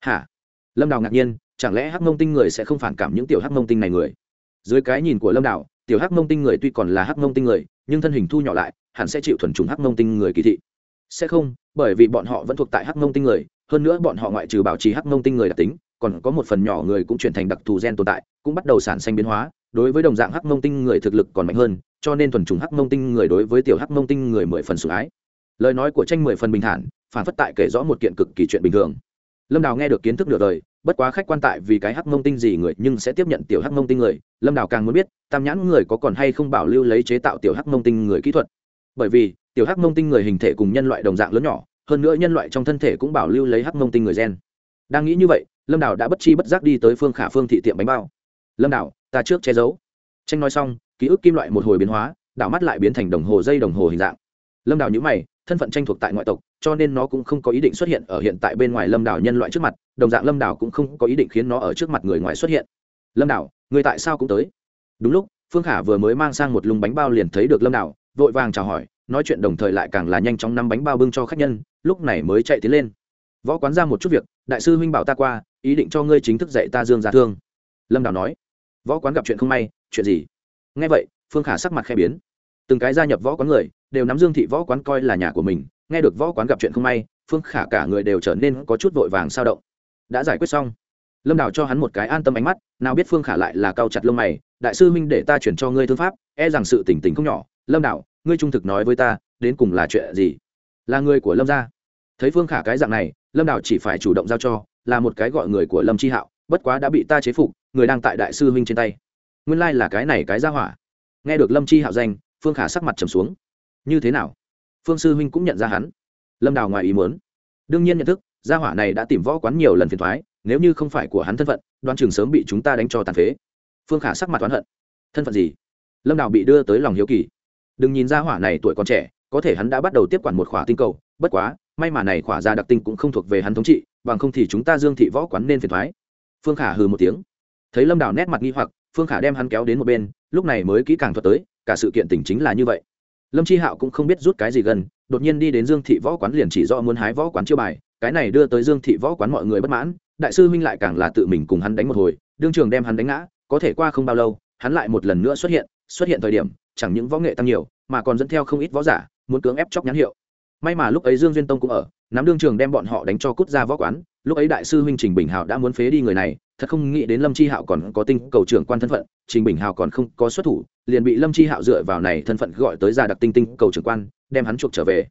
hả lâm đào ngạc nhiên chẳng lẽ hắc mông tinh người sẽ không phản cảm những tiểu hắc mông tinh này người dưới cái nhìn của lâm đào tiểu hắc mông tinh người tuy còn là hắc mông tinh người nhưng thân hình thu nhỏ lại hẳn sẽ chịu thuần trùng hắc mông tinh người kỳ thị sẽ không bởi vì bọn họ vẫn thuộc tại hắc mông tinh người hơn nữa bọn họ ngoại trừ bảo trì hắc mông tinh người đặc tính còn có một phần nhỏ người cũng chuyển thành đặc thù gen tồn tại cũng bắt đầu sản sinh biến hóa đối với đồng dạng hắc mông tinh người thực lực còn mạnh hơn cho nên thuần trùng hắc mông tinh người đối với tiểu hắc mông tinh người mười phần sủng ái lời nói của tranh mười phần bình thản, phản phất tại kể rõ một kiện cực kỳ chuyện bình thường. Lâm đào nghe được kiến thức nửa đời, bất quá khách quan tại vì cái hắc mông tinh gì người nhưng sẽ tiếp nhận tiểu hắc mông tinh người, lâm đào càng muốn biết, tam nhãn người có còn hay không bảo lưu lấy chế tạo tiểu hắc mông tinh người kỹ thuật. Bởi vì, tiểu hắc mông tinh người hình thể cùng nhân loại đồng dạng lớn nhỏ, hơn nữa nhân loại trong thân thể cũng bảo lưu lấy hắc mông tinh người gen. Đang nghĩ như vậy, lâm đào đã bất chi bất giác đi tới phương khả phương thị tiệm bánh bao. Lâm đào, ta trước che giấu. Tranh nói xong, ký ức kim loại một hồi biến hóa, đảo mắt lại biến thành đồng hồ dây đồng hồ hình dạng. Lâm đào nhữ mày thân phận tranh thuộc tại ngoại tộc, cho nên nó cũng không có ý định xuất hiện ở hiện tại bên ngoài lâm đảo nhân loại trước mặt, đồng dạng lâm đảo cũng không có ý định khiến nó ở trước mặt người ngoài xuất hiện. Lâm đảo, người tại sao cũng tới? Đúng lúc, phương khả vừa mới mang sang một lùng bánh bao liền thấy được lâm đảo, vội vàng chào hỏi, nói chuyện đồng thời lại càng là nhanh chóng năm bánh bao bưng cho khách nhân, lúc này mới chạy tiến lên. Võ quán ra một chút việc, đại sư huynh bảo ta qua, ý định cho ngươi chính thức dạy ta dương gia thương. Lâm đảo nói. Võ quán gặp chuyện không may, chuyện gì? Nghe vậy, phương khả sắc mặt khẽ biến từng cái gia nhập võ quán người, đều nắm dương thị võ quán coi là nhà của mình. Nghe được võ quán gặp chuyện không may, phương khả cả người đều trở nên có chút vội vàng sao động. Đã giải quyết xong. Lâm đào cho hắn một cái an tâm ánh mắt, nào biết phương khả lại là cao chặt lông mày. Đại sư minh để ta chuyển cho ngươi thương pháp e rằng sự tỉnh tỉnh không nhỏ. Lâm đào, ngươi trung thực nói với ta, đến cùng là chuyện gì? Là người của lâm gia. Thấy phương khả cái dạng này, lâm đào chỉ phải chủ động giao cho, là một cái gọi người của lâm tri hạo, bất quá đã bị ta chế phục, người đang tại đại sư huynh trên tay. Nguyên lai là cái này cái ra hỏa. Nghe được lâm chi hạo danh phương khả sắc mặt trầm xuống. Như thế nào? Phương sư huynh cũng nhận ra hắn. Lâm đào ngoài ý muốn. Đương nhiên nhận thức, gia hỏa này đã tìm võ quán nhiều lần phiền thoái nếu như không phải của hắn thân phận đoan Trường sớm bị chúng ta đánh cho tàn phế. Phương khả sắc mặt oán hận. Thân phận gì? Lâm đào bị đưa tới lòng hiếu kỳ. Đừng nhìn gia hỏa này tuổi còn trẻ, có thể hắn đã bắt đầu tiếp quản một khỏa tinh cầu, bất quá, may mà này khỏa gia đặc tinh cũng không thuộc về hắn thống trị, bằng không thì chúng ta dương thị võ quán nên phiền thoái phương khả hừ một tiếng. Thấy lâm đào nét mặt nghi hoặc, phương khả đem hắn kéo đến một bên, lúc này mới kỹ càng thuật tới cả sự kiện tình chính là như vậy. Lâm chi hạo cũng không biết rút cái gì gần, đột nhiên đi đến dương thị võ quán liền chỉ do muốn hái võ quán chiêu bài, cái này đưa tới dương thị võ quán mọi người bất mãn, đại sư huynh lại càng là tự mình cùng hắn đánh một hồi, đương trường đem hắn đánh ngã, có thể qua không bao lâu, hắn lại một lần nữa xuất hiện xuất hiện thời điểm, chẳng những võ nghệ tăng nhiều, mà còn dẫn theo không ít võ giả, muốn cưỡng ép chóc nhãn hiệu. May mà lúc ấy dương duyên tông cũng ở, nắm đương trường đem bọn họ đánh cho cút ra võ quán, lúc ấy đại sư huynh trình bình hào đã muốn phế đi người này, thật không nghĩ đến lâm chi hạo còn có tinh cầu trưởng quan thân phận, trình bình hào còn không có xuất thủ liền bị lâm chi hạo dựa vào này thân phận gọi tới ra đặc tinh tinh cầu trưởng quan, đem hắn chuộc trở về.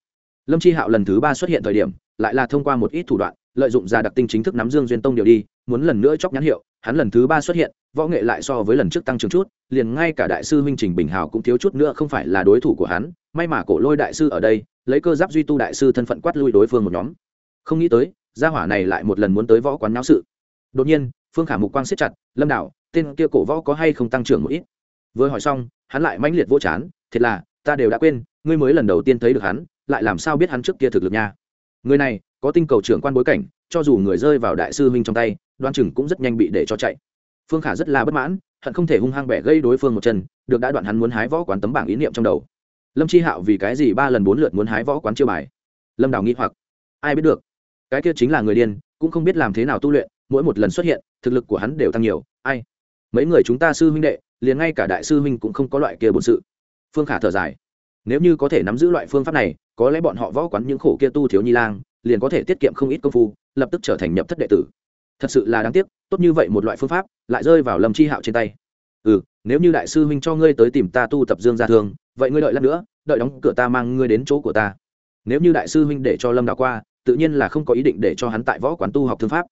Lâm chi hạo lần thứ ba xuất hiện thời điểm, lại là thông qua một ít thủ đoạn, lợi dụng ra đặc tinh chính thức nắm dương duyên tông điều đi, muốn lần nữa chóc nhãn hiệu, hắn lần thứ ba xuất hiện, võ nghệ lại so với lần trước tăng trưởng chút, liền ngay cả đại sư minh trình bình hào cũng thiếu chút nữa không phải là đối thủ của hắn, may mà cổ lôi đại sư ở đây, lấy cơ giáp duy tu đại sư thân phận quát lui đối phương một nhóm. Không nghĩ tới, gia hỏa này lại một lần muốn tới võ quán náo sự. Đột nhiên, phương khả mục quang siết chặt, lâm đạo, tên kia cổ võ có hay không tăng trưởng một ít? Vừa hỏi xong, hắn lại mãnh liệt vô chán, thiệt là, ta đều đã quên, ngươi mới lần đầu tiên thấy được hắn, lại làm sao biết hắn trước kia thực lực nha? Người này, có tinh cầu trưởng quan bối cảnh, cho dù người rơi vào đại sư minh trong tay, đoan chừng cũng rất nhanh bị để cho chạy. Phương khả rất là bất mãn, hận không thể hung hăng bẻ gây đối phương một chân, được đã đoạn hắn muốn hái võ quán tấm bảng ý niệm trong đầu. Lâm chi hạo vì cái gì ba lần bốn lượt muốn hái võ quán chiêu bài? Lâm đào nghĩ hoặc. Ai biết được? Cái kia chính là người điên, cũng không biết làm thế nào tu luyện, mỗi một lần xuất hiện, thực lực của hắn đều tăng nhiều, ai? Mấy người chúng ta sư huynh đệ, liền ngay cả đại sư huynh cũng không có loại kia bổn sự. Phương khả thở dài. Nếu như có thể nắm giữ loại phương pháp này, có lẽ bọn họ võ quán những khổ kia tu thiếu nhi lang, liền có thể tiết kiệm không ít công phu, lập tức trở thành nhập thất đệ tử. Thật sự là đáng tiếc, tốt như vậy một loại phương pháp, lại rơi vào lâm chi hạo trên tay. Ừ nếu như đại sư huynh cho ngươi tới tìm ta tu tập dương gia thương vậy ngươi đợi lát nữa, đợi đóng cửa ta mang ngươi đến chỗ của ta. Nếu như đại sư huynh để cho lâm đào qua, tự nhiên là không có ý định để cho hắn tại võ quán tu học thương pháp.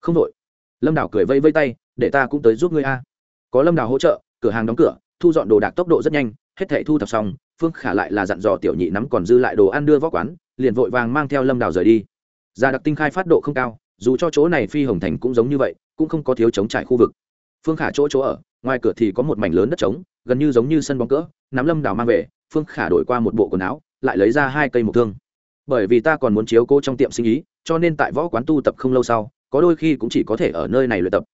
Không đội lâm đào cười vây vây tay, để ta cũng tới giúp ngươi a. Có lâm đào hỗ trợ, cửa hàng đóng cửa, thu dọn đồ đạc tốc độ rất nhanh, hết thảy thu thập xong, phương khả lại là dặn dò tiểu nhị nắm còn dư lại đồ ăn đưa võ quán, liền vội vàng mang theo lâm đào rời đi. Gia đặc tinh khai phát độ không cao, dù cho chỗ này phi hồng thành cũng giống như vậy, cũng không có thiếu chống trải khu vực. Phương khả chỗ chỗ ở, ngoài cửa thì có một mảnh lớn đất trống, gần như giống như sân bóng cỡ, nắm lâm đào mang về, phương khả đổi qua một bộ quần áo, lại lấy ra hai cây mộc thương. Bởi vì ta còn muốn chiếu cố trong tiệm sinh ý, cho nên tại võ quán tu tập không lâu sau có đôi khi cũng chỉ có thể ở nơi này luyện tập.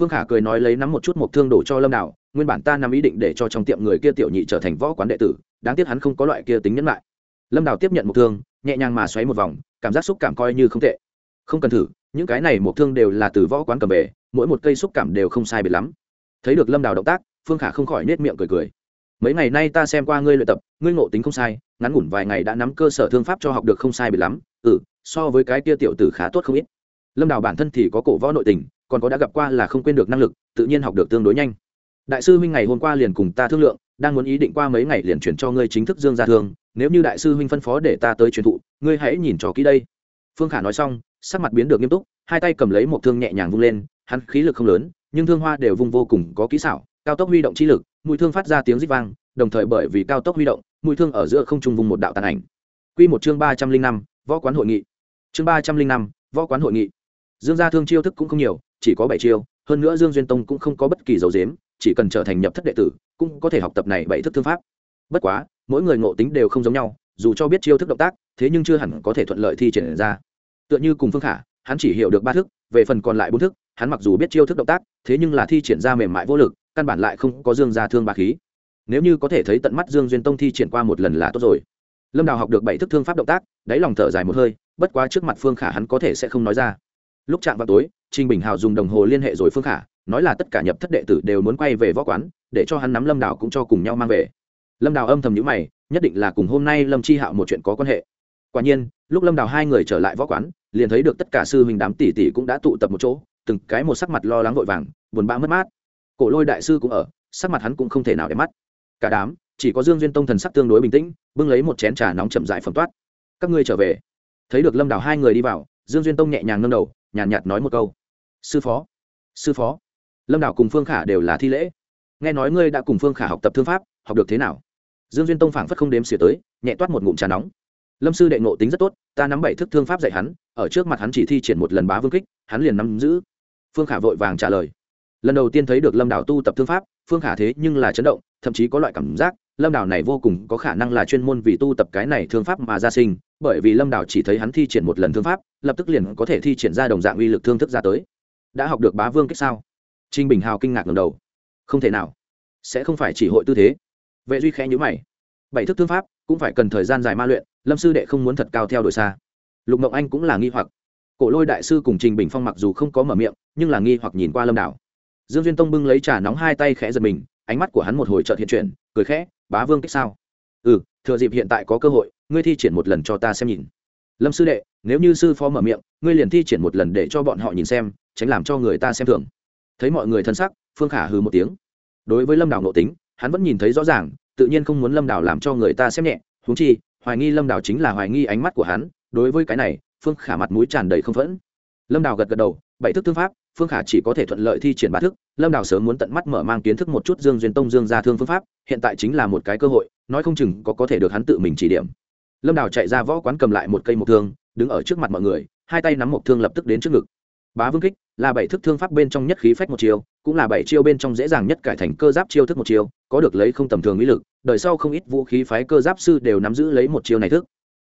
Phương khả cười nói lấy nắm một chút một thương đổ cho lâm Đào. nguyên bản ta nắm ý định để cho trong tiệm người kia tiểu nhị trở thành võ quán đệ tử, đáng tiếc hắn không có loại kia tính nhẫn lại. Lâm Đào tiếp nhận một thương, nhẹ nhàng mà xoáy một vòng, cảm giác xúc cảm coi như không tệ. Không cần thử, những cái này một thương đều là từ võ quán cầm về, mỗi một cây xúc cảm đều không sai biệt lắm. Thấy được lâm đào động tác, phương khả không khỏi nết miệng cười cười. Mấy ngày nay ta xem qua ngươi luyện tập, ngươi ngộ tính không sai, ngắn ngủn vài ngày đã nắm cơ sở thương pháp cho học được không sai biệt lắm. Ừ so với cái kia tiểu tử khá tốt không ít lâm đào bản thân thì có cổ võ nội tình, còn có đã gặp qua là không quên được năng lực, tự nhiên học được tương đối nhanh. Đại sư huynh ngày hôm qua liền cùng ta thương lượng, đang muốn ý định qua mấy ngày liền chuyển cho ngươi chính thức dương gia thương, nếu như đại sư huynh phân phó để ta tới truyền thụ, ngươi hãy nhìn cho kỹ đây. Phương khả nói xong, sắc mặt biến được nghiêm túc, hai tay cầm lấy một thương nhẹ nhàng vung lên, hắn khí lực không lớn, nhưng thương hoa đều vung vô cùng có kỹ xảo, cao tốc huy động chi lực, mũi thương phát ra tiếng rít vang, đồng thời bởi vì cao tốc huy động, mũi thương ở giữa không trung vùng một đạo tàn ảnh. Quy một chương ba trăm linh năm, võ quán hội nghị. Chương ba trăm linh năm, võ quán hội nghị dương gia thương chiêu thức cũng không nhiều, chỉ có bảy chiêu, hơn nữa dương duyên tông cũng không có bất kỳ dấu dếm chỉ cần trở thành nhập thất đệ tử, cũng có thể học tập này bảy thức thương pháp. Bất quá, mỗi người ngộ tính đều không giống nhau, dù cho biết chiêu thức động tác, thế nhưng chưa hẳn có thể thuận lợi thi triển ra. Tựa như cùng phương khả, hắn chỉ hiểu được ba thức, về phần còn lại bốn thức, hắn mặc dù biết chiêu thức động tác, thế nhưng là thi triển ra mềm mại vô lực, căn bản lại không có dương gia thương ba khí. Nếu như có thể thấy tận mắt dương duyên tông thi triển qua một lần là tốt rồi. Lâm đào học được bảy thức thương pháp động tác, đáy lòng thở dài một hơi, bất quá trước mặt phương khả hắn có thể sẽ không nói ra lúc chạm vào tối trinh bình hào dùng đồng hồ liên hệ rồi phương khả, nói là tất cả nhập thất đệ tử đều muốn quay về võ quán, để cho hắn nắm lâm đào cũng cho cùng nhau mang về. Lâm đào âm thầm nhữ mày, nhất định là cùng hôm nay lâm chi hạo một chuyện có quan hệ. Quả nhiên, lúc lâm đào hai người trở lại võ quán, liền thấy được tất cả sư huynh đám tỷ tỷ cũng đã tụ tập một chỗ, từng cái một sắc mặt lo lắng vội vàng, buồn bã mất mát. Cổ lôi đại sư cũng ở, sắc mặt hắn cũng không thể nào để mắt. Cả đám, chỉ có dương duyên tông thần sắc tương đối bình tĩnh, bưng lấy một chén trà nóng chậm dại phẩm toát. Các ngươi trở về. Thấy được lâm đào hai người đi vào, dương duyên tông nhẹ nhàng nâng đầu nhàn nhạt, nhạt nói một câu. Sư phó sư phó lâm đảo cùng phương khả đều là thi lễ. Nghe nói ngươi đã cùng phương khả học tập thương pháp học được thế nào? Dương duyên tông phảng phất không đếm xỉa tới nhẹ toát một ngụm trà nóng. Lâm sư đệ ngộ tính rất tốt ta nắm bảy thức thương pháp dạy hắn ở trước mặt hắn chỉ thi triển một lần bá vương kích hắn liền nắm giữ. Phương khả vội vàng trả lời. Lần đầu tiên thấy được lâm đảo tu tập thương pháp phương khả thế nhưng là chấn động thậm chí có loại cảm giác lâm đảo này vô cùng có khả năng là chuyên môn vì tu tập cái này thương pháp mà ra sinh, bởi vì lâm đảo chỉ thấy hắn thi triển một lần thương pháp, lập tức liền có thể thi triển ra đồng dạng uy lực thương thức ra tới. Đã học được bá vương kích sao? Trinh bình hào kinh ngạc ngầm đầu. Không thể nào. Sẽ không phải chỉ hội tư thế. Vệ duy khẽ nhữ mày. Bảy thức thương pháp, cũng phải cần thời gian dài ma luyện, lâm sư đệ không muốn thật cao theo đuổi xa. Lục mộng anh cũng là nghi hoặc. Cổ lôi đại sư cùng trình bình phong mặc dù không có mở miệng, nhưng là nghi hoặc nhìn qua lâm đảo. Dương duyên tông bưng lấy trà nóng hai tay khẽ giật mình, ánh mắt của hắn một hồi trợt hiện chuyển, cười khẽ bá vương kích sao? Ừ thừa dịp hiện tại có cơ hội, ngươi thi triển một lần cho ta xem nhìn. Lâm sư đệ, nếu như sư phó mở miệng, ngươi liền thi triển một lần để cho bọn họ nhìn xem, tránh làm cho người ta xem thường. Thấy mọi người thân sắc, phương khả hừ một tiếng. Đối với lâm đảo nộ tính, hắn vẫn nhìn thấy rõ ràng, tự nhiên không muốn lâm đảo làm cho người ta xem nhẹ húng chi, hoài nghi lâm đảo chính là hoài nghi ánh mắt của hắn, đối với cái này, phương khả mặt mũi tràn đầy không phẫn. Lâm đảo gật gật đầu, bảy thức thương pháp phương khả chỉ có thể thuận lợi thi triển ba thức, lâm Đào sớm muốn tận mắt mở mang kiến thức một chút dương duyên tông dương ra thương phương pháp, hiện tại chính là một cái cơ hội, nói không chừng có có thể được hắn tự mình chỉ điểm. Lâm Đào chạy ra võ quán cầm lại một cây mộc thương, đứng ở trước mặt mọi người, hai tay nắm mộc thương lập tức đến trước ngực. Bá vương kích là bảy thức thương pháp bên trong nhất khí phách một chiêu, cũng là bảy chiêu bên trong dễ dàng nhất cải thành cơ giáp chiêu thức một chiêu, có được lấy không tầm thường uy lực, đời sau không ít vũ khí phái cơ giáp sư đều nắm giữ lấy một chiêu này thức.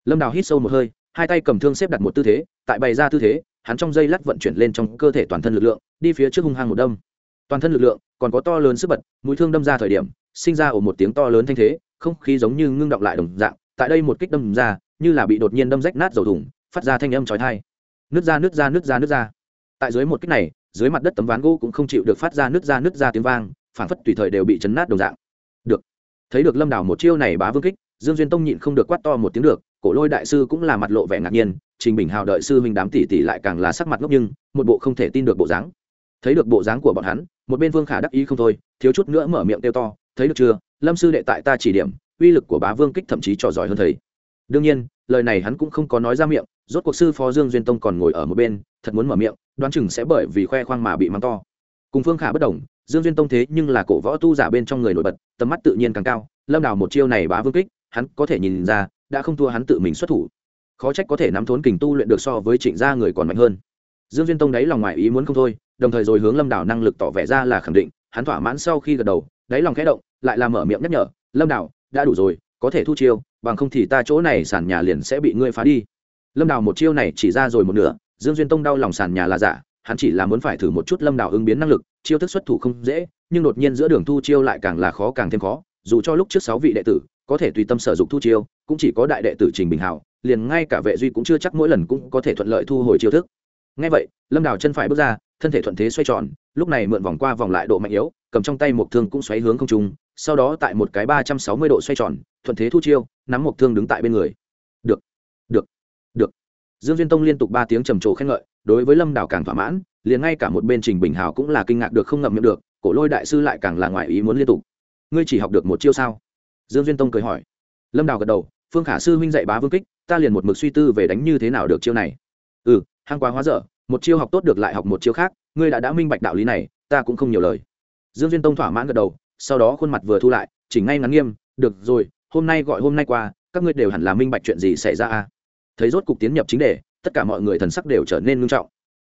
Lâm đào hít sâu một hơi, hai tay cầm thương xếp đặt một tư thế, tại bày ra tư thế hắn trong dây lắc vận chuyển lên trong cơ thể toàn thân lực lượng, đi phía trước hung hăng một đâm. Toàn thân lực lượng còn có to lớn sức bật, mũi thương đâm ra thời điểm, sinh ra ổ một tiếng to lớn thanh thế, không khí giống như ngưng động lại đồng dạng, tại đây một kích đâm ra, như là bị đột nhiên đâm rách nát dầu thủng, phát ra thanh âm chói tai. Nứt ra nứt ra nứt ra nứt ra. Tại dưới một kích này, dưới mặt đất tấm ván gỗ cũng không chịu được phát ra nứt ra nứt ra tiếng vang phản phất tùy thời đều bị chấn nát đồng dạng. Được. Thấy được lâm đảo một chiêu này bá vương kích, dương duyên tông nhịn không được quát to một tiếng được cổ lôi đại sư cũng là mặt lộ vẻ ngạc nhiên, trình bình hào đợi sư huynh đám tỷ tỷ lại càng là sắc mặt ngốc nhưng, một bộ không thể tin được bộ dáng. Thấy được bộ dáng của bọn hắn, một bên vương khả đắc ý không thôi, thiếu chút nữa mở miệng kêu to, thấy được chưa? Lâm sư đệ tại ta chỉ điểm, uy lực của bá vương kích thậm chí trò giỏi hơn thầy. Đương nhiên, lời này hắn cũng không có nói ra miệng, rốt cuộc sư phó dương duyên tông còn ngồi ở một bên, thật muốn mở miệng, đoán chừng sẽ bởi vì khoe khoang mà bị mắng to. Cùng phương khả bất đồng, dương duyên tông thế nhưng là cổ võ tu giả bên trong người nổi bật, tầm mắt tự nhiên càng cao, lâm đào một chiêu này bá vương kích, hắn có thể nhìn ra đã không thua hắn tự mình xuất thủ. Khó trách có thể nắm thốn kình tu luyện được so với trịnh gia người còn mạnh hơn. Dương duyên tông đáy lòng ngoài ý muốn không thôi, đồng thời rồi hướng lâm đảo năng lực tỏ vẻ ra là khẳng định, hắn thỏa mãn sau khi gật đầu, đáy lòng khẽ động, lại làm mở miệng nhắc nhở, lâm đảo, đã đủ rồi, có thể thu chiêu, bằng không thì ta chỗ này sàn nhà liền sẽ bị ngươi phá đi. Lâm đảo một chiêu này chỉ ra rồi một nửa, dương duyên tông đau lòng sàn nhà là giả, hắn chỉ là muốn phải thử một chút lâm đào ứng biến năng lực, chiêu thức xuất thủ không dễ, nhưng đột nhiên giữa đường thu chiêu lại càng là khó càng thêm khó, dù cho lúc trước sáu vị đệ tử có thể tùy tâm sở dụng thu chiêu, cũng chỉ có đại đệ tử trình bình hảo liền ngay cả vệ duy cũng chưa chắc mỗi lần cũng có thể thuận lợi thu hồi chiêu thức. Ngay vậy, lâm đào chân phải bước ra, thân thể thuận thế xoay tròn, lúc này mượn vòng qua vòng lại độ mạnh yếu, cầm trong tay một thương cũng xoáy hướng không trung, sau đó tại một cái ba trăm sáu mươi độ xoay tròn, thuận thế thu chiêu, nắm một thương đứng tại bên người. Được được được. Dương duyên tông liên tục ba tiếng trầm trồ khen ngợi, đối với lâm đào càng thỏa mãn, liền ngay cả một bên trình bình hào cũng là kinh ngạc được không ngậm miệng được, cổ lôi đại sư lại càng là ngoài ý muốn liên tục. Ngươi chỉ học được một chiêu sao? Dương duyên tông cười hỏi. Lâm đào gật đầu, phương khả sư huynh dạy bá vương kích, ta liền một mực suy tư về đánh như thế nào được chiêu này. Ừ hang quá hóa dở, một chiêu học tốt được lại học một chiêu khác, ngươi đã đã minh bạch đạo lý này, ta cũng không nhiều lời. Dương duyên tông thỏa mãn gật đầu, sau đó khuôn mặt vừa thu lại chỉnh ngay ngắn nghiêm, được rồi, hôm nay gọi hôm nay qua, các ngươi đều hẳn là minh bạch chuyện gì xảy ra à thấy rốt cục tiến nhập chính đề, tất cả mọi người thần sắc đều trở nên nghiêm trọng.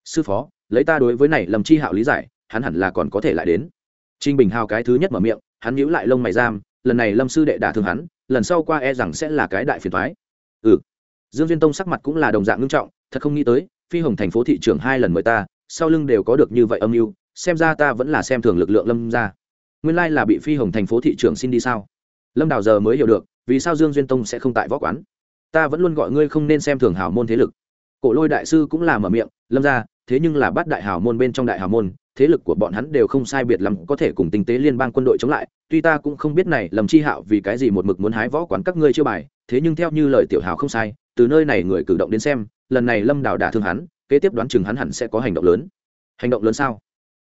Sư phó, lấy ta đối với này lầm chi hạo lý giải, hắn hẳn là còn có thể lại đến. Trinh bình hào cái thứ nhất mở miệng, hắn nhíu lại lông mày giam lần này lâm sư đệ đả thương hắn, lần sau qua e rằng sẽ là cái đại phiền thoái ừ. Dương duyên tông sắc mặt cũng là đồng dạng ngưng trọng, thật không nghĩ tới, phi hồng thành phố thị trưởng hai lần mời ta, sau lưng đều có được như vậy âm mưu, xem ra ta vẫn là xem thường lực lượng lâm ra nguyên lai là bị phi hồng thành phố thị trưởng xin đi sao? Lâm đào giờ mới hiểu được, vì sao dương duyên tông sẽ không tại võ quán? Ta vẫn luôn gọi ngươi không nên xem thường hào môn thế lực. Cổ lôi đại sư cũng là mở miệng, lâm ra thế nhưng là bắt đại hào môn bên trong đại hào môn thế lực của bọn hắn đều không sai biệt lắm, có thể cùng tinh tế liên bang quân đội chống lại, tuy ta cũng không biết này lầm chi hạo vì cái gì một mực muốn hái võ quán các ngươi chưa bài, thế nhưng theo như lời tiểu hào không sai, từ nơi này người cử động đến xem, lần này lâm đào đả thương hắn, kế tiếp đoán chừng hắn hẳn sẽ có hành động lớn. Hành động lớn sao?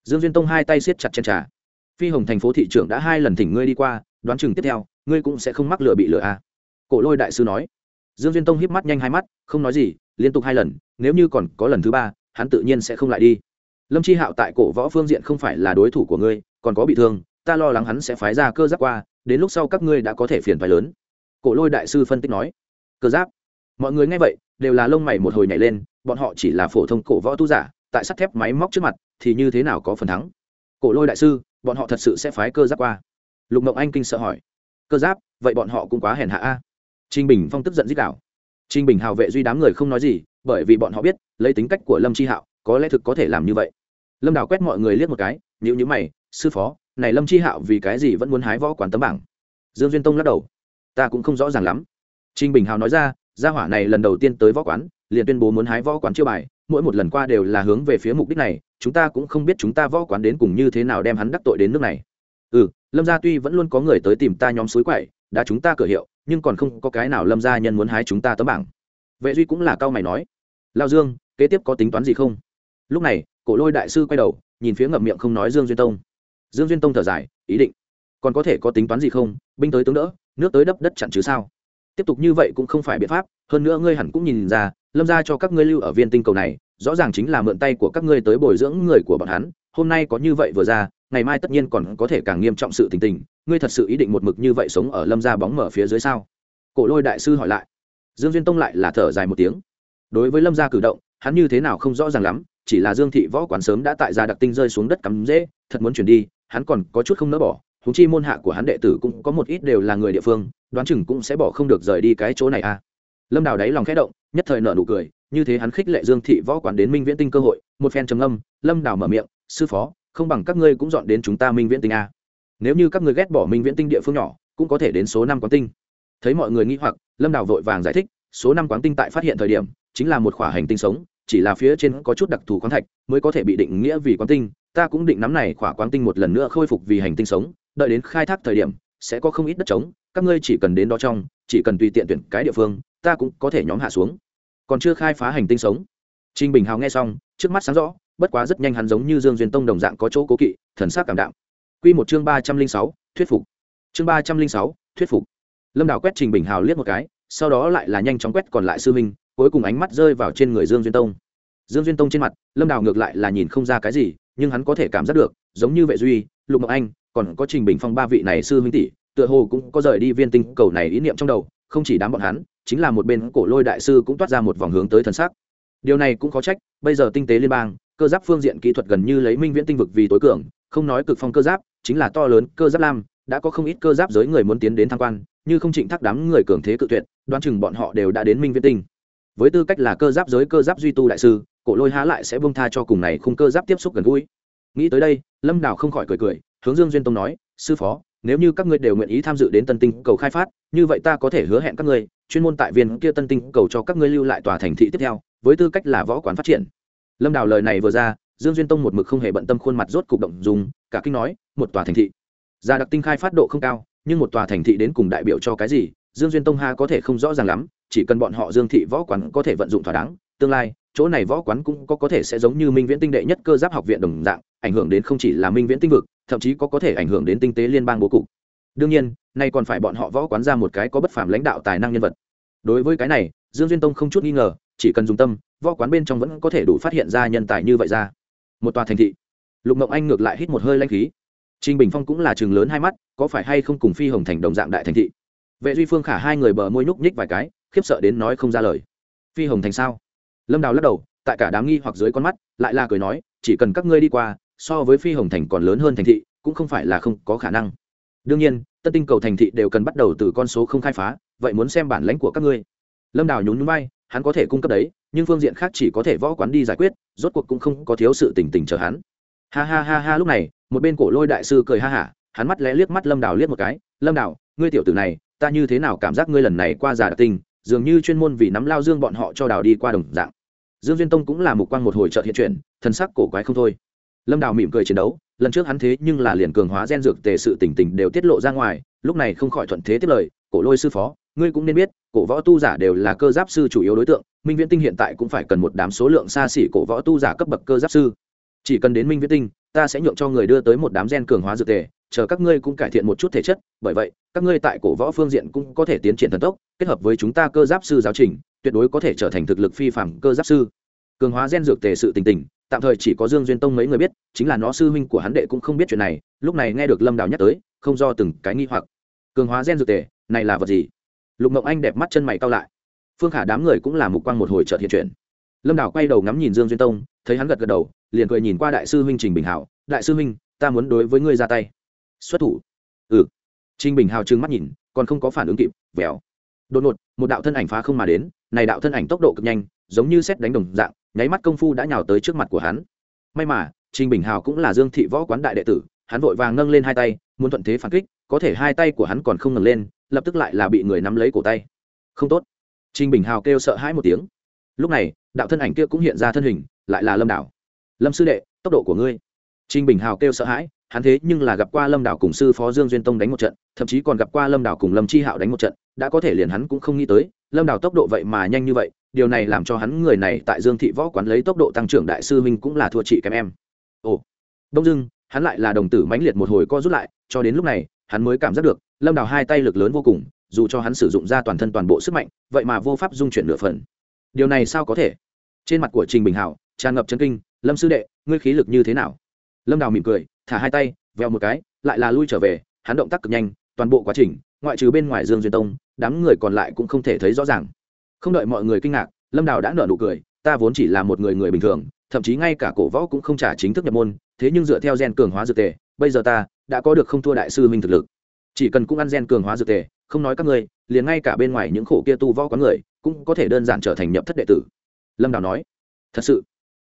Dương duyên tông hai tay siết chặt trên trà. Phi hồng thành phố thị trưởng đã hai lần thỉnh ngươi đi qua, đoán chừng tiếp theo, ngươi cũng sẽ không mắc lừa bị lừa à. cổ lôi đại sư nói. Dương duyên tông híp mắt nhanh hai mắt, không nói gì, liên tục hai lần, nếu như còn có lần thứ ba, hắn tự nhiên sẽ không lại đi lâm chi hạo tại cổ võ phương diện không phải là đối thủ của ngươi, còn có bị thương, ta lo lắng hắn sẽ phái ra cơ giáp qua, đến lúc sau các ngươi đã có thể phiền phái lớn. Cổ lôi đại sư phân tích nói. Cơ giáp? Mọi người nghe vậy, đều là lông mày một hồi nhảy lên, bọn họ chỉ là phổ thông cổ võ tu giả, tại sắt thép máy móc trước mặt, thì như thế nào có phần thắng? Cổ lôi đại sư, bọn họ thật sự sẽ phái cơ giáp qua? Lục mộng anh kinh sợ hỏi. Cơ giáp? Vậy bọn họ cũng quá hèn hạ a. Trinh bình phong tức giận dích đạo trinh bình hào vệ duy đám người không nói gì, bởi vì bọn họ biết, lấy tính cách của lâm chi hạo, có lẽ thực có thể làm như vậy lâm đào quét mọi người liếc một cái nhữ nhữ mày, sư phó, này lâm chi hạo vì cái gì vẫn muốn hái võ quán tấm bảng? Dương duyên tông lắc đầu. Ta cũng không rõ ràng lắm. Trinh bình hào nói ra, gia hỏa này lần đầu tiên tới võ quán, liền tuyên bố muốn hái võ quán chiêu bài, mỗi một lần qua đều là hướng về phía mục đích này, chúng ta cũng không biết chúng ta võ quán đến cùng như thế nào đem hắn đắc tội đến nước này. Ừ lâm gia tuy vẫn luôn có người tới tìm ta nhóm suối quậy, đã chúng ta cửa hiệu, nhưng còn không có cái nào lâm gia nhân muốn hái chúng ta tấm bảng. Vệ duy cũng là cao mày nói, lao dương, kế tiếp có tính toán gì không? Lúc này, cổ lôi đại sư quay đầu, nhìn phía ngậm miệng không nói dương duyên tông. Dương duyên tông thở dài, ý định, còn có thể có tính toán gì không? Binh tới tướng đỡ, nước tới đắp đất chặn chứ sao? Tiếp tục như vậy cũng không phải biện pháp, hơn nữa ngươi hẳn cũng nhìn ra, lâm ra cho các ngươi lưu ở viên tinh cầu này, rõ ràng chính là mượn tay của các ngươi tới bồi dưỡng người của bọn hắn. Hôm nay có như vậy vừa ra, ngày mai tất nhiên còn có thể càng nghiêm trọng sự tình tình. Ngươi thật sự ý định một mực như vậy sống ở lâm ra bóng mở phía dưới sao? Cổ lôi đại sư hỏi lại. Dương duyên tông lại là thở dài một tiếng. Đối với lâm gia cử động, hắn như thế nào không rõ ràng lắm chỉ là dương thị võ quán sớm đã tại gia đặc tinh rơi xuống đất cắm dễ, thật muốn chuyển đi, hắn còn có chút không nỡ bỏ. Húng chi môn hạ của hắn đệ tử cũng có một ít đều là người địa phương, đoán chừng cũng sẽ bỏ không được rời đi cái chỗ này à. Lâm đào đáy lòng khẽ động, nhất thời nợ nụ cười, như thế hắn khích lệ dương thị võ quán đến minh viễn tinh cơ hội, một phen trầm âm lâm đào mở miệng, sư phó, không bằng các ngươi cũng dọn đến chúng ta minh viễn tinh à. nếu như các ngươi ghét bỏ minh viễn tinh địa phương nhỏ, cũng có thể đến số năm quán tinh. Thấy mọi người nghĩ hoặc, lâm đào vội vàng giải thích, số năm quán tinh tại phát hiện thời điểm, chính là một khỏa hành tinh sống chỉ là phía trên có chút đặc thù khoáng thạch, mới có thể bị định nghĩa vì quán tinh. Ta cũng định nắm này khỏa quán tinh một lần nữa khôi phục vì hành tinh sống, đợi đến khai thác thời điểm, sẽ có không ít đất trống, các ngươi chỉ cần đến đó trong, chỉ cần tùy tiện tuyển cái địa phương, ta cũng có thể nhóm hạ xuống. Còn chưa khai phá hành tinh sống. Trinh bình hào nghe xong, trước mắt sáng rõ, bất quá rất nhanh hắn giống như dương duyên tông đồng dạng có chỗ cố kỵ, thần sắc cảm đạm. Q một chương ba trăm linh sáu, thuyết phục. Chương ba trăm linh sáu, thuyết phục. Lâm đào quét trình bình hào liếc một cái, sau đó lại là nhanh chóng quét còn lại sư minh cuối cùng ánh mắt rơi vào trên người dương duyên tông. Dương duyên tông trên mặt, lâm đào ngược lại là nhìn không ra cái gì, nhưng hắn có thể cảm giác được, giống như vệ duy, lục mộng anh, còn có trình bình phong ba vị này sư huynh tỷ, tựa hồ cũng có rời đi viên tinh cầu này ý niệm trong đầu, không chỉ đám bọn hắn, chính là một bên cổ lôi đại sư cũng toát ra một vòng hướng tới thần sắc. Điều này cũng khó trách, bây giờ tinh tế liên bang, cơ giáp phương diện kỹ thuật gần như lấy minh viễn tinh vực vì tối cường, không nói cực phong cơ giáp, chính là to lớn cơ giáp lam, đã có không ít cơ giáp giới người muốn tiến đến tham quan, như không trịnh thác đám người cường thế cự tuyệt, đoán chừng bọn họ đều đã đến minh viễn tinh với tư cách là cơ giáp giới, cơ giáp duy tu đại sư, cổ lôi há lại sẽ bông tha cho cùng này khung cơ giáp tiếp xúc gần gũi. Nghĩ tới đây, lâm đào không khỏi cười cười, hướng dương duyên tông nói, sư phó, nếu như các ngươi đều nguyện ý tham dự đến tân tinh cầu khai phát, như vậy ta có thể hứa hẹn các ngươi, chuyên môn tại viên kia tân tinh cầu cho các ngươi lưu lại tòa thành thị tiếp theo, với tư cách là võ quán phát triển. Lâm đào lời này vừa ra, dương duyên tông một mực không hề bận tâm khuôn mặt rốt cục động dùng cả kinh nói, một tòa thành thị. Gia đặc tinh khai phát độ không cao, nhưng một tòa thành thị đến cùng đại biểu cho cái gì, dương duyên tông ha có thể không rõ ràng lắm chỉ cần bọn họ dương thị võ quán có thể vận dụng thỏa đáng tương lai chỗ này võ quán cũng có có thể sẽ giống như minh viễn tinh đệ nhất cơ giáp học viện đồng dạng ảnh hưởng đến không chỉ là minh viễn tinh vực thậm chí có có thể ảnh hưởng đến tinh tế liên bang bố cục. Đương nhiên nay còn phải bọn họ võ quán ra một cái có bất phàm lãnh đạo tài năng nhân vật. Đối với cái này dương duyên tông không chút nghi ngờ chỉ cần dùng tâm võ quán bên trong vẫn có thể đủ phát hiện ra nhân tài như vậy ra. Một tòa thành thị. Lục mộng anh ngược lại hít một hơi lanh khí. Trình Bình Phong cũng là trường lớn hai mắt, có phải hay không cùng Phi Hồng Thành đồng dạng đại thành thị. Vệ Duy Phương khả hai người bờ môi nhúc nhích vài cái, khiếp sợ đến nói không ra lời. Phi Hồng Thành sao? Lâm Đào lắc đầu, tại cả đám nghi hoặc dưới con mắt, lại là cười nói, chỉ cần các ngươi đi qua, so với Phi Hồng Thành còn lớn hơn thành thị, cũng không phải là không có khả năng. Đương nhiên, tân tinh cầu thành thị đều cần bắt đầu từ con số không khai phá, vậy muốn xem bản lãnh của các ngươi. Lâm Đào nhún nhún vai, hắn có thể cung cấp đấy, nhưng phương diện khác chỉ có thể võ quán đi giải quyết, rốt cuộc cũng không có thiếu sự tình tình chờ hắn. Ha ha ha ha lúc này, một bên cổ lôi đại sư cười ha hả hắn mắt lẽ liếc mắt lâm đào liếc một cái lâm đào ngươi tiểu tử này ta như thế nào cảm giác ngươi lần này qua giả đặc tình dường như chuyên môn vì nắm lao dương bọn họ cho đào đi qua đồng dạng. Dương duyên tông cũng là một quan một hồi trợ hiện chuyển, thân sắc cổ quái không thôi. Lâm đào mỉm cười chiến đấu, lần trước hắn thế nhưng là liền cường hóa gen dược tề sự tỉnh tỉnh đều tiết lộ ra ngoài, lúc này không khỏi thuận thế tiết lời, cổ lôi sư phó, ngươi cũng nên biết, cổ võ tu giả đều là cơ giáp sư chủ yếu đối tượng, minh viễn tinh hiện tại cũng phải cần một đám số lượng xa xỉ cổ võ tu giả cấp bậc cơ giáp sư chỉ cần đến minh Viết tinh, ta sẽ nhượng cho người đưa tới một đám gen cường hóa dược tề, chờ các ngươi cũng cải thiện một chút thể chất, bởi vậy, các ngươi tại cổ võ phương diện cũng có thể tiến triển thần tốc, kết hợp với chúng ta cơ giáp sư giáo trình, tuyệt đối có thể trở thành thực lực phi phạm cơ giáp sư. Cường hóa gen dược tề sự tình tình, tạm thời chỉ có dương duyên tông mấy người biết, chính là nó sư huynh của hắn đệ cũng không biết chuyện này, lúc này nghe được lâm đào nhắc tới, không do từng cái nghi hoặc. Cường hóa gen dược tề, này là vật gì? Lục mộng anh đẹp mắt chân mày cao lại. Phương khả đám người cũng là mục quang một hồi trợt hiện chuyển lâm đào quay đầu ngắm nhìn dương duyên tông, thấy hắn gật gật đầu, liền cười nhìn qua đại sư huynh trình bình hảo. Đại sư huynh, ta muốn đối với ngươi ra tay. Xuất thủ? Ừ. Trình bình hào trừng mắt nhìn, còn không có phản ứng kịp, vèo. Đột ngột, một đạo thân ảnh phá không mà đến, này đạo thân ảnh tốc độ cực nhanh, giống như xét đánh đồng dạng, nháy mắt công phu đã nhào tới trước mặt của hắn. May mà, trình bình hào cũng là dương thị võ quán đại đệ tử, hắn vội vàng nâng lên hai tay, muốn thuận thế phản kích, có thể hai tay của hắn còn không ngừng lên, lập tức lại là bị người nắm lấy cổ tay. Không tốt. Trình bình hào kêu sợ hãi một tiếng lúc này đạo thân ảnh kia cũng hiện ra thân hình lại là lâm đảo lâm sư đệ tốc độ của ngươi trinh Bình Hào kêu sợ hãi, hắn thế nhưng là gặp qua Lâm Đảo cùng sư phó Dương Duyên Tông đánh một trận, thậm chí còn gặp qua Lâm Đảo cùng Lâm Chi Hạo đánh một trận, đã có thể liền hắn cũng không nghĩ tới, Lâm Đảo tốc độ vậy mà nhanh như vậy, điều này làm cho hắn người này tại Dương thị võ quán lấy tốc độ tăng trưởng đại sư huynh cũng là thua chị kém em. Ồ. Đông dưng hắn lại là đồng tử mãnh liệt một hồi co rút lại, cho đến lúc này, hắn mới cảm giác được, Lâm Đảo hai tay lực lớn vô cùng, dù cho hắn sử dụng ra toàn thân toàn bộ sức mạnh, vậy mà vô pháp dung chuyển nửa phần. Điều này sao có thể? Trên mặt của Trình Bình Hảo tràn ngập chân kinh, Lâm sư đệ, ngươi khí lực như thế nào? lâm đào mỉm cười thả hai tay veo một cái lại là lui trở về hắn động tác cực nhanh toàn bộ quá trình ngoại trừ bên ngoài dương duyên tông đám người còn lại cũng không thể thấy rõ ràng không đợi mọi người kinh ngạc lâm đào đã nở nụ cười ta vốn chỉ là một người người bình thường thậm chí ngay cả cổ võ cũng không trả chính thức nhập môn thế nhưng dựa theo gen cường hóa dược tề bây giờ ta đã có được không thua đại sư minh thực lực chỉ cần cũng ăn gen cường hóa dược tề không nói các ngươi liền ngay cả bên ngoài những khổ kia tu võ có người cũng có thể đơn giản trở thành nhập thất đệ tử. Lâm đào nói, thật sự.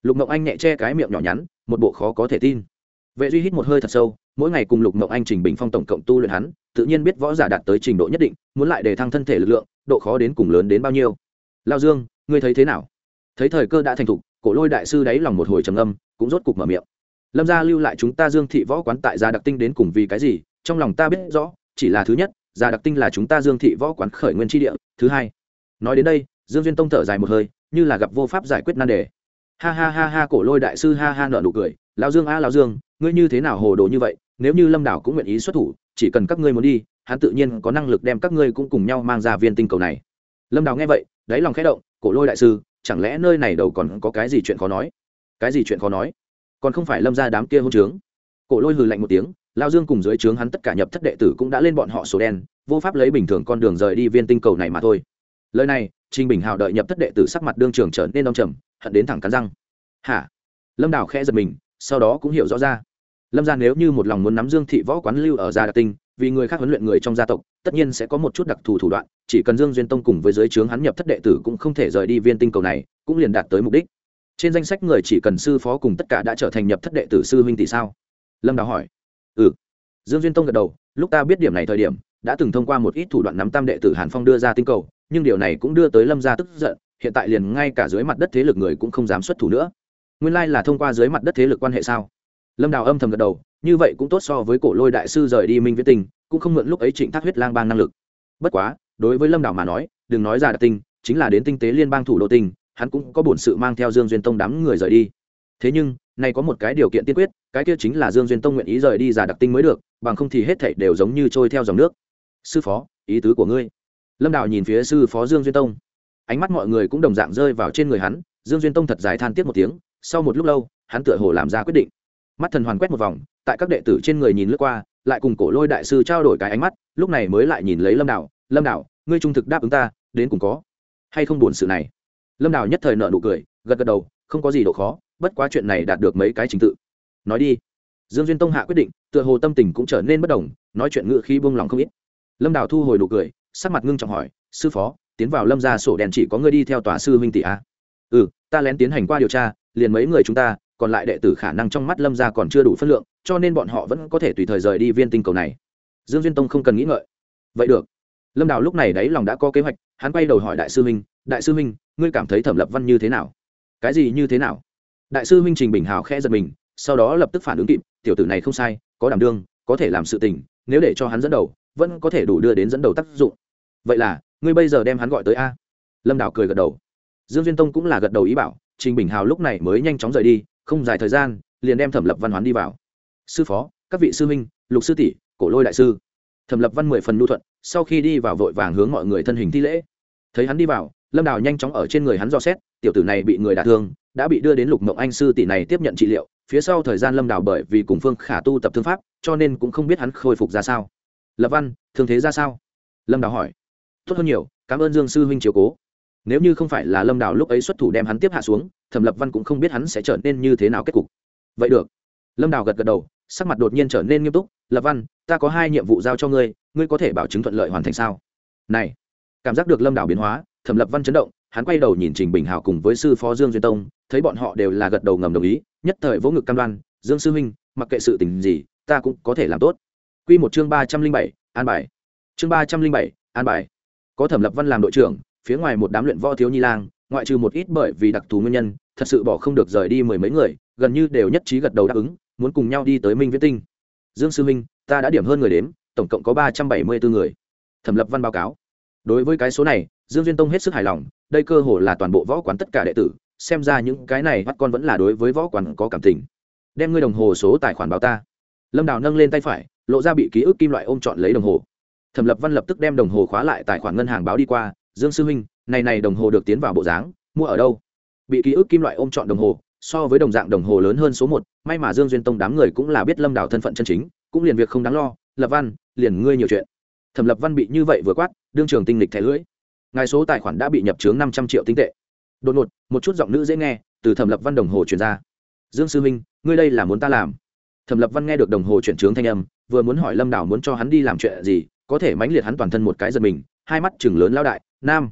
Lục mộng anh nhẹ che cái miệng nhỏ nhắn, một bộ khó có thể tin. Vệ duy hít một hơi thật sâu, mỗi ngày cùng lục mộng anh trình bình phong tổng cộng tu luyện hắn, tự nhiên biết võ giả đạt tới trình độ nhất định, muốn lại để thăng thân thể lực lượng, độ khó đến cùng lớn đến bao nhiêu. Lao dương, ngươi thấy thế nào? Thấy thời cơ đã thành thục, cổ lôi đại sư đáy lòng một hồi trầm âm cũng rốt cục mở miệng. Lâm gia lưu lại chúng ta dương thị võ quán tại gia đặc tinh đến cùng vì cái gì, trong lòng ta biết rõ, chỉ là thứ nhất gia đặc tinh là chúng ta dương thị võ quán khởi nguyên tri địa thứ hai. Nói đến đây dương duyên tông thở dài một hơi như là gặp vô pháp giải quyết nan đề. Ha ha ha ha cổ lôi đại sư ha ha nợ nụ cười. Lão dương a à, lão dương ngươi như thế nào hồ đồ như vậy? Nếu như lâm đảo cũng nguyện ý xuất thủ chỉ cần các ngươi muốn đi hắn tự nhiên có năng lực đem các ngươi cũng cùng nhau mang ra viên tinh cầu này. Lâm đảo nghe vậy đáy lòng khẽ động cổ lôi đại sư chẳng lẽ nơi này đầu còn có cái gì chuyện khó nói? Cái gì chuyện khó nói? Còn không phải lâm ra đám kia hôn trướng. Cổ lôi hừ lạnh một tiếng lao dương cùng dưới trướng hắn tất cả nhập thất đệ tử cũng đã lên bọn họ số đen, vô pháp lấy bình thường con đường rời đi viên tinh cầu này mà thôi. Lời này, Trình bình hào đợi nhập thất đệ tử sắc mặt đương trường trở nên đông trầm, hận đến thẳng cắn răng. Hả? Lâm đào khẽ giật mình, sau đó cũng hiểu rõ ra. Lâm gia nếu như một lòng muốn nắm dương thị võ quán lưu ở gia đặc tinh, vì người khác huấn luyện người trong gia tộc, tất nhiên sẽ có một chút đặc thù thủ đoạn, chỉ cần dương duyên tông cùng với giới trướng hắn nhập thất đệ tử cũng không thể rời đi viên tinh cầu này, cũng liền đạt tới mục đích. Trên danh sách người chỉ cần sư phó cùng tất cả đã trở thành nhập thất đệ tử sư huynh tỷ sao? Lâm đào hỏi ừ. Dương duyên tông gật đầu lúc ta biết điểm này thời điểm đã từng thông qua một ít thủ đoạn nắm tam đệ tử hàn phong đưa ra tinh cầu nhưng điều này cũng đưa tới lâm gia tức giận hiện tại liền ngay cả dưới mặt đất thế lực người cũng không dám xuất thủ nữa. Nguyên lai là thông qua dưới mặt đất thế lực quan hệ sao? Lâm đào âm thầm gật đầu như vậy cũng tốt so với cổ lôi đại sư rời đi minh viết tình, cũng không mượn lúc ấy trịnh thác huyết lang bang năng lực. Bất quá đối với lâm đào mà nói đừng nói ra đặc tinh chính là đến tinh tế liên bang thủ đô tinh hắn cũng có bổn sự mang theo dương duyên tông đám người rời đi. Thế nhưng nay có một cái điều kiện tiên quyết cái kia chính là dương duyên tông nguyện ý rời đi giả đặc tinh mới được bằng không thì hết thảy đều giống như trôi theo dòng nước. Sư phó ý tứ của ngươi. Lâm đào nhìn phía sư phó dương duyên tông. Ánh mắt mọi người cũng đồng dạng rơi vào trên người hắn dương duyên tông thật dài than tiếc một tiếng sau một lúc lâu hắn tựa hồ làm ra quyết định. Mắt thần hoàn quét một vòng tại các đệ tử trên người nhìn lướt qua lại cùng cổ lôi đại sư trao đổi cái ánh mắt lúc này mới lại nhìn lấy lâm Đào. lâm Đào, ngươi trung thực đáp ứng ta đến cùng có hay không buồn sự này? Lâm Đào nhất thời nợ nụ cười gật gật đầu không có gì độ khó bất quá chuyện này đạt được mấy cái trình tự. Nói đi. Dương duyên tông hạ quyết định, tựa hồ tâm tình cũng trở nên bất đồng, nói chuyện ngự khi buông lòng không ít. Lâm đào thu hồi nụ cười, sắc mặt ngưng trọng hỏi, sư phó, tiến vào lâm ra sổ đèn chỉ có ngươi đi theo tòa sư huynh tỷ a? Ừ ta lén tiến hành qua điều tra, liền mấy người chúng ta, còn lại đệ tử khả năng trong mắt lâm ra còn chưa đủ phân lượng, cho nên bọn họ vẫn có thể tùy thời rời đi viên tinh cầu này. Dương duyên tông không cần nghĩ ngợi. Vậy được. Lâm đào lúc này đáy lòng đã có kế hoạch, hắn quay đầu hỏi đại sư minh đại sư minh ngươi cảm thấy thẩm lập văn như thế nào? Cái gì như thế nào? Đại sư minh trình bình hào khẽ giật mình, sau đó lập tức phản ứng kịp, tiểu tử này không sai, có đảm đương, có thể làm sự tình, nếu để cho hắn dẫn đầu, vẫn có thể đủ đưa đến dẫn đầu tác dụng. Vậy là, ngươi bây giờ đem hắn gọi tới a. Lâm đào cười gật đầu. Dương duyên tông cũng là gật đầu ý bảo, trình bình hào lúc này mới nhanh chóng rời đi, không dài thời gian, liền đem thẩm lập văn hoán đi vào. Sư phó, các vị sư huynh, lục sư tỷ, cổ lôi đại sư. Thẩm lập văn mười phần lưu thuận, sau khi đi vào vội vàng hướng mọi người thân hình thi lễ. Thấy hắn đi vào, lâm đào nhanh chóng ở trên người hắn dò xét, tiểu tử này bị người đả thương đã bị đưa đến lục mộng anh sư tỷ này tiếp nhận trị liệu, phía sau thời gian lâm đào bởi vì cùng phương khả tu tập thương pháp, cho nên cũng không biết hắn khôi phục ra sao. Lập văn, thương thế ra sao? Lâm đào hỏi. Tốt hơn nhiều, cảm ơn dương sư huynh chiều cố. Nếu như không phải là lâm đào lúc ấy xuất thủ đem hắn tiếp hạ xuống, thẩm lập văn cũng không biết hắn sẽ trở nên như thế nào kết cục. Vậy được. Lâm đào gật gật đầu, sắc mặt đột nhiên trở nên nghiêm túc. Lập văn, ta có hai nhiệm vụ giao cho ngươi ngươi có thể bảo chứng thuận lợi hoàn thành sao? Này, cảm giác được lâm đào biến hóa, thẩm lập văn chấn động, hắn quay đầu nhìn trình bình hào cùng với sư phó dương duyên tông thấy bọn họ đều là gật đầu ngầm đồng ý nhất thời vỗ ngực cam đoan dương sư huynh mặc kệ sự tình gì ta cũng có thể làm tốt. Quy một chương ba trăm linh bảy an bài. Chương ba trăm linh bảy an bài. Có thẩm lập văn làm đội trưởng phía ngoài một đám luyện võ thiếu nhi lang ngoại trừ một ít bởi vì đặc thù nguyên nhân thật sự bỏ không được rời đi mười mấy người gần như đều nhất trí gật đầu đáp ứng muốn cùng nhau đi tới minh viễn tinh. Dương sư minh ta đã điểm hơn người đến, tổng cộng có ba trăm bảy mươi bốn người. Thẩm lập văn báo cáo. Đối với cái số này dương duyên tông hết sức hài lòng đây cơ hồ là toàn bộ võ quán tất cả đệ tử xem ra những cái này bắt con vẫn là đối với võ quản có cảm tình. Đem ngươi đồng hồ số tài khoản báo ta. Lâm đào nâng lên tay phải, lộ ra bị ký ức kim loại ôm chọn lấy đồng hồ. Thẩm lập văn lập tức đem đồng hồ khóa lại tài khoản ngân hàng báo đi qua, dương sư huynh, này này đồng hồ được tiến vào bộ dáng, mua ở đâu? Bị ký ức kim loại ôm chọn đồng hồ, so với đồng dạng đồng hồ lớn hơn số một, may mà dương duyên tông đám người cũng là biết lâm đào thân phận chân chính, cũng liền việc không đáng lo, lập văn, liền ngươi nhiều chuyện. Thẩm lập văn bị như vậy vừa quát, đương trường tinh lịch thẻ lưỡi. Ngài số tài khoản đã bị nhập chướng năm trăm triệu tinh tệ đột ngột, một chút giọng nữ dễ nghe, từ thẩm lập văn đồng hồ chuyển ra. Dương sư minh ngươi đây là muốn ta làm? Thẩm lập văn nghe được đồng hồ chuyển trướng thanh âm, vừa muốn hỏi lâm đảo muốn cho hắn đi làm chuyện gì, có thể mãnh liệt hắn toàn thân một cái giật mình, hai mắt chừng lớn lao đại, nam,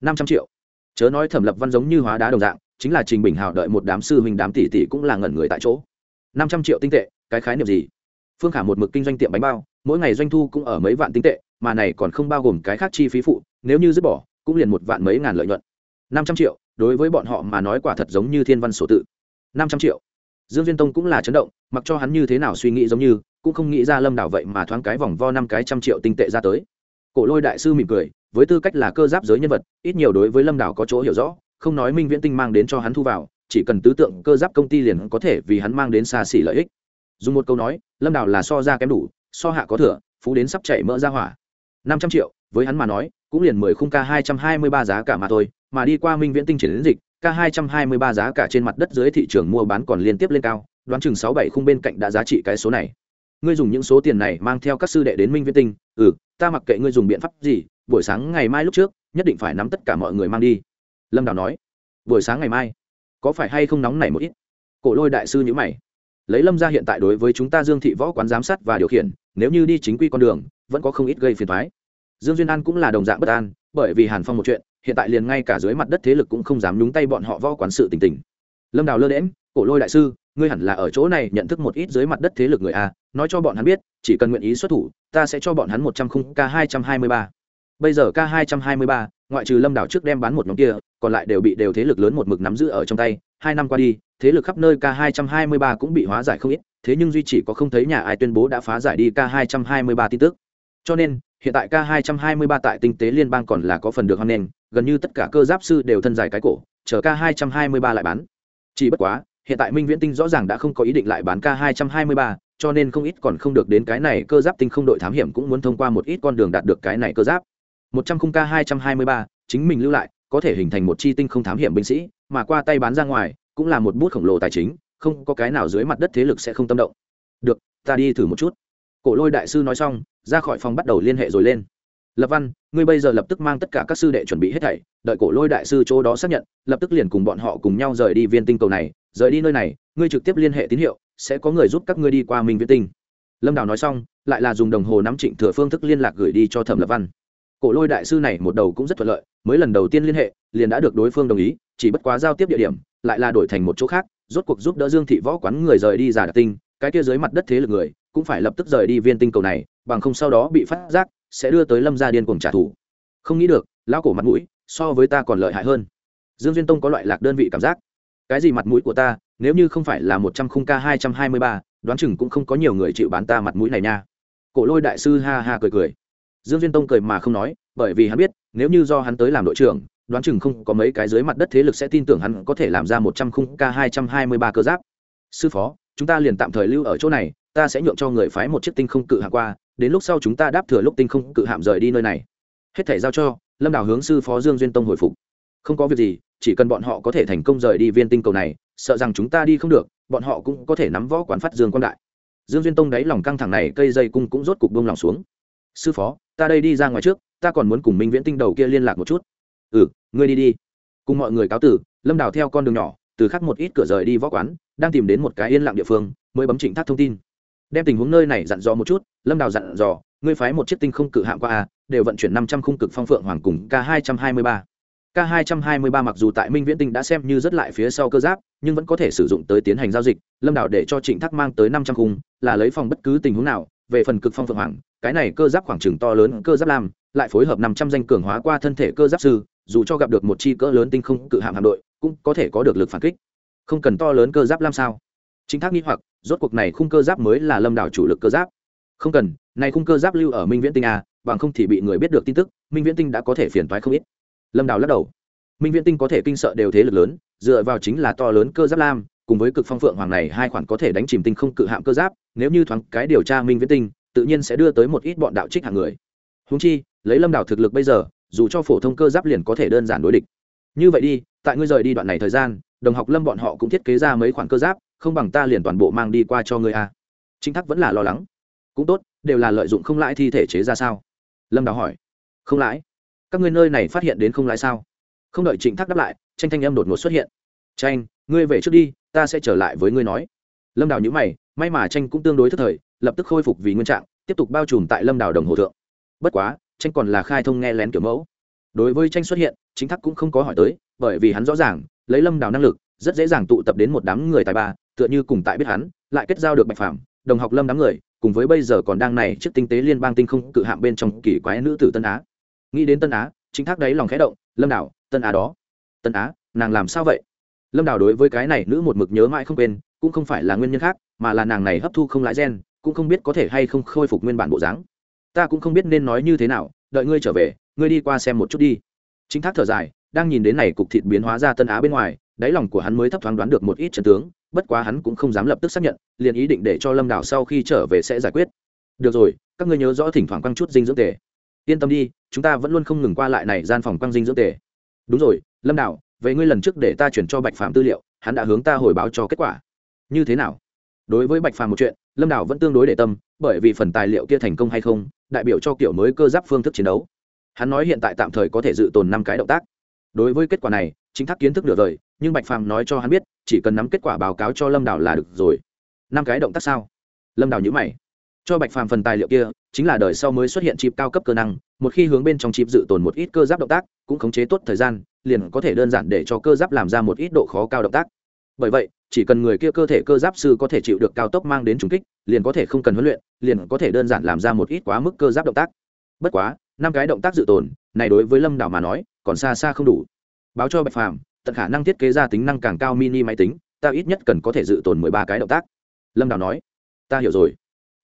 năm trăm triệu. Chớ nói thẩm lập văn giống như hóa đá đồng dạng, chính là trình bình hào đợi một đám sư huynh đám tỷ tỷ cũng là ngẩn người tại chỗ. Năm trăm triệu tinh tệ, cái khái niệm gì? Phương khả một mực kinh doanh tiệm bánh bao, mỗi ngày doanh thu cũng ở mấy vạn tinh tệ, mà này còn không bao gồm cái khác chi phí phụ, nếu như dứt bỏ, cũng liền một vạn mấy ngàn lợi nhuận. Năm trăm triệu đối với bọn họ mà nói quả thật giống như thiên văn sổ tự. Năm trăm triệu. Dương duyên tông cũng là chấn động, mặc cho hắn như thế nào suy nghĩ giống như, cũng không nghĩ ra lâm đảo vậy mà thoáng cái vòng vo năm cái trăm triệu tinh tệ ra tới. Cổ lôi đại sư mỉm cười, với tư cách là cơ giáp giới nhân vật, ít nhiều đối với lâm đảo có chỗ hiểu rõ, không nói minh viễn tinh mang đến cho hắn thu vào, chỉ cần tứ tượng cơ giáp công ty liền có thể vì hắn mang đến xa xỉ lợi ích. Dùng một câu nói, lâm đảo là so ra kém đủ, so hạ có thừa, phú đến sắp chạy mỡ ra hỏa. Năm trăm triệu, với hắn mà nói, cũng liền mười khung k hai trăm hai mươi ba giá cả mà thôi mà đi qua minh viễn tinh triển đến dịch k hai trăm hai mươi ba giá cả trên mặt đất dưới thị trường mua bán còn liên tiếp lên cao, đoán chừng sáu bảy khung bên cạnh đã giá trị cái số này. Ngươi dùng những số tiền này mang theo các sư đệ đến minh viễn tinh ừ ta mặc kệ ngươi dùng biện pháp gì, buổi sáng ngày mai lúc trước, nhất định phải nắm tất cả mọi người mang đi. Lâm đào nói. Buổi sáng ngày mai, có phải hay không nóng này một ít? Cổ lôi đại sư nhữ mày. Lấy lâm ra hiện tại đối với chúng ta dương thị võ quán giám sát và điều khiển, nếu như đi chính quy con đường, vẫn có không ít gây phiền thoái dương duyên an cũng là đồng dạng bất an, bởi vì hàn phong một chuyện hiện tại liền ngay cả dưới mặt đất thế lực cũng không dám nhúng tay bọn họ võ quán sự tình tình. Lâm đào lơ đễm cổ lôi đại sư, ngươi hẳn là ở chỗ này nhận thức một ít dưới mặt đất thế lực người a, nói cho bọn hắn biết, chỉ cần nguyện ý xuất thủ, ta sẽ cho bọn hắn một trăm khung k hai trăm hai mươi ba. Bây giờ k hai trăm hai mươi ba, ngoại trừ lâm đảo trước đem bán một nhóm kia, còn lại đều bị đều thế lực lớn một mực nắm giữ ở trong tay, hai năm qua đi, thế lực khắp nơi k hai trăm hai mươi ba cũng bị hóa giải không ít, thế nhưng duy chỉ có không thấy nhà ai tuyên bố đã phá giải đi k hai trăm hai mươi ba tin tức. Cho nên hiện tại k hai trăm hai mươi ba tại tinh tế liên bang còn là có phần được hoan nghênh, gần như tất cả cơ giáp sư đều thân dài cái cổ, chờ k hai trăm hai mươi ba lại bán. Chỉ bất quá, hiện tại minh viễn tinh rõ ràng đã không có ý định lại bán k hai trăm hai mươi ba, cho nên không ít còn không được đến cái này cơ giáp tinh không đội thám hiểm cũng muốn thông qua một ít con đường đạt được cái này cơ giáp. Một trăm khung k hai trăm hai mươi ba, chính mình lưu lại, có thể hình thành một chi tinh không thám hiểm binh sĩ, mà qua tay bán ra ngoài, cũng là một bút khổng lồ tài chính, không có cái nào dưới mặt đất thế lực sẽ không tâm động. Được, ta đi thử một chút cổ lôi đại sư nói xong, ra khỏi phòng bắt đầu liên hệ rồi lên. Lập văn, ngươi bây giờ lập tức mang tất cả các sư đệ chuẩn bị hết thảy, đợi cổ lôi đại sư chỗ đó xác nhận, lập tức liền cùng bọn họ cùng nhau rời đi viên tinh cầu này. Rời đi nơi này, ngươi trực tiếp liên hệ tín hiệu, sẽ có người giúp các ngươi đi qua minh viễn tinh. Lâm đào nói xong, lại là dùng đồng hồ nắm trịnh thừa phương thức liên lạc gửi đi cho thẩm lập văn. Cổ lôi đại sư này một đầu cũng rất thuận lợi, mới lần đầu tiên liên hệ, liền đã được đối phương đồng ý, chỉ bất quá giao tiếp địa điểm, lại là đổi thành một chỗ khác, rốt cuộc giúp đỡ dương thị võ quán người rời đi giả đặc tinh, cái kia dưới mặt đất thế lực người cũng phải lập tức rời đi viên tinh cầu này, bằng không sau đó bị phát giác, sẽ đưa tới lâm gia điên cùng trả thù. Không nghĩ được, lão cổ mặt mũi, so với ta còn lợi hại hơn. Dương duyên tông có loại lạc đơn vị cảm giác. Cái gì mặt mũi của ta, nếu như không phải là một trăm khung k hai trăm hai mươi ba, đoán chừng cũng không có nhiều người chịu bán ta mặt mũi này nha. Cổ lôi đại sư ha ha cười cười. Dương duyên tông cười mà không nói, bởi vì hắn biết, nếu như do hắn tới làm đội trưởng, đoán chừng không có mấy cái dưới mặt đất thế lực sẽ tin tưởng hắn có thể làm ra một trăm khung k hai trăm hai mươi ba cơ giáp. Sư phó, chúng ta liền tạm thời lưu ở chỗ này ta sẽ nhượng cho người phái một chiếc tinh không cự hạm qua, đến lúc sau chúng ta đáp thừa lúc tinh không cự hạm rời đi nơi này. Hết thể giao cho lâm đào hướng sư phó dương duyên tông hồi phục. Không có việc gì, chỉ cần bọn họ có thể thành công rời đi viên tinh cầu này, sợ rằng chúng ta đi không được, bọn họ cũng có thể nắm võ quán phát dương quan đại. Dương duyên tông đáy lòng căng thẳng này, cây dây cung cũng rốt cục bông lòng xuống. Sư phó, ta đây đi ra ngoài trước, ta còn muốn cùng minh viễn tinh đầu kia liên lạc một chút. Ừ ngươi đi đi. Cùng mọi người cáo tử, lâm đào theo con đường nhỏ, từ khắc một ít cửa rời đi võ quán, đang tìm đến một cái yên lặng địa phương, mới bấm trịnh thác thông tin đem tình huống nơi này dặn dò một chút lâm đào dặn dò ngươi phái một chiếc tinh không cự hạm qua a đều vận chuyển năm trăm khung cực phong phượng hoàng cùng k hai trăm hai mươi ba. K hai trăm hai mươi ba mặc dù tại minh viễn tinh đã xem như rất lại phía sau cơ giáp nhưng vẫn có thể sử dụng tới tiến hành giao dịch. Lâm đào để cho trịnh thác mang tới năm trăm khung là lấy phòng bất cứ tình huống nào về phần cực phong phượng hoàng cái này cơ giáp khoảng trừng to lớn cơ giáp làm, lại phối hợp năm trăm danh cường hóa qua thân thể cơ giáp sư dù cho gặp được một chi cỡ lớn tinh không cự hạm hạm đội cũng có thể có được lực phản kích. Không cần to lớn cơ giáp làm sao? Chính thác nghĩ hoặc, rốt cuộc này khung cơ giáp mới là lâm đảo chủ lực cơ giáp. Không cần, này khung cơ giáp lưu ở minh viễn tinh a, bằng không thì bị người biết được tin tức, minh viễn tinh đã có thể phiền toái không ít. Lâm Đảo lắc đầu. Minh viễn tinh có thể kinh sợ đều thế lực lớn, dựa vào chính là to lớn cơ giáp lam, cùng với cực phong phượng hoàng này hai khoản có thể đánh chìm tinh không cự hạm cơ giáp, nếu như thoáng cái điều tra minh viễn tinh, tự nhiên sẽ đưa tới một ít bọn đạo trích hàng người. Húng chi, lấy lâm đảo thực lực bây giờ, dù cho phổ thông cơ giáp liền có thể đơn giản đối địch. Như vậy đi, tại ngươi rời đi đoạn này thời gian, đồng học lâm bọn họ cũng thiết kế ra mấy khoản cơ giáp không bằng ta liền toàn bộ mang đi qua cho ngươi a. Chính thắc vẫn là lo lắng. Cũng tốt, đều là lợi dụng không lãi thi thể chế ra sao? Lâm đào hỏi. Không lãi. Các ngươi nơi này phát hiện đến không lãi sao? Không đợi trịnh thác đáp lại, tranh thanh âm đột ngột xuất hiện. Tranh, ngươi về trước đi, ta sẽ trở lại với ngươi nói. Lâm đào nhữ mày, may mà tranh cũng tương đối thức thời, lập tức khôi phục vì nguyên trạng, tiếp tục bao trùm tại lâm đào đồng hồ thượng. Bất quá, tranh còn là khai thông nghe lén kiểu mẫu. Đối với tranh xuất hiện chính thắc cũng không có hỏi tới, bởi vì hắn rõ ràng, lấy lâm đào năng lực, rất dễ dàng tụ tập đến một đám người tài ba tựa như cùng tại biết hắn, lại kết giao được bạch phàm, đồng học lâm đám người, cùng với bây giờ còn đang này trước tinh tế liên bang tinh không cự hạng bên trong kỳ quái nữ tử tân á. Nghĩ đến tân á, chính thác đấy lòng khẽ động, lâm đảo tân á đó. Tân á, nàng làm sao vậy? Lâm đảo đối với cái này nữ một mực nhớ mãi không quên, cũng không phải là nguyên nhân khác, mà là nàng này hấp thu không lãi gen, cũng không biết có thể hay không khôi phục nguyên bản bộ dáng. Ta cũng không biết nên nói như thế nào, đợi ngươi trở về, ngươi đi qua xem một chút đi. Chính thác thở dài, đang nhìn đến này cục thịt biến hóa ra tân á bên ngoài, đáy lòng của hắn mới thấp thoáng đoán được một ít trận tướng bất quá hắn cũng không dám lập tức xác nhận, liền ý định để cho lâm đào sau khi trở về sẽ giải quyết. Được rồi, các ngươi nhớ rõ thỉnh thoảng quăng chút dinh dưỡng tề. Yên tâm đi, chúng ta vẫn luôn không ngừng qua lại này gian phòng quăng dinh dưỡng tề. Đúng rồi, lâm đào, về ngươi lần trước để ta chuyển cho bạch phạm tư liệu, hắn đã hướng ta hồi báo cho kết quả. Như thế nào? Đối với bạch phàm một chuyện, lâm đảo vẫn tương đối để tâm, bởi vì phần tài liệu kia thành công hay không, đại biểu cho kiểu mới cơ giáp phương thức chiến đấu. Hắn nói hiện tại tạm thời có thể dự tồn năm cái động tác. Đối với kết quả này, chính thác kiến thức nửa đời nhưng bạch phàm nói cho hắn biết, chỉ cần nắm kết quả báo cáo cho lâm đảo là được rồi. Năm cái động tác sao? Lâm đảo nhữ mày. Cho bạch phàm phần tài liệu kia, chính là đời sau mới xuất hiện chip cao cấp cơ năng, một khi hướng bên trong chip dự tồn một ít cơ giáp động tác, cũng khống chế tốt thời gian, liền có thể đơn giản để cho cơ giáp làm ra một ít độ khó cao động tác. Bởi vậy, chỉ cần người kia cơ thể cơ giáp sư có thể chịu được cao tốc mang đến trùng kích, liền có thể không cần huấn luyện, liền có thể đơn giản làm ra một ít quá mức cơ giáp động tác. Bất quá, năm cái động tác dự tồn, này đối với lâm đảo mà nói, còn xa xa không đủ. Báo cho bạch phàm tận khả năng thiết kế ra tính năng càng cao mini máy tính, ta ít nhất cần có thể dự tồn mười ba cái động tác. Lâm Đào nói. Ta hiểu rồi.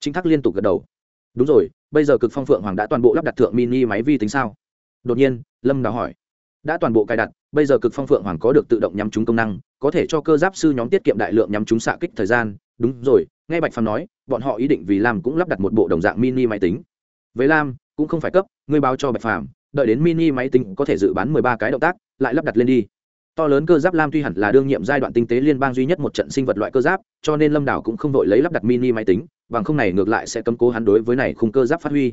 Chính thác liên tục gật đầu. Đúng rồi, bây giờ cực phong phượng hoàng đã toàn bộ lắp đặt thượng mini máy vi tính sao? Đột nhiên, lâm Đào hỏi. Đã toàn bộ cài đặt, bây giờ cực phong phượng hoàng có được tự động nhắm trúng công năng, có thể cho cơ giáp sư nhóm tiết kiệm đại lượng nhắm trúng xạ kích thời gian. Đúng rồi. Nghe bạch phàm nói, bọn họ ý định vì lam cũng lắp đặt một bộ đồng dạng mini máy tính. Với lam, cũng không phải cấp, ngươi báo cho bạch phàm, đợi đến mini máy tính có thể dự bán mười ba cái động tác, lại lắp đặt lên đi to lớn cơ giáp lam tuy hẳn là đương nhiệm giai đoạn tinh tế liên bang duy nhất một trận sinh vật loại cơ giáp, cho nên lâm đảo cũng không đội lấy lắp đặt mini máy tính, bằng không này ngược lại sẽ cấm cố hắn đối với này khung cơ giáp phát huy.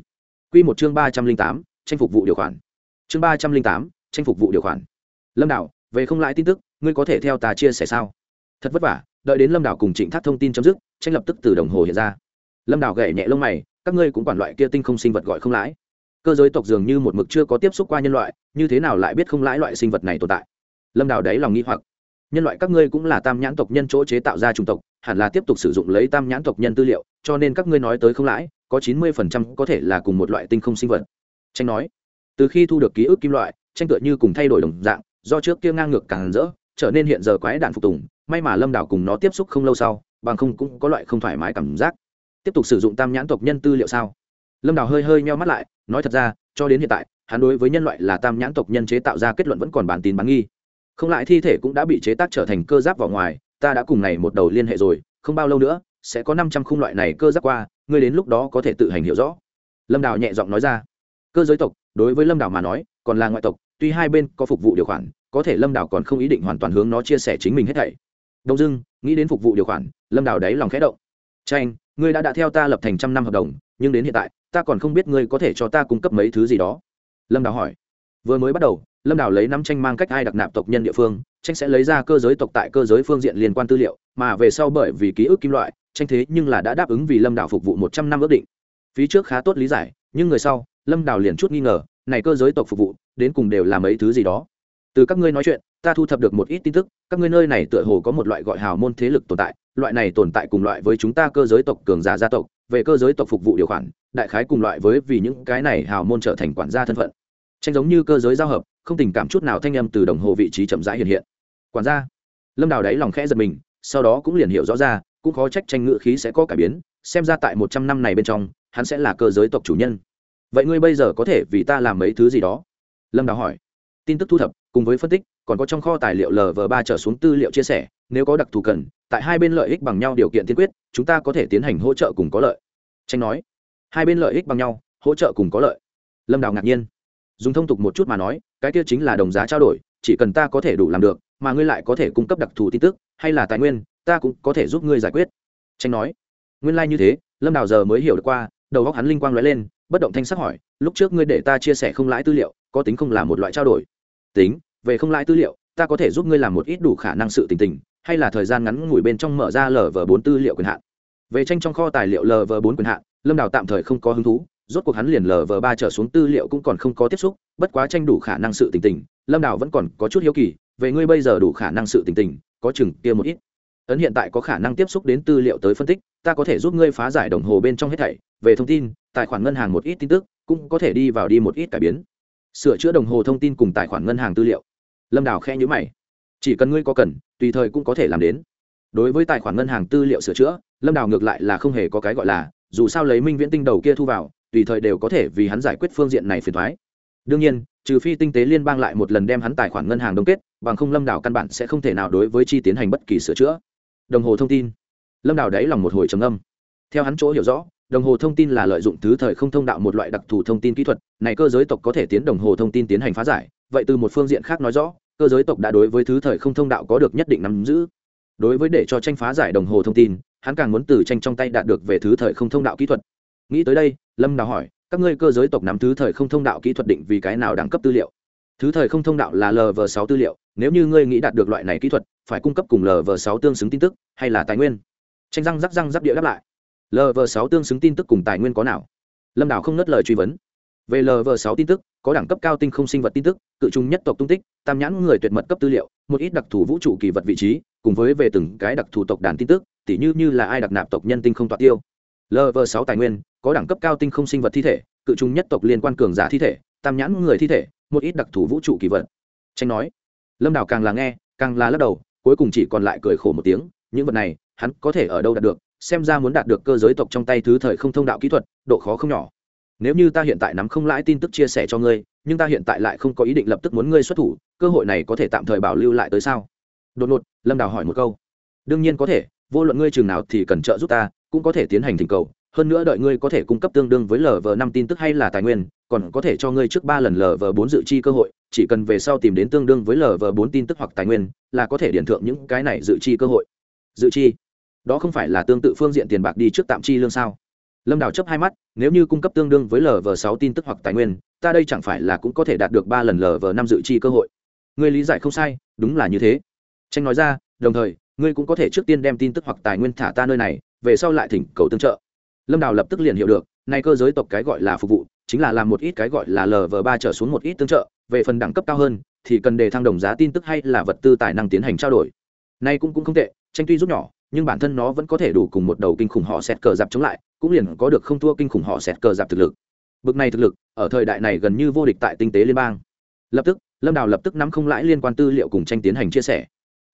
Q một chương ba trăm linh tám, tranh phục vụ điều khoản. Chương ba trăm linh tám, tranh phục vụ điều khoản. Lâm đảo, về không lãi tin tức, ngươi có thể theo ta chia sẻ sao? Thật vất vả, đợi đến lâm đảo cùng trịnh thác thông tin chấm dứt, tranh lập tức từ đồng hồ hiện ra. Lâm đảo gậy nhẹ lông mày, các ngươi cũng quản loại kia tinh không sinh vật gọi không lãi. Cơ giới tộc dường như một mực chưa có tiếp xúc qua nhân loại, như thế nào lại biết không lãi loại sinh vật này tồn tại? Lâm đào đáy lòng nghi hoặc. Nhân loại các ngươi cũng là tam nhãn tộc nhân chỗ chế tạo ra chủng tộc, hẳn là tiếp tục sử dụng lấy tam nhãn tộc nhân tư liệu, cho nên các ngươi nói tới không lãi, có chín mươi phần trăm có thể là cùng một loại tinh không sinh vật. Tranh nói, từ khi thu được ký ức kim loại tranh tựa như cùng thay đổi đồng dạng, do trước kia ngang ngược càng rỡ, trở nên hiện giờ quái đạn phục tùng, may mà lâm đảo cùng nó tiếp xúc không lâu sau, bằng không cũng có loại không thoải mái cảm giác. Tiếp tục sử dụng tam nhãn tộc nhân tư liệu sao? Lâm đảo hơi hơi meo mắt lại, nói thật ra, cho đến hiện tại, hắn đối với nhân loại là tam nhãn tộc nhân chế tạo ra kết luận vẫn còn bản tin bán nghi không lại thi thể cũng đã bị chế tác trở thành cơ giáp vào ngoài, ta đã cùng này một đầu liên hệ rồi, không bao lâu nữa, sẽ có năm trăm khung loại này cơ giáp qua, ngươi đến lúc đó có thể tự hành hiểu rõ. Lâm đào nhẹ giọng nói ra. Cơ giới tộc, đối với lâm đào mà nói, còn là ngoại tộc, tuy hai bên có phục vụ điều khoản, có thể lâm đào còn không ý định hoàn toàn hướng nó chia sẻ chính mình hết thảy. Đông dưng nghĩ đến phục vụ điều khoản, lâm đào đáy lòng khẽ động. Tranh, ngươi đã đã theo ta lập thành trăm năm hợp đồng, nhưng đến hiện tại, ta còn không biết ngươi có thể cho ta cung cấp mấy thứ gì đó. Lâm đào hỏi. Vừa mới bắt đầu lâm đào lấy năm tranh mang cách ai đặc nạp tộc nhân địa phương, tranh sẽ lấy ra cơ giới tộc tại cơ giới phương diện liên quan tư liệu, mà về sau bởi vì ký ức kim loại, tranh thế nhưng là đã đáp ứng vì lâm đào phục vụ một trăm năm ước định. Phí trước khá tốt lý giải, nhưng người sau, lâm đào liền chút nghi ngờ, này cơ giới tộc phục vụ, đến cùng đều là mấy thứ gì đó. Từ các ngươi nói chuyện, ta thu thập được một ít tin tức, các ngươi nơi này tựa hồ có một loại gọi hào môn thế lực tồn tại, loại này tồn tại cùng loại với chúng ta cơ giới tộc cường giả gia tộc, về cơ giới tộc phục vụ điều khoản, đại khái cùng loại với vì những cái này hào môn trở thành quản gia thân phận tranh giống như cơ giới giao hợp, không tình cảm chút nào thanh âm từ đồng hồ vị trí chậm rãi hiện hiện. Quản gia, lâm đào đáy lòng khẽ giật mình, sau đó cũng liền hiểu rõ ra, cũng khó trách tranh ngự khí sẽ có cải biến, xem ra tại một trăm năm này bên trong, hắn sẽ là cơ giới tộc chủ nhân. Vậy ngươi bây giờ có thể vì ta làm mấy thứ gì đó? Lâm đào hỏi. Tin tức thu thập, cùng với phân tích, còn có trong kho tài liệu lv ba trở xuống tư liệu chia sẻ, nếu có đặc thù cần, tại hai bên lợi ích bằng nhau điều kiện tiên quyết, chúng ta có thể tiến hành hỗ trợ cùng có lợi. Tranh nói. Hai bên lợi ích bằng nhau, hỗ trợ cùng có lợi. Lâm đào ngạc nhiên dùng thông tục một chút mà nói, cái kia chính là đồng giá trao đổi, chỉ cần ta có thể đủ làm được, mà ngươi lại có thể cung cấp đặc thù tin tức, hay là tài nguyên, ta cũng có thể giúp ngươi giải quyết. Tranh nói. Nguyên lai、like、như thế, lâm đào giờ mới hiểu được qua, đầu góc hắn linh quang lóe lên, bất động thanh sắc hỏi, lúc trước ngươi để ta chia sẻ không lãi tư liệu, có tính không là một loại trao đổi? Tính, về không lãi tư liệu, ta có thể giúp ngươi làm một ít đủ khả năng sự tình tình, hay là thời gian ngắn ngủi bên trong mở ra lv bốn tư liệu quyền hạn. Về tranh trong kho tài liệu lv bốn quyền hạn, lâm đào tạm thời không có hứng thú rốt cuộc hắn liền lờ vờ ba trở xuống tư liệu cũng còn không có tiếp xúc, bất quá tranh đủ khả năng sự tình tình, lâm đào vẫn còn có chút hiếu kỳ, về ngươi bây giờ đủ khả năng sự tình tình, có chừng kia một ít. Ấn hiện tại có khả năng tiếp xúc đến tư liệu tới phân tích, ta có thể giúp ngươi phá giải đồng hồ bên trong hết thảy, về thông tin, tài khoản ngân hàng một ít tin tức, cũng có thể đi vào đi một ít cải biến. Sửa chữa đồng hồ thông tin cùng tài khoản ngân hàng tư liệu. Lâm đào khe nhữ mày. Chỉ cần ngươi có cần, tùy thời cũng có thể làm đến. Đối với tài khoản ngân hàng tư liệu sửa chữa, lâm đào ngược lại là không hề có cái gọi là, dù sao lấy minh viễn tinh đầu kia thu vào tùy thời đều có thể vì hắn giải quyết phương diện này phiền thoái. Đương nhiên, trừ phi tinh tế liên bang lại một lần đem hắn tài khoản ngân hàng đông kết, bằng không lâm đảo căn bản sẽ không thể nào đối với chi tiến hành bất kỳ sửa chữa. Đồng hồ thông tin. Lâm đảo đáy lòng một hồi trầm âm theo hắn chỗ hiểu rõ, đồng hồ thông tin là lợi dụng thứ thời không thông đạo một loại đặc thù thông tin kỹ thuật, này cơ giới tộc có thể tiến đồng hồ thông tin tiến hành phá giải. Vậy từ một phương diện khác nói rõ, cơ giới tộc đã đối với thứ thời không thông đạo có được nhất định nắm giữ. Đối với để cho tranh phá giải đồng hồ thông tin, hắn càng muốn từ tranh trong tay đạt được về thứ thời không thông đạo kỹ thuật nghĩ tới đây, lâm đào hỏi, các ngươi cơ giới tộc nắm thứ thời không thông đạo kỹ thuật định vì cái nào đẳng cấp tư liệu? Thứ thời không thông đạo là lv sáu tư liệu, nếu như ngươi nghĩ đạt được loại này kỹ thuật, phải cung cấp cùng lv sáu tương xứng tin tức hay là tài nguyên? Tranh răng rắc răng rắc địa đáp lại. Lv sáu tương xứng tin tức cùng tài nguyên có nào? Lâm đào không ngất lời truy vấn. Về lv sáu tin tức, có đẳng cấp cao tinh không sinh vật tin tức, cự trùng nhất tộc tung tích, tam nhãn người tuyệt mật cấp tư liệu, một ít đặc thù vũ trụ kỳ vật vị trí, cùng với về từng cái đặc thù tộc đàn tin tức, tỉ như như là ai đặc nạp tộc nhân tinh không toạc tiêu lv sáu tài nguyên, có đẳng cấp cao tinh không sinh vật thi thể, cự trùng nhất tộc liên quan cường giả thi thể, tam nhãn người thi thể, một ít đặc thù vũ trụ kỳ vật. Tranh nói, lâm đào càng là nghe, càng là lắc đầu, cuối cùng chỉ còn lại cười khổ một tiếng, những vật này, hắn có thể ở đâu đạt được, xem ra muốn đạt được cơ giới tộc trong tay thứ thời không thông đạo kỹ thuật, độ khó không nhỏ. Nếu như ta hiện tại nắm không lãi tin tức chia sẻ cho ngươi, nhưng ta hiện tại lại không có ý định lập tức muốn ngươi xuất thủ, cơ hội này có thể tạm thời bảo lưu lại tới sao? Đột ngột, lâm đào hỏi một câu. Đương nhiên có thể, vô luận ngươi chừng nào thì cần trợ giúp ta cũng có thể tiến hành thỉnh cầu, hơn nữa đợi ngươi có thể cung cấp tương đương với lv năm tin tức hay là tài nguyên, còn có thể cho ngươi trước ba lần lv bốn dự chi cơ hội, chỉ cần về sau tìm đến tương đương với lv bốn tin tức hoặc tài nguyên, là có thể điển thượng những cái này dự chi cơ hội. Dự chi? Đó không phải là tương tự phương diện tiền bạc đi trước tạm chi lương sao? Lâm đào chấp hai mắt, nếu như cung cấp tương đương với lv sáu tin tức hoặc tài nguyên, ta đây chẳng phải là cũng có thể đạt được ba lần lv năm dự chi cơ hội? Ngươi lý giải không sai, đúng là như thế. Tranh nói ra, đồng thời, ngươi cũng có thể trước tiên đem tin tức hoặc tài nguyên thả ta nơi này về sau lại thỉnh cầu tương trợ. Lâm đào lập tức liền hiểu được, nay cơ giới tộc cái gọi là phục vụ, chính là làm một ít cái gọi là lv ba trở xuống một ít tương trợ, về phần đẳng cấp cao hơn, thì cần đề thăng đồng giá tin tức hay là vật tư tài năng tiến hành trao đổi. Nay cũng cũng không tệ, tranh tuy rút nhỏ, nhưng bản thân nó vẫn có thể đủ cùng một đầu kinh khủng họ sẹt cờ dạp chống lại, cũng liền có được không thua kinh khủng họ sẹt cờ dạp thực lực. Bực này thực lực, ở thời đại này gần như vô địch tại tinh tế liên bang. Lập tức, lâm đào lập tức nắm không lãi liên quan tư liệu cùng tranh tiến hành chia sẻ.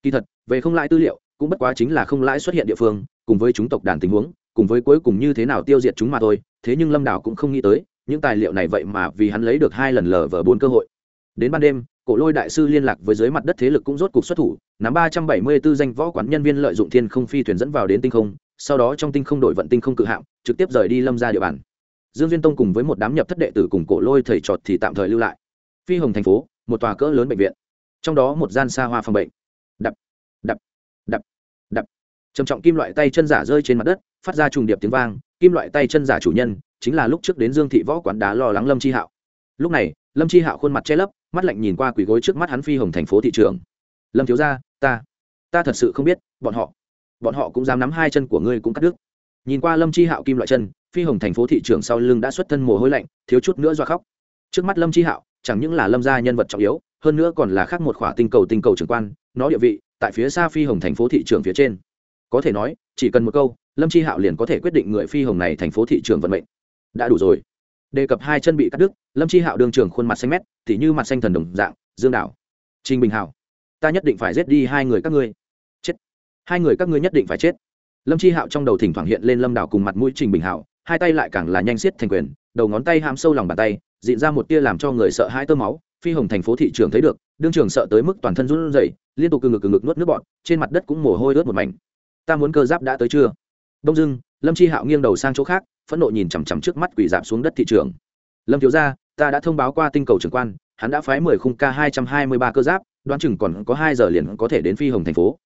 Kỳ thật, về không lãi tư liệu cũng bất quá chính là không lãi xuất hiện địa phương, cùng với chúng tộc đàn tình huống, cùng với cuối cùng như thế nào tiêu diệt chúng mà thôi, thế nhưng lâm đảo cũng không nghĩ tới, những tài liệu này vậy mà vì hắn lấy được hai lần lờ vờ bốn cơ hội. Đến ban đêm, cổ lôi đại sư liên lạc với dưới mặt đất thế lực cũng rốt cuộc xuất thủ, nắm ba trăm bảy mươi b ố danh võ quán nhân viên lợi dụng thiên không phi thuyền dẫn vào đến tinh không, sau đó trong tinh không đội vận tinh không cự hạm, trực tiếp rời đi lâm ra địa bàn. Dương duyên tông cùng với một đám nhập thất đệ tử cùng cổ lôi thầy trọt thì tạm thời lưu lại. Phi hồng thành phố, một tòa cỡ lớn bệnh viện. Trong đó một gian xa hoa phòng bệnh đập đập đập đập trầm trọng kim loại tay chân giả rơi trên mặt đất, phát ra trùng điệp tiếng vang, kim loại tay chân giả chủ nhân chính là lúc trước đến dương thị võ quán đá lo lắng lâm chi hạo. Lúc này, lâm chi hạo khuôn mặt che lấp, mắt lạnh nhìn qua quỷ gối trước mắt hắn phi hồng thành phố thị trường. Lâm thiếu gia, ta ta thật sự không biết, bọn họ bọn họ cũng dám nắm hai chân của ngươi cũng cắt đứt. Nhìn qua lâm chi hạo kim loại chân, phi hồng thành phố thị trường sau lưng đã xuất thân mồ hôi lạnh, thiếu chút nữa do khóc. Trước mắt lâm chi hạo, chẳng những là lâm gia nhân vật trọng yếu, hơn nữa còn là khác một khỏa tinh cầu tinh cầu trưởng quan, nó địa vị tại phía xa phi hồng thành phố thị trường phía trên có thể nói, chỉ cần một câu, lâm chi hạo liền có thể quyết định người phi hồng này thành phố thị trường vận mệnh. Đã đủ rồi. Đề cập hai chân bị cắt đứt, lâm chi hạo đương trường khuôn mặt xanh mét thì như mặt xanh thần đồng dạng, dương đảo. Trình bình hảo, ta nhất định phải giết đi hai người các ngươi. Chết. Hai người các ngươi nhất định phải chết. Lâm chi hạo trong đầu thỉnh thoảng hiện lên lâm đảo cùng mặt mũi trình bình hảo, hai tay lại càng là nhanh xiết thành quyền, đầu ngón tay ham sâu lòng bàn tay, diễn ra một tia làm cho người sợ hai tơ máu, phi hồng thành phố thị trường thấy được, đương trường sợ tới mức toàn thân run rẩy, liên tục cừng ngực cừng ngực nuốt nước bọt, trên mặt đất cũng mồ hôi ướt một mảnh ta muốn cơ giáp đã tới chưa? Đông dưng lâm chi hạo nghiêng đầu sang chỗ khác, phẫn nộ nhìn chằm chằm trước mắt quỷ giảm xuống đất thị trường. Lâm thiếu gia, ta đã thông báo qua tinh cầu trưởng quan, hắn đã phái mười khung k hai trăm hai mươi ba cơ giáp, đoán chừng còn có hai giờ liền có thể đến phi hồng thành phố.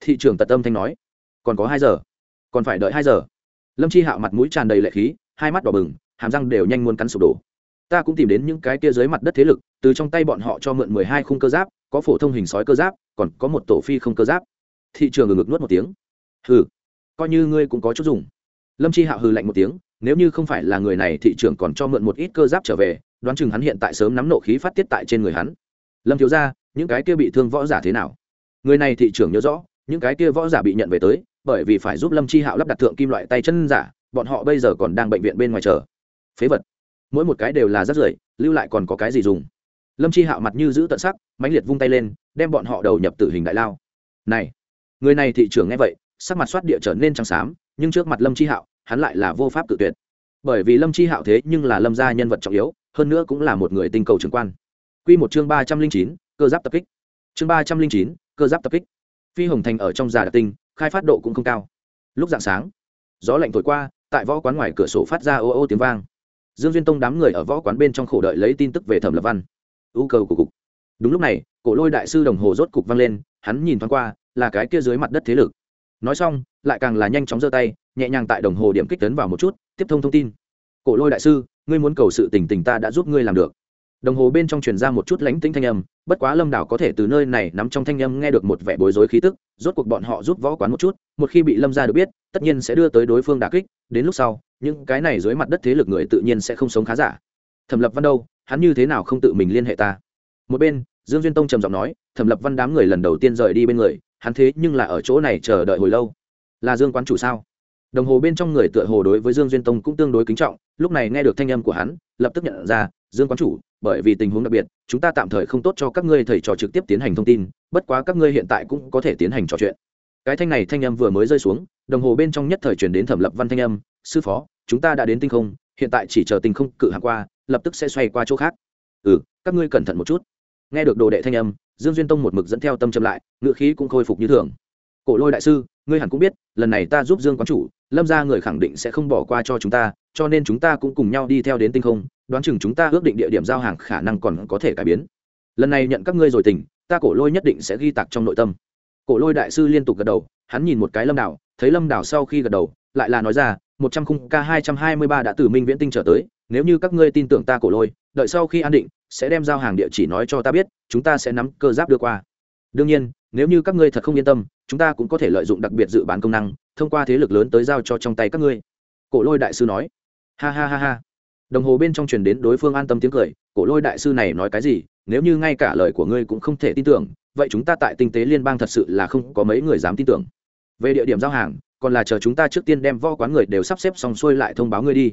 Thị trường tật tâm thanh nói. Còn có hai giờ. Còn phải đợi hai giờ. Lâm chi hạo mặt mũi tràn đầy lệ khí, hai mắt đỏ bừng, hàm răng đều nhanh muốn cắn sụp đổ. Ta cũng tìm đến những cái kia dưới mặt đất thế lực, từ trong tay bọn họ cho mượn mười hai khung cơ giáp, có phổ thông hình sói cơ giáp, còn có một tổ phi không cơ giáp. Thị trường ngừng ngực nuốt một tiếng hừ, coi như ngươi cũng có chút dùng. Lâm chi hạo hừ lạnh một tiếng, nếu như không phải là người này thị trường còn cho mượn một ít cơ giáp trở về, đoán chừng hắn hiện tại sớm nắm nộ khí phát tiết tại trên người hắn. Lâm thiếu ra những cái kia bị thương võ giả thế nào? Người này thị trường nhớ rõ, những cái kia võ giả bị nhận về tới, bởi vì phải giúp lâm chi hạo lắp đặt thượng kim loại tay chân giả, bọn họ bây giờ còn đang bệnh viện bên ngoài chờ. Phế vật. Mỗi một cái đều là rất rưởi, lưu lại còn có cái gì dùng? Lâm chi hạo mặt như giữ tận sắc, mãnh liệt vung tay lên, đem bọn họ đầu nhập tử hình đại lao. Này, người này thị trường nghe vậy sắc mặt soát địa trở nên trắng xám, nhưng trước mặt lâm chi hạo, hắn lại là vô pháp tự tuyệt. Bởi vì lâm chi hạo thế nhưng là lâm gia nhân vật trọng yếu, hơn nữa cũng là một người tinh cầu trưởng quan. Q một chương ba trăm linh chín, cơ giáp tập kích. Chương ba trăm linh chín, cơ giáp tập kích. Phi hồng thành ở trong già đặc tinh, khai phát độ cũng không cao. Lúc dạng sáng, gió lạnh thổi qua, tại võ quán ngoài cửa sổ phát ra ô ô tiếng vang. Dương duyên tông đám người ở võ quán bên trong khổ đợi lấy tin tức về thẩm lập văn. Ưu cầu của cục. Đúng lúc này, cổ lôi đại sư đồng hồ rốt cục vang lên, hắn nhìn thoáng qua, là cái kia dưới mặt đất thế lực nói xong, lại càng là nhanh chóng giơ tay, nhẹ nhàng tại đồng hồ điểm kích tấn vào một chút, tiếp thông thông tin. Cổ lôi đại sư, ngươi muốn cầu sự tình tình ta đã giúp ngươi làm được. Đồng hồ bên trong truyền ra một chút lánh tính thanh âm, bất quá lâm đảo có thể từ nơi này nắm trong thanh âm nghe được một vẻ bối rối khí tức, rốt cuộc bọn họ giúp võ quán một chút, một khi bị lâm ra được biết, tất nhiên sẽ đưa tới đối phương đà kích, đến lúc sau, những cái này dưới mặt đất thế lực người tự nhiên sẽ không sống khá giả. Thẩm lập văn đâu, hắn như thế nào không tự mình liên hệ ta? Một bên, dương duyên tông trầm giọng nói, thẩm lập văn đám người lần đầu tiên rời đi bên người hắn thế nhưng là ở chỗ này chờ đợi hồi lâu. Là dương quán chủ sao? Đồng hồ bên trong người tựa hồ đối với dương duyên tông cũng tương đối kính trọng, lúc này nghe được thanh âm của hắn, lập tức nhận ra, dương quán chủ, bởi vì tình huống đặc biệt, chúng ta tạm thời không tốt cho các ngươi thầy trò trực tiếp tiến hành thông tin, bất quá các ngươi hiện tại cũng có thể tiến hành trò chuyện. Cái thanh này thanh âm vừa mới rơi xuống, đồng hồ bên trong nhất thời chuyển đến thẩm lập văn thanh âm, sư phó, chúng ta đã đến tinh không, hiện tại chỉ chờ tinh không cự hạng qua, lập tức sẽ xoay qua chỗ khác. Ừ các ngươi cẩn thận một chút. Nghe được đồ đệ thanh âm dương duyên tông một mực dẫn theo tâm chậm lại ngựa khí cũng khôi phục như thường. Cổ lôi đại sư, ngươi hẳn cũng biết, lần này ta giúp dương quán chủ, lâm ra người khẳng định sẽ không bỏ qua cho chúng ta, cho nên chúng ta cũng cùng nhau đi theo đến tinh không, đoán chừng chúng ta ước định địa điểm giao hàng khả năng còn có thể cải biến. Lần này nhận các ngươi rồi tỉnh ta cổ lôi nhất định sẽ ghi tặc trong nội tâm. Cổ lôi đại sư liên tục gật đầu, hắn nhìn một cái lâm đảo, thấy lâm đảo sau khi gật đầu, lại là nói ra, một trăm khung k hai trăm hai mươi ba đã từ minh viễn tinh trở tới, nếu như các ngươi tin tưởng ta cổ lôi, đợi sau khi an định sẽ đem giao hàng địa chỉ nói cho ta biết, chúng ta sẽ nắm cơ giáp đưa qua. Đương nhiên, nếu như các ngươi thật không yên tâm, chúng ta cũng có thể lợi dụng đặc biệt dự bán công năng, thông qua thế lực lớn tới giao cho trong tay các ngươi. Cổ lôi đại sư nói. Ha ha ha ha. Đồng hồ bên trong truyền đến đối phương an tâm tiếng cười, cổ lôi đại sư này nói cái gì? Nếu như ngay cả lời của ngươi cũng không thể tin tưởng, vậy chúng ta tại tinh tế liên bang thật sự là không có mấy người dám tin tưởng. Về địa điểm giao hàng, còn là chờ chúng ta trước tiên đem vo quán người đều sắp xếp xong xuôi lại thông báo ngươi đi.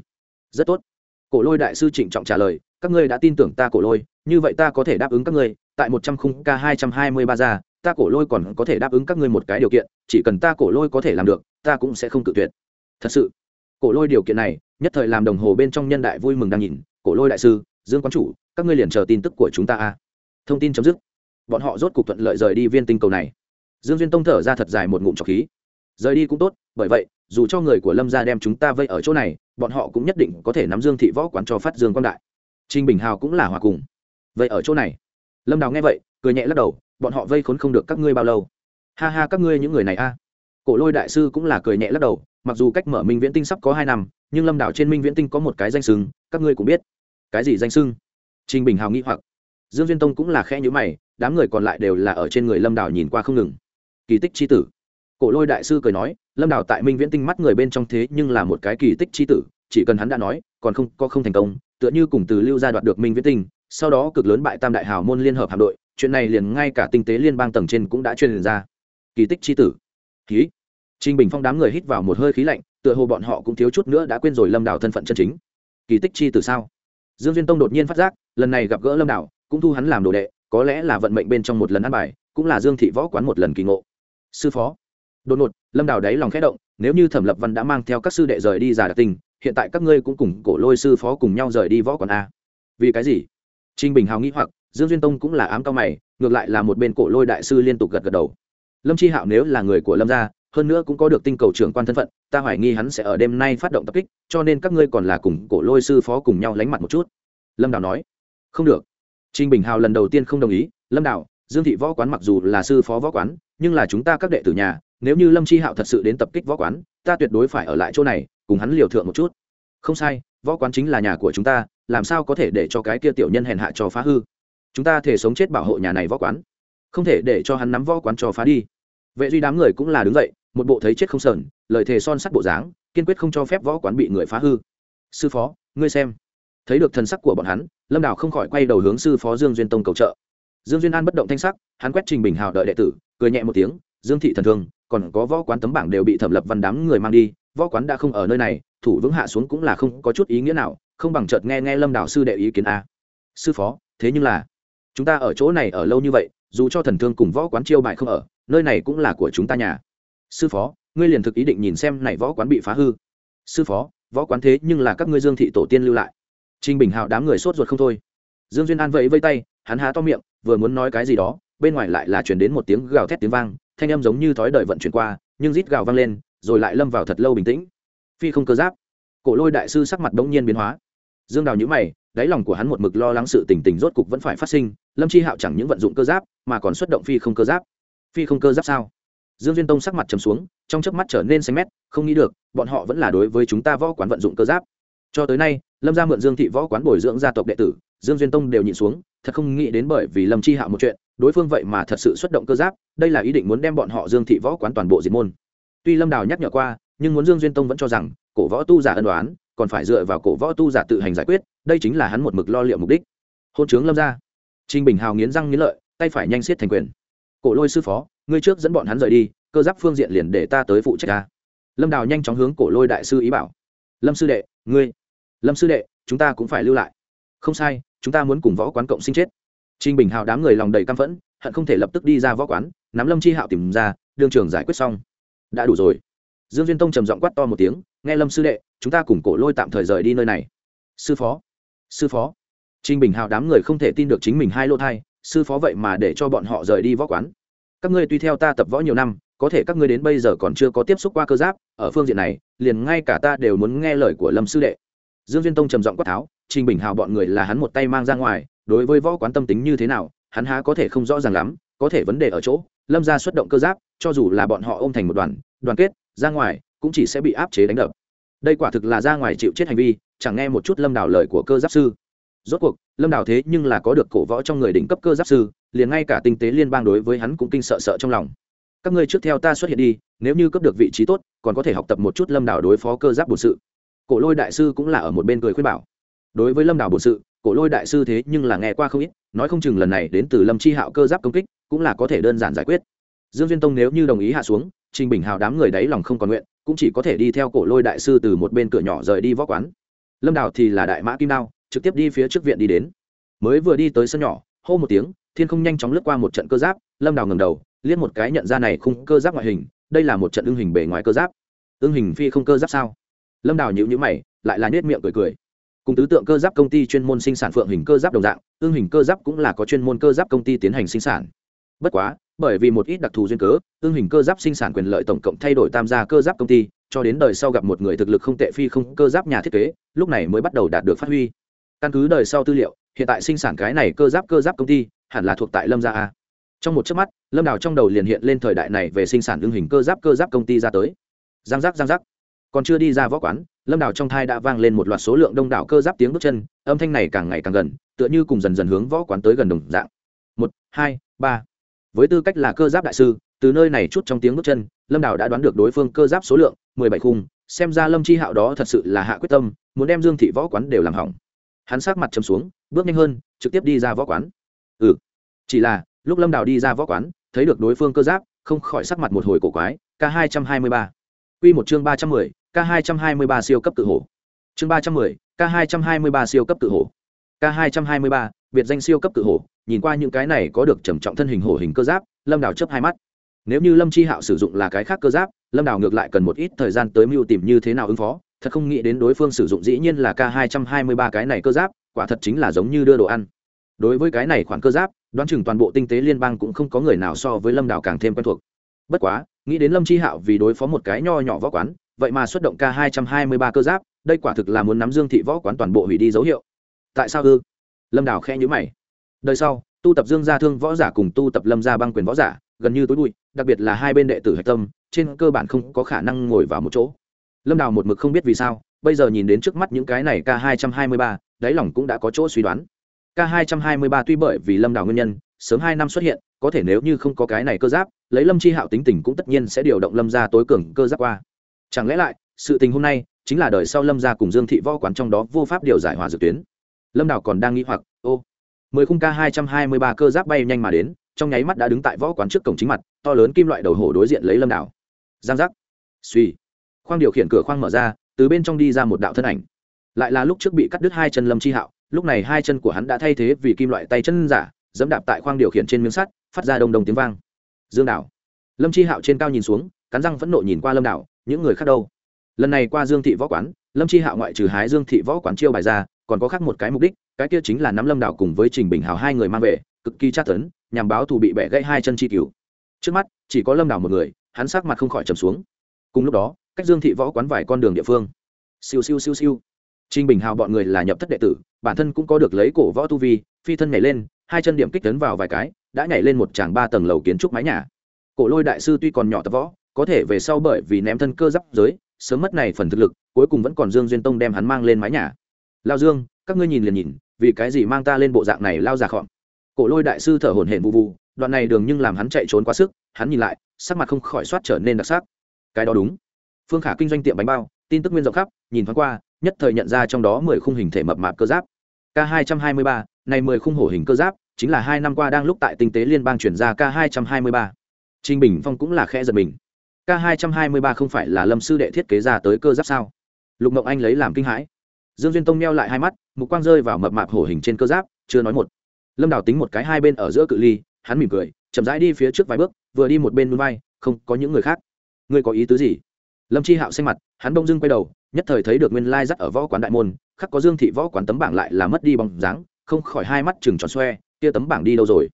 Rất tốt. Cổ lôi đại sư trịnh trọng trả lời các ngươi đã tin tưởng ta cổ lôi, như vậy ta có thể đáp ứng các ngươi, tại một trăm khung k hai trăm hai mươi ba ra, ta cổ lôi còn có thể đáp ứng các ngươi một cái điều kiện, chỉ cần ta cổ lôi có thể làm được, ta cũng sẽ không cự tuyệt. Thật sự, cổ lôi điều kiện này, nhất thời làm đồng hồ bên trong nhân đại vui mừng đang nhìn, cổ lôi đại sư, dương quán chủ, các ngươi liền chờ tin tức của chúng ta a. Thông tin chấm dứt. Bọn họ rốt cục thuận lợi rời đi viên tinh cầu này. Dương duyên tông thở ra thật dài một ngụm trọc khí. Rời đi cũng tốt, bởi vậy, dù cho người của lâm gia đem chúng ta vây ở chỗ này, bọn họ cũng nhất định có thể nắm dương thị võ quán cho phát dương quan đại trinh bình hào cũng là hòa cùng. Vậy ở chỗ này, lâm đào nghe vậy, cười nhẹ lắc đầu, bọn họ vây khốn không được các ngươi bao lâu. Ha ha các ngươi những người này a. Cổ lôi đại sư cũng là cười nhẹ lắc đầu, mặc dù cách mở minh viễn tinh sắp có hai năm, nhưng lâm đảo trên minh viễn tinh có một cái danh sưng các ngươi cũng biết. Cái gì danh sưng trinh bình hào nghĩ hoặc. Dương duyên tông cũng là khẽ nhữ mày, đám người còn lại đều là ở trên người lâm đảo nhìn qua không ngừng. Kỳ tích c h i tử. Cổ lôi đại sư cười nói, lâm đảo tại minh viễn tinh mắt người bên trong thế nhưng là một cái kỳ tích c h i tử chỉ cần hắn đã nói còn không có không thành công tựa như cùng từ lưu gia đoạt được minh viễn tinh sau đó cực lớn bại tam đại hào môn liên hợp hạm đội chuyện này liền ngay cả tinh tế liên bang tầng trên cũng đã truyền ra kỳ tích c tử ký Trình Bình Phong đám người hít vào một hơi khí lạnh, tựa hồ bọn họ cũng thiếu chút nữa đã quên rồi Lâm Đào thân phận chân chính. Kỳ tích chi tử sao? Dương Duyên Tông đột nhiên phát giác, lần này gặp gỡ Lâm Đào, cũng thu hắn làm đồ đệ, có lẽ là vận mệnh bên trong một lần ăn bài, cũng là Dương thị võ quán một lần kỳ ngộ. Sư phó, đột ngột lâm đào đáy lòng khẽ động nếu như thẩm lập văn đã mang theo các sư đệ rời đi giả đặc tình hiện tại các ngươi cũng cùng cổ lôi sư phó cùng nhau rời đi võ quán a. Vì cái gì? Trinh bình hào nghĩ hoặc, dương duyên tông cũng là ám cao mày, ngược lại là một bên cổ lôi đại sư liên tục gật gật đầu. Lâm chi hạo nếu là người của lâm gia, hơn nữa cũng có được tinh cầu trưởng quan thân phận, ta hoài nghi hắn sẽ ở đêm nay phát động tập kích, cho nên các ngươi còn là cùng cổ lôi sư phó cùng nhau lánh mặt một chút. Lâm đào nói, không được. Trinh bình hào lần đầu tiên không đồng ý, lâm đào, dương thị võ quán mặc dù là sư phó võ quán, nhưng là chúng ta các đệ tử nhà nếu như lâm chi hạo thật sự đến tập kích võ quán, ta tuyệt đối phải ở lại chỗ này, cùng hắn liều thượng một chút. Không sai, võ quán chính là nhà của chúng ta, làm sao có thể để cho cái kia tiểu nhân hèn hạ cho phá hư? Chúng ta thể sống chết bảo hộ nhà này võ quán, không thể để cho hắn nắm võ quán cho phá đi. Vệ duy đám người cũng là đứng dậy, một bộ thấy chết không sờn, lời thề son sắt bộ dáng, kiên quyết không cho phép võ quán bị người phá hư. Sư phó, ngươi xem. Thấy được thần sắc của bọn hắn, lâm đào không khỏi quay đầu hướng sư phó dương duyên tông cầu trợ. Dương duyên an bất động thanh sắc, hắn quét trình bình hào đợi đệ tử, cười nhẹ một tiếng, dương thị thần thương còn có võ quán tấm bảng đều bị thẩm lập văn đám người mang đi, võ quán đã không ở nơi này, thủ vững hạ xuống cũng là không có chút ý nghĩa nào, không bằng chợt nghe nghe lâm đạo sư đệ ý kiến a. Sư phó, thế nhưng là, chúng ta ở chỗ này ở lâu như vậy, dù cho thần thương cùng võ quán chiêu bại không ở, nơi này cũng là của chúng ta nhà. Sư phó, ngươi liền thực ý định nhìn xem này võ quán bị phá hư. Sư phó, võ quán thế nhưng là các ngươi dương thị tổ tiên lưu lại. Trinh bình hào đám người sốt ruột không thôi. Dương duyên an vẫy vây tay, hắn há to miệng, vừa muốn nói cái gì đó, bên ngoài lại là chuyển đến một tiếng gào thét tiếng vang thanh âm giống như thói đời vận chuyển qua, nhưng rít gào vang lên, rồi lại lâm vào thật lâu bình tĩnh. Phi không cơ giáp. Cổ lôi đại sư sắc mặt đống nhiên biến hóa. Dương đào nhữ mày, đáy lòng của hắn một mực lo lắng sự tình tình rốt cục vẫn phải phát sinh, lâm chi hạo chẳng những vận dụng cơ giáp, mà còn xuất động phi không cơ giáp. Phi không cơ giáp sao? Dương duyên tông sắc mặt trầm xuống, trong chớp mắt trở nên xanh mét, không nghĩ được, bọn họ vẫn là đối với chúng ta võ quán vận dụng cơ giáp. Cho tới nay, lâm gia mượn dương thị võ quán bồi dưỡng gia tộc đệ tử, dương duyên tông đều nhịn xuống, thật không nghĩ đến bởi vì lâm chi hạo một chuyện đối phương vậy mà thật sự xuất động cơ giáp, đây là ý định muốn đem bọn họ dương thị võ quán toàn bộ diệt môn. Tuy lâm đào nhắc nhở qua, nhưng muốn dương duyên tông vẫn cho rằng, cổ võ tu giả ân đoán còn phải dựa vào cổ võ tu giả tự hành giải quyết, đây chính là hắn một mực lo liệu mục đích. Hôn trướng lâm ra trinh bình hào nghiến răng nghiến lợi, tay phải nhanh xiết thành quyền. Cổ lôi sư phó, ngươi trước dẫn bọn hắn rời đi, cơ giáp phương diện liền để ta tới phụ trách ta. Lâm đào nhanh chóng hướng cổ lôi đại sư ý bảo. Lâm sư đệ, ngươi. Lâm sư đệ, chúng ta cũng phải lưu lại. Không sai, chúng ta muốn cùng võ quán cộng sinh chết trinh bình hào đám người lòng đầy căm phẫn, hận không thể lập tức đi ra võ quán, nắm lâm chi hạo tìm ra đương trường giải quyết xong. Đã đủ rồi. Dương duyên tông trầm giọng quát to một tiếng, nghe lâm sư đệ, chúng ta cùng cổ lôi tạm thời rời đi nơi này. Sư phó sư phó. Trinh bình hào đám người không thể tin được chính mình hai lô thai, sư phó vậy mà để cho bọn họ rời đi võ quán. Các ngươi tuy theo ta tập võ nhiều năm, có thể các ngươi đến bây giờ còn chưa có tiếp xúc qua cơ giáp, ở phương diện này, liền ngay cả ta đều muốn nghe lời của lâm sư đệ. Dương duyên tông trầm giọng quát tháo, trình bình hào bọn người là hắn một tay mang ra ngoài đối với võ quán tâm tính như thế nào, hắn há có thể không rõ ràng lắm, có thể vấn đề ở chỗ, lâm ra xuất động cơ giáp, cho dù là bọn họ ôm thành một đoàn đoàn kết, ra ngoài, cũng chỉ sẽ bị áp chế đánh đập. Đây quả thực là ra ngoài chịu chết hành vi, chẳng nghe một chút lâm đảo lời của cơ giáp sư. Rốt cuộc, lâm đảo thế nhưng là có được cổ võ trong người đỉnh cấp cơ giáp sư, liền ngay cả tinh tế liên bang đối với hắn cũng kinh sợ sợ trong lòng. Các ngươi trước theo ta xuất hiện đi, nếu như cấp được vị trí tốt, còn có thể học tập một chút lâm đảo đối phó cơ giáp bổn sự. Cổ lôi đại sư cũng là ở một bên cười khuyên bảo. Đối với lâm đảo bổn sự cổ lôi đại sư thế nhưng là nghe qua không ít, nói không chừng lần này đến từ lâm chi hạo cơ giáp công kích, cũng là có thể đơn giản giải quyết. Dương duyên tông nếu như đồng ý hạ xuống, trình bình hào đám người đấy lòng không còn nguyện, cũng chỉ có thể đi theo cổ lôi đại sư từ một bên cửa nhỏ rời đi võ quán. Lâm đào thì là đại mã kim đao, trực tiếp đi phía trước viện đi đến. Mới vừa đi tới sân nhỏ, hô một tiếng, thiên không nhanh chóng lướt qua một trận cơ giáp, lâm đào ngầm đầu, liếc một cái nhận ra này khung cơ giáp ngoại hình, đây là một trận ưng hình bề ngoài cơ giáp. Ưng hình phi không cơ giáp sao? Lâm đào nhịu nhữ mày, lại là nết miệng cười cười cùng tứ tượng cơ giáp công ty chuyên môn sinh sản phượng hình cơ giáp đồng dạng ương hình cơ giáp cũng là có chuyên môn cơ giáp công ty tiến hành sinh sản bất quá bởi vì một ít đặc thù duyên cớ ương hình cơ giáp sinh sản quyền lợi tổng cộng thay đổi tam gia cơ giáp công ty cho đến đời sau gặp một người thực lực không tệ phi không cơ giáp nhà thiết kế lúc này mới bắt đầu đạt được phát huy căn cứ đời sau tư liệu hiện tại sinh sản cái này cơ giáp cơ giáp công ty hẳn là thuộc tại lâm gia a trong một chớp mắt lâm đào trong đầu liền hiện lên thời đại này về sinh sản ương hình cơ giáp cơ giáp công ty ra tới giang giác giang giác còn chưa đi ra võ quán, lâm đào trong thai đã vang lên một loạt số lượng đông đảo cơ giáp tiếng bước chân, âm thanh này càng ngày càng gần, tựa như cùng dần dần hướng võ quán tới gần đồng dạng. Một, hai, ba. Với tư cách là cơ giáp đại sư, từ nơi này chút trong tiếng bước chân, lâm đào đã đoán được đối phương cơ giáp số lượng, mười bảy khung, xem ra lâm chi hạo đó thật sự là hạ quyết tâm, muốn đem dương thị võ quán đều làm hỏng. Hắn sát mặt chầm xuống, bước nhanh hơn, trực tiếp đi ra võ quán. Ừ. Chỉ là, lúc lâm đào đi ra võ quán, thấy được đối phương cơ giáp, không khỏi sắc mặt một hồi cổ quái k hai trăm hai mươi ba. Quy một chương ba trăm mười, k hai trăm hai mươi ba siêu cấp tự hổ. Chương ba trăm mười, k hai trăm hai mươi ba siêu cấp tự hổ. K hai trăm hai mươi ba, biệt danh siêu cấp tự hổ, nhìn qua những cái này có được trầm trọng thân hình hổ hình cơ giáp, lâm đào chớp hai mắt. Nếu như lâm chi hạo sử dụng là cái khác cơ giáp, lâm đào ngược lại cần một ít thời gian tới mưu tìm như thế nào ứng phó, thật không nghĩ đến đối phương sử dụng dĩ nhiên là k hai trăm hai mươi ba cái này cơ giáp, quả thật chính là giống như đưa đồ ăn. Đối với cái này khoản cơ giáp, đoán chừng toàn bộ tinh tế liên bang cũng không có người nào so với lâm đào càng thêm quen thuộc. Bất quá nghĩ đến lâm chi hạo vì đối phó một cái nho nhỏ võ quán, vậy mà xuất động k hai trăm hai mươi ba cơ giáp, đây quả thực là muốn nắm dương thị võ quán toàn bộ hủy đi dấu hiệu. Tại sao ư? Lâm đào khe nhữ mày. Đời sau, tu tập dương gia thương võ giả cùng tu tập lâm gia băng quyền võ giả, gần như tối bụi, đặc biệt là hai bên đệ tử hạch tâm, trên cơ bản không có khả năng ngồi vào một chỗ. Lâm đào một mực không biết vì sao, bây giờ nhìn đến trước mắt những cái này k hai trăm hai mươi ba, đáy lòng cũng đã có chỗ suy đoán. K hai trăm hai mươi ba tuy bởi vì lâm đào nguyên nhân, sớm hai năm xuất hiện, có thể nếu như không có cái này cơ giáp lấy lâm chi hạo tính tình cũng tất nhiên sẽ điều động lâm gia tối cường cơ giáp qua. Chẳng lẽ lại sự tình hôm nay chính là đời sau lâm gia cùng dương thị võ quán trong đó vô pháp điều giải hòa dự tuyến? Lâm đào còn đang nghĩ hoặc ô mười khung k hai trăm hai mươi ba cơ giáp bay nhanh mà đến trong nháy mắt đã đứng tại võ quán trước cổng chính mặt to lớn kim loại đầu hổ đối diện lấy lâm Đào, giang giác. Suy khoang điều khiển cửa khoang mở ra từ bên trong đi ra một đạo thân ảnh. Lại là lúc trước bị cắt đứt hai chân lâm chi hạo lúc này hai chân của hắn đã thay thế vì kim loại tay chân giả dẫm đạp tại khoang điều khiển trên miếng sắt phát ra đông đông tiếng vang dương đảo. Lâm chi hạo trên cao nhìn xuống cắn răng phẫn nộ nhìn qua lâm đảo những người khác đâu? Lần này qua dương thị võ quán lâm chi hạo ngoại trừ hái dương thị võ quán chiêu bài ra còn có khác một cái mục đích cái kia chính là nắm lâm đảo cùng với trình bình hào hai người mang về cực kỳ tra tấn nhằm báo thù bị bẻ gãy hai chân chi cứu trước mắt chỉ có lâm đảo một người hắn sắc mặt không khỏi trầm xuống. Cùng lúc đó cách dương thị võ quán vài con đường địa phương. Siêu siêu siêu siêu. Trình Bình Hào bọn người là nhập thất đệ tử, bản thân cũng có được lấy cổ võ tu vi, phi thân nhảy lên, hai chân điểm kích tấn vào vài cái, đã nhảy lên một tràng ba tầng lầu kiến trúc mái nhà. Cổ Lôi đại sư tuy còn nhỏ tập võ, có thể về sau bởi vì ném thân cơ giáp giới, sớm mất này phần thực lực, cuối cùng vẫn còn Dương Duyên Tông đem hắn mang lên mái nhà. Lao Dương, các ngươi nhìn liền nhìn, vì cái gì mang ta lên bộ dạng này lao ra khọm cổ lôi đại sư thở hổn hển vụ vụ đoạn này đường nhưng làm hắn chạy trốn quá sức hắn nhìn lại sắc mặt không khỏi soát trở nên đặc sắc cái đó đúng phương khả kinh doanh tiệm bánh bao tin tức nguyên rộng khắp nhìn thoáng qua nhất thời nhận ra trong đó mười khung hình thể mập mạp cơ giáp k hai trăm hai mươi ba này mười khung hổ hình cơ giáp chính là hai năm qua đang lúc tại tinh tế liên bang chuyển ra k 223 Trình Bình Phong cũng là khẽ giật mình. K223 không phải là Lâm sư đệ thiết kế ra tới cơ giáp sao? Lục Mộng Anh lấy làm kinh hãi. Dương Duyên Tông meo lại hai mắt, mục quang rơi vào mập mạp hổ hình trên cơ giáp, chưa nói một. Lâm Đào tính một cái hai bên ở giữa cự ly, hắn mỉm cười, chậm rãi đi phía trước vài bước, vừa đi một bên nhún vai, không, có những người khác. Ngươi có ý tứ gì? Lâm Chi Hạo xanh mặt, hắn bỗng dưng quay đầu, nhất thời thấy được Nguyên Lai dắt ở võ quán đại môn, khắc có Dương thị võ quán tấm bảng lại là mất đi bóng dáng, không khỏi hai mắt trừng tròn xoe, kia tấm bảng đi đâu rồi?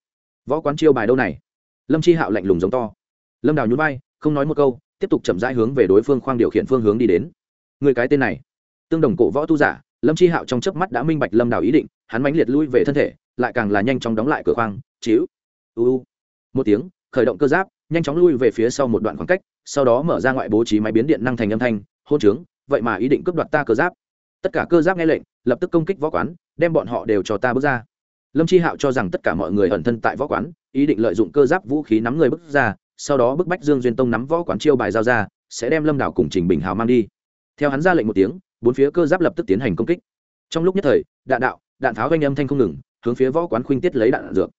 Võ quán chiêu bài đâu này? Lâm Chi Hạo lạnh lùng giống to. Lâm đào nhún vai, không nói một câu, tiếp tục chậm rãi hướng về đối phương khoang điều khiển phương hướng đi đến. Người cái tên này, tương đồng cổ võ tu giả, lâm chi hạo trong chớp mắt đã minh bạch lâm đào ý định, hắn mãnh liệt lui về thân thể, lại càng là nhanh chóng đóng lại cửa khoang chiếu u. Một tiếng, khởi động cơ giáp, nhanh chóng lui về phía sau một đoạn khoảng cách, sau đó mở ra ngoại bố trí máy biến điện năng thành âm thanh, hôn trướng, vậy mà ý định cướp đoạt ta cơ giáp. Tất cả cơ giáp nghe lệnh, lập tức công kích võ quán, đem bọn họ đều cho ta bước ra lâm chi hạo cho rằng tất cả mọi người ẩn thân tại võ quán, ý định lợi dụng cơ giáp vũ khí nắm người bước ra, sau đó bức bách dương duyên tông nắm võ quán chiêu bài giao ra, sẽ đem lâm đảo cùng trình bình hào mang đi. Theo hắn ra lệnh một tiếng, bốn phía cơ giáp lập tức tiến hành công kích. Trong lúc nhất thời, đạn đạo, đạn pháo ganh âm thanh không ngừng, hướng phía võ quán khuynh tiết lấy đạn dược.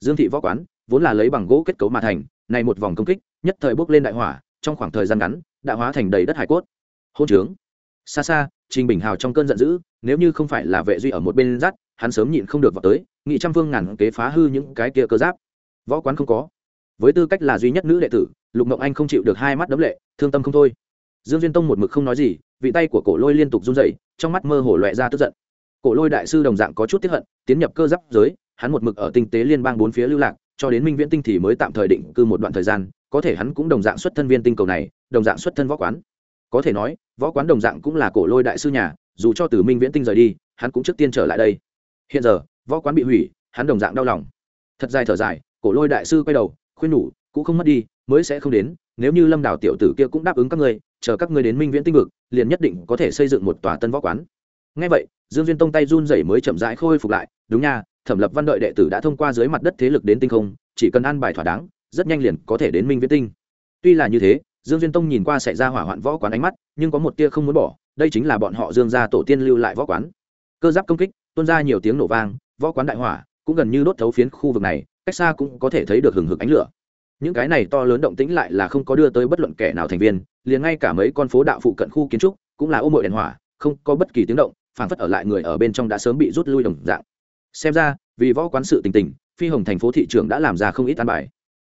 Dương thị võ quán vốn là lấy bằng gỗ kết cấu mà thành, này một vòng công kích, nhất thời bốc lên đại hỏa, trong khoảng thời gian ngắn, đã hóa thành đầy đất hải cốt. Hôn trướng. Xa xa, trình bình hào trong cơn giận dữ, nếu như không phải là vệ duy ở một bên dắt hắn sớm nhịn không được vào tới, nghị trăm phương ngàn kế phá hư những cái kia cơ giáp. Võ quán không có. Với tư cách là duy nhất nữ đệ tử, lục mộng anh không chịu được hai mắt đấm lệ, thương tâm không thôi. Dương duyên tông một mực không nói gì, vị tay của cổ lôi liên tục run dậy trong mắt mơ hồ loẹ ra tức giận. Cổ lôi đại sư đồng dạng có chút tiếp hận, tiến nhập cơ giáp giới, hắn một mực ở tinh tế liên bang bốn phía lưu lạc, cho đến minh viễn tinh thì mới tạm thời định cư một đoạn thời gian, có thể hắn cũng đồng dạng xuất thân viên tinh cầu này, đồng dạng xuất thân võ quán. Có thể nói, võ quán đồng dạng cũng là cổ lôi đại sư nhà, dù cho từ minh viễn tinh rời đi, hắn cũng trước tiên trở lại đây hiện giờ, võ quán bị hủy, hắn đồng dạng đau lòng. Thật dài thở dài, cổ lôi đại sư quay đầu, khuyên nhủ, cũng không mất đi, mới sẽ không đến, nếu như lâm đảo tiểu tử kia cũng đáp ứng các ngươi, chờ các ngươi đến minh viễn tinh vực, liền nhất định có thể xây dựng một tòa tân võ quán. Ngay vậy, dương duyên tông tay run rẩy mới chậm rãi khôi phục lại, đúng nha, thẩm lập văn đợi đệ tử đã thông qua dưới mặt đất thế lực đến tinh không, chỉ cần ăn bài thỏa đáng, rất nhanh liền có thể đến minh viễn tinh. Tuy là như thế, dương duyên tông nhìn qua xảy ra hỏa hoạn võ quán ánh mắt, nhưng có một tia không muốn bỏ, đây chính là bọn họ dương gia tổ tiên lưu lại võ quán. Cơ giáp công kích tuôn ra nhiều tiếng nổ vang, võ quán đại hỏa cũng gần như đốt thấu phiến khu vực này, cách xa cũng có thể thấy được hừng hực ánh lửa. Những cái này to lớn động tĩnh lại là không có đưa tới bất luận kẻ nào thành viên, liền ngay cả mấy con phố đạo phụ cận khu kiến trúc cũng là ôm mội đèn hỏa, không có bất kỳ tiếng động phản phất ở lại người ở bên trong đã sớm bị rút lui đồng dạng. Xem ra, vì võ quán sự tình tình, phi hồng thành phố thị trường đã làm ra không ít tan bài.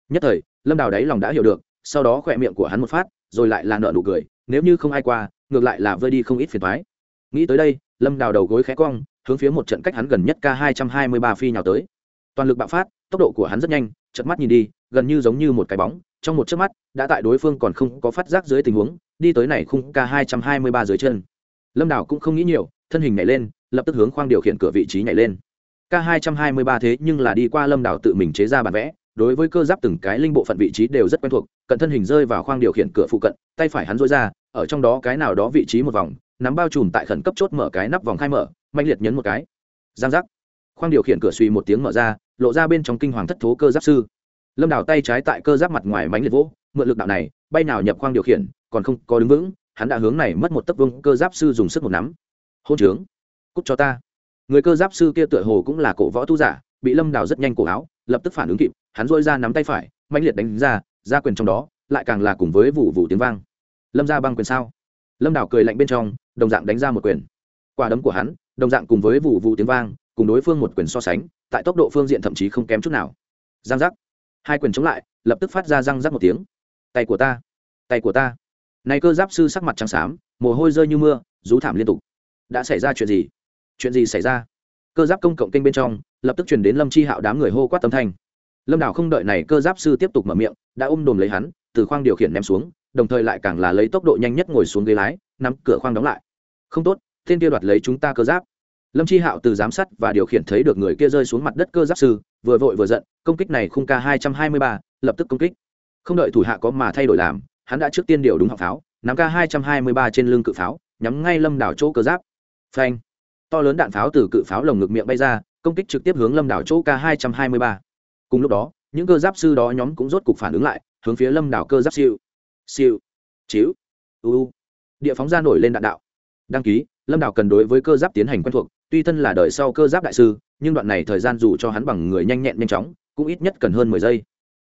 Nhất thời, lâm đào đáy lòng đã hiểu được, sau đó khỏe miệng của hắn một phát, rồi lại là nợ nụ cười, nếu như không ai qua, ngược lại là vơi đi không ít phiền thoái nghĩ tới đây, lâm đào đầu gối khẽ cong hướng phía một trận cách hắn gần nhất k hai trăm hai mươi ba phi nhào tới. Toàn lực bạo phát, tốc độ của hắn rất nhanh, chợt mắt nhìn đi, gần như giống như một cái bóng, trong một chớp mắt, đã tại đối phương còn không có phát giác dưới tình huống, đi tới này khung k hai trăm hai mươi ba dưới chân. Lâm đảo cũng không nghĩ nhiều, thân hình nhảy lên, lập tức hướng khoang điều khiển cửa vị trí nhảy lên. K hai trăm hai mươi ba thế nhưng là đi qua lâm đảo tự mình chế ra bản vẽ, đối với cơ giáp từng cái linh bộ phận vị trí đều rất quen thuộc, cận thân hình rơi vào khoang điều khiển cửa phụ cận, tay phải hắn dối ra, ở trong đó cái nào đó vị trí một vòng, nắm bao trùm tại khẩn cấp chốt mở cái nắp vòng khai mở mạnh liệt nhấn một cái. Giang giác. Khoang điều khiển cửa suy một tiếng mở ra, lộ ra bên trong kinh hoàng thất thố cơ giáp sư. Lâm đào tay trái tại cơ giáp mặt ngoài mánh liệt vỗ, mượn lực đạo này, bay nào nhập khoang điều khiển, còn không có đứng vững, hắn đã hướng này mất một tấc vương cơ giáp sư dùng sức một nắm. Hôn trướng. Cúc cho ta. Người cơ giáp sư kia tựa hồ cũng là cổ võ tu giả, bị lâm đào rất nhanh cổ áo, lập tức phản ứng kịp, hắn dôi ra nắm tay phải mạnh liệt đánh ra ra quyền trong đó, lại càng là cùng với vụ vụ tiếng vang. Lâm ra băng quyền sao? Lâm đào cười lạnh bên trong, đồng dạng đánh ra một quyền. Quả đấm của hắn đồng dạng cùng với vụ vụ tiếng vang, cùng đối phương một quyền so sánh, tại tốc độ phương diện thậm chí không kém chút nào. Giang giác. Hai quyền chống lại, lập tức phát ra răng rắc một tiếng. Tay của ta, tay của ta. Này cơ giáp sư sắc mặt trắng xám, mồ hôi rơi như mưa, rú thảm liên tục. Đã xảy ra chuyện gì? Chuyện gì xảy ra? Cơ giáp công cộng kênh bên trong, lập tức chuyển đến lâm chi hạo đám người hô quát tâm thanh. Lâm đảo không đợi này cơ giáp sư tiếp tục mở miệng, đã ôm đồm lấy hắn, từ khoang điều khiển ném xuống, đồng thời lại càng là lấy tốc độ nhanh nhất ngồi xuống ghế lái, nắm cửa khoang đóng lại. Không tốt tên kia đoạt lấy chúng ta cơ giáp. Lâm chi hạo từ giám sát và điều khiển thấy được người kia rơi xuống mặt đất cơ giáp sư, vừa vội vừa giận, công kích này khung k hai trăm hai mươi ba, lập tức công kích. Không đợi thủ hạ có mà thay đổi làm, hắn đã trước tiên điều đúng họng pháo, nắm k hai trăm hai mươi ba trên lưng cự pháo, nhắm ngay lâm đảo chỗ cơ giáp. Phanh! To lớn đạn pháo từ cự pháo lồng ngực miệng bay ra, công kích trực tiếp hướng lâm đảo chỗ k hai trăm hai mươi ba. Cùng lúc đó, những cơ giáp sư đó nhóm cũng rốt cục phản ứng lại, hướng phía lâm đảo cơ giáp siêu. Siêu. Chiếu uu địa phóng ra nổi lên đạn đạo. Đăng ký lâm đào cần đối với cơ giáp tiến hành quen thuộc, tuy thân là đời sau cơ giáp đại sư, nhưng đoạn này thời gian dù cho hắn bằng người nhanh nhẹn nhanh chóng, cũng ít nhất cần hơn mười giây.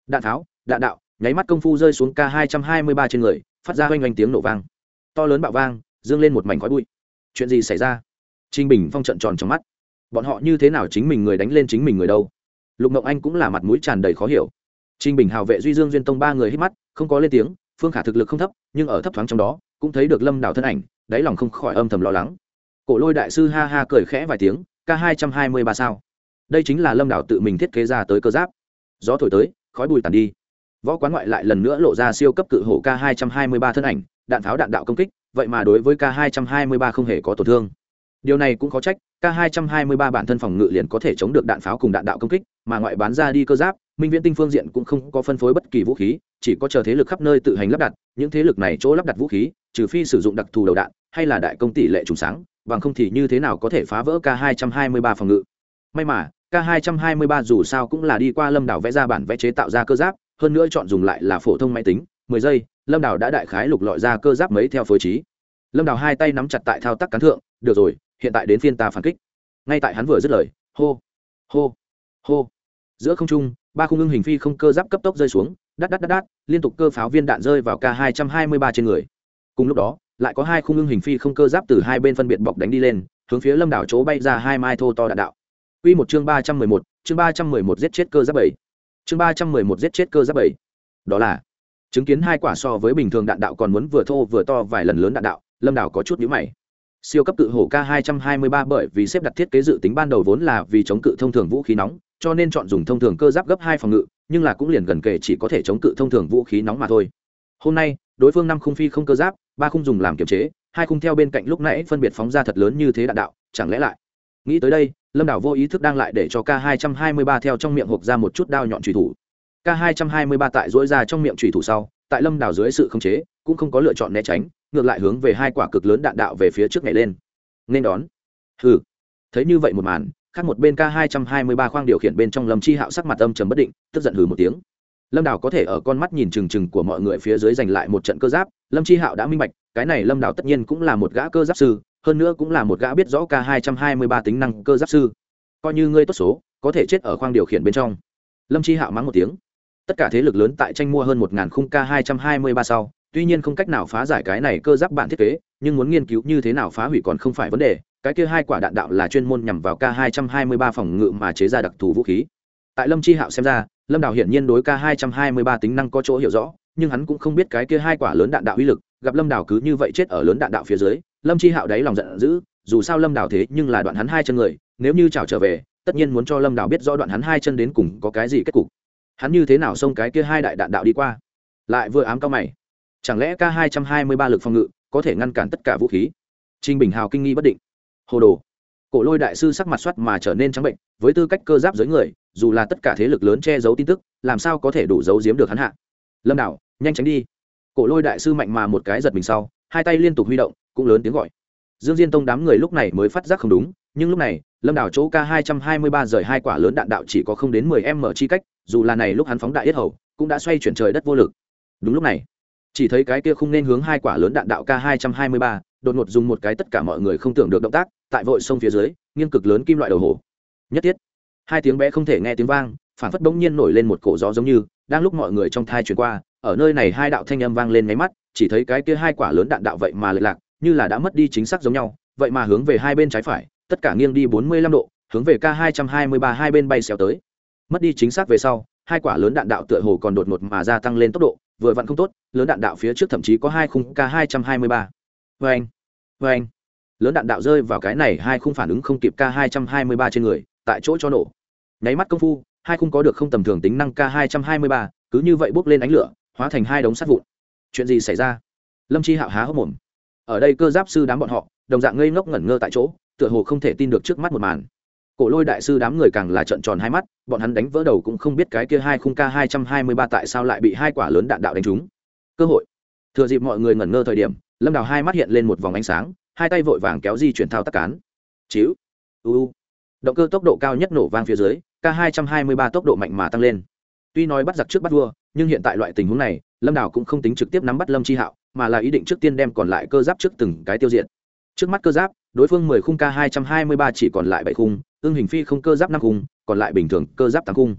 Đạn tháo, đạn đạo, nháy mắt công phu rơi xuống k hai trăm hai mươi ba trên người, phát ra oanh oanh tiếng nổ vang. To lớn bạo vang, dương lên một mảnh khói bụi. Chuyện gì xảy ra? Trinh bình phong trận tròn trong mắt. Bọn họ như thế nào chính mình người đánh lên chính mình người đâu? Lục ngộng anh cũng là mặt mũi tràn đầy khó hiểu. Trinh bình hào vệ duy dương duyên tông ba người hít mắt, không có lên tiếng, phương khả thực lực không thấp, nhưng ở thấp thoáng trong đó, cũng thấy được lâm đào thân ảnh đáy lòng không khỏi âm thầm lo lắng. Cổ lôi đại sư ha ha cười khẽ vài tiếng k hai trăm hai mươi ba sao? Đây chính là lâm đảo tự mình thiết kế ra tới cơ giáp. Gió thổi tới, khói bùi tàn đi. Võ quán ngoại lại lần nữa lộ ra siêu cấp cự hổ k hai trăm hai mươi ba thân ảnh, đạn pháo đạn đạo công kích, vậy mà đối với k hai trăm hai mươi ba không hề có tổn thương. Điều này cũng có trách k hai trăm hai mươi ba bản thân phòng ngự liền có thể chống được đạn pháo cùng đạn đạo công kích, mà ngoại bán ra đi cơ giáp, minh viễn tinh phương diện cũng không có phân phối bất kỳ vũ khí, chỉ có chờ thế lực khắp nơi tự hành lắp đặt, những thế lực này chỗ lắp đặt vũ khí trừ phi sử dụng đặc thù đầu đạn, hay là đại công tỷ lệ trùng sáng, bằng không thì như thế nào có thể phá vỡ k 223 phòng ngự. May mà, k 223 dù sao cũng là đi qua lâm đảo vẽ ra bản vẽ chế tạo ra cơ giáp, hơn nữa chọn dùng lại là phổ thông máy tính 10 giây, lâm đảo đã đại khái lục lọi ra cơ giáp mấy theo phối trí. Lâm đảo hai tay nắm chặt tại thao tác cán thượng, được rồi, hiện tại đến phiên ta phản kích. Ngay tại hắn vừa dứt lời, hô hô hô. Giữa không trung, ba khung ưng hình phi không cơ giáp cấp tốc rơi xuống, đắt đắt đắt đắt, liên tục cơ pháo viên đạn rơi vào k 223 trên người cùng lúc đó, lại có hai khung ưng hình phi không cơ giáp từ hai bên phân biệt bọc đánh đi lên, hướng phía lâm đảo chỗ bay ra hai mai thô to đạn đạo. Quy một chương ba trăm mười một, chương ba trăm mười một giết chết cơ giáp bảy. Chương ba trăm mười một giết chết cơ giáp bảy. Đó là, chứng kiến hai quả so với bình thường đạn đạo còn muốn vừa thô vừa to vài lần lớn đạn đạo, lâm đảo có chút nhíu mày. Siêu cấp cự hổ k 223 bởi vì xếp đặt thiết kế dự tính ban đầu vốn là vì chống cự thông thường vũ khí nóng, cho nên chọn dùng thông thường cơ giáp gấp hai phòng ngự, nhưng là cũng liền gần kề chỉ có thể chống cự thông thường vũ khí nóng mà thôi. Hôm nay, đối phương năm khung phi không cơ giáp ba khung dùng làm kiềm chế, hai khung theo bên cạnh lúc nãy phân biệt phóng ra thật lớn như thế đạn đạo, chẳng lẽ lại? Nghĩ tới đây, lâm đảo vô ý thức đang lại để cho k 223 theo trong miệng hộp ra một chút đao nhọn trùy thủ. K 223 tại dỗi ra trong miệng trùy thủ sau, tại lâm đảo dưới sự khống chế, cũng không có lựa chọn né tránh, ngược lại hướng về hai quả cực lớn đạn đạo về phía trước nhảy lên. Nên đón. Hừ. Thấy như vậy một màn, khác một bên k 223 khoang điều khiển bên trong lâm chi hạo sắc mặt âm trầm bất định, tức giận hừ một tiếng lâm đào có thể ở con mắt nhìn trừng trừng của mọi người phía dưới giành lại một trận cơ giáp, lâm chi hạo đã minh bạch, cái này lâm đào tất nhiên cũng là một gã cơ giáp sư, hơn nữa cũng là một gã biết rõ k hai trăm hai mươi ba tính năng cơ giáp sư. Coi như ngươi tốt số, có thể chết ở khoang điều khiển bên trong. Lâm chi hạo mắng một tiếng. Tất cả thế lực lớn tại tranh mua hơn một ngàn khung k hai trăm hai mươi ba sau, tuy nhiên không cách nào phá giải cái này cơ giáp bản thiết kế, nhưng muốn nghiên cứu như thế nào phá hủy còn không phải vấn đề, cái kia hai quả đạn đạo là chuyên môn nhằm vào k hai trăm hai mươi ba phòng ngự mà chế ra đặc thù vũ khí. Tại lâm chi hạo xem ra lâm đào hiển nhiên đối k 223 tính năng có chỗ hiểu rõ, nhưng hắn cũng không biết cái kia hai quả lớn đạn đạo uy lực, gặp lâm đào cứ như vậy chết ở lớn đạn đạo phía dưới, lâm chi hạo đáy lòng giận dữ, dù sao lâm đào thế nhưng là đoạn hắn hai chân người, nếu như chảo trở về, tất nhiên muốn cho lâm đào biết rõ đoạn hắn hai chân đến cùng có cái gì kết cục. Hắn như thế nào xông cái kia hai đại đạn đạo đi qua? Lại vừa ám cao mày. Chẳng lẽ k 223 lực phòng ngự có thể ngăn cản tất cả vũ khí? Trinh bình hào kinh nghi bất định. Hồ đồ cổ lôi đại sư sắc mặt soát mà trở nên trắng bệnh, với tư cách cơ giáp giới người, dù là tất cả thế lực lớn che giấu tin tức, làm sao có thể đủ giấu giếm được hắn hạ? Lâm đảo, nhanh tránh đi. Cổ lôi đại sư mạnh mà một cái giật mình sau, hai tay liên tục huy động, cũng lớn tiếng gọi. Dương diên tông đám người lúc này mới phát giác không đúng, nhưng lúc này, lâm đảo chỗ k hai trăm hai mươi ba rời hai quả lớn đạn đạo chỉ có không đến mười m chi cách, dù là này lúc hắn phóng đại yết hầu, cũng đã xoay chuyển trời đất vô lực. Đúng lúc này, chỉ thấy cái kia không nên hướng hai quả lớn đạn đạo k hai trăm hai mươi ba đột ngột dùng một cái tất cả mọi người không tưởng được động tác, tại vội sông phía dưới, nghiêng cực lớn kim loại đầu hổ. Nhất thiết. Hai tiếng bé không thể nghe tiếng vang phản phất bỗng nhiên nổi lên một cổ gió giống như, đang lúc mọi người trong thai chuyển qua, ở nơi này hai đạo thanh âm vang lên nháy mắt, chỉ thấy cái kia hai quả lớn đạn đạo vậy mà lệch lạc, như là đã mất đi chính xác giống nhau, vậy mà hướng về hai bên trái phải, tất cả nghiêng đi bốn mươi lăm độ, hướng về k hai trăm hai mươi ba hai bên bay xéo tới. Mất đi chính xác về sau, hai quả lớn đạn đạo tựa hồ còn đột ngột mà gia tăng lên tốc độ, vừa vặn không tốt, lớn đạn đạo phía trước thậm chí có hai khung k hai trăm hai mươi ba vê anh vê anh. Lớn đạn đạo rơi vào cái này, hai khung phản ứng không kịp k hai trăm hai mươi ba trên người, tại chỗ cho nổ. Nháy mắt công phu, hai khung có được không tầm thường tính năng k hai trăm hai mươi ba, cứ như vậy bốc lên ánh lửa, hóa thành hai đống sắt vụn. Chuyện gì xảy ra? Lâm chi hạo há hốc mồm. Ở đây cơ giáp sư đám bọn họ, đồng dạng ngây ngốc ngẩn ngơ tại chỗ, tựa hồ không thể tin được trước mắt một màn. Cổ lôi đại sư đám người càng là trợn tròn hai mắt, bọn hắn đánh vỡ đầu cũng không biết cái kia hai khung k hai trăm hai mươi ba tại sao lại bị hai quả lớn đạn đạo đánh trúng. Cơ hội. Thừa dịp mọi người ngẩn ngơ thời điểm lâm đào hai mắt hiện lên một vòng ánh sáng hai tay vội vàng kéo di chuyển thao tắc cán chíu uu động cơ tốc độ cao nhất nổ vang phía dưới k 223 tốc độ mạnh mà tăng lên tuy nói bắt giặc trước bắt vua nhưng hiện tại loại tình huống này lâm Đào cũng không tính trực tiếp nắm bắt lâm chi hạo mà là ý định trước tiên đem còn lại cơ giáp trước từng cái tiêu diệt trước mắt cơ giáp đối phương mười khung k hai trăm hai mươi ba chỉ còn lại bảy khung ưng hình phi không cơ giáp năm khung còn lại bình thường cơ giáp tám khung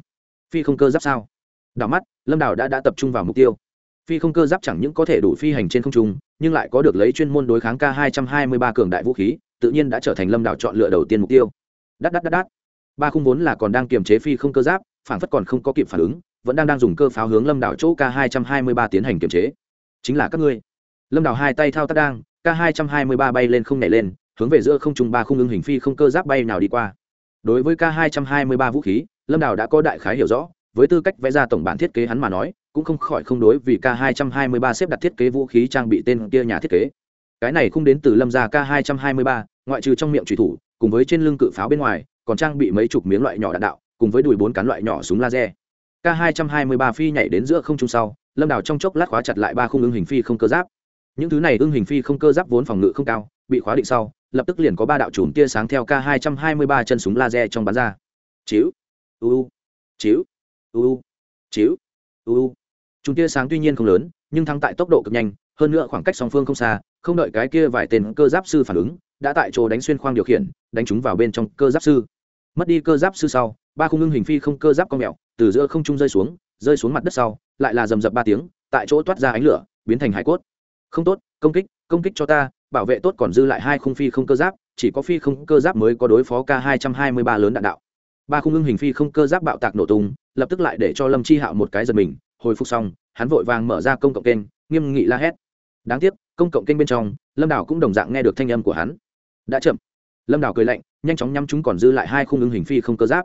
phi không cơ giáp sao đảo mắt lâm Đào đã đã tập trung vào mục tiêu phi không cơ giáp chẳng những có thể đủ phi hành trên không trung, nhưng lại có được lấy chuyên môn đối kháng k hai trăm hai mươi ba cường đại vũ khí, tự nhiên đã trở thành lâm đảo chọn lựa đầu tiên mục tiêu. Đắt đắt đắt đắt. Ba khung vốn là còn đang kiềm chế phi không cơ giáp phản phất còn không có kịp phản ứng, vẫn đang đang dùng cơ pháo hướng lâm đảo chỗ k hai trăm hai mươi ba tiến hành kiềm chế. Chính là các ngươi. Lâm đảo hai tay thao tác đang, k hai trăm hai mươi ba bay lên không nhảy lên, hướng về giữa không trung ba khung ưng hình phi không cơ giáp bay nào đi qua. Đối với k hai trăm hai mươi ba vũ khí, lâm đảo đã có đại khái hiểu rõ, với tư cách vẽ ra tổng bản thiết kế hắn mà nói cũng không khỏi không đối vì k 223 xếp đặt thiết kế vũ khí trang bị tên kia nhà thiết kế. Cái này không đến từ lâm gia k 223 ngoại trừ trong miệng trùy thủ, cùng với trên lưng cự pháo bên ngoài, còn trang bị mấy chục miếng loại nhỏ đạn đạo, cùng với đùi bốn cán loại nhỏ súng laser. K 223 phi nhảy đến giữa không trung sau, lâm đào trong chốc lát khóa chặt lại ba khung ưng hình phi không cơ giáp. Những thứ này ưng hình phi không cơ giáp vốn phòng ngự không cao, bị khóa định sau, lập tức liền có ba đạo chùm tia sáng theo k 223 chân súng laser trong bắn ra. Chiếu u chiếu u chiếu u chúng tia sáng tuy nhiên không lớn, nhưng thắng tại tốc độ cực nhanh, hơn nữa khoảng cách song phương không xa, không đợi cái kia vài tên cơ giáp sư phản ứng, đã tại chỗ đánh xuyên khoang điều khiển, đánh chúng vào bên trong cơ giáp sư. Mất đi cơ giáp sư sau, ba khung ngưng hình phi không cơ giáp con mẹo từ giữa không trung rơi xuống rơi xuống mặt đất sau, lại là rầm rập ba tiếng, tại chỗ toát ra ánh lửa, biến thành hải cốt. Không tốt, công kích công kích cho ta, bảo vệ tốt còn dư lại hai khung phi không cơ giáp, chỉ có phi không cơ giáp mới có đối phó k hai trăm hai mươi ba lớn đạn đạo. Ba khung ngưng hình phi không cơ giáp bạo tạc nổ tung, lập tức lại để cho lâm chi hạo một cái giật mình hồi phục xong, hắn vội vàng mở ra công cộng kênh, nghiêm nghị la hét. Đáng tiếc, công cộng kênh bên trong, lâm đảo cũng đồng dạng nghe được thanh âm của hắn. Đã chậm. Lâm đảo cười lạnh, nhanh chóng nhắm chúng còn dư lại hai khung ứng hình phi không cơ giáp.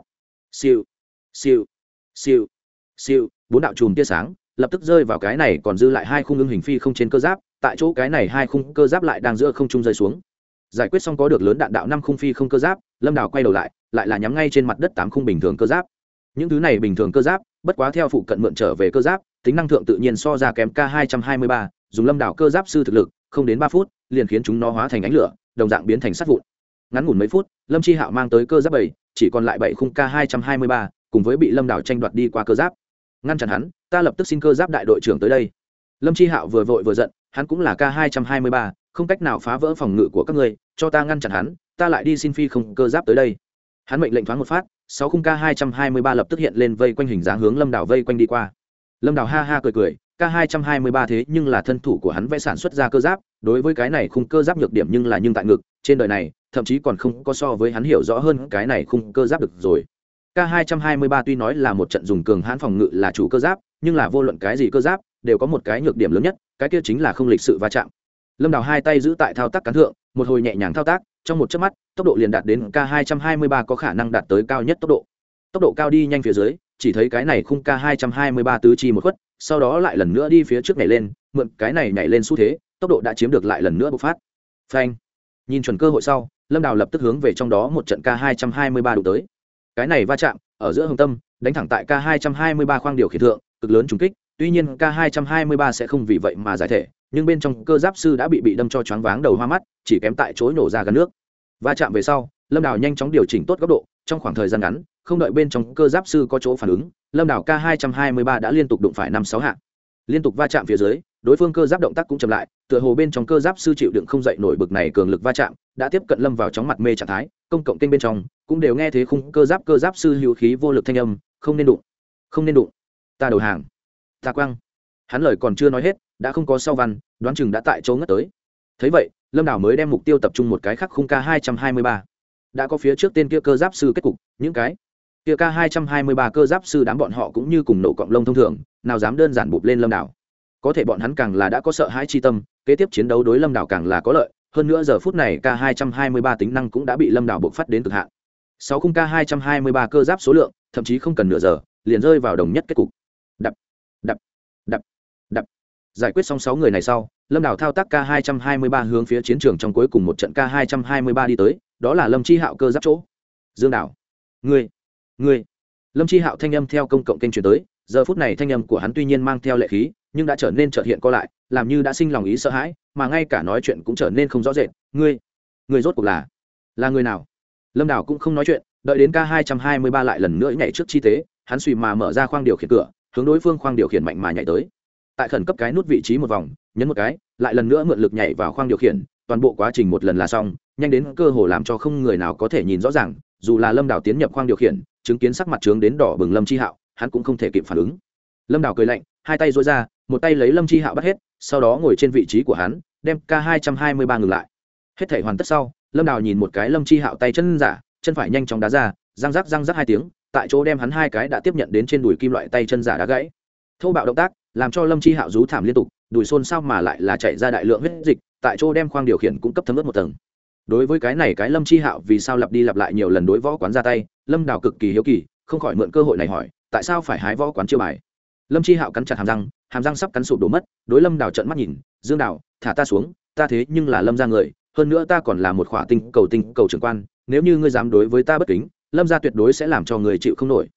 Siêu siêu siêu siêu, bốn đạo chùm tia sáng, lập tức rơi vào cái này còn dư lại hai khung ứng hình phi không trên cơ giáp, tại chỗ cái này hai khung cơ giáp lại đang giữa không trung rơi xuống. Giải quyết xong có được lớn đạn đạo năm khung phi không cơ giáp, lâm đảo quay đầu lại lại là nhắm ngay trên mặt đất tám khung bình thường cơ giáp. Những thứ này bình thường cơ giáp bất quá theo phụ cận mượn trở về cơ giáp, tính năng thượng tự nhiên so ra kém k 223 dùng lâm đảo cơ giáp sư thực lực, không đến ba phút, liền khiến chúng nó hóa thành ánh lửa, đồng dạng biến thành sắt vụn. Ngắn ngủn mấy phút, lâm chi hạo mang tới cơ giáp bảy, chỉ còn lại bảy khung k 223 cùng với bị lâm đảo tranh đoạt đi qua cơ giáp. Ngăn chặn hắn, ta lập tức xin cơ giáp đại đội trưởng tới đây. Lâm chi hạo vừa vội vừa giận, hắn cũng là k 223 không cách nào phá vỡ phòng ngự của các ngươi, cho ta ngăn chặn hắn, ta lại đi xin phi không cơ giáp tới đây hắn mệnh lệnh thoáng một phát, sáu khung k hai trăm hai mươi ba lập tức hiện lên vây quanh hình dáng hướng lâm đảo vây quanh đi qua. Lâm đảo ha ha cười cười, k hai trăm hai mươi ba thế nhưng là thân thủ của hắn vẽ sản xuất ra cơ giáp, đối với cái này khung cơ giáp nhược điểm nhưng là nhưng tại ngực, trên đời này, thậm chí còn không có so với hắn hiểu rõ hơn cái này khung cơ giáp được rồi. K hai trăm hai mươi ba tuy nói là một trận dùng cường hãn phòng ngự là chủ cơ giáp, nhưng là vô luận cái gì cơ giáp, đều có một cái nhược điểm lớn nhất, cái kia chính là không lịch sự va chạm. Lâm đào hai tay giữ tại thao tác cán thượng, một hồi nhẹ nhàng thao tác trong một chớp mắt, tốc độ liền đạt đến k 223 có khả năng đạt tới cao nhất tốc độ. Tốc độ cao đi nhanh phía dưới, chỉ thấy cái này khung k 223 tứ chi một khuất, sau đó lại lần nữa đi phía trước nhảy lên, mượn cái này nhảy lên xu thế, tốc độ đã chiếm được lại lần nữa bộc phát. Phanh. Nhìn chuẩn cơ hội sau, lâm đào lập tức hướng về trong đó một trận k 223 đụng tới. Cái này va chạm, ở giữa hồng tâm, đánh thẳng tại k 223 khoang điều khiển thượng, cực lớn trùng kích, tuy nhiên k 223 sẽ không vì vậy mà giải thể nhưng bên trong cơ giáp sư đã bị bị đâm cho choáng váng đầu hoa mắt, chỉ kém tại chối nổ ra gần nước. Va chạm về sau, lâm đào nhanh chóng điều chỉnh tốt góc độ, trong khoảng thời gian ngắn, không đợi bên trong cơ giáp sư có chỗ phản ứng, lâm đào k hai trăm hai mươi ba đã liên tục đụng phải năm sáu hạng liên tục va chạm phía dưới, đối phương cơ giáp động tác cũng chậm lại, tựa hồ bên trong cơ giáp sư chịu đựng không dậy nổi bực này cường lực va chạm, đã tiếp cận lâm vào chóng mặt mê trạng thái, công cộng kênh bên trong, cũng đều nghe thấy khung cơ giáp cơ giáp sư hữu khí vô lực thanh âm, không nên đụng, không nên đụng, ta đầu hàng, ta quăng hắn lời còn chưa nói hết, đã không có sau văn, đoán chừng đã tại chỗ ngất tới. Thấy vậy, lâm đảo mới đem mục tiêu tập trung một cái khác khung k hai trăm hai mươi ba. Đã có phía trước tên kia cơ giáp sư kết cục, những cái kia k hai trăm hai mươi ba cơ giáp sư đám bọn họ cũng như cùng nổ cọng lông thông thường, nào dám đơn giản bụp lên lâm đảo có thể bọn hắn càng là đã có sợ hãi chi tâm, kế tiếp chiến đấu đối lâm đảo càng là có lợi, hơn nữa giờ phút này k hai trăm hai mươi ba tính năng cũng đã bị lâm đảo buộc phát đến cực hạn. Sáu khung k hai trăm hai mươi ba cơ giáp số lượng, thậm chí không cần nửa giờ, liền rơi vào đồng nhất kết cục đập đập đập đập giải quyết xong sáu người này sau, lâm đào thao tác k 223 hướng phía chiến trường trong cuối cùng một trận k 223 đi tới, đó là lâm chi hạo cơ giáp chỗ. Dương đảo ngươi ngươi. Lâm chi hạo thanh âm theo công cộng kênh truyền tới, giờ phút này thanh âm của hắn tuy nhiên mang theo lệ khí, nhưng đã trở nên trợt hiện co lại, làm như đã sinh lòng ý sợ hãi, mà ngay cả nói chuyện cũng trở nên không rõ rệt. Ngươi ngươi rốt cuộc là là người nào? Lâm đảo cũng không nói chuyện, đợi đến k 223 lại lần nữa nhảy trước chi tế hắn suy mà mở ra khoang điều khiển cửa, hướng đối phương khoang điều khiển mạnh mà nhảy tới tại khẩn cấp cái nút vị trí một vòng, nhấn một cái, lại lần nữa mượn lực nhảy vào khoang điều khiển, toàn bộ quá trình một lần là xong, nhanh đến cơ hồ làm cho không người nào có thể nhìn rõ ràng, dù là lâm đào tiến nhập khoang điều khiển, chứng kiến sắc mặt trướng đến đỏ bừng lâm chi hạo, hắn cũng không thể kịp phản ứng. Lâm đào cười lạnh, hai tay dối ra, một tay lấy lâm chi hạo bắt hết, sau đó ngồi trên vị trí của hắn, đem k hai trăm hai mươi ba ngừng lại. Hết thể hoàn tất sau, lâm đào nhìn một cái lâm chi hạo tay chân giả, chân phải nhanh chóng đá ra, răng rắc răng rắc hai tiếng, tại chỗ đem hắn hai cái đã tiếp nhận đến trên đùi kim loại tay chân giả đá gãy. Thô bạo động tác làm cho lâm chi hạo rú thảm liên tục, đùi xôn sao mà lại là chạy ra đại lượng huyết dịch, tại chỗ đem khoang điều khiển cung cấp thấm ướt một tầng. Đối với cái này cái lâm chi hạo vì sao lặp đi lặp lại nhiều lần đối võ quán ra tay, lâm đào cực kỳ hiếu kỳ, không khỏi mượn cơ hội này hỏi, tại sao phải hái võ quán chiêu bài? Lâm chi hạo cắn chặt hàm răng hàm răng sắp cắn sụp đổ mất, đối lâm đào trận mắt nhìn, dương đào, thả ta xuống, ta thế nhưng là lâm ra người, hơn nữa ta còn là một khỏa tinh cầu tinh cầu trưởng quan, nếu như ngươi dám đối với ta bất kính, lâm ra tuyệt đối sẽ làm cho người chịu không nổi.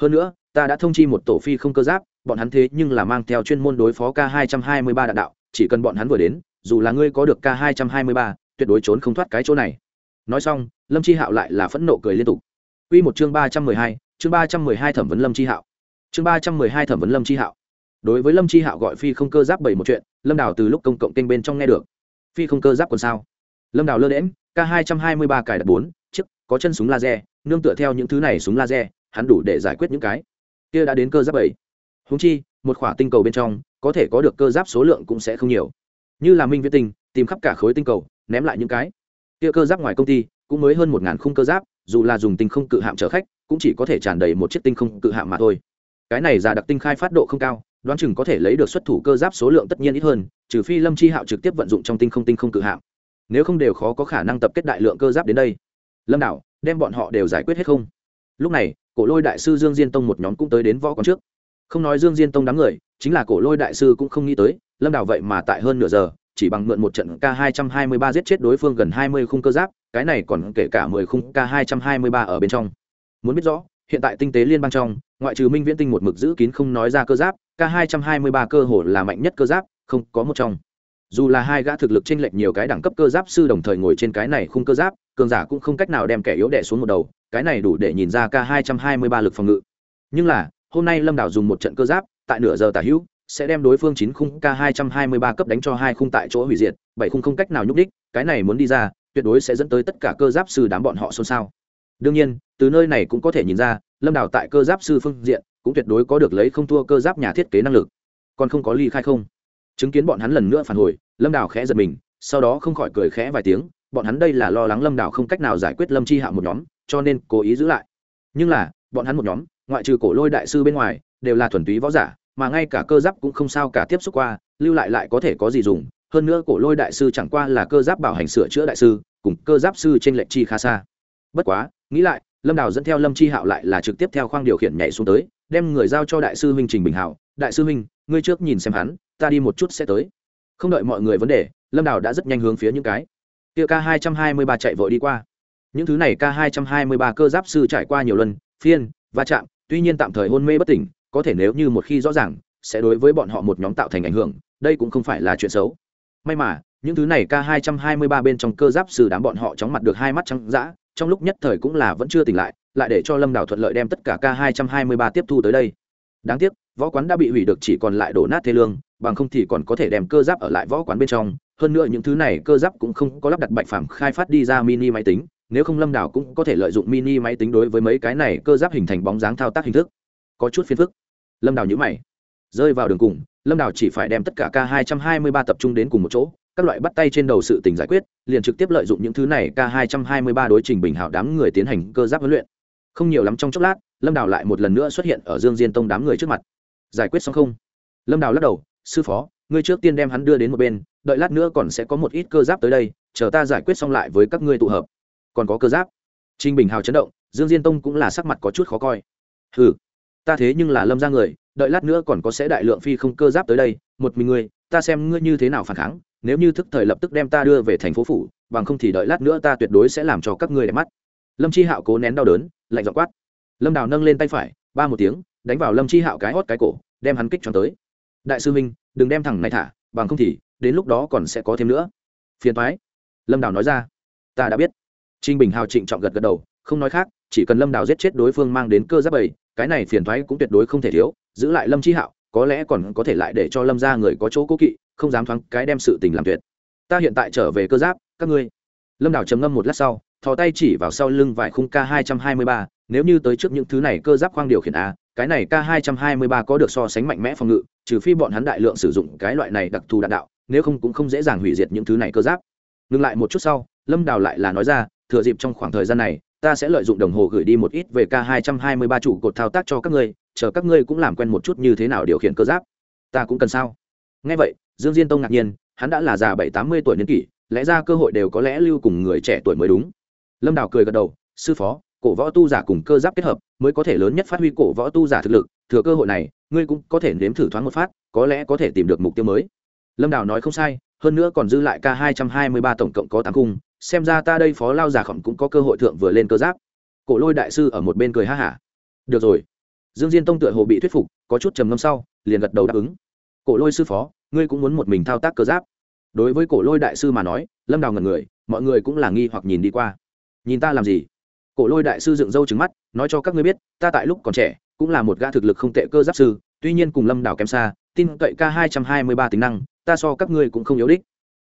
Hơn nữa, ta đã thông chi một tổ phi không cơ giáp bọn hắn thế nhưng là mang theo chuyên môn đối phó k 223 đạn đạo, chỉ cần bọn hắn vừa đến, dù là ngươi có được k 223 tuyệt đối trốn không thoát cái chỗ này. Nói xong, lâm chi hạo lại là phẫn nộ cười liên tục. Quy một chương ba trăm mười hai, chương ba trăm mười hai thẩm vấn lâm chi hạo. Chương ba trăm mười hai thẩm vấn lâm chi hạo. Đối với lâm chi hạo gọi phi không cơ giáp bảy một chuyện, lâm đào từ lúc công cộng kênh bên trong nghe được. Phi không cơ giáp còn sao? Lâm đào lơ đễm k hai trăm hai mươi ba cài đặt bốn, chiếc, có chân súng laser, nương tựa theo những thứ này súng laser, hắn đủ để giải quyết những cái. Kia đã đến cơ giáp bảy húng chi, một khỏa tinh cầu bên trong, có thể có được cơ giáp số lượng cũng sẽ không nhiều. Như là minh viễn tinh, tìm khắp cả khối tinh cầu, ném lại những cái. Kia cơ giáp ngoài công ty, cũng mới hơn một ngàn khung cơ giáp, dù là dùng tinh không cự hạm chở khách, cũng chỉ có thể tràn đầy một chiếc tinh không cự hạm mà thôi. Cái này giả đặc tinh khai phát độ không cao, đoán chừng có thể lấy được xuất thủ cơ giáp số lượng tất nhiên ít hơn, trừ phi lâm chi hạo trực tiếp vận dụng trong tinh không tinh không cự hạm. Nếu không đều khó có khả năng tập kết đại lượng cơ giáp đến đây. Lâm đảo, đem bọn họ đều giải quyết hết không? Lúc này, cổ lôi đại sư dương diên tông một nhóm cũng tới đến võ quán trước không nói dương diên tông đám người, chính là cổ lôi đại sư cũng không nghĩ tới, lâm đảo vậy mà tại hơn nửa giờ, chỉ bằng mượn một trận k 223 giết chết đối phương gần 20 khung cơ giáp, cái này còn kể cả 10 khung k 223 ở bên trong. Muốn biết rõ, hiện tại tinh tế liên bang trong, ngoại trừ minh viễn tinh một mực giữ kín không nói ra cơ giáp, k 223 cơ hồ là mạnh nhất cơ giáp, không có một trong. Dù là hai gã thực lực chênh lệch nhiều cái đẳng cấp cơ giáp sư đồng thời ngồi trên cái này khung cơ giáp, cường giả cũng không cách nào đem kẻ yếu đè xuống một đầu, cái này đủ để nhìn ra k 223 lực phòng ngự. Nhưng là hôm nay lâm đảo dùng một trận cơ giáp tại nửa giờ tả hữu sẽ đem đối phương chín khung k 223 cấp đánh cho hai khung tại chỗ hủy diệt, bảy khung không cách nào nhúc đích, cái này muốn đi ra, tuyệt đối sẽ dẫn tới tất cả cơ giáp sư đám bọn họ xôn xao. đương nhiên, từ nơi này cũng có thể nhìn ra, lâm Đảo tại cơ giáp sư phương diện cũng tuyệt đối có được lấy không thua cơ giáp nhà thiết kế năng lực. còn không có ly khai không? chứng kiến bọn hắn lần nữa phản hồi, lâm Đảo khẽ giật mình, sau đó không khỏi cười khẽ vài tiếng, bọn hắn đây là lo lắng lâm Đảo không cách nào giải quyết lâm chi hạ một nhóm, cho nên cố ý giữ lại. nhưng là, bọn hắn một nhóm ngoại trừ cổ lôi đại sư bên ngoài, đều là thuần túy võ giả, mà ngay cả cơ giáp cũng không sao cả tiếp xúc qua, lưu lại lại có thể có gì dùng, hơn nữa cổ lôi đại sư chẳng qua là cơ giáp bảo hành sửa chữa đại sư, cùng cơ giáp sư trên lệnh chi khá xa. Bất quá, nghĩ lại, lâm đào dẫn theo lâm chi hạo lại là trực tiếp theo khoang điều khiển nhảy xuống tới, đem người giao cho đại sư huynh trình bình hảo đại sư huynh, ngươi trước nhìn xem hắn, ta đi một chút sẽ tới. Không đợi mọi người vấn đề, lâm đào đã rất nhanh hướng phía những cái kia k hai trăm hai mươi ba chạy vội đi qua. Những thứ này k hai trăm hai mươi ba cơ giáp sư trải qua nhiều lần, phiên, va chạm tuy nhiên tạm thời hôn mê bất tỉnh, có thể nếu như một khi rõ ràng, sẽ đối với bọn họ một nhóm tạo thành ảnh hưởng, đây cũng không phải là chuyện xấu. May mà, những thứ này k hai trăm hai mươi ba bên trong cơ giáp sư đám bọn họ chóng mặt được hai mắt trắng dã, trong lúc nhất thời cũng là vẫn chưa tỉnh lại lại để cho lâm đào thuận lợi đem tất cả k hai trăm hai mươi ba tiếp thu tới đây. Đáng tiếc, võ quán đã bị hủy được chỉ còn lại đổ nát thế lương, bằng không thì còn có thể đem cơ giáp ở lại võ quán bên trong. Hơn nữa những thứ này cơ giáp cũng không có lắp đặt bạch phàm khai phát đi ra mini máy tính nếu không lâm đảo cũng có thể lợi dụng mini máy tính đối với mấy cái này cơ giáp hình thành bóng dáng thao tác hình thức. Có chút phiền phức. Lâm đảo nhữ mày. Rơi vào đường cùng, lâm đảo chỉ phải đem tất cả k 223 tập trung đến cùng một chỗ, các loại bắt tay trên đầu sự tình giải quyết, liền trực tiếp lợi dụng những thứ này k 223 đối trình bình hảo đám người tiến hành cơ giáp huấn luyện. Không nhiều lắm trong chốc lát, lâm đảo lại một lần nữa xuất hiện ở dương diên tông đám người trước mặt. Giải quyết xong không? Lâm đảo lắc đầu, sư phó, ngươi trước tiên đem hắn đưa đến một bên, đợi lát nữa còn sẽ có một ít cơ giáp tới đây, chờ ta giải quyết xong lại với các ngươi tụ hợp còn có cơ giáp. Trinh bình hào chấn động, dương diên tông cũng là sắc mặt có chút khó coi. Ừ ta thế nhưng là lâm ra người, đợi lát nữa còn có sẽ đại lượng phi không cơ giáp tới đây, một mình ngươi, ta xem ngươi như thế nào phản kháng, nếu như thức thời lập tức đem ta đưa về thành phố phủ, bằng không thì đợi lát nữa ta tuyệt đối sẽ làm cho các ngươi đẹp mắt. Lâm chi hạo cố nén đau đớn, lạnh dọ quát. Lâm đào nâng lên tay phải, ba một tiếng, đánh vào lâm chi hạo cái hót cái cổ, đem hắn kích cho tới. Đại sư minh, đừng đem thằng này thả, bằng không thì đến lúc đó còn sẽ có thêm nữa. Phiền thoái lâm đào nói ra. Ta đã biết trinh bình hào trịnh trọng gật gật đầu, không nói khác, chỉ cần lâm đào giết chết đối phương mang đến cơ giáp bầy, cái này phiền thoái cũng tuyệt đối không thể thiếu, giữ lại lâm chi hạo, có lẽ còn có thể lại để cho lâm ra người có chỗ cố kỵ, không dám thoáng cái đem sự tình làm tuyệt. Ta hiện tại trở về cơ giáp, các ngươi. Lâm Đào trầm ngâm một lát sau, thò tay chỉ vào sau lưng vài khung k hai trăm hai mươi ba, nếu như tới trước những thứ này cơ giáp khoang điều khiển a, cái này k hai trăm hai mươi ba có được so sánh mạnh mẽ phòng ngự, trừ phi bọn hắn đại lượng sử dụng cái loại này đặc thù đạn đạo, nếu không cũng không dễ dàng hủy diệt những thứ này cơ giáp. Ngừng lại một chút sau, lâm đào lại là nói ra thừa dịp trong khoảng thời gian này, ta sẽ lợi dụng đồng hồ gửi đi một ít về k hai trăm hai mươi ba cột thao tác cho các ngươi, chờ các ngươi cũng làm quen một chút như thế nào điều khiển cơ giáp. Ta cũng cần sao? Ngay vậy, dương diên tông ngạc nhiên, hắn đã là già bảy tám mươi tuổi niên kỷ, lẽ ra cơ hội đều có lẽ lưu cùng người trẻ tuổi mới đúng. Lâm đào cười gật đầu, sư phó, cổ võ tu giả cùng cơ giáp kết hợp mới có thể lớn nhất phát huy cổ võ tu giả thực lực, thừa cơ hội này, ngươi cũng có thể nếm thử thoáng một phát, có lẽ có thể tìm được mục tiêu mới. Lâm đào nói không sai hơn nữa còn dư lại k hai trăm hai mươi ba tổng cộng có tám cung, xem ra ta đây phó lao giả khổng cũng có cơ hội thượng vừa lên cơ giáp. Cổ lôi đại sư ở một bên cười ha hả. Được rồi. Dương diên tông tựa hồ bị thuyết phục, có chút trầm ngâm sau, liền gật đầu đáp ứng. Cổ lôi sư phó, ngươi cũng muốn một mình thao tác cơ giáp. Đối với cổ lôi đại sư mà nói, lâm đào ngần người, mọi người cũng là nghi hoặc nhìn đi qua. Nhìn ta làm gì? Cổ lôi đại sư dựng râu trứng mắt, nói cho các ngươi biết, ta tại lúc còn trẻ, cũng là một gã thực lực không tệ cơ giáp sư, tuy nhiên cùng lâm đào kém xa tin cậy k hai trăm hai mươi ba tính năng, ta so các ngươi cũng không yếu đích.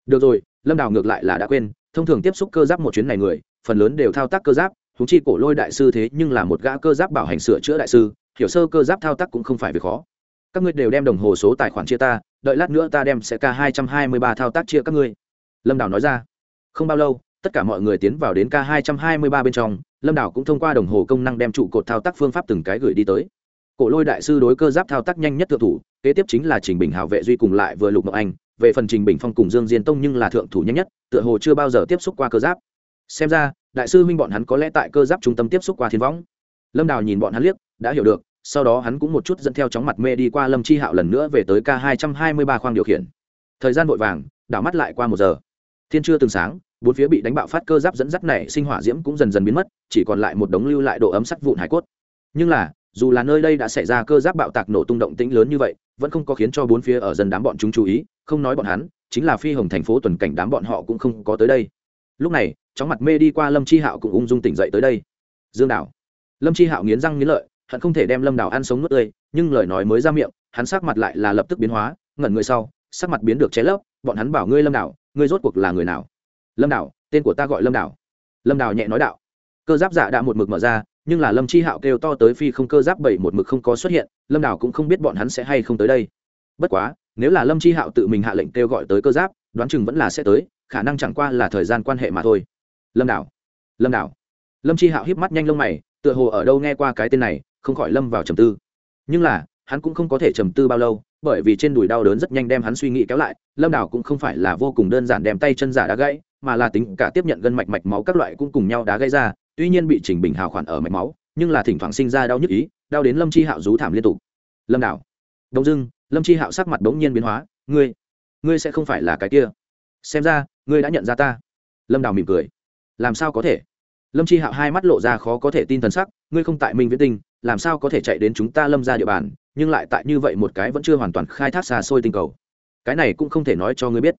Được rồi, lâm đào ngược lại là đã quên, thông thường tiếp xúc cơ giáp một chuyến này người, phần lớn đều thao tác cơ giáp húng chi cổ lôi đại sư thế nhưng là một gã cơ giáp bảo hành sửa chữa đại sư, hiểu sơ cơ giáp thao tác cũng không phải việc khó. Các ngươi đều đem đồng hồ số tài khoản chia ta, đợi lát nữa ta đem sẽ k hai trăm hai mươi ba thao tác chia các ngươi. Lâm đào nói ra. Không bao lâu, tất cả mọi người tiến vào đến k hai trăm hai mươi ba bên trong, lâm đào cũng thông qua đồng hồ công năng đem trụ cột thao tác phương pháp từng cái gửi đi tới cổ lôi đại sư đối cơ giáp thao tác nhanh nhất thượng thủ, kế tiếp chính là trình bình hào vệ duy cùng lại vừa lục ngọc anh. Về phần trình bình phong cùng dương diên tông nhưng là thượng thủ nhanh nhất, tựa hồ chưa bao giờ tiếp xúc qua cơ giáp. Xem ra, đại sư huynh bọn hắn có lẽ tại cơ giáp trung tâm tiếp xúc qua thiên võng. Lâm đào nhìn bọn hắn liếc, đã hiểu được, sau đó hắn cũng một chút dẫn theo chóng mặt mê đi qua lâm chi hạo lần nữa về tới k hai trăm hai mươi ba khoang điều khiển. Thời gian vội vàng, đảo mắt lại qua một giờ. Thiên chưa từng sáng, bốn phía bị đánh bạo phát cơ giáp dẫn dắt này sinh hỏa diễm cũng dần dần biến mất, chỉ còn lại một đống lưu lại độ ấm sắt vụn hải cốt. Nhưng là dù là nơi đây đã xảy ra cơ giáp bạo tạc nổ tung động tĩnh lớn như vậy, vẫn không có khiến cho bốn phía ở dân đám bọn chúng chú ý, không nói bọn hắn, chính là phi hồng thành phố tuần cảnh đám bọn họ cũng không có tới đây. Lúc này, chóng mặt mê đi qua lâm chi hạo cũng ung dung tỉnh dậy tới đây. Dương đảo. Lâm chi hạo nghiến răng nghiến lợi, hận không thể đem lâm đảo ăn sống nuốt tươi, nhưng lời nói mới ra miệng, hắn sắc mặt lại là lập tức biến hóa, ngẩn người sau, sắc mặt biến được cháy lấp, bọn hắn bảo ngươi lâm đảo, ngươi rốt cuộc là người nào? Lâm đảo, tên của ta gọi lâm đảo. Lâm đảo nhẹ nói đạo. Cơ giáp giả đã một mực mở ra nhưng là lâm chi hạo kêu to tới phi không cơ giáp bảy một mực không có xuất hiện, lâm đảo cũng không biết bọn hắn sẽ hay không tới đây. Bất quá, nếu là lâm chi hạo tự mình hạ lệnh kêu gọi tới cơ giáp, đoán chừng vẫn là sẽ tới, khả năng chẳng qua là thời gian quan hệ mà thôi. Lâm đảo lâm đảo lâm chi hạo híp mắt nhanh lông mày, tựa hồ ở đâu nghe qua cái tên này, không khỏi lâm vào trầm tư. Nhưng là, hắn cũng không có thể trầm tư bao lâu, bởi vì trên đùi đau đớn rất nhanh đem hắn suy nghĩ kéo lại, lâm đảo cũng không phải là vô cùng đơn giản đem tay chân giả đá gãy, mà là tính cả tiếp nhận gân mạch mạch máu các loại cũng cùng nhau đá gãy ra tuy nhiên bị chỉnh bình hào khoản ở mạch máu, nhưng là thỉnh thoảng sinh ra đau nhức ý, đau đến lâm chi hạo rú thảm liên tục. Lâm đảo, đông dưng lâm chi hạo sắc mặt bỗng nhiên biến hóa, ngươi ngươi sẽ không phải là cái kia. Xem ra, ngươi đã nhận ra ta. Lâm đào mỉm cười. Làm sao có thể? Lâm chi hạo hai mắt lộ ra khó có thể tin t h ầ n sắc, ngươi không tại minh viễn tinh, làm sao có thể chạy đến chúng ta lâm ra địa bàn, nhưng lại tại như vậy một cái vẫn chưa hoàn toàn khai thác xa xôi tinh cầu. Cái này cũng không thể nói cho ngươi biết.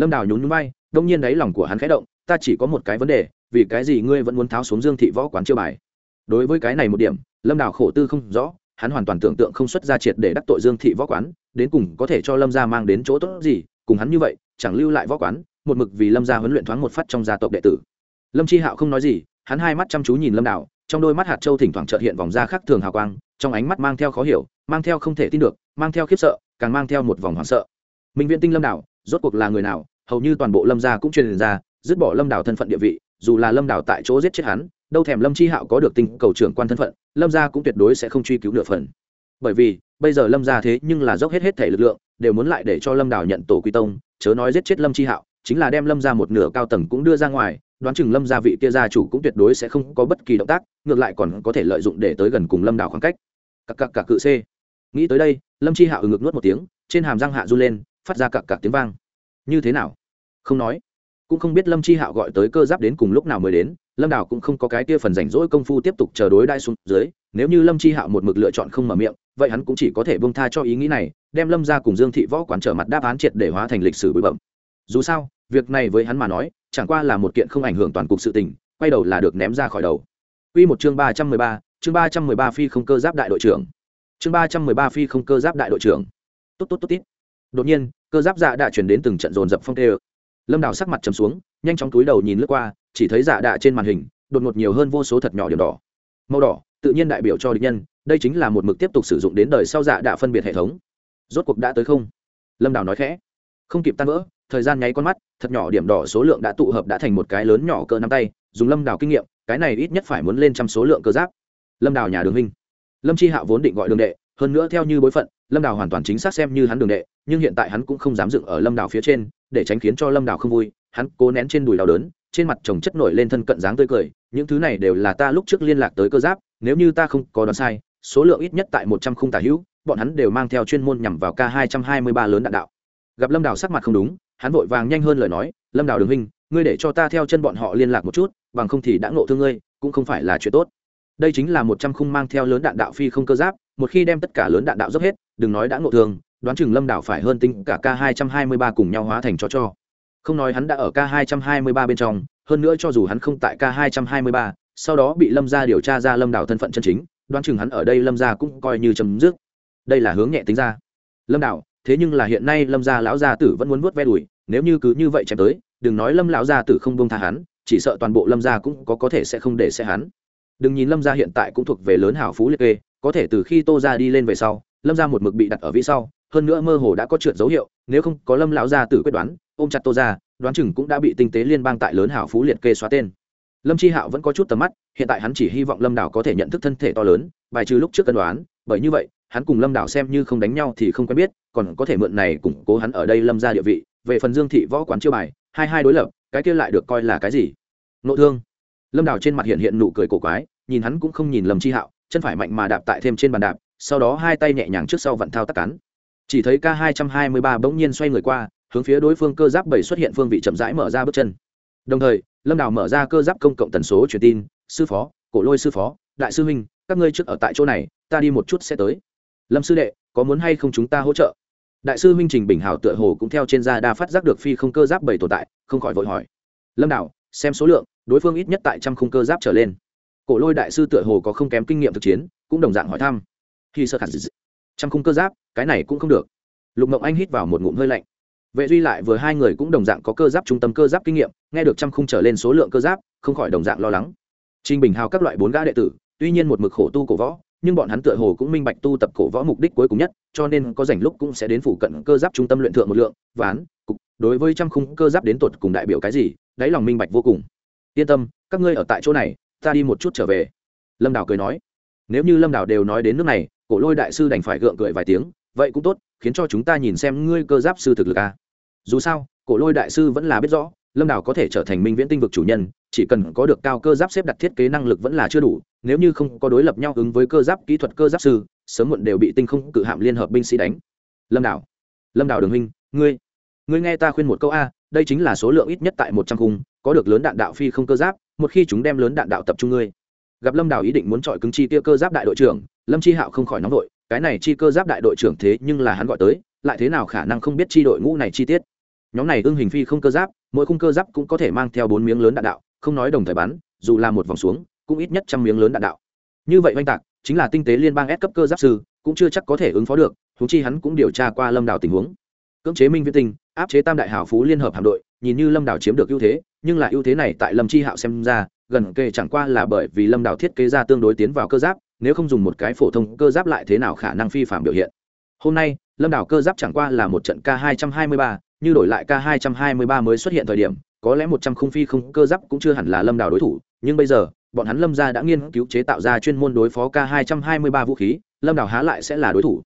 Lâm đào nhún nhún bay, đông nhiên đáy lòng của hắn khẽ động, ta chỉ có một cái vấn đề vì cái gì ngươi vẫn muốn tháo xuống dương thị võ quán chiêu bài? Đối với cái này một điểm, lâm đào khổ tư không rõ, hắn hoàn toàn tưởng tượng không xuất ra triệt để đắc tội dương thị võ quán, đến cùng có thể cho lâm gia mang đến chỗ tốt gì, cùng hắn như vậy, chẳng lưu lại võ quán, một mực vì lâm gia huấn luyện thoáng một phát trong gia tộc đệ tử. Lâm chi hạo không nói gì, hắn hai mắt chăm chú nhìn lâm Đào, trong đôi mắt hạt châu thỉnh thoảng trợt hiện vòng da khác thường hào quang, trong ánh mắt mang theo khó hiểu, mang theo không thể tin được, mang theo khiếp sợ, càng mang theo một vòng hoảng sợ. Minh viễn tinh lâm Đào, rốt cuộc là người nào? Hầu như toàn bộ lâm gia cũng truyền ra, dứt bỏ lâm Đào thân phận địa vị dù là lâm đảo tại chỗ giết chết hắn, đâu thèm lâm chi hạo có được tinh cầu trưởng quan thân phận, lâm gia cũng tuyệt đối sẽ không truy cứu nửa phần. Bởi vì, bây giờ lâm gia thế nhưng là dốc hết hết thể lực lượng, đều muốn lại để cho lâm đảo nhận tổ quy tông, chớ nói giết chết lâm chi hạo, chính là đem lâm ra một nửa cao tầng cũng đưa ra ngoài, đoán chừng lâm gia vị kia gia chủ cũng tuyệt đối sẽ không có bất kỳ động tác, ngược lại còn có thể lợi dụng để tới gần cùng lâm đảo khoảng cách. Cặp cặp cặp cự c nghĩ tới đây, lâm chi hạ ừ ngực nuốt một tiếng, trên hàm răng hạ run lên, phát ra cặp cặp tiếng vang. Như thế nào? Không nói cũng không biết lâm chi hạo gọi tới cơ giáp đến cùng lúc nào mới đến lâm Đào cũng không có cái kia phần rảnh rỗi công phu tiếp tục chờ đối đai xuống dưới nếu như lâm chi hạo một mực lựa chọn không mở miệng vậy hắn cũng chỉ có thể bông tha cho ý nghĩ này đem lâm ra cùng dương thị võ quán trở mặt đáp án triệt để hóa thành lịch sử bụi bẩm dù sao việc này với hắn mà nói chẳng qua là một kiện không ảnh hưởng toàn cục sự tình quay đầu là được ném ra khỏi đầu Quy một chương ba trăm mười ba, chương ba trăm mười ba phi không cơ giáp đại đội trưởng. Chương ba trăm mười ba phi không cơ giáp đại đội trưởng. Tốt tốt tốt tít. Đột nhiên, cơ giáp dạ đã chuyển đến từng trận dồn dập phong tê lâm đào sắc mặt trầm xuống nhanh chóng túi đầu nhìn lướt qua chỉ thấy dạ đạ trên màn hình đột ngột nhiều hơn vô số thật nhỏ điểm đỏ. Màu đỏ tự nhiên đại biểu cho địch nhân đây chính là một mực tiếp tục sử dụng đến đời sau dạ đạ phân biệt hệ thống. Rốt cuộc đã tới không? Lâm đào nói khẽ. Không kịp tan vỡ thời gian nháy con mắt thật nhỏ điểm đỏ số lượng đã tụ hợp đã thành một cái lớn nhỏ cỡ nắm tay dùng lâm đào kinh nghiệm cái này ít nhất phải muốn lên trăm số lượng cơ giáp. Lâm đào nhà đường Minh, lâm chi hạo vốn định gọi đường đệ hơn nữa theo như bối phận lâm đào hoàn toàn chính xác xem như hắn đường đệ, nhưng hiện tại hắn cũng không dám dựng ở lâm đào phía trên, để tránh khiến cho lâm đào không vui. Hắn cố nén trên đùi đau đớn, trên mặt chồng chất nổi lên thân cận dáng tươi cười. Những thứ này đều là ta lúc trước liên lạc tới cơ giáp, nếu như ta không có đoán sai, số lượng ít nhất tại một trăm khung tả hữu, bọn hắn đều mang theo chuyên môn nhằm vào k hai trăm hai mươi ba lớn đạn đạo. Gặp lâm đào sắc mặt không đúng, hắn vội vàng nhanh hơn lời nói, lâm đào đường huynh, ngươi để cho ta theo chân bọn họ liên lạc một chút, bằng không thì đã ngộ thương ngươi, cũng không phải là chuyện tốt. Đây chính là một trăm khung mang theo lớn đạn đạo phi không cơ giáp, một khi đem tất cả lớn đạn đạo dốc hết đừng nói đã ngộ thương, đoán chừng lâm đảo phải hơn tính cả k hai trăm hai mươi ba cùng nhau hóa thành cho cho. Không nói hắn đã ở k hai trăm hai mươi ba bên trong, hơn nữa cho dù hắn không tại k hai trăm hai mươi ba, sau đó bị lâm ra điều tra ra lâm đảo thân phận chân chính, đoán chừng hắn ở đây lâm ra cũng coi như chấm dứt. Đây là hướng nhẹ tính ra. Lâm đảo, thế nhưng là hiện nay lâm gia lão gia tử vẫn muốn vuốt ve đùi, nếu như cứ như vậy chém tới, đừng nói lâm lão gia tử không buông tha hắn, chỉ sợ toàn bộ lâm gia cũng có có thể sẽ không để xe hắn. Đừng nhìn lâm gia hiện tại cũng thuộc về lớn hảo phú liệt kê, có thể từ khi tô ra đi lên về sau lâm gia một mực bị đặt ở vị sau, hơn nữa mơ hồ đã có trượt dấu hiệu, nếu không có lâm lão gia tử quyết đoán, ôm chặt tô ra, đoán chừng cũng đã bị tinh tế liên bang tại lớn hảo phú liệt kê xóa tên. Lâm chi hạo vẫn có chút tầm mắt, hiện tại hắn chỉ hy vọng lâm đảo có thể nhận thức thân thể to lớn, bài trừ lúc trước cân đoán, bởi như vậy, hắn cùng lâm đảo xem như không đánh nhau thì không quen biết, còn có thể mượn này củng cố hắn ở đây lâm ra địa vị. Về phần dương thị võ quán chiêu bài, hai hai đối lập, cái kia lại được coi là cái gì? Nộ thương. Lâm đảo trên mặt hiện hiện nụ cười cổ quái, nhìn hắn cũng không nhìn lâm chi hạo, chân phải mạnh mà đạp tại thêm trên bàn đạp sau đó hai tay nhẹ nhàng trước sau vận thao tắc cắn chỉ thấy k hai trăm hai mươi ba bỗng nhiên xoay người qua, hướng phía đối phương cơ giáp bảy xuất hiện phương vị chậm rãi mở ra bước chân. Đồng thời, lâm đào mở ra cơ giáp công cộng tần số truyền tin, sư phó, cổ lôi sư phó, đại sư huynh, các ngươi trước ở tại chỗ này, ta đi một chút sẽ tới. Lâm sư đệ, có muốn hay không chúng ta hỗ trợ? Đại sư huynh trình bình hảo tựa hồ cũng theo trên da đa phát giác được phi không cơ giáp bảy tồn tại, không khỏi vội hỏi. Lâm đào, xem số lượng, đối phương ít nhất tại trăm khung cơ giáp trở lên. Cổ lôi đại sư tựa hồ có không kém kinh nghiệm thực chiến, cũng đồng dạng hỏi thăm khi sơ khả trăm khung cơ giáp, cái này cũng không được. Lục mộng anh hít vào một ngụm hơi lạnh. Vệ duy lại vừa hai người cũng đồng dạng có cơ giáp trung tâm cơ giáp kinh nghiệm, nghe được trăm khung trở lên số lượng cơ giáp, không khỏi đồng dạng lo lắng. Trình bình hào các loại bốn gã đệ tử, tuy nhiên một mực khổ tu cổ võ, nhưng bọn hắn tựa hồ cũng minh bạch tu tập cổ võ mục đích cuối cùng nhất, cho nên có rảnh lúc cũng sẽ đến phủ cận cơ giáp trung tâm luyện thượng một lượng, ván, cục. Đối với trăm khung cơ giáp đến tột cùng đại biểu cái gì, đáy lòng minh bạch vô cùng. Yên tâm, các ngươi ở tại chỗ này, ta đi một chút trở về. Lâm đào cười nói. Nếu như lâm đào đều nói đến nước này cổ lôi đại sư đành phải gượng cười vài tiếng, vậy cũng tốt, khiến cho chúng ta nhìn xem ngươi cơ giáp sư thực lực a à. dù sao, cổ lôi đại sư vẫn là biết rõ, lâm đào có thể trở thành minh viễn tinh vực chủ nhân, chỉ cần có được cao cơ giáp xếp đặt thiết kế năng lực vẫn là chưa đủ, nếu như không có đối lập nhau ứng với cơ giáp kỹ thuật cơ giáp sư, sớm muộn đều bị tinh không cự hạm liên hợp binh sĩ đánh lâm đảo lâm đảo đường huynh, ngươi ngươi nghe ta khuyên một câu a, đây chính là số lượng ít nhất tại một trăm khung, có được lớn đạn đạo phi không cơ giáp, một khi chúng đem lớn đạn đạo tập trung ngươi gặp lâm đảo ý định muốn chọi cứng chi tiêu cơ giáp đại đội trưởng lâm chi hạo không khỏi nóng đội cái này chi cơ giáp đại đội trưởng thế nhưng là hắn gọi tới, lại thế nào khả năng không biết chi đội ngũ này chi tiết? Nhóm này ưng hình phi không cơ giáp, mỗi khung cơ giáp cũng có thể mang theo bốn miếng lớn đạn đạo, không nói đồng thời bắn, dù là một vòng xuống, cũng ít nhất trăm miếng lớn đạn đạo. Như vậy oanh tạc, chính là tinh tế liên bang ép cấp cơ giáp sư, cũng chưa chắc có thể ứng phó được thú chi hắn cũng điều tra qua lâm đảo tình huống. Cưỡng chế minh viễn tinh, áp chế tam đại hảo phú liên hợp hạm đội, nhìn như lâm đảo chiếm được ưu thế, nhưng là ưu thế này tại lâm chi hạo xem ra, gần kề chẳng qua là bởi vì lâm đảo thiết kế ra tương đối tiến vào cơ giáp nếu không dùng một cái phổ thông cơ giáp lại thế nào khả năng phi phạm biểu hiện? Hôm nay, lâm đảo cơ giáp chẳng qua là một trận k hai trăm hai mươi ba, như đổi lại k hai trăm hai mươi ba mới xuất hiện thời điểm, có lẽ một trăm không phi không cơ giáp cũng chưa hẳn là lâm đảo đối thủ. Nhưng bây giờ, bọn hắn lâm gia đã nghiên cứu chế tạo ra chuyên môn đối phó k hai trăm hai mươi ba vũ khí, lâm đảo há lại sẽ là đối thủ?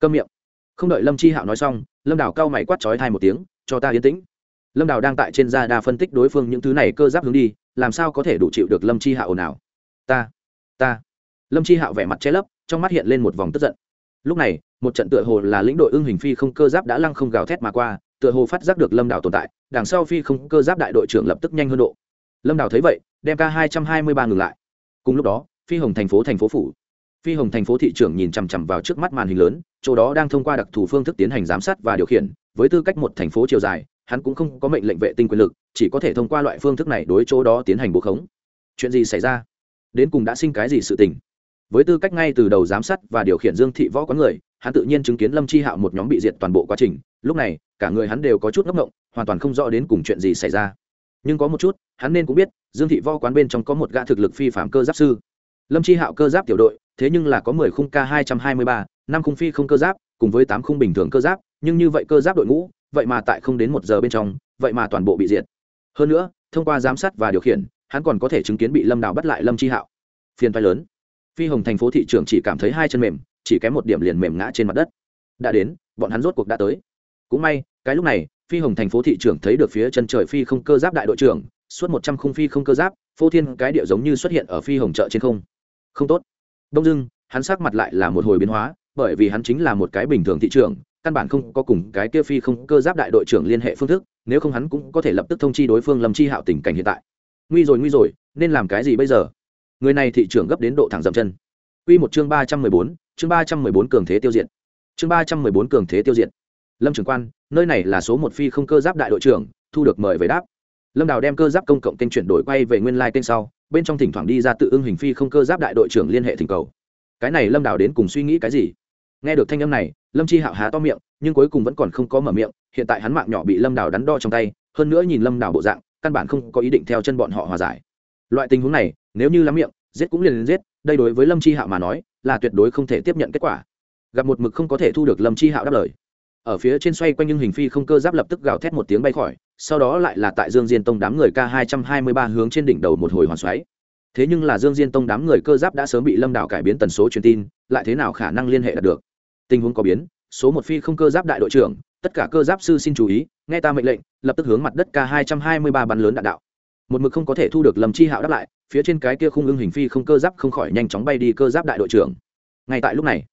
Câm miệng. Không đợi lâm chi hạo nói xong, lâm đảo cao mày quát trói thai một tiếng, cho ta yên tĩnh. Lâm đảo đang tại trên gia đa phân tích đối phương những thứ này cơ giáp hướng đi, làm sao có thể đủ chịu được lâm chi hạo nào ta ta lâm chi hạo vẻ mặt che lấp, trong mắt hiện lên một vòng tức giận. Lúc này, một trận tựa hồ là lĩnh đội ưng hình phi không cơ giáp đã lăng không gào thét mà qua, tựa hồ phát giác được lâm đảo tồn tại, đằng sau phi không cơ giáp đại đội trưởng lập tức nhanh hơn độ. Lâm đảo thấy vậy, đem k hai trăm hai mươi ba ngừng lại. Cùng lúc đó, phi hồng thành phố thành phố phủ. Phi hồng thành phố thị trưởng nhìn chằm chằm vào trước mắt màn hình lớn, chỗ đó đang thông qua đặc thù phương thức tiến hành giám sát và điều khiển, với tư cách một thành phố chiều dài, hắn cũng không có mệnh lệnh vệ tinh quyền lực, chỉ có thể thông qua loại phương thức này đối chỗ đó tiến hành bố khống. Chuyện gì xảy ra? Đến cùng đã sinh cái gì sự tình? Với tư cách ngay từ đầu giám sát và điều khiển dương thị võ Quán người, hắn tự nhiên chứng kiến lâm chi hạo một nhóm bị diệt toàn bộ quá trình. Lúc này, cả người hắn đều có chút ngốc ngộng, hoàn toàn không rõ đến cùng chuyện gì xảy ra. Nhưng có một chút, hắn nên cũng biết, dương thị võ quán bên trong có một gã thực lực phi phạm cơ giáp sư. Lâm chi hạo cơ giáp tiểu đội, thế nhưng là có mười khung k hai trăm hai mươi ba, năm khung phi không cơ giáp, cùng với tám khung bình thường cơ giáp, nhưng như vậy cơ giáp đội ngũ, vậy mà tại không đến một giờ bên trong, vậy mà toàn bộ bị diệt. Hơn nữa, thông qua giám sát và điều khiển, hắn còn có thể chứng kiến bị lâm đào bắt lại lâm chi hạo. Phiền phái lớn phi hồng thành phố thị trường chỉ cảm thấy hai chân mềm, chỉ kém một điểm liền mềm ngã trên mặt đất. Đã đến, bọn hắn rốt cuộc đã tới. Cũng may, cái lúc này, phi hồng thành phố thị trưởng thấy được phía chân trời phi không cơ giáp đại đội trưởng, suốt một trăm khung phi không cơ giáp, phô thiên cái địa giống như xuất hiện ở phi hồng chợ trên không. Không tốt. Đông dưng hắn sắc mặt lại là một hồi biến hóa, bởi vì hắn chính là một cái bình thường thị trường căn bản không có cùng cái kia phi không cơ giáp đại đội trưởng liên hệ phương thức, nếu không hắn cũng có thể lập tức thông chi đối phương lâm chi hạo tình cảnh hiện tại. Nguy rồi nguy rồi, nên làm cái gì bây giờ? Người này thị trưởng gấp đến độ thẳng dậm chân. Quy một chương ba trăm mười bốn, chương ba trăm mười bốn cường thế tiêu diệt. Chương ba trăm mười bốn cường thế tiêu diệt. Lâm trưởng quan, nơi này là số một phi không cơ giáp đại đội trưởng, thu được mời về đáp. Lâm đào đem cơ giáp công cộng kênh chuyển đổi quay về nguyên lai tên sau, bên trong thỉnh thoảng đi ra tự ưng hình phi không cơ giáp đại đội trưởng liên hệ thỉnh cầu. Cái này lâm đào đến cùng suy nghĩ cái gì? Nghe được thanh âm này, lâm chi hạo há to miệng, nhưng cuối cùng vẫn còn không có mở miệng, hiện tại hắn mạng nhỏ bị lâm đào đắn đo trong tay, hơn nữa nhìn lâm đào bộ dạng, căn bản không có ý định theo chân bọn họ hòa giải loại tình huống này, nếu như lắm miệng, giết cũng liền giết, đây đối với lâm chi hạo mà nói, là tuyệt đối không thể tiếp nhận kết quả. Gặp một mực không có thể thu được lâm chi hạo đáp lời. Ở phía trên xoay quanh nhưng hình phi không cơ giáp lập tức gào thét một tiếng bay khỏi, sau đó lại là tại dương diên tông đám người k hai trăm hai mươi ba hướng trên đỉnh đầu một hồi hoàn xoáy. Thế nhưng là dương diên tông đám người cơ giáp đã sớm bị lâm đảo cải biến tần số truyền tin, lại thế nào khả năng liên hệ đạt được? Tình huống có biến, số một phi không cơ giáp đại đội trưởng, tất cả cơ giáp sư xin chú ý, nghe ta mệnh lệnh, lập tức hướng mặt đất k hai trăm hai mươi ba bắn lớn đạn đạo một mực không có thể thu được lâm chi hạo đáp lại, phía trên cái kia khung ưng hình phi không cơ giáp không khỏi nhanh chóng bay đi cơ giáp đại đội trưởng. Ngay tại lúc này,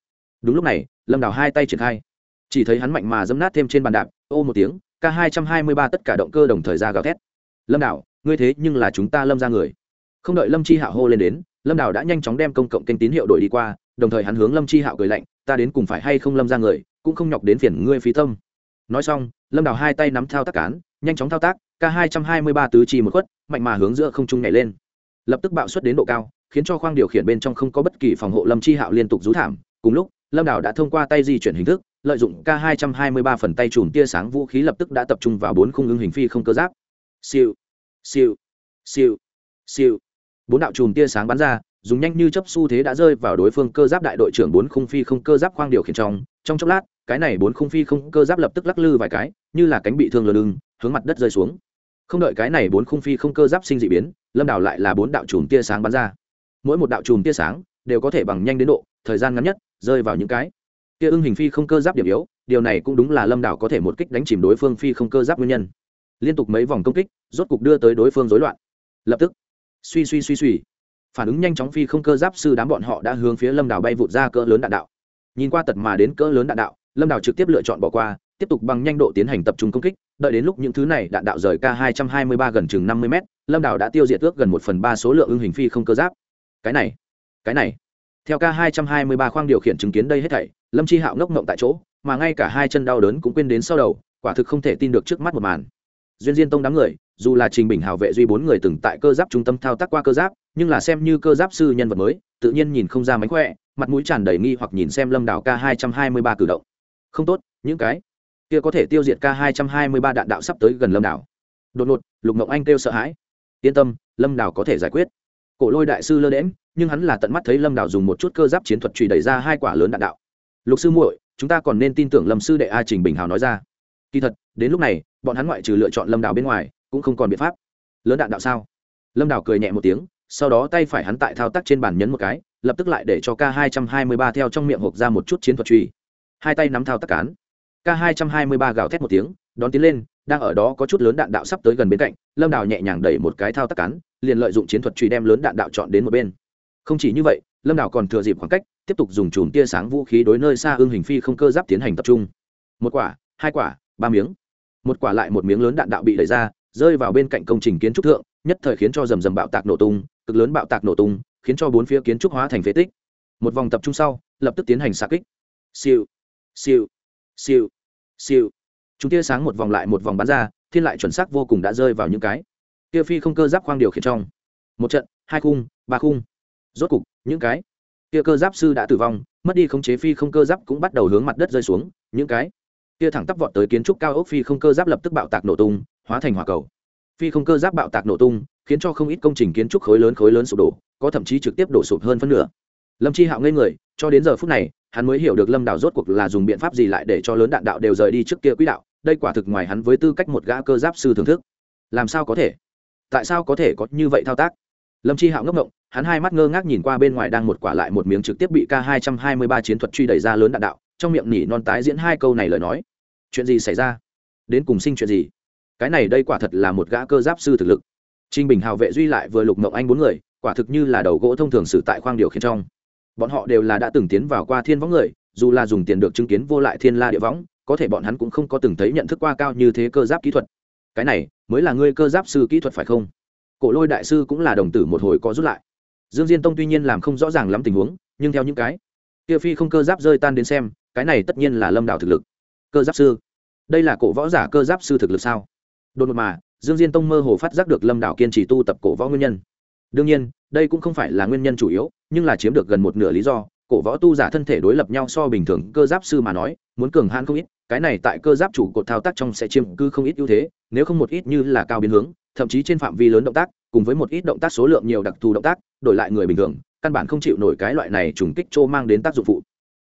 đúng lúc này, lâm đào hai tay triển khai. Chỉ thấy hắn mạnh mà dấm nát thêm trên bàn đạp, ô một tiếng, k hai trăm hai mươi ba tất cả động cơ đồng thời ra gào thét. Lâm đào, ngươi thế nhưng là chúng ta lâm ra người. Không đợi lâm chi hạo hô lên đến, lâm đào đã nhanh chóng đem công cộng kênh tín hiệu đổi đi qua, đồng thời hắn hướng lâm chi hạo cười lạnh, ta đến cùng phải hay không lâm ra người, cũng không nhọc đến phiền ngươi phí tâm. Nói xong, lâm đào hai tay nắm thao tác cán, nhanh chóng thao tác k hai trăm hai mươi ba tứ chi một khuất, mạnh mà hướng giữa không trung nhảy lên. Lập tức bạo suất đến độ cao, khiến cho khoang điều khiển bên trong không có bất kỳ phòng hộ lâm chi hạo liên tục rú thảm. Cùng lúc, lâm đảo đã thông qua tay di chuyển hình thức, lợi dụng k 223 phần tay chùm tia sáng vũ khí lập tức đã tập trung vào bốn khung ứng hình phi không cơ giáp. Siêu siêu siêu siêu. Bốn đạo chùm tia sáng bắn ra, dùng nhanh như chấp xu thế đã rơi vào đối phương cơ giáp đại đội trưởng bốn khung phi không cơ giáp khoang điều khiển trong. Trong chốc lát, cái này bốn khung phi không cơ giáp lập tức lắc lư vài cái, như là cánh bị thương lờ lưng, hướng mặt đất rơi xuống không đợi cái này bốn khung phi không cơ giáp sinh dị biến, lâm đảo lại là bốn đạo chùm tia sáng bắn ra. Mỗi một đạo chùm tia sáng đều có thể bằng nhanh đến độ, thời gian ngắn nhất, rơi vào những cái kia ưng hình phi không cơ giáp điểm yếu, điều này cũng đúng là lâm đảo có thể một kích đánh chìm đối phương phi không cơ giáp nguyên nhân. Liên tục mấy vòng công kích, rốt cục đưa tới đối phương rối loạn. Lập tức, suy suy suy suy, phản ứng nhanh chóng phi không cơ giáp sư đám bọn họ đã hướng phía lâm đảo bay vụt ra cỡ lớn đạn đạo. Nhìn qua tật mà đến cỡ lớn đạn đạo lâm đảo trực tiếp lựa chọn bỏ qua, tiếp tục bằng nhanh độ tiến hành tập trung công kích, đợi đến lúc những thứ này đạn đạo rời k 223 gần chừng 50 m lâm đảo đã tiêu diệt ước gần một phần ba số lượng ưng hình phi không cơ giáp. Cái này cái này. Theo k 223 khoang điều khiển chứng kiến đây hết thảy, lâm chi hạo ngốc ngộng tại chỗ, mà ngay cả hai chân đau đớn cũng quên đến sau đầu, quả thực không thể tin được trước mắt một màn. Duyên diên tông đám người, dù là trình bình hào vệ duy bốn người từng tại cơ giáp trung tâm thao tác qua cơ giáp, nhưng là xem như cơ giáp sư nhân vật mới, tự nhiên nhìn không ra mánh khỏe, mặt mũi tràn đầy nghi hoặc nhìn xem lâm đảo k 223 cử động không tốt, những cái kia có thể tiêu diệt k 223 đạn đạo sắp tới gần lâm đảo. Đột ngột, lục ngộng anh kêu sợ hãi. Yên tâm, lâm đảo có thể giải quyết. Cổ lôi đại sư lơ đễm nhưng hắn là tận mắt thấy lâm đảo dùng một chút cơ giáp chiến thuật truy đẩy ra hai quả lớn đạn đạo. Lục sư muội, chúng ta còn nên tin tưởng lâm sư đệ a trình bình hào nói ra. Kỳ thật, đến lúc này, bọn hắn ngoại trừ lựa chọn lâm đảo bên ngoài, cũng không còn biện pháp. Lớn đạn đạo sao? Lâm đảo cười nhẹ một tiếng, sau đó tay phải hắn tại thao tác trên bàn nhấn một cái, lập tức lại để cho k 223 theo trong miệng hộp ra một chút chiến thuật truy hai tay nắm thao tác cán. K 223 gào thét một tiếng, đón tiến lên, đang ở đó có chút lớn đạn đạo sắp tới gần bên cạnh, lâm đào nhẹ nhàng đẩy một cái thao tác cán, liền lợi dụng chiến thuật truy đem lớn đạn đạo chọn đến một bên. Không chỉ như vậy, lâm đào còn thừa dịp khoảng cách, tiếp tục dùng chùm tia sáng vũ khí đối nơi xa ương hình phi không cơ giáp tiến hành tập trung. Một quả, hai quả, ba miếng. Một quả lại một miếng lớn đạn đạo bị đẩy ra, rơi vào bên cạnh công trình kiến trúc thượng, nhất thời khiến cho rầm rầm bạo tạc nổ tung, cực lớn bạo tạc nổ tung, khiến cho bốn phía kiến trúc hóa thành phế tích. Một vòng tập trung sau, lập tức tiến hành xa kích. Siêu siêu. Siêu. Siêu. Chúng tia sáng một vòng lại một vòng bắn ra, thiên lại chuẩn xác vô cùng đã rơi vào những cái. Kia phi không cơ giáp khoang điều khiển trong. Một trận, hai khung, ba khung. Rốt cục, những cái. Kia cơ giáp sư đã tử vong, mất đi khống chế phi không cơ giáp cũng bắt đầu hướng mặt đất rơi xuống, những cái. Kia thẳng tắp vọt tới kiến trúc cao ốc phi không cơ giáp lập tức bạo tạc nổ tung, hóa thành hỏa cầu. Phi không cơ giáp bạo tạc nổ tung, khiến cho không ít công trình kiến trúc khối lớn khối lớn sụp đổ, có thậm chí trực tiếp đổ sụp hơn phân nửa. Lâm chi hạo ngây người, cho đến giờ phút này hắn mới hiểu được lâm đào rốt cuộc là dùng biện pháp gì lại để cho lớn đạn đạo đều rời đi trước kia quỹ đạo, đây quả thực ngoài hắn với tư cách một gã cơ giáp sư thưởng thức. Làm sao có thể? Tại sao có thể có như vậy thao tác? Lâm chi hạo ngốc ngộng, hắn hai mắt ngơ ngác nhìn qua bên ngoài đang một quả lại một miếng trực tiếp bị k hai trăm hai mươi ba chiến thuật truy đẩy ra lớn đạn đạo, trong miệng nỉ non tái diễn hai câu này lời nói. Chuyện gì xảy ra? Đến cùng sinh chuyện gì? Cái này đây quả thật là một gã cơ giáp sư thực lực. Trinh bình hào vệ duy lại vừa lục mộng anh bốn người, quả thực như là đầu gỗ thông thường xử tại khoang điều khiển trong bọn họ đều là đã từng tiến vào qua thiên võng người, dù là dùng tiền được chứng kiến vô lại thiên la địa võng, có thể bọn hắn cũng không có từng thấy nhận thức qua cao như thế cơ giáp kỹ thuật. Cái này, mới là ngươi cơ giáp sư kỹ thuật phải không? Cổ lôi đại sư cũng là đồng tử một hồi có rút lại. Dương diên tông tuy nhiên làm không rõ ràng lắm tình huống, nhưng theo những cái kia phi không cơ giáp rơi tan đến xem, cái này tất nhiên là lâm đạo thực lực. Cơ giáp sư? Đây là cổ võ giả cơ giáp sư thực lực sao? Đột ngột mà, dương diên tông mơ hồ phát giác được lâm đạo kiên trì tu tập cổ võ nguyên nhân. Đương nhiên, đây cũng không phải là nguyên nhân chủ yếu nhưng là chiếm được gần một nửa lý do, cổ võ tu giả thân thể đối lập nhau so bình thường, cơ giáp sư mà nói, muốn cường hãn không ít, cái này tại cơ giáp chủ cột thao tác trong sẽ chiếm cư không ít ưu thế, nếu không một ít như là cao biến hướng, thậm chí trên phạm vi lớn động tác, cùng với một ít động tác số lượng nhiều đặc thù động tác, đổi lại người bình thường, căn bản không chịu nổi cái loại này trùng kích trô mang đến tác dụng phụ.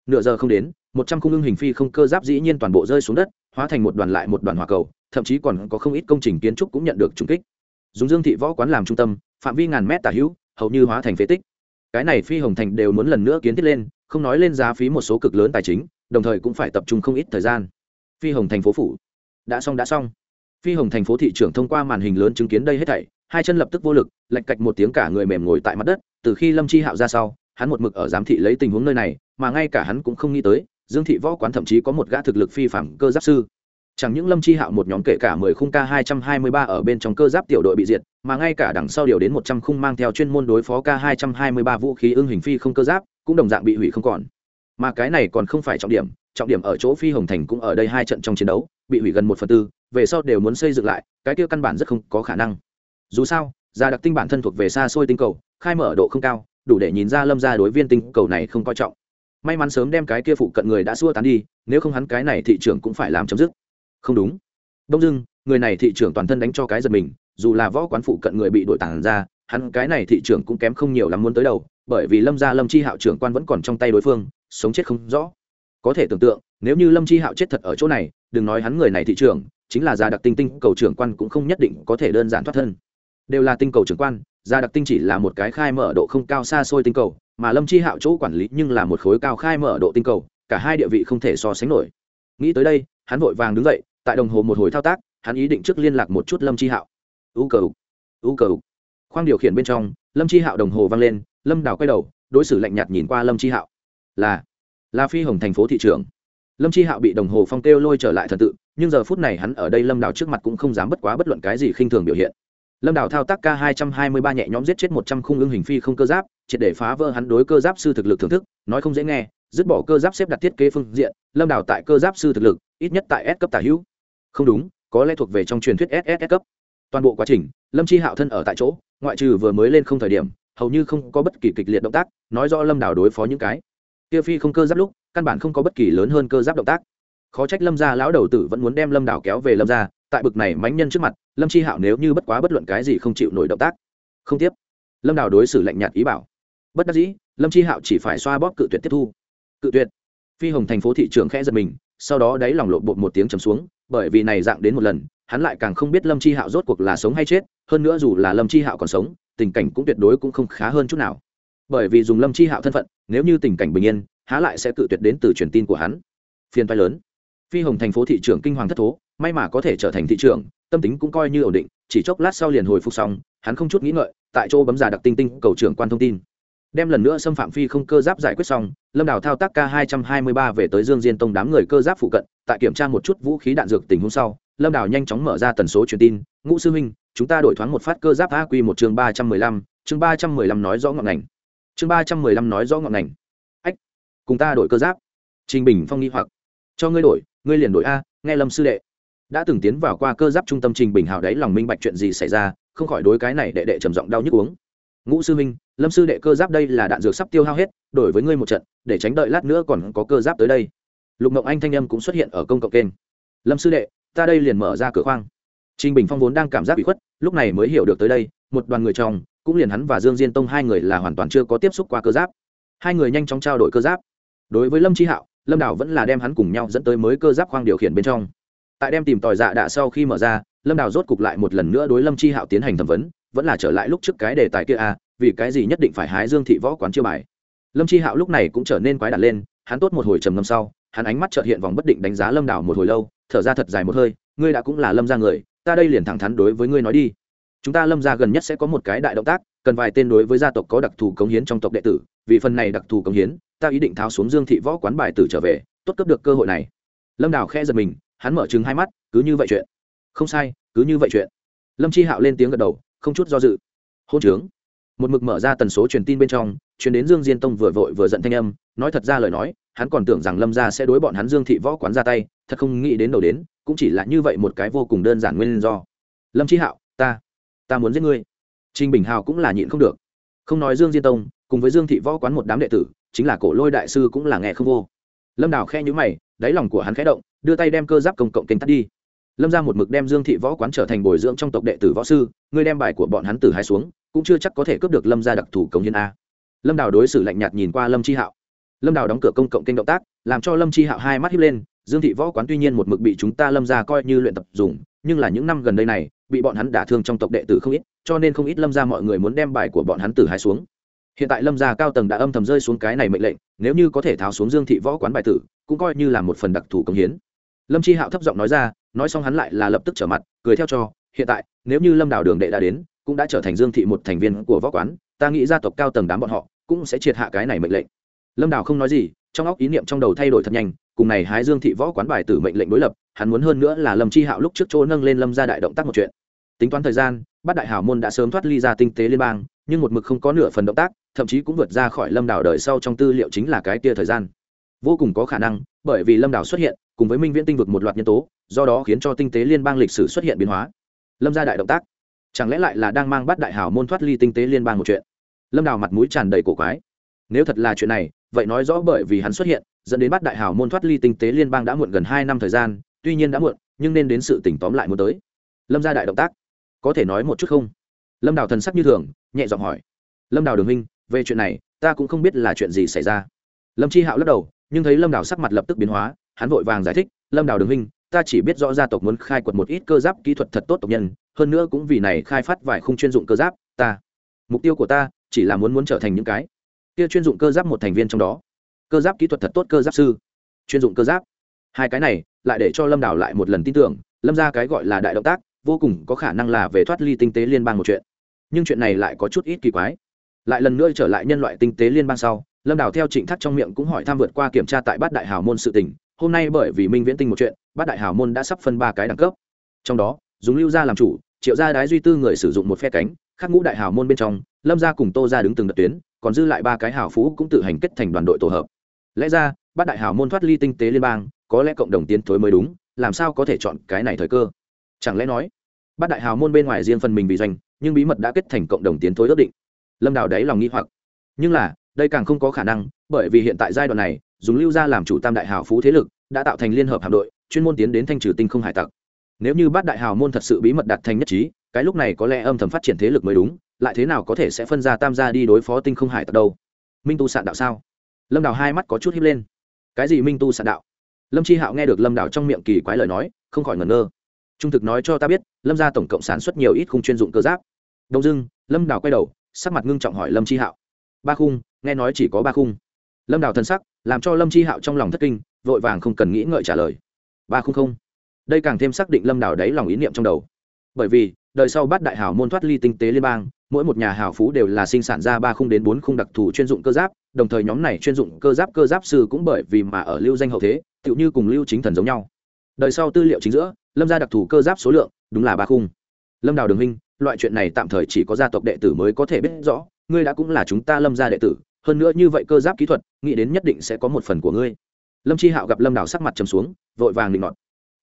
Nửa giờ không đến, một trăm khung ưng hình phi không cơ giáp dĩ nhiên toàn bộ rơi xuống đất, hóa thành một đoàn lại một đoàn hỏa cầu, thậm chí còn có không ít công trình kiến trúc cũng nhận được trùng kích. Dùng dương thị võ quán làm trung tâm, phạm vi ngàn mét tả hữu, hầu như hóa thành phế tích cái này phi hồng thành đều muốn lần nữa kiến thiết lên, không nói lên giá phí một số cực lớn tài chính, đồng thời cũng phải tập trung không ít thời gian. Phi hồng thành phố phủ. Đã xong đã xong. Phi hồng thành phố thị trưởng thông qua màn hình lớn chứng kiến đây hết thảy, hai chân lập tức vô lực lạch cạch một tiếng cả người mềm ngồi tại mặt đất, từ khi lâm chi hạo ra sau, hắn một mực ở giám thị lấy tình huống nơi này, mà ngay cả hắn cũng không nghĩ tới, dương thị võ quán thậm chí có một gã thực lực phi phạm cơ giáp sư chẳng những lâm chi hạo một nhóm kể cả mười khung k hai trăm hai mươi ba ở bên trong cơ giáp tiểu đội bị diệt, mà ngay cả đằng sau điều đến một trăm khung mang theo chuyên môn đối phó k hai trăm hai mươi ba vũ khí ưng hình phi không cơ giáp, cũng đồng dạng bị hủy không còn. Mà cái này còn không phải trọng điểm trọng điểm ở chỗ phi hồng thành cũng ở đây hai trận trong chiến đấu, bị hủy gần một phần tư, về sau đều muốn xây dựng lại, cái kia căn bản rất không có khả năng. Dù sao, gia đặc tinh bản thân thuộc về xa xôi tinh cầu, khai mở độ không cao, đủ để nhìn ra lâm ra đối viên tinh cầu này không coi trọng. May mắn sớm đem cái kia phụ cận người đã xua tán đi, nếu không hắn cái này thị trường cũng phải làm chấm dứt không đúng. Đông dưng người này thị trưởng toàn thân đánh cho cái giật mình, dù là võ quán phụ cận người bị đội tản ra, hắn cái này thị trưởng cũng kém không nhiều lắm muốn tới đầu, bởi vì lâm gia lâm chi hạo trưởng quan vẫn còn trong tay đối phương, sống chết không rõ. Có thể tưởng tượng, nếu như lâm chi hạo chết thật ở chỗ này, đừng nói hắn người này thị trưởng, chính là gia đặc tinh tinh, cầu trưởng quan cũng không nhất định có thể đơn giản thoát thân. Đều là tinh cầu trưởng quan, gia đặc tinh chỉ là một cái khai mở độ không cao xa xôi tinh cầu, mà lâm chi hạo chỗ quản lý nhưng là một khối cao khai mở độ tinh cầu, cả hai địa vị không thể so sánh nổi. Nghĩ tới đây hắn vội vàng đứng dậy, tại đồng hồ một hồi thao tác, hắn ý định trước liên lạc một chút lâm chi hạo. U cờ u cờ khoang điều khiển bên trong, lâm chi hạo đồng hồ vang lên, lâm đào quay đầu, đối xử lạnh nhạt nhìn qua lâm chi hạo. Là là phi hồng thành phố thị trường lâm chi hạo bị đồng hồ phong kêu lôi trở lại thần tự, nhưng giờ phút này hắn ở đây lâm đào trước mặt cũng không dám bất quá bất luận cái gì khinh thường biểu hiện. Lâm đào thao tác k hai trăm hai mươi ba nhẹ nhóm giết chết một trăm khung ưng hình phi không cơ giáp, triệt để phá vỡ hắn đối cơ giáp sư thực lực thưởng thức, nói không dễ nghe, dứt bỏ cơ giáp xếp đặt thiết kế phương diện, lâm đào tại cơ giáp sư thực lực ít nhất tại s cấp tả hữu. Không đúng, có lẽ thuộc về trong truyền thuyết ss cấp. Toàn bộ quá trình, lâm chi hạo thân ở tại chỗ, ngoại trừ vừa mới lên không thời điểm, hầu như không có bất kỳ kịch liệt động tác, nói rõ lâm đào đối phó những cái kia phi không cơ giáp lúc, căn bản không có bất kỳ lớn hơn cơ giáp động tác. Khó trách lâm gia lão đầu tử vẫn muốn đem lâm đào kéo về lâm gia, tại bực này mánh nhân trước mặt, lâm chi hạo nếu như bất quá bất luận cái gì không chịu nổi động tác. Không tiếp. Lâm đào đối xử lạnh nhạt ý bảo. Bất đắc dĩ, lâm chi hạo chỉ phải xoa bóp cự tuyệt tiếp thu. Cự tuyệt. Phi hồng thành phố thị trưởng khẽ giật mình sau đó đáy lòng lộ bột một tiếng trầm xuống, bởi vì này dạng đến một lần, hắn lại càng không biết lâm chi hạo rốt cuộc là sống hay chết, hơn nữa dù là lâm chi hạo còn sống, tình cảnh cũng tuyệt đối cũng không khá hơn chút nào. Bởi vì dùng lâm chi hạo thân phận, nếu như tình cảnh bình yên, há lại sẽ cự tuyệt đến từ truyền tin của hắn. Phiên vai lớn. Phi hồng thành phố thị trường kinh hoàng thất thố, may mà có thể trở thành thị trường tâm tính cũng coi như ổn định, chỉ chốc lát sau liền hồi phục xong, hắn không chút nghĩ ngợi, tại chỗ bấm giả đặc tinh tinh cầu trưởng quan thông tin đem lần nữa xâm phạm phi không cơ giáp giải quyết xong, lâm đào thao tác k hai trăm hai mươi ba về tới dương diên tông đám người cơ giáp phụ cận, tại kiểm tra một chút vũ khí đạn dược tình huống sau, lâm đào nhanh chóng mở ra tần số truyền tin, ngũ sư huynh, chúng ta đổi thoáng một phát cơ giáp a một chương ba trăm mười lăm, chương ba trăm mười lăm nói rõ ngọn ngành. Chương ba trăm mười lăm nói rõ ngọn ngành. Ách, cùng ta đổi cơ giáp. Trình bình phong nghi hoặc. Cho ngươi đổi, ngươi liền đổi a, nghe lâm sư đệ. Đã từng tiến vào qua cơ giáp trung tâm trình bình hào đấy, lòng minh bạch chuyện gì xảy ra, không khỏi đối cái này đệ đệ trầm giọng đau nhức uống. Ngũ sư minh lâm sư đệ cơ giáp đây là đạn dược sắp tiêu hao hết đổi với ngươi một trận để tránh đợi lát nữa còn có cơ giáp tới đây lục Mộng anh thanh âm cũng xuất hiện ở công cộng kênh lâm sư đệ ta đây liền mở ra cửa khoang Trình Bình Phong vốn đang cảm giác bị khuất, lúc này mới hiểu được tới đây, một đoàn người trong, cũng liền hắn và Dương Diên Tông hai người là hoàn toàn chưa có tiếp xúc qua cơ giáp. Hai người nhanh chóng trao đổi cơ giáp. Đối với Lâm Chi Hạo, Lâm Đào vẫn là đem hắn cùng nhau dẫn tới mới cơ giáp khoang điều khiển bên trong. Tại đem tìm tòi dạ đạ sau khi mở ra, Lâm Đào rốt cục lại một lần nữa đối Lâm Chi Hạo tiến hành thẩm vấn, vẫn là trở lại lúc trước cái đề tài kia à, vì cái gì nhất định phải hái Dương thị võ quán chiêu bài. Lâm Chi Hạo lúc này cũng trở nên quái đản lên, hắn tốt một hồi trầm ngâm sau, hắn ánh mắt chợt hiện vòng bất định đánh giá Lâm Đào một hồi lâu, thở ra thật dài một hơi, ngươi đã cũng là Lâm gia người, ta đây liền thẳng thắn đối với ngươi nói đi. Chúng ta lâm gia gần nhất sẽ có một cái đại động tác cần vài tên đối với gia tộc có đặc thù cống hiến trong tộc đệ tử vì phần này đặc thù cống hiến ta ý định tháo xuống dương thị võ quán bài tử trở về tốt cấp được cơ hội này. Lâm đào khe giật mình hắn mở chừng hai mắt cứ như vậy chuyện. Không sai cứ như vậy chuyện. Lâm chi hạo lên tiếng gật đầu không chút do dự. Hôn trướng một mực mở ra tần số truyền tin bên trong, truyền đến dương diên tông vừa vội vừa giận thanh âm, nói thật ra lời nói, hắn còn tưởng rằng lâm gia sẽ đối bọn hắn dương thị võ quán ra tay, thật không nghĩ đến đầu đến, cũng chỉ là như vậy một cái vô cùng đơn giản nguyên do. Lâm chi hạo, ta ta muốn giết ngươi. Trình bình hào cũng là nhịn không được. Không nói dương diên tông, cùng với dương thị võ quán một đám đệ tử, chính là cổ lôi đại sư cũng là nghe không vô. Lâm đào khe nhữ mày, đáy lòng của hắn khẽ động, đưa tay đem cơ giáp công cộng kênh tắt đi. Lâm ra một mực đem dương thị võ quán trở thành bồi dưỡng trong tộc đệ tử võ sư, ngươi đem bài của bọn hắn từ hai xuống cũng chưa chắc có thể cướp được lâm ra đặc thù cống hiến a. Lâm đào đối xử lạnh nhạt nhìn qua lâm chi hạo. Lâm đào đóng cửa công cộng kênh động tác, làm cho lâm chi hạo hai mắt hiếp lên, dương thị võ quán tuy nhiên một mực bị chúng ta lâm ra coi như luyện tập dùng, nhưng là những năm gần đây này, bị bọn hắn đả thương trong tộc đệ tử không ít, cho nên không ít lâm ra mọi người muốn đem bài của bọn hắn tử hai xuống. Hiện tại lâm gia cao tầng đã âm thầm rơi xuống cái này mệnh lệnh, nếu như có thể tháo xuống dương thị võ quán bài tử, cũng coi như là một phần đặc thù công hiến. Lâm chi hạo thấp giọng nói ra, nói xong hắn lại là lập tức trở mặt, cười theo cho, hiện tại, nếu như lâm đào đường đệ đã đến cũng đã trở thành dương thị một thành viên của võ quán, ta nghĩ gia tộc cao tầng đám bọn họ cũng sẽ triệt hạ cái này mệnh lệnh. Lâm đào không nói gì, trong óc ý niệm trong đầu thay đổi thật nhanh, cùng này hái dương thị võ quán bài tử mệnh lệnh đối lập, hắn muốn hơn nữa là lâm chi hạo lúc trước chỗ nâng lên lâm gia đại động tác một chuyện. Tính toán thời gian, bát đại hảo môn đã sớm thoát ly ra tinh tế liên bang, nhưng một mực không có nửa phần động tác, thậm chí cũng vượt ra khỏi lâm đảo đời sau trong tư liệu chính là cái kia thời gian. Vô cùng có khả năng, bởi vì lâm đảo xuất hiện, cùng với minh viễn tinh vực một loạt nhân tố, do đó khiến cho tinh tế liên bang lịch sử xuất hiện biến hóa. Lâm gia đại động tác chẳng lẽ lại là đang mang bắt đại Hào môn thoát ly tinh tế liên bang một chuyện? Lâm đào mặt mũi tràn đầy cổ quái. Nếu thật là chuyện này, vậy nói rõ bởi vì hắn xuất hiện, dẫn đến bắt đại Hào môn thoát ly tinh tế liên bang đã muộn gần hai năm thời gian, tuy nhiên đã muộn, nhưng nên đến sự tỉnh tóm lại muốn tới. Lâm gia đại động tác, có thể nói một chút không? Lâm đào thần sắc như thường, nhẹ giọng hỏi. Lâm đào đường huynh, về chuyện này, ta cũng không biết là chuyện gì xảy ra. Lâm chi hạo lắc đầu, nhưng thấy lâm đào sắc mặt lập tức biến hóa, hắn vội vàng giải thích. Lâm đào đường huynh, ta chỉ biết rõ gia tộc muốn khai quật một ít cơ giáp kỹ thuật thật tốt tộc nhân hơn nữa cũng vì này khai phát vài khung chuyên dụng cơ giáp, ta. Mục tiêu của ta chỉ là muốn muốn trở thành những cái kia chuyên dụng cơ giáp một thành viên trong đó. Cơ giáp kỹ thuật thật tốt cơ giáp sư. Chuyên dụng cơ giáp. Hai cái này lại để cho lâm đảo lại một lần tin tưởng, lâm ra cái gọi là đại động tác, vô cùng có khả năng là về thoát ly tinh tế liên bang một chuyện. Nhưng chuyện này lại có chút ít kỳ quái. Lại lần nữa trở lại nhân loại tinh tế liên bang sau, lâm đảo theo trịnh thắt trong miệng cũng hỏi tham vượt qua kiểm tra tại bát đại hào môn sự tỉnh hôm nay bởi vì minh viễn tinh một chuyện, bát đại hào môn đã sắp phân ba cái đẳng cấp. Trong đó, dùng lưu gia làm chủ triệu gia đái duy tư người sử dụng một phe cánh khác ngũ đại hào môn bên trong, lâm gia cùng tô gia đứng từng đợt tuyến, còn dư lại ba cái hào phú cũng tự hành kết thành đoàn đội tổ hợp. Lẽ ra bát đại hào môn thoát ly tinh tế liên bang, có lẽ cộng đồng tiến thối mới đúng, làm sao có thể chọn cái này thời cơ? Chẳng lẽ nói bát đại hào môn bên ngoài riêng phần mình bị doanh, nhưng bí mật đã kết thành cộng đồng tiến thối ước định? Lâm đào đáy lòng nghi hoặc. Nhưng là, đây càng không có khả năng, bởi vì hiện tại giai đoạn này, dùng lưu gia làm chủ tam đại hào phú thế lực, đã tạo thành liên hợp hạm đội, chuyên môn tiến đến thanh trừ tinh không hải tặc nếu như bát đại hào môn thật sự bí mật đạt thành nhất trí, cái lúc này có lẽ âm thầm phát triển thế lực mới đúng, lại thế nào có thể sẽ phân ra tam gia đi đối phó tinh không hải tặc đâu? Minh tu sạn đạo sao? Lâm đào hai mắt có chút hiếp lên. Cái gì minh tu sạn đạo? Lâm chi hạo nghe được lâm đào trong miệng kỳ quái lời nói, không khỏi ngẩn ngơ. Trung thực nói cho ta biết, lâm gia tổng cộng sản xuất nhiều ít khung chuyên dụng cơ giáp. Đông dưng lâm đào quay đầu, sắc mặt ngưng trọng hỏi lâm chi hạo. Ba khung, nghe nói chỉ có ba khung. Lâm đào thân sắc, làm cho lâm chi hạo trong lòng thất kinh, vội vàng không cần nghĩ ngợi trả lời. Ba khung không? Đây càng thêm xác định lâm đảo đáy lòng ý niệm trong đầu bởi vì đời sau bát đại hào môn thoát ly tinh tế liên bang mỗi một nhà hào phú đều là sinh sản ra ba khung đến bốn khung đặc thù chuyên dụng cơ giáp đồng thời nhóm này chuyên dụng cơ giáp cơ giáp sư cũng bởi vì mà ở lưu danh hậu thế tựu như cùng lưu chính thần giống nhau đời sau tư liệu chính giữa lâm gia đặc thù cơ giáp số lượng đúng là ba khung lâm đào đường minh loại chuyện này tạm thời chỉ có gia tộc đệ tử mới có thể biết rõ ngươi đã cũng là chúng ta lâm gia đệ tử hơn nữa như vậy cơ giáp kỹ thuật nghĩ đến nhất định sẽ có một phần của ngươi lâm chi hạo gặp lâm đào sắc mặt trầm xuống vội vàng định nọt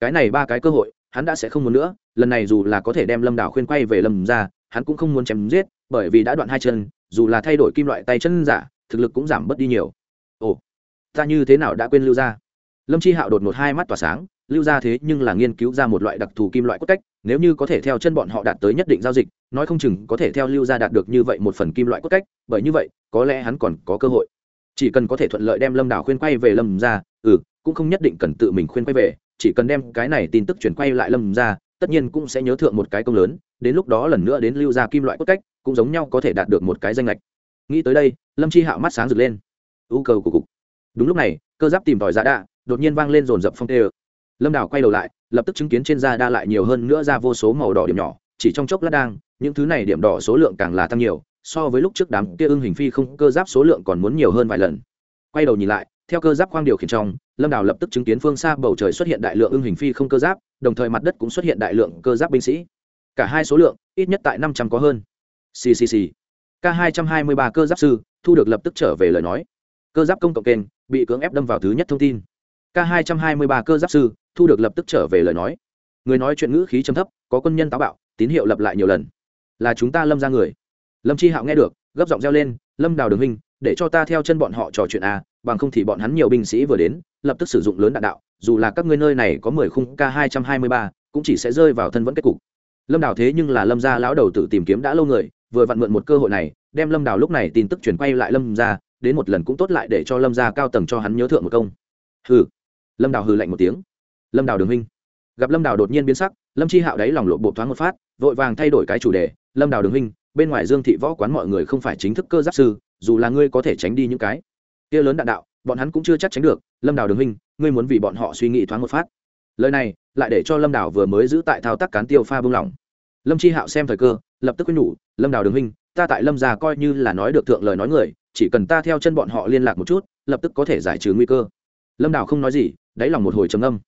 cái này ba cái cơ hội, hắn đã sẽ không muốn nữa, lần này dù là có thể đem lâm đảo khuyên quay về lâm ra, hắn cũng không muốn chém giết, bởi vì đã đoạn hai chân, dù là thay đổi kim loại tay chân giả, thực lực cũng giảm bớt đi nhiều. Ồ, ta như thế nào đã quên lưu ra lâm chi hạo đột một hai mắt tỏa sáng, lưu ra thế nhưng là nghiên cứu ra một loại đặc thù kim loại cốt cách, nếu như có thể theo chân bọn họ đạt tới nhất định giao dịch, nói không chừng có thể theo lưu ra đạt được như vậy một phần kim loại cốt cách, bởi như vậy, có lẽ hắn còn có cơ hội. Chỉ cần có thể thuận lợi đem lâm đảo khuyên quay về lâm ra ừ cũng không nhất định cần tự mình khuyên quay về chỉ cần đem cái này tin tức chuyển quay lại lâm ra, tất nhiên cũng sẽ nhớ thượng một cái công lớn, đến lúc đó lần nữa đến lưu ra kim loại cốt cách, cũng giống nhau có thể đạt được một cái danh lệch nghĩ tới đây, lâm chi hạo mắt sáng rực lên. Ưu cầu của cục. Đúng lúc này, cơ giáp tìm tòi giá đạ, đột nhiên vang lên rồn rập phong tê ơ. Lâm đào quay đầu lại, lập tức chứng kiến trên da đa lại nhiều hơn nữa ra vô số màu đỏ điểm nhỏ, chỉ trong chốc lát đang, những thứ này điểm đỏ số lượng càng là tăng nhiều, so với lúc trước đám kia ưng hình phi không, cơ giáp số lượng còn muốn nhiều hơn vài lần. Quay đầu nhìn lại, theo cơ giáp khoang điều khiển trong lâm đào lập tức chứng kiến phương xa bầu trời xuất hiện đại lượng ưng hình phi không cơ giáp đồng thời mặt đất cũng xuất hiện đại lượng cơ giáp binh sĩ cả hai số lượng ít nhất tại năm trăm có hơn ccc k hai trăm hai mươi ba cơ giáp sư thu được lập tức trở về lời nói. Cơ giáp công cộng kênh bị cưỡng ép đâm vào thứ nhất thông tin. K hai trăm hai mươi ba cơ giáp sư thu được lập tức trở về lời nói. Người nói chuyện ngữ khí chấm thấp có quân nhân táo bạo tín hiệu lập lại nhiều lần. Là chúng ta lâm ra người. Lâm chi hạo nghe được gấp giọng reo lên lâm đào đường hình để cho ta theo chân bọn họ trò chuyện à, bằng không thì bọn hắn nhiều binh sĩ vừa đến, lập tức sử dụng lớn đạn đạo, dù là các ngươi nơi này có mười khung k hai trăm hai mươi ba, cũng chỉ sẽ rơi vào thân vẫn kết cục. Lâm đào thế nhưng là lâm gia lão đầu tự tìm kiếm đã lâu người, vừa vặn mượn một cơ hội này, đem lâm đào lúc này tin tức chuyển quay lại lâm gia, đến một lần cũng tốt lại để cho lâm gia cao tầng cho hắn nhớ thượng một công. Hừ. Lâm đào hừ lạnh một tiếng. Lâm đào đường huynh. Gặp lâm đào đột nhiên biến sắc, lâm chi hạo đáy lòng lộ bộ thoáng một phát, vội vàng thay đổi cái chủ đề, lâm đào đường huynh, bên ngoài dương thị võ quán mọi người không phải chính thức cơ giáp sư, dù là ngươi có thể tránh đi những cái kia lớn đạn đạo, bọn hắn cũng chưa chắc tránh được. Lâm đào đường huynh, ngươi muốn vì bọn họ suy nghĩ thoáng một phát. Lời này, lại để cho lâm đào vừa mới giữ tại thao tác cán tiêu pha bung lỏng. Lâm chi hạo xem thời cơ, lập tức quyết nhủ, lâm đào đường huynh, ta tại lâm già coi như là nói được thượng lời nói người, chỉ cần ta theo chân bọn họ liên lạc một chút, lập tức có thể giải trừ nguy cơ. Lâm đào không nói gì, đáy lòng một hồi trầm âm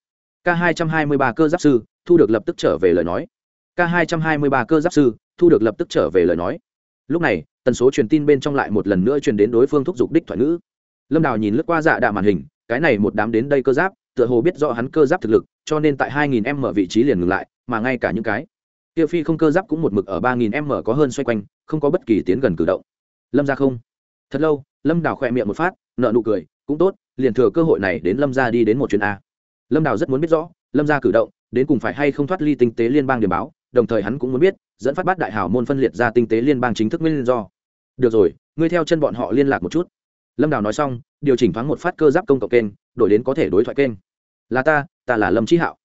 k hai trăm hai mươi ba cơ giáp sư, thu được lập tức trở về lời nói. K hai trăm hai mươi ba cơ giáp sư, thu được lập tức trở về lời nói. Lúc này, tần số truyền tin bên trong lại một lần nữa truyền đến đối phương thúc giục đích thoại ngữ lâm đào nhìn lướt qua dạ đạ màn hình, cái này một đám đến đây cơ giáp, tựa hồ biết rõ hắn cơ giáp thực lực, cho nên tại hai nghìn m mở vị trí liền ngừng lại, mà ngay cả những cái tiêu phi không cơ giáp cũng một mực ở ba nghìn m có hơn xoay quanh, không có bất kỳ tiến gần cử động. Lâm ra không? Thật lâu, lâm đào khỏe miệng một phát nợ nụ cười, cũng tốt, liền thừa cơ hội này đến lâm ra đi đến một chuyến a. Lâm đào rất muốn biết rõ, lâm ra cử động, đến cùng phải hay không thoát ly tinh tế liên bang điểm báo, đồng thời hắn cũng muốn biết, dẫn phát bát đại hảo môn phân liệt ra tinh tế liên bang chính thức nguyên do. Được rồi, ngươi theo chân bọn họ liên lạc một chút lâm đào nói xong, điều chỉnh thoáng một phát cơ giáp công cộng kênh, đổi đến có thể đối thoại kênh. Là ta ta là lâm chi hạo.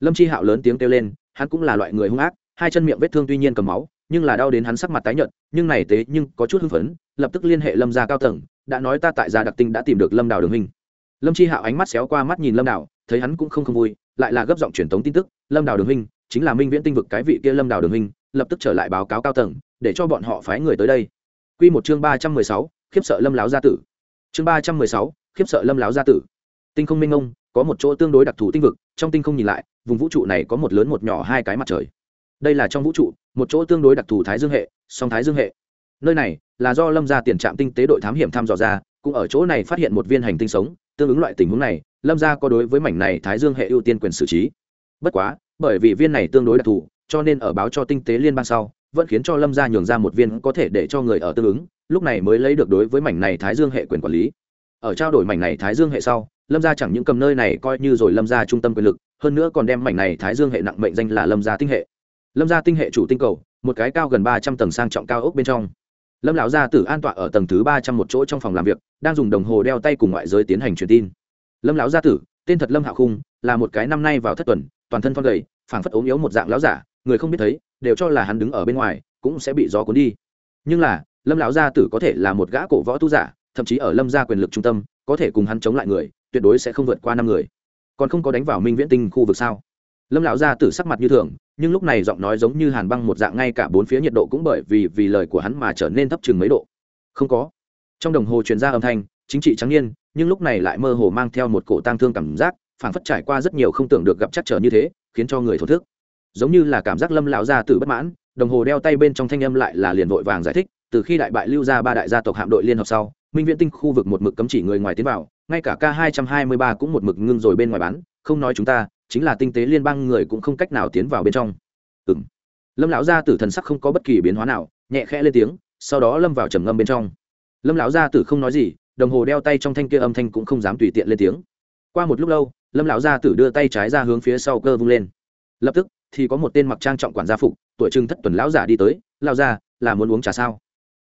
Lâm chi hạo lớn tiếng kêu lên, hắn cũng là loại người hung ác, hai chân miệng vết thương tuy nhiên cầm máu, nhưng là đau đến hắn sắc mặt tái nhợt, nhưng này tế nhưng có chút hưng phấn, lập tức liên hệ lâm gia cao tầng, đã nói ta tại gia đặc tinh đã tìm được lâm đào đường hình. Lâm chi hạo ánh mắt xéo qua mắt nhìn lâm đào, thấy hắn cũng không không vui, lại là gấp giọng truyền tống tin tức, lâm đào đường hình, chính là minh viễn tinh vực cái vị kia lâm đào đường hình, lập tức trở lại báo cáo cao tầng, để cho bọn họ phái người tới đây. Quy một chương ba trăm mười sáu, khiếp sợ lâm láo gia tử chương ba trăm mười sáu, khiếp sợ lâm láo gia tử. Tinh không minh ông có một chỗ tương đối đặc thù tinh vực, trong tinh không nhìn lại, vùng vũ trụ này có một lớn một nhỏ hai cái mặt trời. Đây là trong vũ trụ, một chỗ tương đối đặc thù thái dương hệ, song thái dương hệ. Nơi này là do lâm gia tiền trạm tinh tế đội thám hiểm thăm dò ra, cũng ở chỗ này phát hiện một viên hành tinh sống, tương ứng loại tình huống này, lâm gia có đối với mảnh này thái dương hệ ưu tiên quyền xử trí. Bất quá, bởi vì viên này tương đối đặc thù, cho nên ở báo cho tinh tế liên bang sau vẫn khiến cho lâm gia nhường ra một viên có thể để cho người ở tương ứng, lúc này mới lấy được đối với mảnh này thái dương hệ quyền quản lý. Ở trao đổi mảnh này thái dương hệ sau, lâm gia chẳng những cầm nơi này coi như rồi lâm gia trung tâm quyền lực, hơn nữa còn đem mảnh này thái dương hệ nặng mệnh danh là lâm gia tinh hệ. Lâm gia tinh hệ chủ tinh cầu, một cái cao gần ba trăm tầng sang trọng cao ốc bên trong. Lâm lão gia tử an tọa ở tầng thứ ba trăm một chỗ trong phòng làm việc, đang dùng đồng hồ đeo tay cùng ngoại giới tiến hành truyền tin. Lâm lão gia tử, tên thật lâm hạ khung, là một cái năm nay vào thất tuần, toàn thân thon gầy, phảng phất ốm yếu một dạng lão giả người không biết thấy, đều cho là hắn đứng ở bên ngoài, cũng sẽ bị gió cuốn đi. Nhưng là, lâm lão gia tử có thể là một gã cổ võ tu giả, thậm chí ở lâm gia quyền lực trung tâm, có thể cùng hắn chống lại người, tuyệt đối sẽ không vượt qua năm người. Còn không có đánh vào minh viễn tinh khu vực sao? Lâm lão gia tử sắc mặt như thường, nhưng lúc này giọng nói giống như hàn băng một dạng ngay cả bốn phía nhiệt độ cũng bởi vì vì lời của hắn mà trở nên thấp chừng mấy độ. Không có. Trong đồng hồ truyền ra âm thanh, chính trị trắng niên, nhưng lúc này lại mơ hồ mang theo một cổ tang thương cảm giác, phảng phất trải qua rất nhiều không tưởng được gặp chắc trở như thế, khiến cho người thổ thức giống như là cảm giác lâm lão gia tử bất mãn, đồng hồ đeo tay bên trong thanh âm lại là liền vội vàng giải thích, từ khi đại bại lưu ra ba đại gia tộc hạm đội liên hợp sau, minh viễn tinh khu vực một mực cấm chỉ người ngoài tiến vào, ngay cả k hai trăm hai mươi ba cũng một mực ngưng rồi bên ngoài bán, không nói chúng ta, chính là tinh tế liên bang người cũng không cách nào tiến vào bên trong. Ừ m lâm lão gia tử thần sắc không có bất kỳ biến hóa nào, nhẹ khẽ lên tiếng, sau đó lâm vào trầm ngâm bên trong. Lâm lão gia tử không nói gì, đồng hồ đeo tay trong thanh kia âm thanh cũng không dám tùy tiện lên tiếng. Qua một lúc lâu, lâm lão gia tử đưa tay trái ra hướng phía sau cơ vung lên. Lập tức thì có một tên mặc trang trọng quản gia phục, tuổi trưng thất tuần lão giả đi tới lao ra là muốn uống trà sao?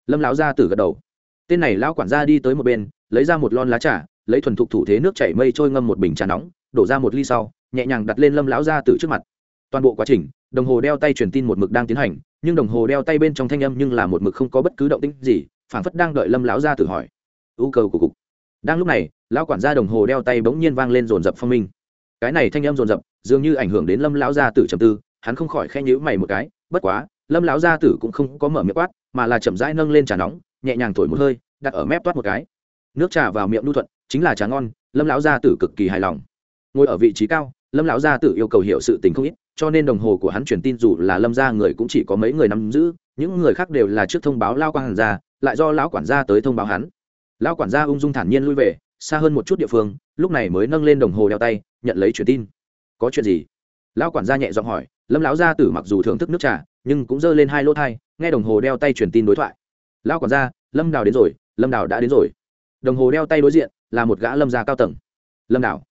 Lâm lão gia tử gật đầu. Tên này lão quản gia đi tới một bên, lấy ra một lon lá trà, lấy thuần thục thủ thế nước chảy mây trôi ngâm một bình trà nóng, đổ ra một ly sau, nhẹ nhàng đặt lên lâm lão gia tử trước mặt. Toàn bộ quá trình, đồng hồ đeo tay truyền tin một mực đang tiến hành, nhưng đồng hồ đeo tay bên trong thanh âm nhưng là một mực không có bất cứ động tĩnh gì, phảng phất đang đợi lâm lão gia tử hỏi. Ưu cầu của cục. Đang lúc này, lão quản gia đồng hồ đeo tay bỗng nhiên vang lên rồn rập phong minh. Cái này thanh âm rồn rập dường như ảnh hưởng đến lâm lão gia tử trầm tư, hắn không khỏi khen nhữ mày một cái, bất quá, lâm lão gia tử cũng không có mở miệng quát, mà là chậm rãi nâng lên trà nóng, nhẹ nhàng thổi một hơi, đặt ở mép toát một cái. Nước trà vào miệng lưu thuận, chính là trà ngon, lâm lão gia tử cực kỳ hài lòng. Ngồi ở vị trí cao, lâm lão gia tử yêu cầu hiểu sự tình không ít, cho nên đồng hồ của hắn truyền tin dù là lâm gia người cũng chỉ có mấy người nắm giữ, những người khác đều là trước thông báo lao quan gia, lại do lão quản gia tới thông báo hắn. Lão quản gia ung dung thản nhiên lui về, xa hơn một chút địa phương, lúc này mới nâng lên đồng hồ đeo tay, nhận lấy truyền tin có chuyện gì? Lão quản gia nhẹ giọng hỏi. Lâm lão gia tử mặc dù thưởng thức nước trà, nhưng cũng giơ lên hai lỗ thai, nghe đồng hồ đeo tay truyền tin đối thoại. Lão quản gia, lâm đào đến rồi, lâm đào đã đến rồi. Đồng hồ đeo tay đối diện là một gã lâm gia cao tầng. Lâm đào.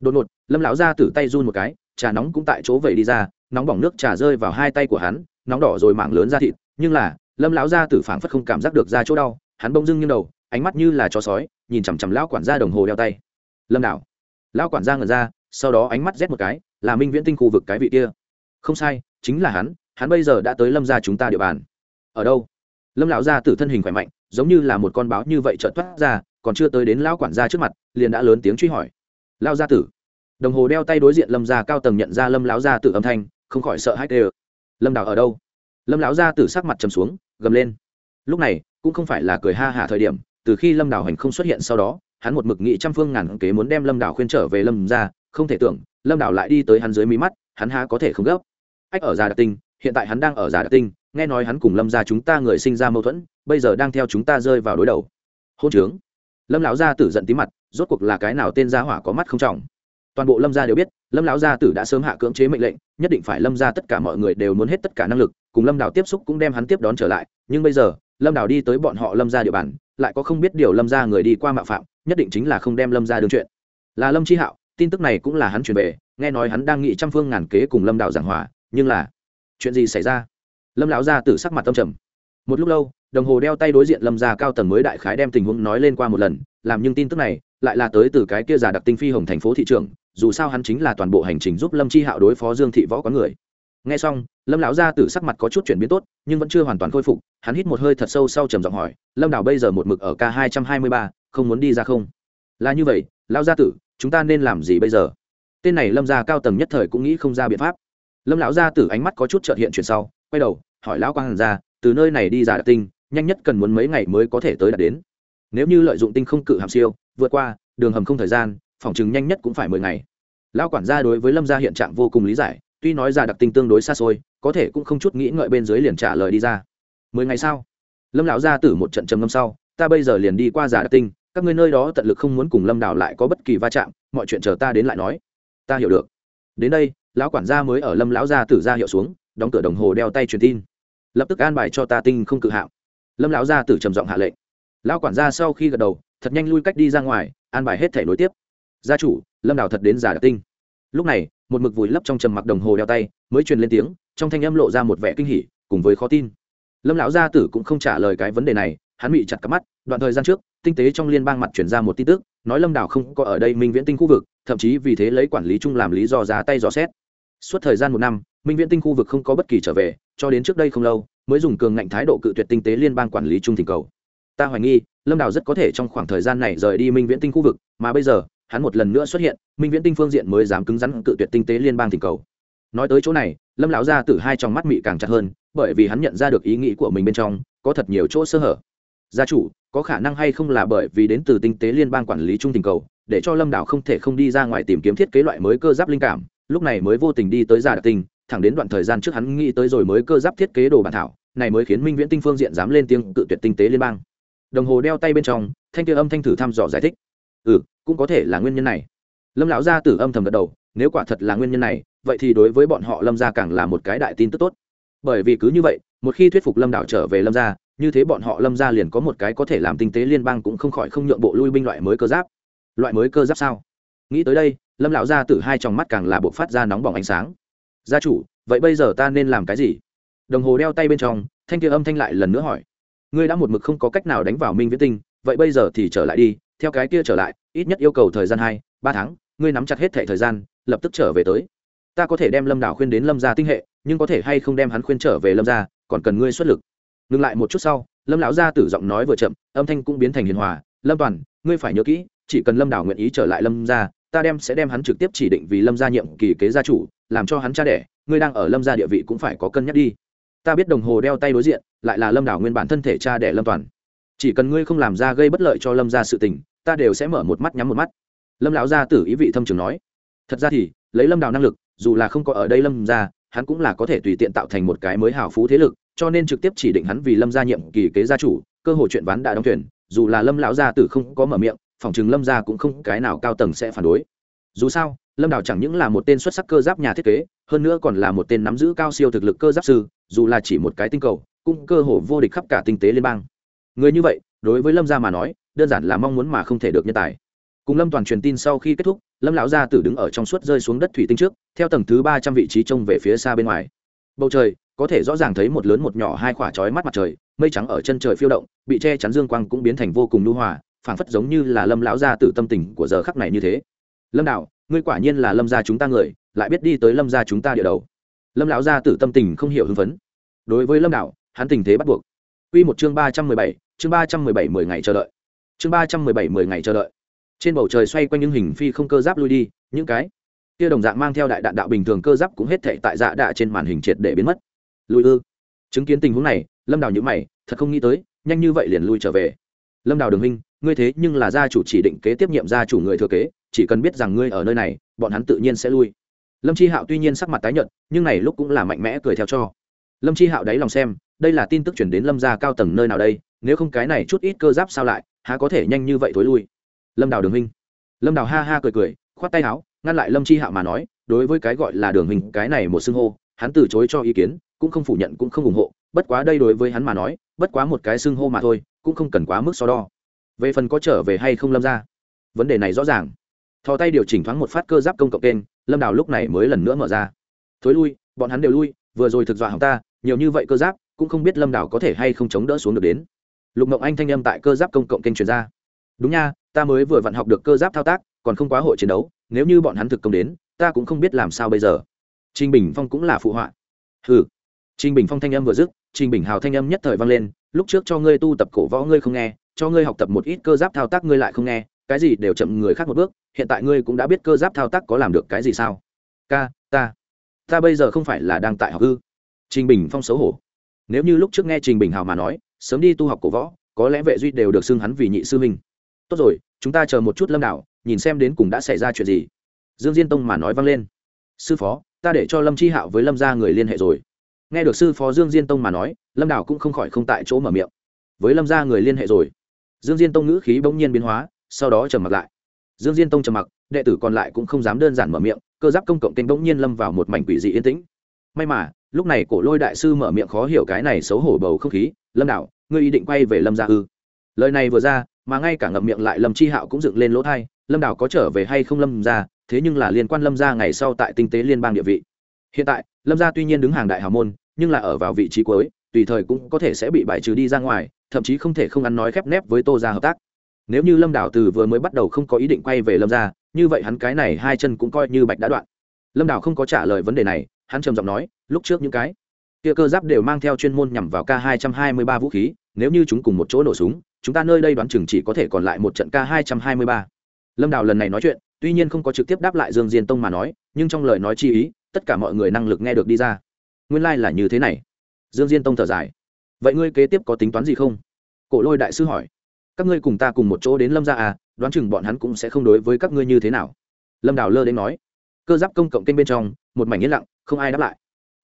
Đột ngột, lâm lão gia tử tay run một cái, trà nóng cũng tại chỗ vậy đi ra, nóng bỏng nước trà rơi vào hai tay của hắn, nóng đỏ rồi mảng lớn ra thịt, nhưng là, lâm lão gia tử phảng phất không cảm giác được ra chỗ đau, hắn bông dưng như đầu, ánh mắt như là chó sói, nhìn chằm chằm lão quản gia đồng hồ đeo tay. Lâm đảo lão quản gia ngẩn ra sau đó ánh mắt rét một cái, là minh viễn tinh khu vực cái vị kia. Không sai, chính là hắn hắn bây giờ đã tới lâm gia chúng ta địa bàn. Ở đâu? Lâm lão gia tử thân hình khỏe mạnh, giống như là một con báo như vậy trợn thoát ra, còn chưa tới đến lão quản gia trước mặt, liền đã lớn tiếng truy hỏi. Lao gia tử. Đồng hồ đeo tay đối diện lâm gia cao tầng nhận ra lâm lão gia tử âm thanh, không khỏi sợ hãi tê lâm đào ở đâu? Lâm lão gia tử sắc mặt trầm xuống, gầm lên. Lúc này, cũng không phải là cười ha hả thời điểm, từ khi lâm đào hành không xuất hiện sau đó, hắn một mực nghị trăm phương ngàn kế muốn đem lâm đào khuyên trở về lâm ra không thể tưởng, lâm đảo lại đi tới hắn dưới mí mắt, hắn há có thể không gấp. Ách, ở già đặc tinh, hiện tại hắn đang ở già đặc tinh, nghe nói hắn cùng lâm ra chúng ta người sinh ra mâu thuẫn, bây giờ đang theo chúng ta rơi vào đối đầu. Hôn trướng. Lâm lão gia tử giận tí mặt, rốt cuộc là cái nào tên gia hỏa có mắt không trọng. Toàn bộ lâm gia đều biết, lâm lão gia tử đã sớm hạ cưỡng chế mệnh lệnh, nhất định phải lâm gia tất cả mọi người đều muốn hết tất cả năng lực, cùng lâm đào tiếp xúc cũng đem hắn tiếp đón trở lại, nhưng bây giờ, lâm đào đi tới bọn họ lâm gia địa bàn, lại có không biết điều lâm gia người đi qua mạo phạm, nhất định chính là không đem lâm gia đương chuyện. Là lâm chi hạo tin tức này cũng là hắn truyền về, nghe nói hắn đang nghị trăm phương ngàn kế cùng lâm đạo giảng hòa, nhưng là, chuyện gì xảy ra? Lâm lão gia tử sắc mặt tâm trầm. Một lúc lâu, đồng hồ đeo tay đối diện lâm gia cao tầng mới đại khái đem tình huống nói lên qua một lần, làm nhưng tin tức này lại là tới từ cái kia giả đặc tinh phi hồng thành phố thị trường dù sao hắn chính là toàn bộ hành trình giúp lâm chi hạo đối phó dương thị võ có người. Nghe xong, lâm lão gia tử sắc mặt có chút chuyển biến tốt, nhưng vẫn chưa hoàn toàn khôi phục, hắn hít một hơi thật sâu sau trầm giọng hỏi, lâm đảo bây giờ một mực ở k hai trăm hai mươi ba, không muốn đi ra không? Là như vậy, lão gia tử chúng ta nên làm gì bây giờ? Tên này lâm gia cao tầng nhất thời cũng nghĩ không ra biện pháp. Lâm lão gia tử ánh mắt có chút trợt hiện chuyển sau, quay đầu, hỏi lão quang hàn ra từ nơi này đi giả đặc tinh, nhanh nhất cần muốn mấy ngày mới có thể tới đạt đến. Nếu như lợi dụng tinh không cự hàm siêu, vượt qua, đường hầm không thời gian, phòng chừng nhanh nhất cũng phải mười ngày. Lão quản gia đối với lâm gia hiện trạng vô cùng lý giải, tuy nói ra đặc tinh tương đối xa xôi, có thể cũng không chút nghĩ ngợi bên dưới liền trả lời đi ra. Mười ngày sau, lâm lão gia tử một trận trầm ngâm sau, ta bây giờ liền đi qua giả đặc tinh các ngươi nơi đó tận lực không muốn cùng lâm đảo lại có bất kỳ va chạm, mọi chuyện chờ ta đến lại nói. Ta hiểu được. Đến đây, lão quản gia mới ở lâm lão gia tử ra hiệu xuống, đóng cửa đồng hồ đeo tay truyền tin. Lập tức an bài cho ta tinh không cự hạo lâm lão gia tử trầm giọng hạ lệnh. Lão quản gia sau khi gật đầu, thật nhanh lui cách đi ra ngoài, an bài hết thể nối tiếp. Gia chủ, lâm đảo thật đến giả đặc tinh. Lúc này, một mực vùi lấp trong trầm mặc đồng hồ đeo tay, mới truyền lên tiếng, trong thanh âm lộ ra một vẻ kinh hỉ, cùng với khó tin. Lâm lão gia tử cũng không trả lời cái vấn đề này hắn bị chặt cắp mắt, đoạn thời gian trước, tinh tế trong liên bang mặt chuyển ra một tin tức, nói lâm đảo không có ở đây minh viễn tinh khu vực, thậm chí vì thế lấy quản lý chung làm lý do ra tay dò xét. Suốt thời gian một năm, minh viễn tinh khu vực không có bất kỳ trở về, cho đến trước đây không lâu, mới dùng cường ngạnh thái độ cự tuyệt tinh tế liên bang quản lý chung thỉnh cầu. Ta hoài nghi, lâm đảo rất có thể trong khoảng thời gian này rời đi minh viễn tinh khu vực, mà bây giờ, hắn một lần nữa xuất hiện, minh viễn tinh phương diện mới dám cứng rắn cự tuyệt tinh tế liên bang thỉnh cầu. Nói tới chỗ này, lâm lão ra tử hai trong mắt mị càng chặt hơn, bởi vì hắn nhận ra được ý nghĩ của mình bên trong, có thật nhiều chỗ sơ hở gia chủ, có khả năng hay không là bởi vì đến từ tinh tế liên bang quản lý trung tình cầu, để cho lâm đảo không thể không đi ra ngoài tìm kiếm thiết kế loại mới cơ giáp linh cảm, lúc này mới vô tình đi tới giả đặc tinh, thẳng đến đoạn thời gian trước hắn nghĩ tới rồi mới cơ giáp thiết kế đồ bản thảo, này mới khiến minh viễn tinh phương diện dám lên tiếng cự tuyệt tinh tế liên bang. Đồng hồ đeo tay bên trong, thanh kia âm thanh thử thăm dò giải thích. Ừ cũng có thể là nguyên nhân này. Lâm lão gia tử âm thầm gật đầu, nếu quả thật là nguyên nhân này, vậy thì đối với bọn họ lâm gia càng là một cái đại tin tức tốt. Bởi vì cứ như vậy, một khi thuyết phục lâm đảo trở về lâm gia như thế bọn họ lâm gia liền có một cái có thể làm tinh tế liên bang cũng không khỏi không nhượng bộ lui binh loại mới cơ giáp. Loại mới cơ giáp sao? Nghĩ tới đây, lâm lão gia tử hai trong mắt càng là buộc phát ra nóng bỏng ánh sáng. Gia chủ, vậy bây giờ ta nên làm cái gì? Đồng hồ đeo tay bên trong, thanh kia âm thanh lại lần nữa hỏi. Ngươi đã một mực không có cách nào đánh vào minh viễn tinh, vậy bây giờ thì trở lại đi, theo cái kia trở lại, ít nhất yêu cầu thời gian hai, ba tháng, ngươi nắm chặt hết thẻ thời gian, lập tức trở về tới. Ta có thể đem lâm đảo khuyên đến lâm gia tinh hệ, nhưng có thể hay không đem hắn khuyên trở về lâm gia, còn cần ngươi xuất lực ngừng lại một chút sau, lâm lão gia tử giọng nói vừa chậm, âm thanh cũng biến thành hiền hòa. Lâm toàn, ngươi phải nhớ kỹ, chỉ cần lâm đảo nguyện ý trở lại lâm gia, ta đem sẽ đem hắn trực tiếp chỉ định vì lâm gia nhiệm kỳ kế gia chủ, làm cho hắn cha đẻ. Ngươi đang ở lâm gia địa vị cũng phải có cân nhắc đi. Ta biết đồng hồ đeo tay đối diện, lại là lâm đảo nguyên bản thân thể cha đẻ lâm toàn. Chỉ cần ngươi không làm ra gây bất lợi cho lâm gia sự tình, ta đều sẽ mở một mắt nhắm một mắt. Lâm lão gia tử ý vị thâm trường nói. Thật ra thì, lấy lâm đào năng lực, dù là không có ở đây lâm gia, hắn cũng là có thể tùy tiện tạo thành một cái mới hào phú thế lực cho nên trực tiếp chỉ định hắn vì lâm gia nhiệm kỳ kế gia chủ, cơ hội chuyện ván đã đóng thuyền, dù là lâm lão gia tử không có mở miệng, phòng chừng lâm gia cũng không cái nào cao tầng sẽ phản đối. Dù sao, lâm đào chẳng những là một tên xuất sắc cơ giáp nhà thiết kế, hơn nữa còn là một tên nắm giữ cao siêu thực lực cơ giáp sư, dù là chỉ một cái tinh cầu, cũng cơ hồ vô địch khắp cả tinh tế liên bang. Người như vậy, đối với lâm gia mà nói, đơn giản là mong muốn mà không thể được nhân tài. Cùng lâm toàn truyền tin sau khi kết thúc, lâm lão gia tử đứng ở trong suốt rơi xuống đất thủy tinh trước, theo tầng thứ ba trăm vị trí trông về phía xa bên ngoài. Bầu trời có thể rõ ràng thấy một lớn một nhỏ hai quả chói mắt mặt trời, mây trắng ở chân trời phiêu động, bị che chắn dương quang cũng biến thành vô cùng nhu hòa, phảng phất giống như là lâm lão gia tử tâm tình của giờ khắc này như thế. Lâm đạo, ngươi quả nhiên là lâm gia chúng ta người, lại biết đi tới lâm gia chúng ta địa đầu. Lâm lão gia tử tâm tình không hiểu hưng phấn. Đối với lâm đạo, hắn tình thế bắt buộc. Quy một chương ba trăm mười bảy, chương ba trăm mười bảy mười ngày chờ đợi. Chương ba trăm mười bảy mười ngày chờ đợi. Trên bầu trời xoay quanh những hình phi không cơ giáp lui đi, những cái kia đồng dạng mang theo đại đạn đạo bình thường cơ giáp cũng hết thảy tại dạ đạ trên màn hình triệt để biến mất lùi ư? Chứng kiến tình huống này, lâm đào nhữ mày, thật không nghĩ tới, nhanh như vậy liền lui trở về. Lâm đào đường huynh, ngươi thế nhưng là gia chủ chỉ định kế tiếp nhiệm gia chủ người thừa kế, chỉ cần biết rằng ngươi ở nơi này, bọn hắn tự nhiên sẽ lui. Lâm chi hạo tuy nhiên sắc mặt tái nhợt, nhưng này lúc cũng là mạnh mẽ cười theo cho. Lâm chi hạo đáy lòng xem, đây là tin tức chuyển đến lâm gia cao tầng nơi nào đây, nếu không cái này chút ít cơ giáp sao lại, há có thể nhanh như vậy thối lui? Lâm đào đường huynh. Lâm đào ha ha cười cười, khoát tay áo, ngăn lại lâm chi hạo mà nói, đối với cái gọi là đường hình cái này một xưng hô, hắn từ chối cho ý kiến cũng không phủ nhận cũng không ủng hộ, bất quá đây đối với hắn mà nói, bất quá một cái xưng hô mà thôi, cũng không cần quá mức so đo. Về phần có trở về hay không lâm ra vấn đề này rõ ràng. Thò tay điều chỉnh thoáng một phát cơ giáp công cộng kênh, lâm đào lúc này mới lần nữa mở ra. Thối lui, bọn hắn đều lui, vừa rồi thực dọa hỏng ta, nhiều như vậy cơ giáp, cũng không biết lâm đào có thể hay không chống đỡ xuống được đến. Lục mộng anh thanh âm tại cơ giáp công cộng kênh truyền ra. Đúng nha, ta mới vừa vặn học được cơ giáp thao tác, còn không quá hội chiến đấu, nếu như bọn hắn thực công đến, ta cũng không biết làm sao bây giờ. Trinh bình phong cũng là phụ họa. Ừ Trình bình phong thanh âm vừa dứt, Trình bình hào thanh âm nhất thời vang lên, lúc trước cho ngươi tu tập cổ võ ngươi không nghe, cho ngươi học tập một ít cơ giáp thao tác ngươi lại không nghe, cái gì đều chậm người khác một bước, hiện tại ngươi cũng đã biết cơ giáp thao tác có làm được cái gì sao? Ca, ta ta bây giờ không phải là đang tại học ư? Trình bình phong xấu hổ. Nếu như lúc trước nghe trình bình hào mà nói, sớm đi tu học cổ võ, có lẽ vệ duy đều được xưng hắn vì nhị sư huynh. tốt rồi, chúng ta chờ một chút lâm đạo, nhìn xem đến cùng đã xảy ra chuyện gì. Dương diên tông mà nói vang lên. Sư phó, ta để cho lâm chi hạo với lâm Gia người liên hệ rồi nghe được sư phó dương diên tông mà nói, lâm đảo cũng không khỏi không tại chỗ mở miệng. Với lâm gia người liên hệ rồi. Dương diên tông ngữ khí bỗng nhiên biến hóa, sau đó trầm mặc lại. Dương diên tông trầm mặc, đệ tử còn lại cũng không dám đơn giản mở miệng, cơ giáp công cộng kênh bỗng nhiên lâm vào một mảnh quỷ dị yên tĩnh. May mà, lúc này cổ lôi đại sư mở miệng khó hiểu cái này xấu hổ bầu không khí, lâm đạo ngươi ý định quay về lâm gia ư? Lời này vừa ra, mà ngay cả ngậm miệng lại lâm chi hạo cũng dựng lên lỗ thai lâm đảo có trở về hay không lâm ra thế nhưng là liên quan lâm ra ngày sau tại tinh tế liên bang địa vị hiện tại, lâm gia tuy nhiên đứng hàng đại hào môn, nhưng là ở vào vị trí cuối, tùy thời cũng có thể sẽ bị bài trừ đi ra ngoài, thậm chí không thể không ăn nói khép nép với tô ra hợp tác. Nếu như lâm đảo từ vừa mới bắt đầu không có ý định quay về lâm gia, như vậy hắn cái này hai chân cũng coi như bạch đã đoạn. Lâm đảo không có trả lời vấn đề này, hắn trầm giọng nói, lúc trước những cái kia cơ giáp đều mang theo chuyên môn nhằm vào k 223 vũ khí, nếu như chúng cùng một chỗ nổ súng, chúng ta nơi đây đoán chừng chỉ có thể còn lại một trận k 223 lâm Đảo lần này nói chuyện, tuy nhiên không có trực tiếp đáp lại dương diên tông mà nói, nhưng trong lời nói chi ý tất cả mọi người năng lực nghe được đi ra. Nguyên lai、like、là như thế này. Dương diên tông thở dài. Vậy ngươi kế tiếp có tính toán gì không? Cổ lôi đại sư hỏi. Các ngươi cùng ta cùng một chỗ đến lâm ra à đoán chừng bọn hắn cũng sẽ không đối với các ngươi như thế nào. Lâm đào lơ đến nói. Cơ giáp công cộng kênh bên trong, một mảnh yên lặng, không ai đáp lại.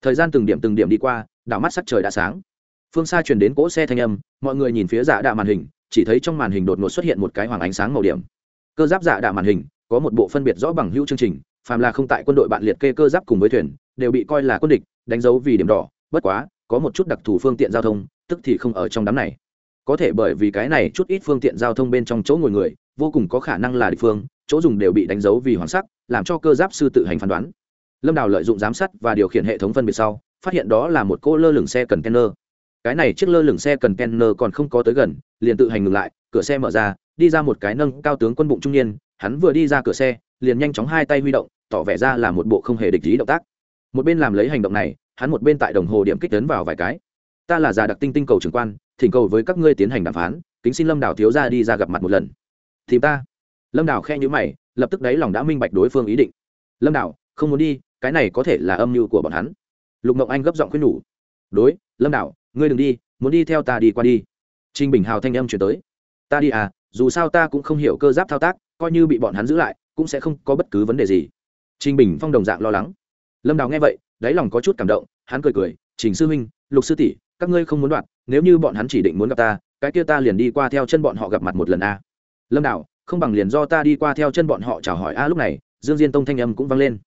Thời gian từng điểm từng điểm đi qua, đảo mắt sắc trời đã sáng. Phương xa truyền đến cỗ xe thanh âm, mọi người nhìn phía giả đạ màn hình, chỉ thấy trong màn hình đột ngột xuất hiện một cái hoàng ánh sáng màu điểm. Cơ giáp giả đạ màn hình, có một bộ phân biệt rõ bằng hữu chương trình phàm là không tại quân đội bạn liệt kê cơ giáp cùng với thuyền, đều bị coi là quân địch, đánh dấu vì điểm đỏ. Bất quá, có một chút đặc thù phương tiện giao thông, tức thì không ở trong đám này. Có thể bởi vì cái này chút ít phương tiện giao thông bên trong chỗ ngồi người, vô cùng có khả năng là địa phương, chỗ dùng đều bị đánh dấu vì hoàng sắc, làm cho cơ giáp sư tự hành phán đoán. Lâm đào lợi dụng giám sát và điều khiển hệ thống phân biệt sau, phát hiện đó là một cô lơ lửng xe cần kenner cái này chiếc lơ lửng xe cần kenner còn không có tới gần, liền tự hành ngừng lại, cửa xe mở ra, đi ra một cái nâng cao tướng quân bụng trung niên, hắn vừa đi ra cửa xe liền nhanh chóng hai tay huy động, tỏ vẻ ra là một bộ không hề địch lý động tác. Một bên làm lấy hành động này, hắn một bên tại đồng hồ điểm kích tấn vào vài cái. Ta là già đặc tinh tinh cầu trưởng quan, thỉnh cầu với các ngươi tiến hành đàm phán, kính xin lâm đảo thiếu ra đi ra gặp mặt một lần. Thì ta? Lâm đảo khe nhữ mày, lập tức đáy lòng đã minh bạch đối phương ý định. Lâm đảo không muốn đi, cái này có thể là âm mưu của bọn hắn. Lục ngộng anh gấp giọng khuyên nhủ. Đối, lâm đảo ngươi đừng đi, muốn đi theo ta đi qua đi. Trinh bình hào thanh âm chuyển tới. Ta đi à dù sao ta cũng không hiểu cơ giáp thao tác, coi như bị bọn hắn giữ lại cũng sẽ không có bất cứ vấn đề gì. Trình bình phong đồng dạng lo lắng. Lâm đào nghe vậy, đáy lòng có chút cảm động, hắn cười cười, trình sư huynh, lục sư tỷ, các ngươi không muốn đoạt nếu như bọn hắn chỉ định muốn gặp ta, cái kia ta liền đi qua theo chân bọn họ gặp mặt một lần a. Lâm đào, không bằng liền do ta đi qua theo chân bọn họ chào hỏi a. Lúc này, dương diên tông thanh âm cũng vang lên.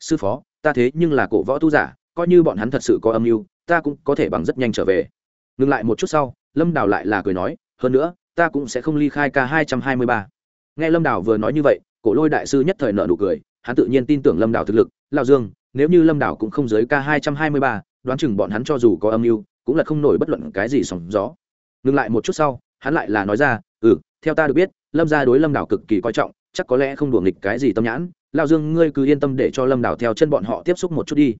Sư phó, ta thế nhưng là cổ võ tu giả, coi như bọn hắn thật sự có âm mưu, ta cũng có thể bằng rất nhanh trở về. Ngừng lại một chút sau, lâm đào lại là cười nói, hơn nữa, ta cũng sẽ không ly khai k hai trăm hai mươi ba. Nghe lâm đào vừa nói như vậy cổ lôi đại sư nhất thời nợ nụ cười, hắn tự nhiên tin tưởng lâm Đảo thực lực. Lao dương, nếu như lâm Đảo cũng không dưới k hai trăm hai mươi ba, đoán chừng bọn hắn cho dù có âm mưu, cũng là không nổi bất luận cái gì sóng gió. Ngừng lại một chút sau, hắn lại là nói ra ừ theo ta được biết, lâm gia đối lâm Đảo cực kỳ coi trọng, chắc có lẽ không đùa nghịch cái gì tâm nhãn. Lao dương, ngươi cứ yên tâm để cho lâm Đảo theo chân bọn họ tiếp xúc một chút đi.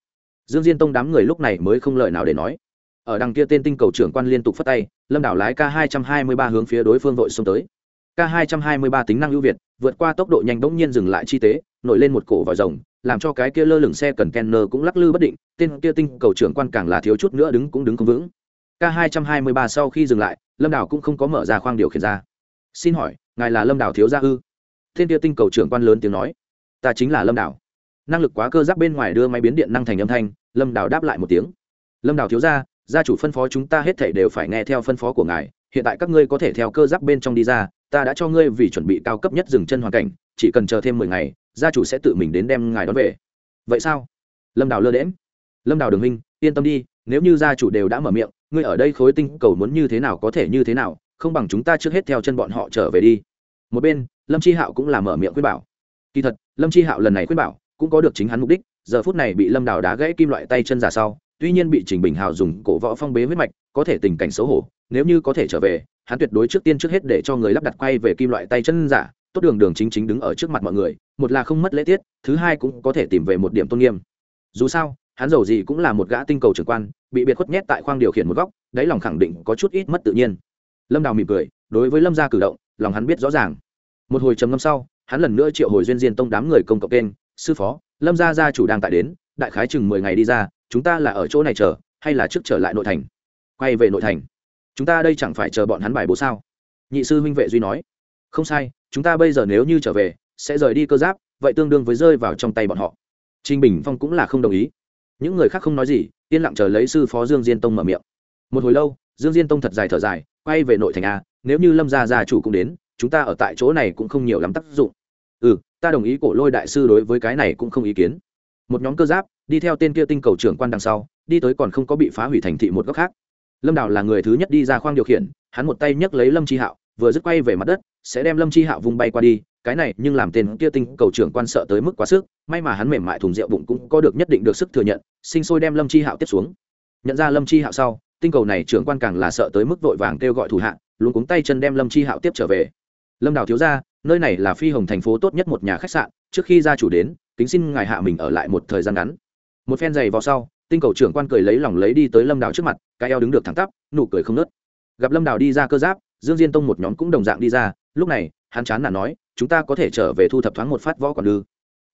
Dương diên tông đám người lúc này mới không lời nào để nói. Ở đằng kia tên tinh cầu trưởng quan liên tục phất tay, lâm đảo lái k 223 hướng phía đối phương vội xông tới k 223 tính năng ưu việt, vượt qua tốc độ nhanh bỗng nhiên dừng lại chi tế, nổi lên một cổ vòi rồng, làm cho cái kia lơ lửng xe cần kenner cũng lắc lư bất định, tên kia tinh cầu trưởng quan càng là thiếu chút nữa đứng cũng đứng không vững. K 223 sau khi dừng lại, lâm Đào cũng không có mở ra khoang điều khiển ra. Xin hỏi, ngài là lâm Đào thiếu gia ư? Tên kia tinh cầu trưởng quan lớn tiếng nói. Ta chính là lâm Đào. năng lực quá cơ giác bên ngoài đưa máy biến điện năng thành âm thanh, lâm Đào đáp lại một tiếng. Lâm Đào thiếu gia gia chủ phân phó chúng ta hết thảy đều phải nghe theo phân phó của ngài hiện tại các ngươi có thể theo cơ giáp bên trong đi ra, ta đã cho ngươi vì chuẩn bị cao cấp nhất dừng chân hoàn cảnh, chỉ cần chờ thêm mười ngày, gia chủ sẽ tự mình đến đem ngài đón về. Vậy sao? Lâm đào lơ đễm lâm đào đường minh yên tâm đi, nếu như gia chủ đều đã mở miệng, ngươi ở đây khối tinh cầu muốn như thế nào có thể như thế nào, không bằng chúng ta trước hết theo chân bọn họ trở về đi. Một bên, lâm chi hạo cũng là mở miệng khuyên bảo. Kỳ thật, lâm chi hạo lần này khuyên bảo, cũng có được chính hắn mục đích, giờ phút này bị lâm đào đá gãy kim loại tay chân giả sau, tuy nhiên bị trình bình hào dùng cổ võ phong bế huyết mạch, có thể tình cảnh xấu hổ nếu như có thể trở về, hắn tuyệt đối trước tiên trước hết để cho người lắp đặt quay về kim loại tay chân giả, tốt đường đường chính chính đứng ở trước mặt mọi người, một là không mất lễ tiết, thứ hai cũng có thể tìm về một điểm tôn nghiêm. Dù sao, hắn giàu gì cũng là một gã tinh cầu trưởng quan, bị biệt khuất nhét tại khoang điều khiển một góc, đáy lòng khẳng định có chút ít mất tự nhiên. Lâm đào mỉm cười, đối với lâm gia cử động, lòng hắn biết rõ ràng. Một hồi trầm ngâm sau, hắn lần nữa triệu hồi duyên diên tông đám người công cộng kênh, sư phó, lâm gia gia chủ đang tại đến, đại khái chừng mười ngày đi ra, chúng ta là ở chỗ này chờ, hay là trước trở lại nội thành? Quay về nội thành chúng ta đây chẳng phải chờ bọn hắn bài bố sao? Nhị sư huynh vệ duy nói. Không sai, chúng ta bây giờ nếu như trở về, sẽ rời đi cơ giáp, vậy tương đương với rơi vào trong tay bọn họ. Trinh bình phong cũng là không đồng ý. Những người khác không nói gì, yên lặng chờ lấy sư phó dương diên tông mở miệng. Một hồi lâu, dương diên tông thật dài thở dài, quay về nội thành a, nếu như lâm gia gia chủ cũng đến, chúng ta ở tại chỗ này cũng không nhiều lắm tác dụng. Ừ ta đồng ý cổ lôi đại sư đối với cái này cũng không ý kiến. Một nhóm cơ giáp, đi theo tên kia tinh cầu trưởng quan đằng sau, đi tới còn không có bị phá hủy thành thị một góc khác lâm đào là người thứ nhất đi ra khoang điều khiển, hắn một tay nhấc lấy lâm chi hạo, vừa dứt quay về mặt đất, sẽ đem lâm chi hạo vung bay qua đi, cái này nhưng làm tên kia tinh cầu trưởng quan sợ tới mức quá sức, may mà hắn mềm mại thùng rượu bụng cũng có được nhất định được sức thừa nhận, sinh sôi đem lâm chi hạo tiếp xuống. Nhận ra lâm chi hạo sau, tinh cầu này trưởng quan càng là sợ tới mức vội vàng kêu gọi thủ hạ luôn cuống tay chân đem lâm chi hạo tiếp trở về. Lâm đào thiếu ra, nơi này là phi hồng thành phố tốt nhất một nhà khách sạn, trước khi gia chủ đến, kính xin ngài hạ mình ở lại một thời gian ngắn. Một phen giày vào sau tinh cầu trưởng quan cười lấy lòng lấy đi tới lâm đào trước mặt, cái eo đứng được thẳng tắp, nụ cười không nớt. Gặp lâm đào đi ra cơ giáp, dương diên tông một nhóm cũng đồng dạng đi ra, lúc này, hắn chán là nói, chúng ta có thể trở về thu thập thoáng một phát võ còn lư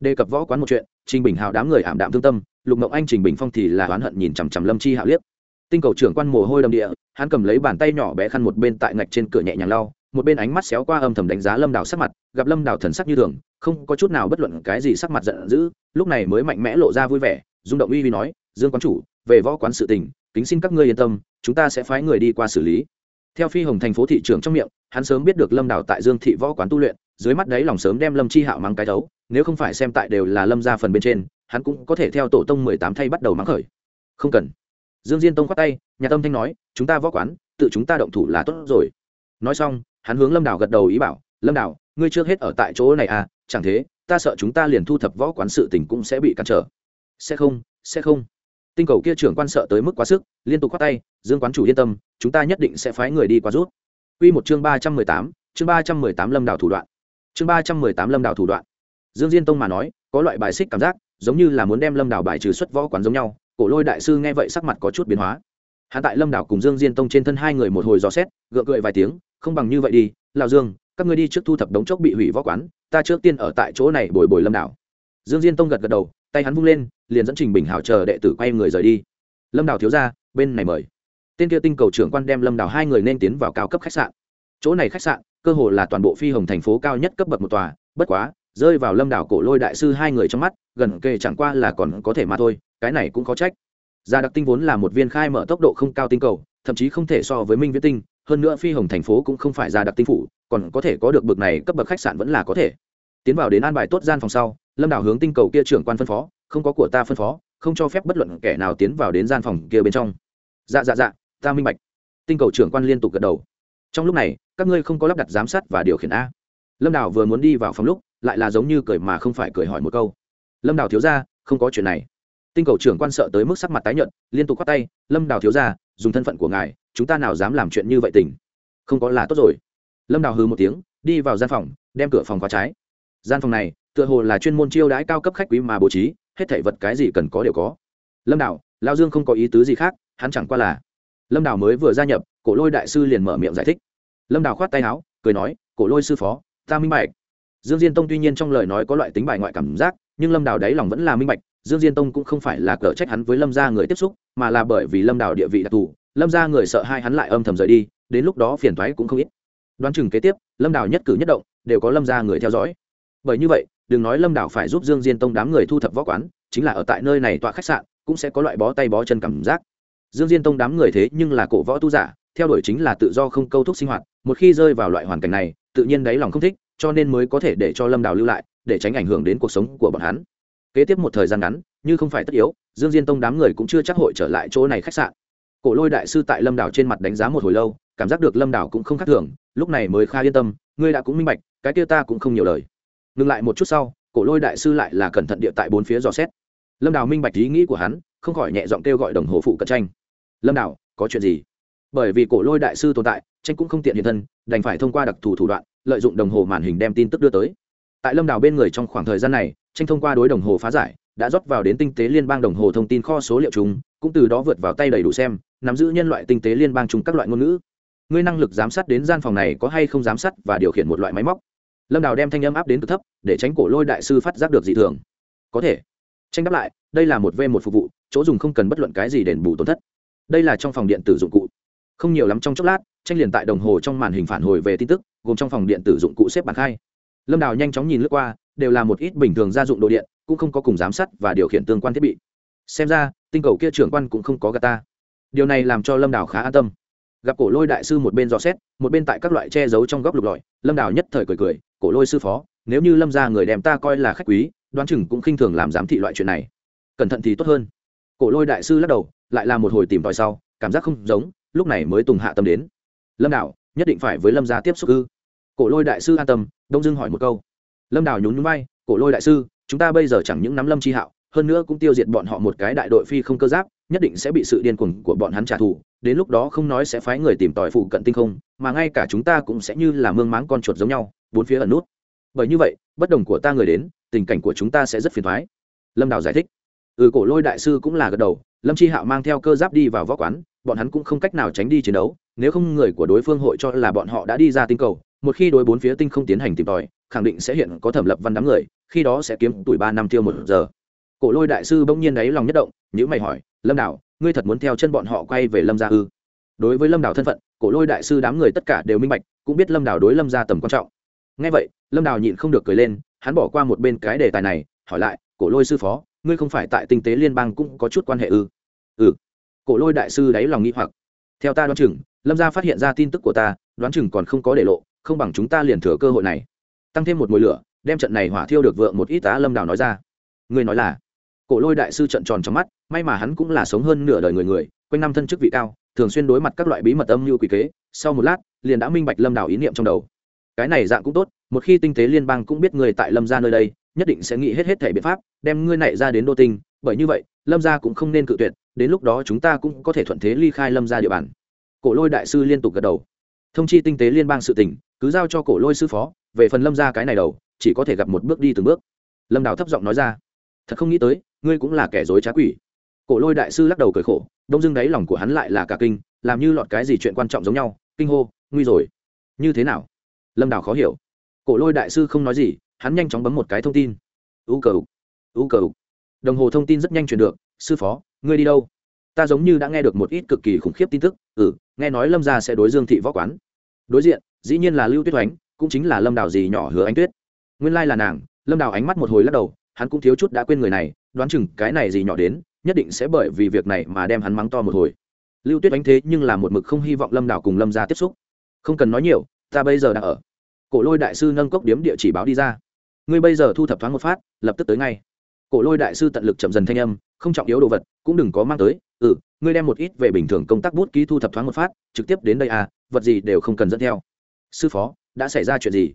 đề cập võ quán một chuyện, trình bình hào đám người ảm đạm thương tâm, lục mộng anh, trình bình phong thì là oán hận nhìn chằm chằm lâm chi hạo liếc. Tinh cầu trưởng quan mồ hôi đầm địa, hắn cầm lấy bàn tay nhỏ bé khăn một bên tại ngạch trên cửa nhẹ nhàng lau, một bên ánh mắt xéo qua âm thầm đánh giá lâm đào sắc mặt, gặp lâm đào thần sắc như thường, không có chút nào bất luận cái gì sắc mặt giận dữ, lúc này mới mạnh mẽ lộ ra vui vẻ rung động uy uy nói, dương quán chủ, về võ quán sự tình, kính xin các ngươi yên tâm, chúng ta sẽ phái người đi qua xử lý. Theo phi hồng thành phố thị trưởng trong miệng, hắn sớm biết được lâm đào tại dương thị võ quán tu luyện, dưới mắt đấy lòng sớm đem lâm chi hạo mắng cái thấu, nếu không phải xem tại đều là lâm ra phần bên trên, hắn cũng có thể theo tổ tông mười tám thay bắt đầu mắng khởi. Không cần. Dương diên tông khoát tay, nhà tâm thanh nói, chúng ta võ quán, tự chúng ta động thủ là tốt rồi. Nói xong, hắn hướng lâm đào gật đầu ý bảo, lâm đào, ngươi trước hết ở tại chỗ này à chẳng thế, ta sợ chúng ta liền thu thập võ quán sự tình cũng sẽ bị cản trở sẽ không sẽ không. Tinh cầu kia trưởng quan sợ tới mức quá sức, liên tục khoát tay, dương quán chủ yên tâm, chúng ta nhất định sẽ phái người đi qua rút. Quy một chương ba trăm mười tám, chương ba trăm mười tám lâm đảo thủ đoạn. Chương ba trăm mười tám lâm đảo thủ đoạn. Dương diên tông mà nói, có loại bài xích cảm giác, giống như là muốn đem lâm đảo bài trừ xuất võ quán giống nhau. Cổ lôi đại sư nghe vậy sắc mặt có chút biến hóa. Hạ tại lâm đảo cùng dương diên tông trên thân hai người một hồi dò xét, gượng cười vài tiếng, không bằng như vậy đi lào dương, các ngươi đi trước thu thập đống chốc bị hủy võ quán, ta trước tiên ở tại chỗ này bồi bồi lâm đảo. Dương diên tông gật gật đầu tay hắn vung lên, liền dẫn trình bình hảo chờ đệ tử quay người rời đi. Lâm Đào thiếu ra, bên này mời. Tên kia tinh cầu trưởng quan đem lâm Đào hai người nên tiến vào cao cấp khách sạn. Chỗ này khách sạn, cơ hồ là toàn bộ phi hồng thành phố cao nhất cấp bậc một tòa, bất quá, rơi vào lâm đảo cổ lôi đại sư hai người trong mắt, gần kề chẳng qua là còn có thể mà thôi, cái này cũng có trách. Gia đặc tinh vốn là một viên khai mở tốc độ không cao tinh cầu, thậm chí không thể so với minh viễn tinh, hơn nữa phi hồng thành phố cũng không phải gia đặc tinh phủ, còn có thể có được bậc này cấp bậc khách sạn vẫn là có thể tiến vào đến an bài tốt gian phòng sau, lâm đảo hướng tinh cầu kia trưởng quan phân phó, không có của ta phân phó, không cho phép bất luận kẻ nào tiến vào đến gian phòng kia bên trong. Dạ dạ dạ ta minh bạch. Tinh cầu trưởng quan liên tục gật đầu. Trong lúc này, các ngươi không có lắp đặt giám sát và điều khiển a. Lâm đảo vừa muốn đi vào phòng lúc, lại là giống như cười mà không phải cười hỏi một câu. Lâm đảo thiếu ra không có chuyện này. Tinh cầu trưởng quan sợ tới mức sắc mặt tái nhợt, liên tục khoát tay, lâm đào thiếu ra dùng thân phận của ngài, chúng ta nào dám làm chuyện như vậy tình? Không có là tốt rồi. Lâm đào hư một tiếng, đi vào gian phòng, đem cửa phòng khóa trái gian phòng này, tựa hồ là chuyên môn chiêu đãi cao cấp khách quý mà bố trí, hết thảy vật cái gì cần có đều có. Lâm đảo lao dương không có ý tứ gì khác, hắn chẳng qua là lâm đảo mới vừa gia nhập, cổ lôi đại sư liền mở miệng giải thích. Lâm đảo khoát tay áo, cười nói, cổ lôi sư phó, ta minh bạch. Dương diên tông tuy nhiên trong lời nói có loại tính bài ngoại cảm giác, nhưng lâm đảo đáy lòng vẫn là minh bạch, dương diên tông cũng không phải là cờ trách hắn với lâm gia người tiếp xúc, mà là bởi vì lâm đảo địa vị đặc thù, lâm gia người sợ hai hắn lại âm thầm rời đi, đến lúc đó phiền thoái cũng không ít. Đoán chừng kế tiếp, lâm đảo nhất cử nhất động, đều có lâm gia người theo dõi bởi như vậy, đừng nói lâm đảo phải giúp dương diên tông đám người thu thập võ quán, chính là ở tại nơi này tọa khách sạn, cũng sẽ có loại bó tay bó chân cảm giác. Dương diên tông đám người thế nhưng là cổ võ tu giả, theo đuổi chính là tự do không câu thúc sinh hoạt, một khi rơi vào loại hoàn cảnh này, tự nhiên đáy lòng không thích, cho nên mới có thể để cho lâm đào lưu lại, để tránh ảnh hưởng đến cuộc sống của bọn hắn. Kế tiếp một thời gian ngắn, như không phải tất yếu, dương diên tông đám người cũng chưa chắc hội trở lại chỗ này khách sạn. Cổ lôi đại sư tại lâm đảo trên mặt đánh giá một hồi lâu, cảm giác được lâm đảo cũng không khác thường, lúc này mới kha yên tâm, ngươi đã cũng minh bạch, cái kia ta cũng không nhiều lời ngừng lại một chút sau cổ lôi đại sư lại là cẩn thận địa tại bốn phía dò xét. Lâm Đào minh bạch ý nghĩ của hắn không khỏi nhẹ giọng kêu gọi đồng hồ phụ cận tranh. Lâm Đào, có chuyện gì? Bởi vì cổ lôi đại sư tồn tại tranh cũng không tiện hiện thân đành phải thông qua đặc thù thủ đoạn lợi dụng đồng hồ màn hình đem tin tức đưa tới. Tại lâm Đào bên người trong khoảng thời gian này tranh thông qua đối đồng hồ phá giải đã rót vào đến tinh tế liên bang đồng hồ thông tin kho số liệu chúng, cũng từ đó vượt vào tay đầy đủ xem nắm giữ nhân loại tinh tế liên bang chúng các loại ngôn ngữ. Ngươi năng lực giám sát đến gian phòng này có hay không giám sát và điều khiển một loại máy móc? Lâm đào đem thanh âm áp đến cực thấp để tránh cổ lôi đại sư phát giác được dị thường có thể tranh đáp lại đây là một v một phục vụ chỗ dùng không cần bất luận cái gì đền bù tổn thất đây là trong phòng điện tử dụng cụ không nhiều lắm trong chốc lát tranh liền tại đồng hồ trong màn hình phản hồi về tin tức gồm trong phòng điện tử dụng cụ xếp bảng khai lâm đào nhanh chóng nhìn lướt qua đều là một ít bình thường gia dụng đồ điện cũng không có cùng giám sát và điều khiển tương quan thiết bị xem ra tinh cầu kia trưởng quan cũng không có gà ta điều này làm cho lâm đào khá an tâm gặp cổ lôi đại sư một bên dò xét một bên tại các loại che giấu trong góc lục lọi lâm đào nhất thời cười cười cổ lôi sư phó, nếu như lâm ra người đem ta coi là khách quý, đoán chừng cũng khinh thường làm giám thị loại chuyện này. Cẩn thận thì tốt hơn. Cổ lôi đại sư lắc đầu, lại là một hồi tìm tòi sau, cảm giác không giống, lúc này mới tùng hạ tâm đến. Lâm đạo nhất định phải với lâm gia tiếp xúc ư? Cổ lôi đại sư an tâm, đông dưng hỏi một câu. Lâm đào nhún nhún bay cổ lôi đại sư, chúng ta bây giờ chẳng những nắm lâm chi hạo, hơn nữa cũng tiêu diệt bọn họ một cái đại đội phi không cơ giáp, nhất định sẽ bị sự điên cuồng của bọn hắn trả thù, đến lúc đó không nói sẽ phái người tìm tòi phụ cận tinh không, mà ngay cả chúng ta cũng sẽ như là mương máng con chuột giống nhau bốn phía ẩn nút. Bởi như vậy, bất đồng của ta người đến, tình cảnh của chúng ta sẽ rất phiền thoái. Lâm đào giải thích. Ừ cổ lôi đại sư cũng là gật đầu, lâm chi hạo mang theo cơ giáp đi vào võ quán, bọn hắn cũng không cách nào tránh đi chiến đấu, nếu không người của đối phương hội cho là bọn họ đã đi ra tinh cầu, một khi đối bốn phía tinh không tiến hành tìm tòi, khẳng định sẽ hiện có thẩm lập văn đám người, khi đó sẽ kiếm tuổi ba năm tiêu một giờ. Cổ lôi đại sư bỗng nhiên đáy lòng nhất động nhữ mày hỏi, lâm đảo ngươi thật muốn theo chân bọn họ quay về lâm gia ư? Đối với lâm đảo thân phận, cổ lôi đại sư đám người tất cả đều minh bạch, cũng biết lâm đảo đối lâm gia tầm quan trọng ngay vậy, lâm đào nhịn không được cười lên, hắn bỏ qua một bên cái đề tài này, hỏi lại, cổ lôi sư phó, ngươi không phải tại tinh tế liên bang cũng có chút quan hệ ư? Ừ. Cổ lôi đại sư đáy lòng nghĩ hoặc. Theo ta đoán chừng, lâm gia phát hiện ra tin tức của ta, đoán chừng còn không có để lộ, không bằng chúng ta liền thừa cơ hội này. Tăng thêm một mùi lửa, đem trận này hỏa thiêu được vượng một ít tá lâm đào nói ra. Ngươi nói là? Cổ lôi đại sư trận tròn trong mắt, may mà hắn cũng là sống hơn nửa đời người người, quanh năm thân chức vị cao, thường xuyên đối mặt các loại bí mật âm mưu quỷ kế, sau một lát, liền đã minh bạch lâm đào ý niệm trong đầu cái này dạng cũng tốt, một khi tinh tế liên bang cũng biết người tại lâm ra nơi đây, nhất định sẽ nghĩ hết hết thể biện pháp, đem ngươi này ra đến đô tinh. Bởi như vậy, lâm gia cũng không nên cự tuyệt, đến lúc đó chúng ta cũng có thể thuận thế ly khai lâm gia địa bàn. Cổ lôi đại sư liên tục gật đầu. Thông chi tinh tế liên bang sự tỉnh cứ giao cho cổ lôi sư phó, về phần lâm gia cái này đầu, chỉ có thể gặp một bước đi từng bước. Lâm đào thấp giọng nói ra. Thật không nghĩ tới, ngươi cũng là kẻ dối trá quỷ. Cổ lôi đại sư lắc đầu cười khổ, đông dưng đáy lòng của hắn lại là cả kinh, làm như lọt cái gì chuyện quan trọng giống nhau. Kinh hô, nguy rồi. Như thế nào? Lâm đào khó hiểu cổ lôi đại sư không nói gì hắn nhanh chóng bấm một cái thông tin u cờ u cờ đồng hồ thông tin rất nhanh truyền được sư phó ngươi đi đâu ta giống như đã nghe được một ít cực kỳ khủng khiếp tin tức ừ nghe nói lâm gia sẽ đối dương thị võ quán đối diện dĩ nhiên là lưu tuyết oánh, cũng chính là lâm đào gì nhỏ hứa ánh tuyết nguyên lai là nàng lâm đào ánh mắt một hồi lắc đầu hắn cũng thiếu chút đã quên người này đoán chừng cái này gì nhỏ đến nhất định sẽ bởi vì việc này mà đem hắn mắng to một hồi lưu tuyết oánh thế nhưng là một mực không hy vọng lâm đào cùng lâm gia tiếp xúc không cần nói nhiều ta bây giờ đang ở. Cổ lôi đại sư nâng cốc điếm địa chỉ báo đi ra. Ngươi bây giờ thu thập thoáng một phát, lập tức tới ngay. Cổ lôi đại sư tận lực chậm dần thanh âm, không trọng yếu đồ vật, cũng đừng có mang tới. Ừ ngươi đem một ít về bình thường công tác bút ký thu thập thoáng một phát, trực tiếp đến đây à vật gì đều không cần dẫn theo. Sư phó, đã xảy ra chuyện gì?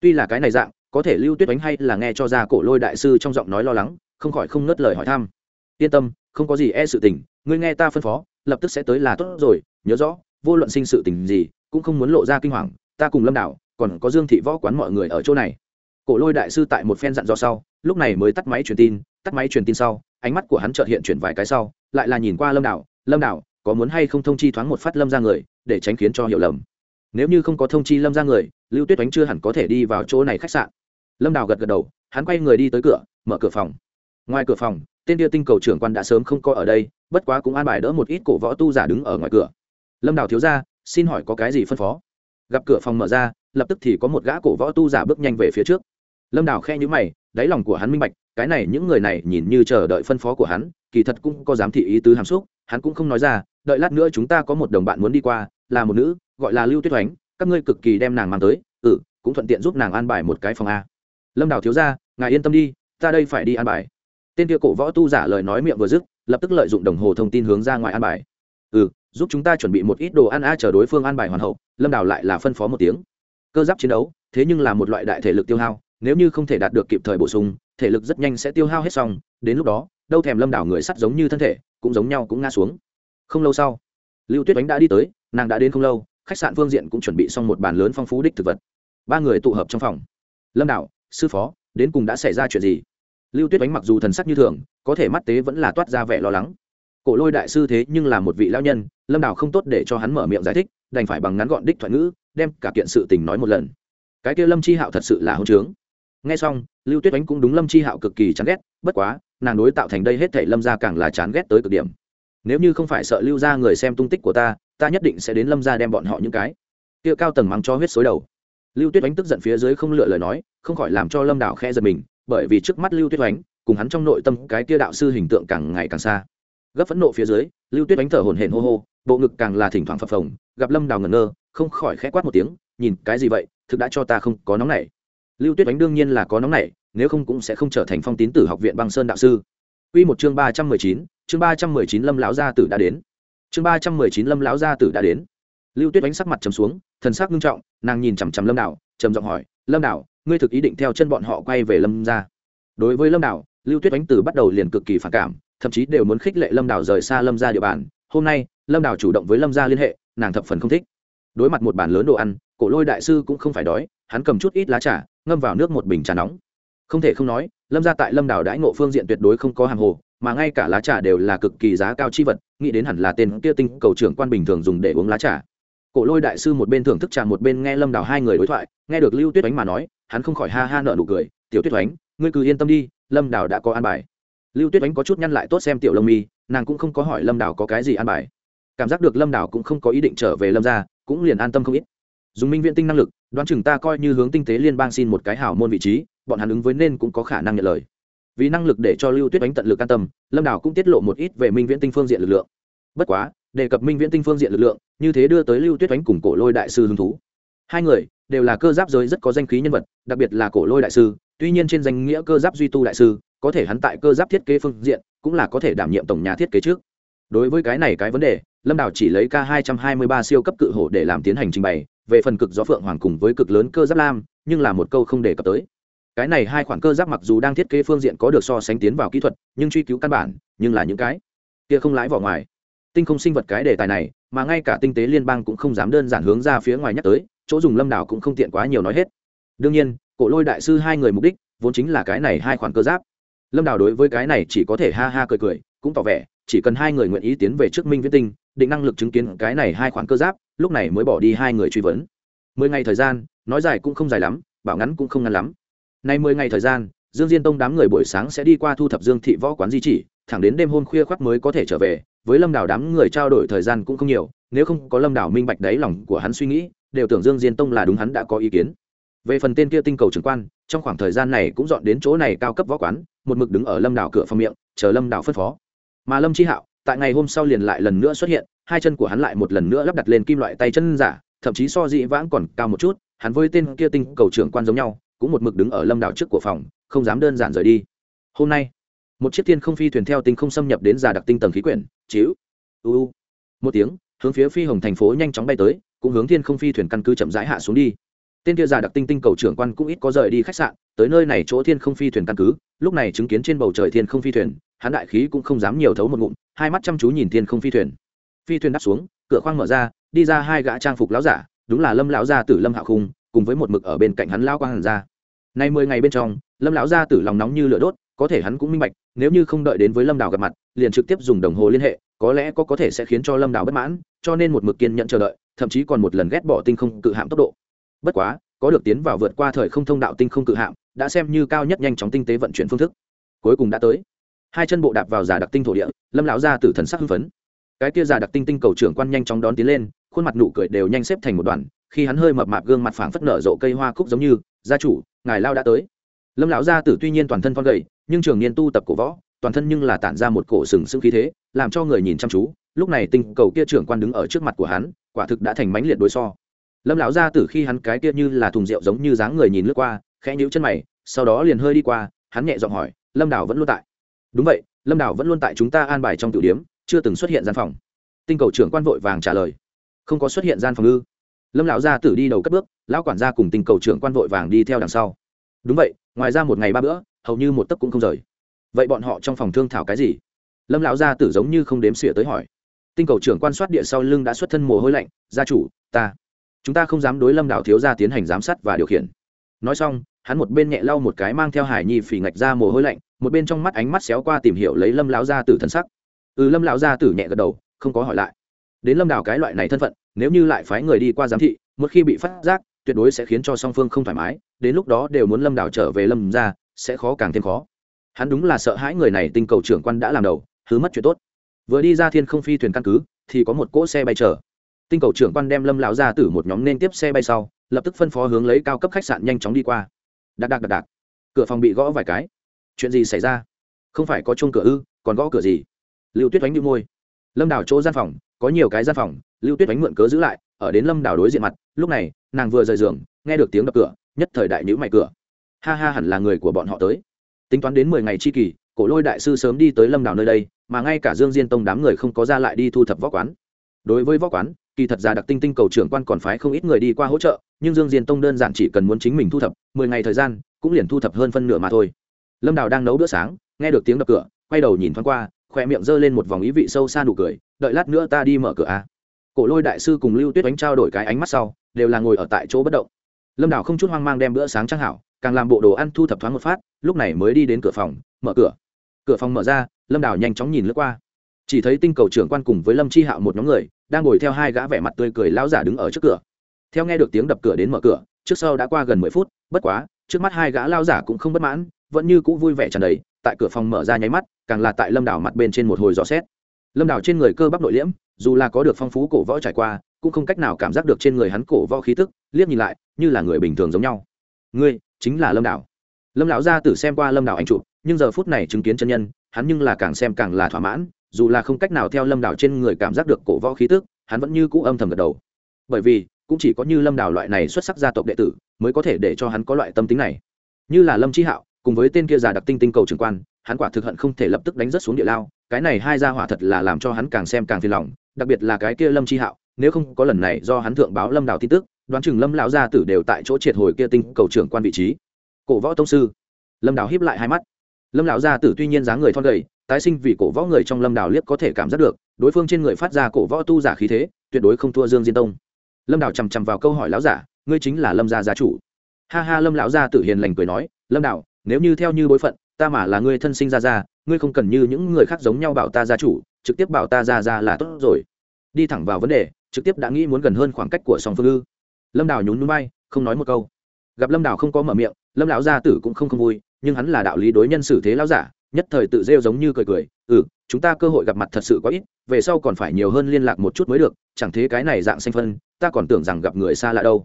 Tuy là cái này dạng, có thể lưu tuyết đánh hay là nghe cho ra cổ lôi đại sư trong giọng nói lo lắng, không khỏi không ngớt lời hỏi thăm. Yên tâm, không có gì e sự tình, ngươi nghe ta phân phó, lập tức sẽ tới là tốt rồi, nhớ rõ, vô luận sinh sự tình gì, cũng không muốn lộ ra kinh hoàng ta cùng lâm đảo, còn có dương thị võ quán mọi người ở chỗ này. Cổ lôi đại sư tại một phen dặn dò sau, lúc này mới tắt máy truyền tin, tắt máy truyền tin sau, ánh mắt của hắn chợt hiện chuyển vài cái sau, lại là nhìn qua lâm đảo lâm đảo, có muốn hay không thông chi thoáng một phát lâm ra người, để tránh khiến cho hiểu lầm? Nếu như không có thông chi lâm ra người, lưu tuyết oánh chưa hẳn có thể đi vào chỗ này khách sạn. Lâm đào gật gật đầu, hắn quay người đi tới cửa, mở cửa phòng. Ngoài cửa phòng, tên địa tinh cầu trưởng quan đã sớm không có ở đây, bất quá cũng an bài đỡ một ít cổ võ tu giả đứng ở ngoài cửa. Lâm đào thiếu ra xin hỏi có cái gì phân phó? Gặp cửa phòng mở ra, lập tức thì có một gã cổ võ tu giả bước nhanh về phía trước. Lâm đào khe nhữ mày, đáy lòng của hắn minh bạch, cái này những người này nhìn như chờ đợi phân phó của hắn, kỳ thật cũng có dám thị ý tứ hàm xúc, hắn cũng không nói ra, đợi lát nữa chúng ta có một đồng bạn muốn đi qua, là một nữ, gọi là lưu tuyết oánh, các ngươi cực kỳ đem nàng mang tới ừ cũng thuận tiện giúp nàng an bài một cái phòng a. Lâm đào thiếu ra, ngài yên tâm đi, ta đây phải đi an bài. Tên kia cổ võ tu giả lời nói miệng vừa dứt, lập tức lợi dụng đồng hồ thông tin hướng ra ngoài an bài. Ừ giúp chúng ta chuẩn bị một ít đồ ăn a, chờ đối phương an bài hoàn hậu, lâm đào lại là phân phó một tiếng. Cơ giáp chiến đấu, thế nhưng là một loại đại thể lực tiêu hao, nếu như không thể đạt được kịp thời bổ sung, thể lực rất nhanh sẽ tiêu hao hết xong, đến lúc đó, đâu thèm lâm đảo người sắt giống như thân thể, cũng giống nhau cũng ngã xuống. Không lâu sau, lưu tuyết ánh đã đi tới, nàng đã đến không lâu, khách sạn phương diện cũng chuẩn bị xong một bàn lớn phong phú đích thực vật. Ba người tụ hợp trong phòng. Lâm đảo sư phó, đến cùng đã xảy ra chuyện gì? Lưu tuyết ánh mặc dù thần sắc như thường, có thể mắt tế vẫn là toát ra vẻ lo lắng cổ lôi đại sư thế nhưng là một vị lão nhân, lâm Đào không tốt để cho hắn mở miệng giải thích, đành phải bằng ngắn gọn đích thoại ngữ, đem cả kiện sự tình nói một lần. Cái kia lâm chi hạo thật sự là hôn trướng. Nghe xong, lưu tuyết ánh cũng đúng lâm chi hạo cực kỳ chán ghét, bất quá, nàng đối tạo thành đây hết thể lâm ra càng là chán ghét tới cực điểm. Nếu như không phải sợ lưu ra người xem tung tích của ta ta nhất định sẽ đến lâm ra đem bọn họ những cái kia cao tầng mắng cho huyết xối đầu. Lưu tuyết ánh tức giận phía dưới không lựa lời nói, không khỏi làm cho lâm Đào khe giật mình, bởi vì trước mắt lưu tuyết ánh cùng hắn trong nội tâm cái kia đạo sư hình tượng càng ngày càng xa gấp phẫn nộ phía dưới lưu tuyết Đánh thở hổn hển hô hô bộ ngực càng là thỉnh thoảng phập phồng gặp lâm đào ngẩn ngơ không khỏi khẽ quát một tiếng nhìn cái gì vậy? Thực đã cho ta không có nóng này lưu tuyết đánh đương nhiên là có nóng này nếu không cũng sẽ không trở thành phong tín tử học viện băng sơn đạo sư. Quy một chương ba trăm mười chín chương ba trăm mười chín lâm lão gia tử đã đến. Chương ba trăm mười chín lâm lão gia tử đã đến. Lưu tuyết đánh sắc mặt trầm xuống thần sắc nghiêm trọng nàng nhìn chằm chằm lâm Đào, trầm giọng hỏi lâm Đào, ngươi thực ý định theo chân bọn họ quay về lâm gia? Đối với lâm Đào, lưu tuyết đánh từ bắt đầu liền cực kỳ phản cảm thậm chí đều muốn khích lệ lâm đảo rời xa lâm gia địa bàn. Hôm nay, lâm đảo chủ động với lâm gia liên hệ, nàng thập phần không thích. Đối mặt một bàn lớn đồ ăn, cổ lôi đại sư cũng không phải đói, hắn cầm chút ít lá trà, ngâm vào nước một bình trà nóng. Không thể không nói, lâm ra tại lâm đảo đãi ngộ phương diện tuyệt đối không có hàng hồ, mà ngay cả lá trà đều là cực kỳ giá cao chi vật, nghĩ đến hẳn là tên kia tinh cầu trưởng quan bình thường dùng để uống lá trà. Cổ lôi đại sư một bên thưởng thức trà, một bên nghe lâm đảo hai người đối thoại, nghe được lưu tuyết oánh mà nói, hắn không khỏi ha ha nợ nụ cười. Tiểu tuyết oánh, ngươi cứ yên tâm đi, lâm đảo đã có an bài lưu tuyết ánh có chút nhăn lại tốt xem tiểu lông mi, nàng cũng không có hỏi lâm đảo có cái gì an bài. Cảm giác được lâm đảo cũng không có ý định trở về lâm ra cũng liền an tâm không ít. Dùng minh viện tinh năng lực, đoán chừng ta coi như hướng tinh tế liên bang xin một cái hảo môn vị trí, bọn hắn ứng với nên cũng có khả năng nhận lời. Vì năng lực để cho lưu tuyết ánh tận lực an tâm, lâm đảo cũng tiết lộ một ít về minh viễn tinh phương diện lực lượng. Bất quá, đề cập minh viễn tinh phương diện lực lượng, như thế đưa tới lưu tuyết ánh cùng cổ lôi đại sư hứng thú. Hai người đều là cơ giáp giới rất có danh khí nhân vật, đặc biệt là cổ lôi đại sư, tuy nhiên trên danh nghĩa cơ giáp duy tu đại sư có thể hắn tại cơ giáp thiết kế phương diện, cũng là có thể đảm nhiệm tổng nhà thiết kế trước. Đối với cái này cái vấn đề, lâm đảo chỉ lấy k 223 siêu cấp cự hổ để làm tiến hành trình bày, về phần cực gió phượng hoàng cùng với cực lớn cơ giáp lam, nhưng là một câu không đề cập tới. Cái này hai khoản cơ giáp mặc dù đang thiết kế phương diện có được so sánh tiến vào kỹ thuật, nhưng truy cứu căn bản, nhưng là những cái kia không lái vào ngoài. Tinh không sinh vật cái đề tài này, mà ngay cả tinh tế liên bang cũng không dám đơn giản hướng ra phía ngoài nhắc tới, chỗ dùng lâm đảo cũng không tiện quá nhiều nói hết. Đương nhiên, cổ lôi đại sư hai người mục đích, vốn chính là cái này hai khoản cơ giáp lâm Đào đối với cái này chỉ có thể ha ha cười cười, cũng tỏ vẻ, chỉ cần hai người nguyện ý tiến về trước minh viễn tinh, định năng lực chứng kiến cái này hai khoản cơ giáp, lúc này mới bỏ đi hai người truy vấn. Mười ngày thời gian, nói dài cũng không dài lắm, bảo ngắn cũng không ngắn lắm. Nay mười ngày thời gian, dương diên tông đám người buổi sáng sẽ đi qua thu thập dương thị võ quán di chỉ, thẳng đến đêm hôm khuya khoác mới có thể trở về, với lâm đảo đám người trao đổi thời gian cũng không nhiều, nếu không có lâm đảo minh bạch đáy lòng của hắn suy nghĩ, đều tưởng dương diên tông là đúng hắn đã có ý kiến. Về phần tên kia tinh cầu trưởng quan, trong khoảng thời gian này cũng dọn đến chỗ này cao cấp võ quán một mực đứng ở lâm đảo cửa phòng miệng, chờ lâm đảo phân phó. Mà lâm chi hạo, tại ngày hôm sau liền lại lần nữa xuất hiện, hai chân của hắn lại một lần nữa lắp đặt lên kim loại tay chân giả, thậm chí so dị vãng còn cao một chút, hắn với tên kia tinh cầu trưởng quan giống nhau, cũng một mực đứng ở lâm đảo trước của phòng, không dám đơn giản rời đi. Hôm nay, một chiếc tiên không phi thuyền theo tinh không xâm nhập đến giả đặc tinh tầng khí quyển chiếu u. Một tiếng, hướng phía phi hồng thành phố nhanh chóng bay tới, cũng hướng thiên không phi thuyền căn cứ chậm rãi hạ xuống đi. Tên kia giả đặc tinh tinh cầu trưởng quan cũng ít có rời đi khách sạn, tới nơi này chỗ thiên không phi thuyền căn cứ lúc này chứng kiến trên bầu trời thiên không phi thuyền, hắn đại khí cũng không dám nhiều thấu một ngụm, hai mắt chăm chú nhìn thiên không phi thuyền. Phi thuyền đáp xuống, cửa khoang mở ra, đi ra hai gã trang phục lão giả, đúng là lâm lão gia tử lâm hạ khung, cùng với một mực ở bên cạnh hắn lao quang hàn ra nay mười ngày bên trong, lâm lão gia tử lòng nóng như lửa đốt, có thể hắn cũng minh bạch, nếu như không đợi đến với lâm đào gặp mặt, liền trực tiếp dùng đồng hồ liên hệ, có lẽ có có thể sẽ khiến cho lâm đào bất mãn, cho nên một mực kiên nhận chờ đợi, thậm chí còn một lần ghét bỏ tinh không cự hạm tốc độ. Bất quá, có được tiến vào vượt qua thời không thông đạo tinh không cự hạm đã xem như cao nhất nhanh chóng tinh tế vận chuyển phương thức. Cuối cùng đã tới. Hai chân bộ đạp vào giả đặc tinh thổ địa, lâm lão gia tử thần sắc hưng phấn. Cái kia giả đặc tinh tinh cầu trưởng quan nhanh chóng đón tiến lên, khuôn mặt nụ cười đều nhanh xếp thành một đoàn, khi hắn hơi mập mạp gương mặt phảng phất nở rộ cây hoa cúc giống như, gia chủ, ngài lao đã tới. Lâm lão gia tử tuy nhiên toàn thân con gầy, nhưng trường niên tu tập cổ võ, toàn thân nhưng là tản ra một cổ sừng sững khí thế, làm cho người nhìn chăm chú. Lúc này tinh cầu kia trưởng quan đứng ở trước mặt của hắn, quả thực đã thành mánh liệt đối so. Lâm lão gia tử khi hắn cái kia như là thùng rượu giống như dáng người nhìn lướt qua khẽ nhíu chân mày, sau đó liền hơi đi qua, hắn nhẹ giọng hỏi, lâm đảo vẫn luôn tại? Đúng vậy, lâm đảo vẫn luôn tại chúng ta an bài trong tiểu điếm chưa từng xuất hiện gian phòng. Tinh cầu trưởng quan vội vàng trả lời, không có xuất hiện gian phòng ư? Lâm lão gia tử đi đầu cất bước, lão quản gia cùng tinh cầu trưởng quan vội vàng đi theo đằng sau. Đúng vậy, ngoài ra một ngày ba bữa, hầu như một tấc cũng không rời. Vậy bọn họ trong phòng thương thảo cái gì? Lâm lão gia tử giống như không đếm xỉa tới hỏi. Tinh cầu trưởng quan soát địa sau lưng đã xuất thân mồ hôi lạnh, gia chủ, ta, chúng ta không dám đối lâm đảo thiếu gia tiến hành giám sát và điều khiển. Nói xong hắn một bên nhẹ lau một cái mang theo hải nhi phỉ ngạch ra mồ hôi lạnh, một bên trong mắt ánh mắt xéo qua tìm hiểu lấy lâm lão gia tử thân sắc. Ừ lâm lão gia tử nhẹ gật đầu, không có hỏi lại. Đến lâm đảo cái loại này thân phận, nếu như lại phái người đi qua giám thị, một khi bị phát giác, tuyệt đối sẽ khiến cho song phương không thoải mái, đến lúc đó đều muốn lâm đảo trở về lâm ra sẽ khó càng thêm khó. Hắn đúng là sợ hãi người này tinh cầu trưởng quan đã làm đầu thứ mất chuyện tốt. Vừa đi ra thiên không phi thuyền căn cứ, thì có một cỗ xe bay chở. Tinh cầu trưởng quan đem lâm lão ra từ một nhóm nên tiếp xe bay sau, lập tức phân phó hướng lấy cao cấp khách sạn nhanh chóng đi qua đạc đạc đạc đạc. Cửa phòng bị gõ vài cái. Chuyện gì xảy ra? Không phải có chung cửa ư, còn gõ cửa gì? Lưu tuyết đánh đi môi. Lâm đảo chỗ gian phòng, có nhiều cái gian phòng, lưu tuyết đánh mượn cớ giữ lại, ở đến lâm đảo đối diện mặt, lúc này, nàng vừa rời giường, nghe được tiếng đập cửa, nhất thời đại nhữ mày cửa. Ha ha hẳn là người của bọn họ tới. Tính toán đến mười ngày chi kỳ, cổ lôi đại sư sớm đi tới lâm đảo nơi đây, mà ngay cả dương diên tông đám người không có ra lại đi thu thập võ quán đối với võ quán, kỳ thật ra đặc tinh tinh cầu trưởng quan còn phái không ít người đi qua hỗ trợ, nhưng dương diên tông đơn giản chỉ cần muốn chính mình thu thập, mười ngày thời gian, cũng liền thu thập hơn phân nửa mà thôi. Lâm đào đang nấu bữa sáng, nghe được tiếng đập cửa, quay đầu nhìn thoáng qua khoe miệng g lên một vòng ý vị sâu xa nụ cười, đợi lát nữa ta đi mở cửa a. Cổ lôi đại sư cùng lưu tuyết đánh trao đổi cái ánh mắt sau, đều là ngồi ở tại chỗ bất động. Lâm đào không chút hoang mang đem bữa sáng trang hảo, càng làm bộ đồ ăn thu thập thoáng một phát, lúc này mới đi đến cửa phòng, mở cửa. Cửa phòng mở ra, lâm đào nhanh chóng nhìn lướt qua. Chỉ thấy tinh cầu trưởng quan cùng với lâm chi hạo một nhóm người đang ngồi theo hai gã vẻ mặt tươi cười lão giả đứng ở trước cửa. Theo nghe được tiếng đập cửa đến mở cửa, trước sau đã qua gần mười phút, bất quá, trước mắt hai gã lao giả cũng không bất mãn, vẫn như cũ vui vẻ tràn đầy, tại cửa phòng mở ra nháy mắt, càng là tại lâm đảo mặt bên trên một hồi dò xét. Lâm đảo trên người cơ bắp nội liễm, dù là có được phong phú cổ võ trải qua, cũng không cách nào cảm giác được trên người hắn cổ võ khí tức, liếc nhìn lại, như là người bình thường giống nhau. Ngươi, chính là lâm đảo. Lâm lão gia tử xem qua lâm đảo anh chụp, nhưng giờ phút này chứng kiến chân nhân, hắn nhưng là càng xem càng là thỏa mãn dù là không cách nào theo lâm đảo trên người cảm giác được cổ võ khí tức, hắn vẫn như cũ âm thầm gật đầu. Bởi vì, cũng chỉ có như lâm đảo loại này xuất sắc gia tộc đệ tử, mới có thể để cho hắn có loại tâm tính này. Như là lâm chi hạo, cùng với tên kia già đặc tinh tinh cầu trưởng quan, hắn quả thực hận không thể lập tức đánh rất xuống địa lao, cái này hai gia hỏa thật là làm cho hắn càng xem càng phiền lòng, đặc biệt là cái kia lâm chi hạo, nếu không có lần này do hắn thượng báo lâm đảo tin tức, đoán chừng lâm lão gia tử đều tại chỗ triệt hồi kia tinh cầu trưởng quan vị trí. Cổ võ tông sư. Lâm đảo hiếp lại hai mắt. Lâm lão gia tử tuy nhiên dáng người thon gầy tái sinh vì cổ võ người trong lâm đào liếc có thể cảm giác được đối phương trên người phát ra cổ võ tu giả khí thế tuyệt đối không thua dương diên tông. Lâm đào chằm chằm vào câu hỏi lão giả ngươi chính là lâm gia gia chủ. Ha ha lâm lão gia tử hiền lành cười nói lâm đào nếu như theo như bối phận ta mà là ngươi thân sinh gia gia, ngươi không cần như những người khác giống nhau bảo ta gia chủ trực tiếp bảo ta gia gia là tốt rồi. Đi thẳng vào vấn đề trực tiếp đã nghĩ muốn gần hơn khoảng cách của song phương ư. Lâm đào nhún núi bay không nói một câu. Gặp lâm đào không có mở miệng lâm lão gia tử cũng không không vui nhưng hắn là đạo lý đối nhân xử thế lão giả nhất thời tự rêu giống như cười cười ừ chúng ta cơ hội gặp mặt thật sự quá ít, về sau còn phải nhiều hơn liên lạc một chút mới được, chẳng thế cái này dạng xanh phân, ta còn tưởng rằng gặp người xa lạ đâu.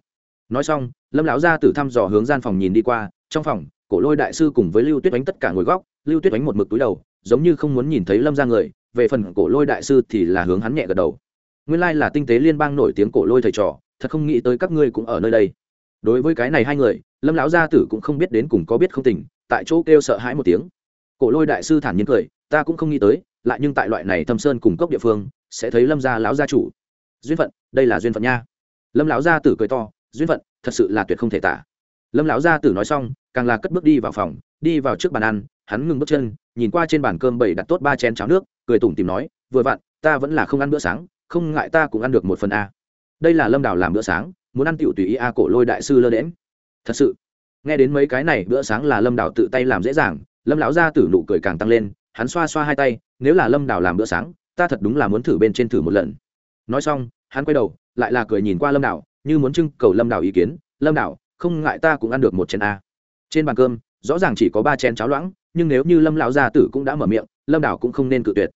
Nói xong, lâm lão gia tử thăm dò hướng gian phòng nhìn đi qua, trong phòng, cổ lôi đại sư cùng với lưu tuyết đánh tất cả ngồi góc, lưu tuyết đánh một mực túi đầu, giống như không muốn nhìn thấy lâm ra người, về phần cổ lôi đại sư thì là hướng hắn nhẹ gật đầu. Nguyên lai là tinh tế liên bang nổi tiếng cổ lôi thầy trò, thật không nghĩ tới các ngươi cũng ở nơi đây. Đối với cái này hai người, lâm lão gia tử cũng không biết đến cùng có biết không tỉnh tại chỗ kêu sợ hãi một tiếng cổ lôi đại sư thản nhiên cười, ta cũng không nghĩ tới, lại nhưng tại loại này thâm sơn cùng cốc địa phương, sẽ thấy lâm gia lão gia chủ. Duyên phận, đây là duyên phận nha. Lâm lão gia tử cười to, duyên phận, thật sự là tuyệt không thể tả. Lâm lão gia tử nói xong, càng là cất bước đi vào phòng, đi vào trước bàn ăn, hắn ngừng bước chân, nhìn qua trên bàn cơm bảy đặt tốt ba chén cháo nước, cười tủm tìm nói, vừa vặn, ta vẫn là không ăn bữa sáng, không ngại ta cũng ăn được một phần a. Đây là lâm đào làm bữa sáng, muốn ăn tiểu tùy ý a cổ lôi đại sư lơ đễm thật sự, nghe đến mấy cái này, bữa sáng là lâm đào tự tay làm dễ dàng lâm lão gia tử nụ cười càng tăng lên, hắn xoa xoa hai tay, nếu là lâm đào làm bữa sáng, ta thật đúng là muốn thử bên trên thử một lần. Nói xong, hắn quay đầu, lại là cười nhìn qua lâm đào, như muốn trưng cầu lâm đào ý kiến, lâm đào, không ngại ta cũng ăn được một chén a. Trên bàn cơm, rõ ràng chỉ có ba chén cháo loãng, nhưng nếu như lâm lão gia tử cũng đã mở miệng, lâm đào cũng không nên cự tuyệt.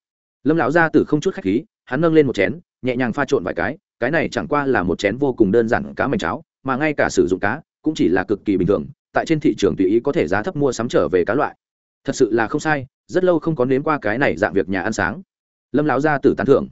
Lâm lão gia tử không chút khách khí, hắn nâng lên một chén, nhẹ nhàng pha trộn vài cái cái này chẳng qua là một chén vô cùng đơn giản cá mảnh cháo, mà ngay cả sử dụng cá cũng chỉ là cực kỳ bình thường, tại trên thị trường tùy ý có thể giá thấp mua sắm trở về cá loại thật sự là không sai, rất lâu không có nếm qua cái này dạng việc nhà ăn sáng. Lâm lão gia tử tán thưởng.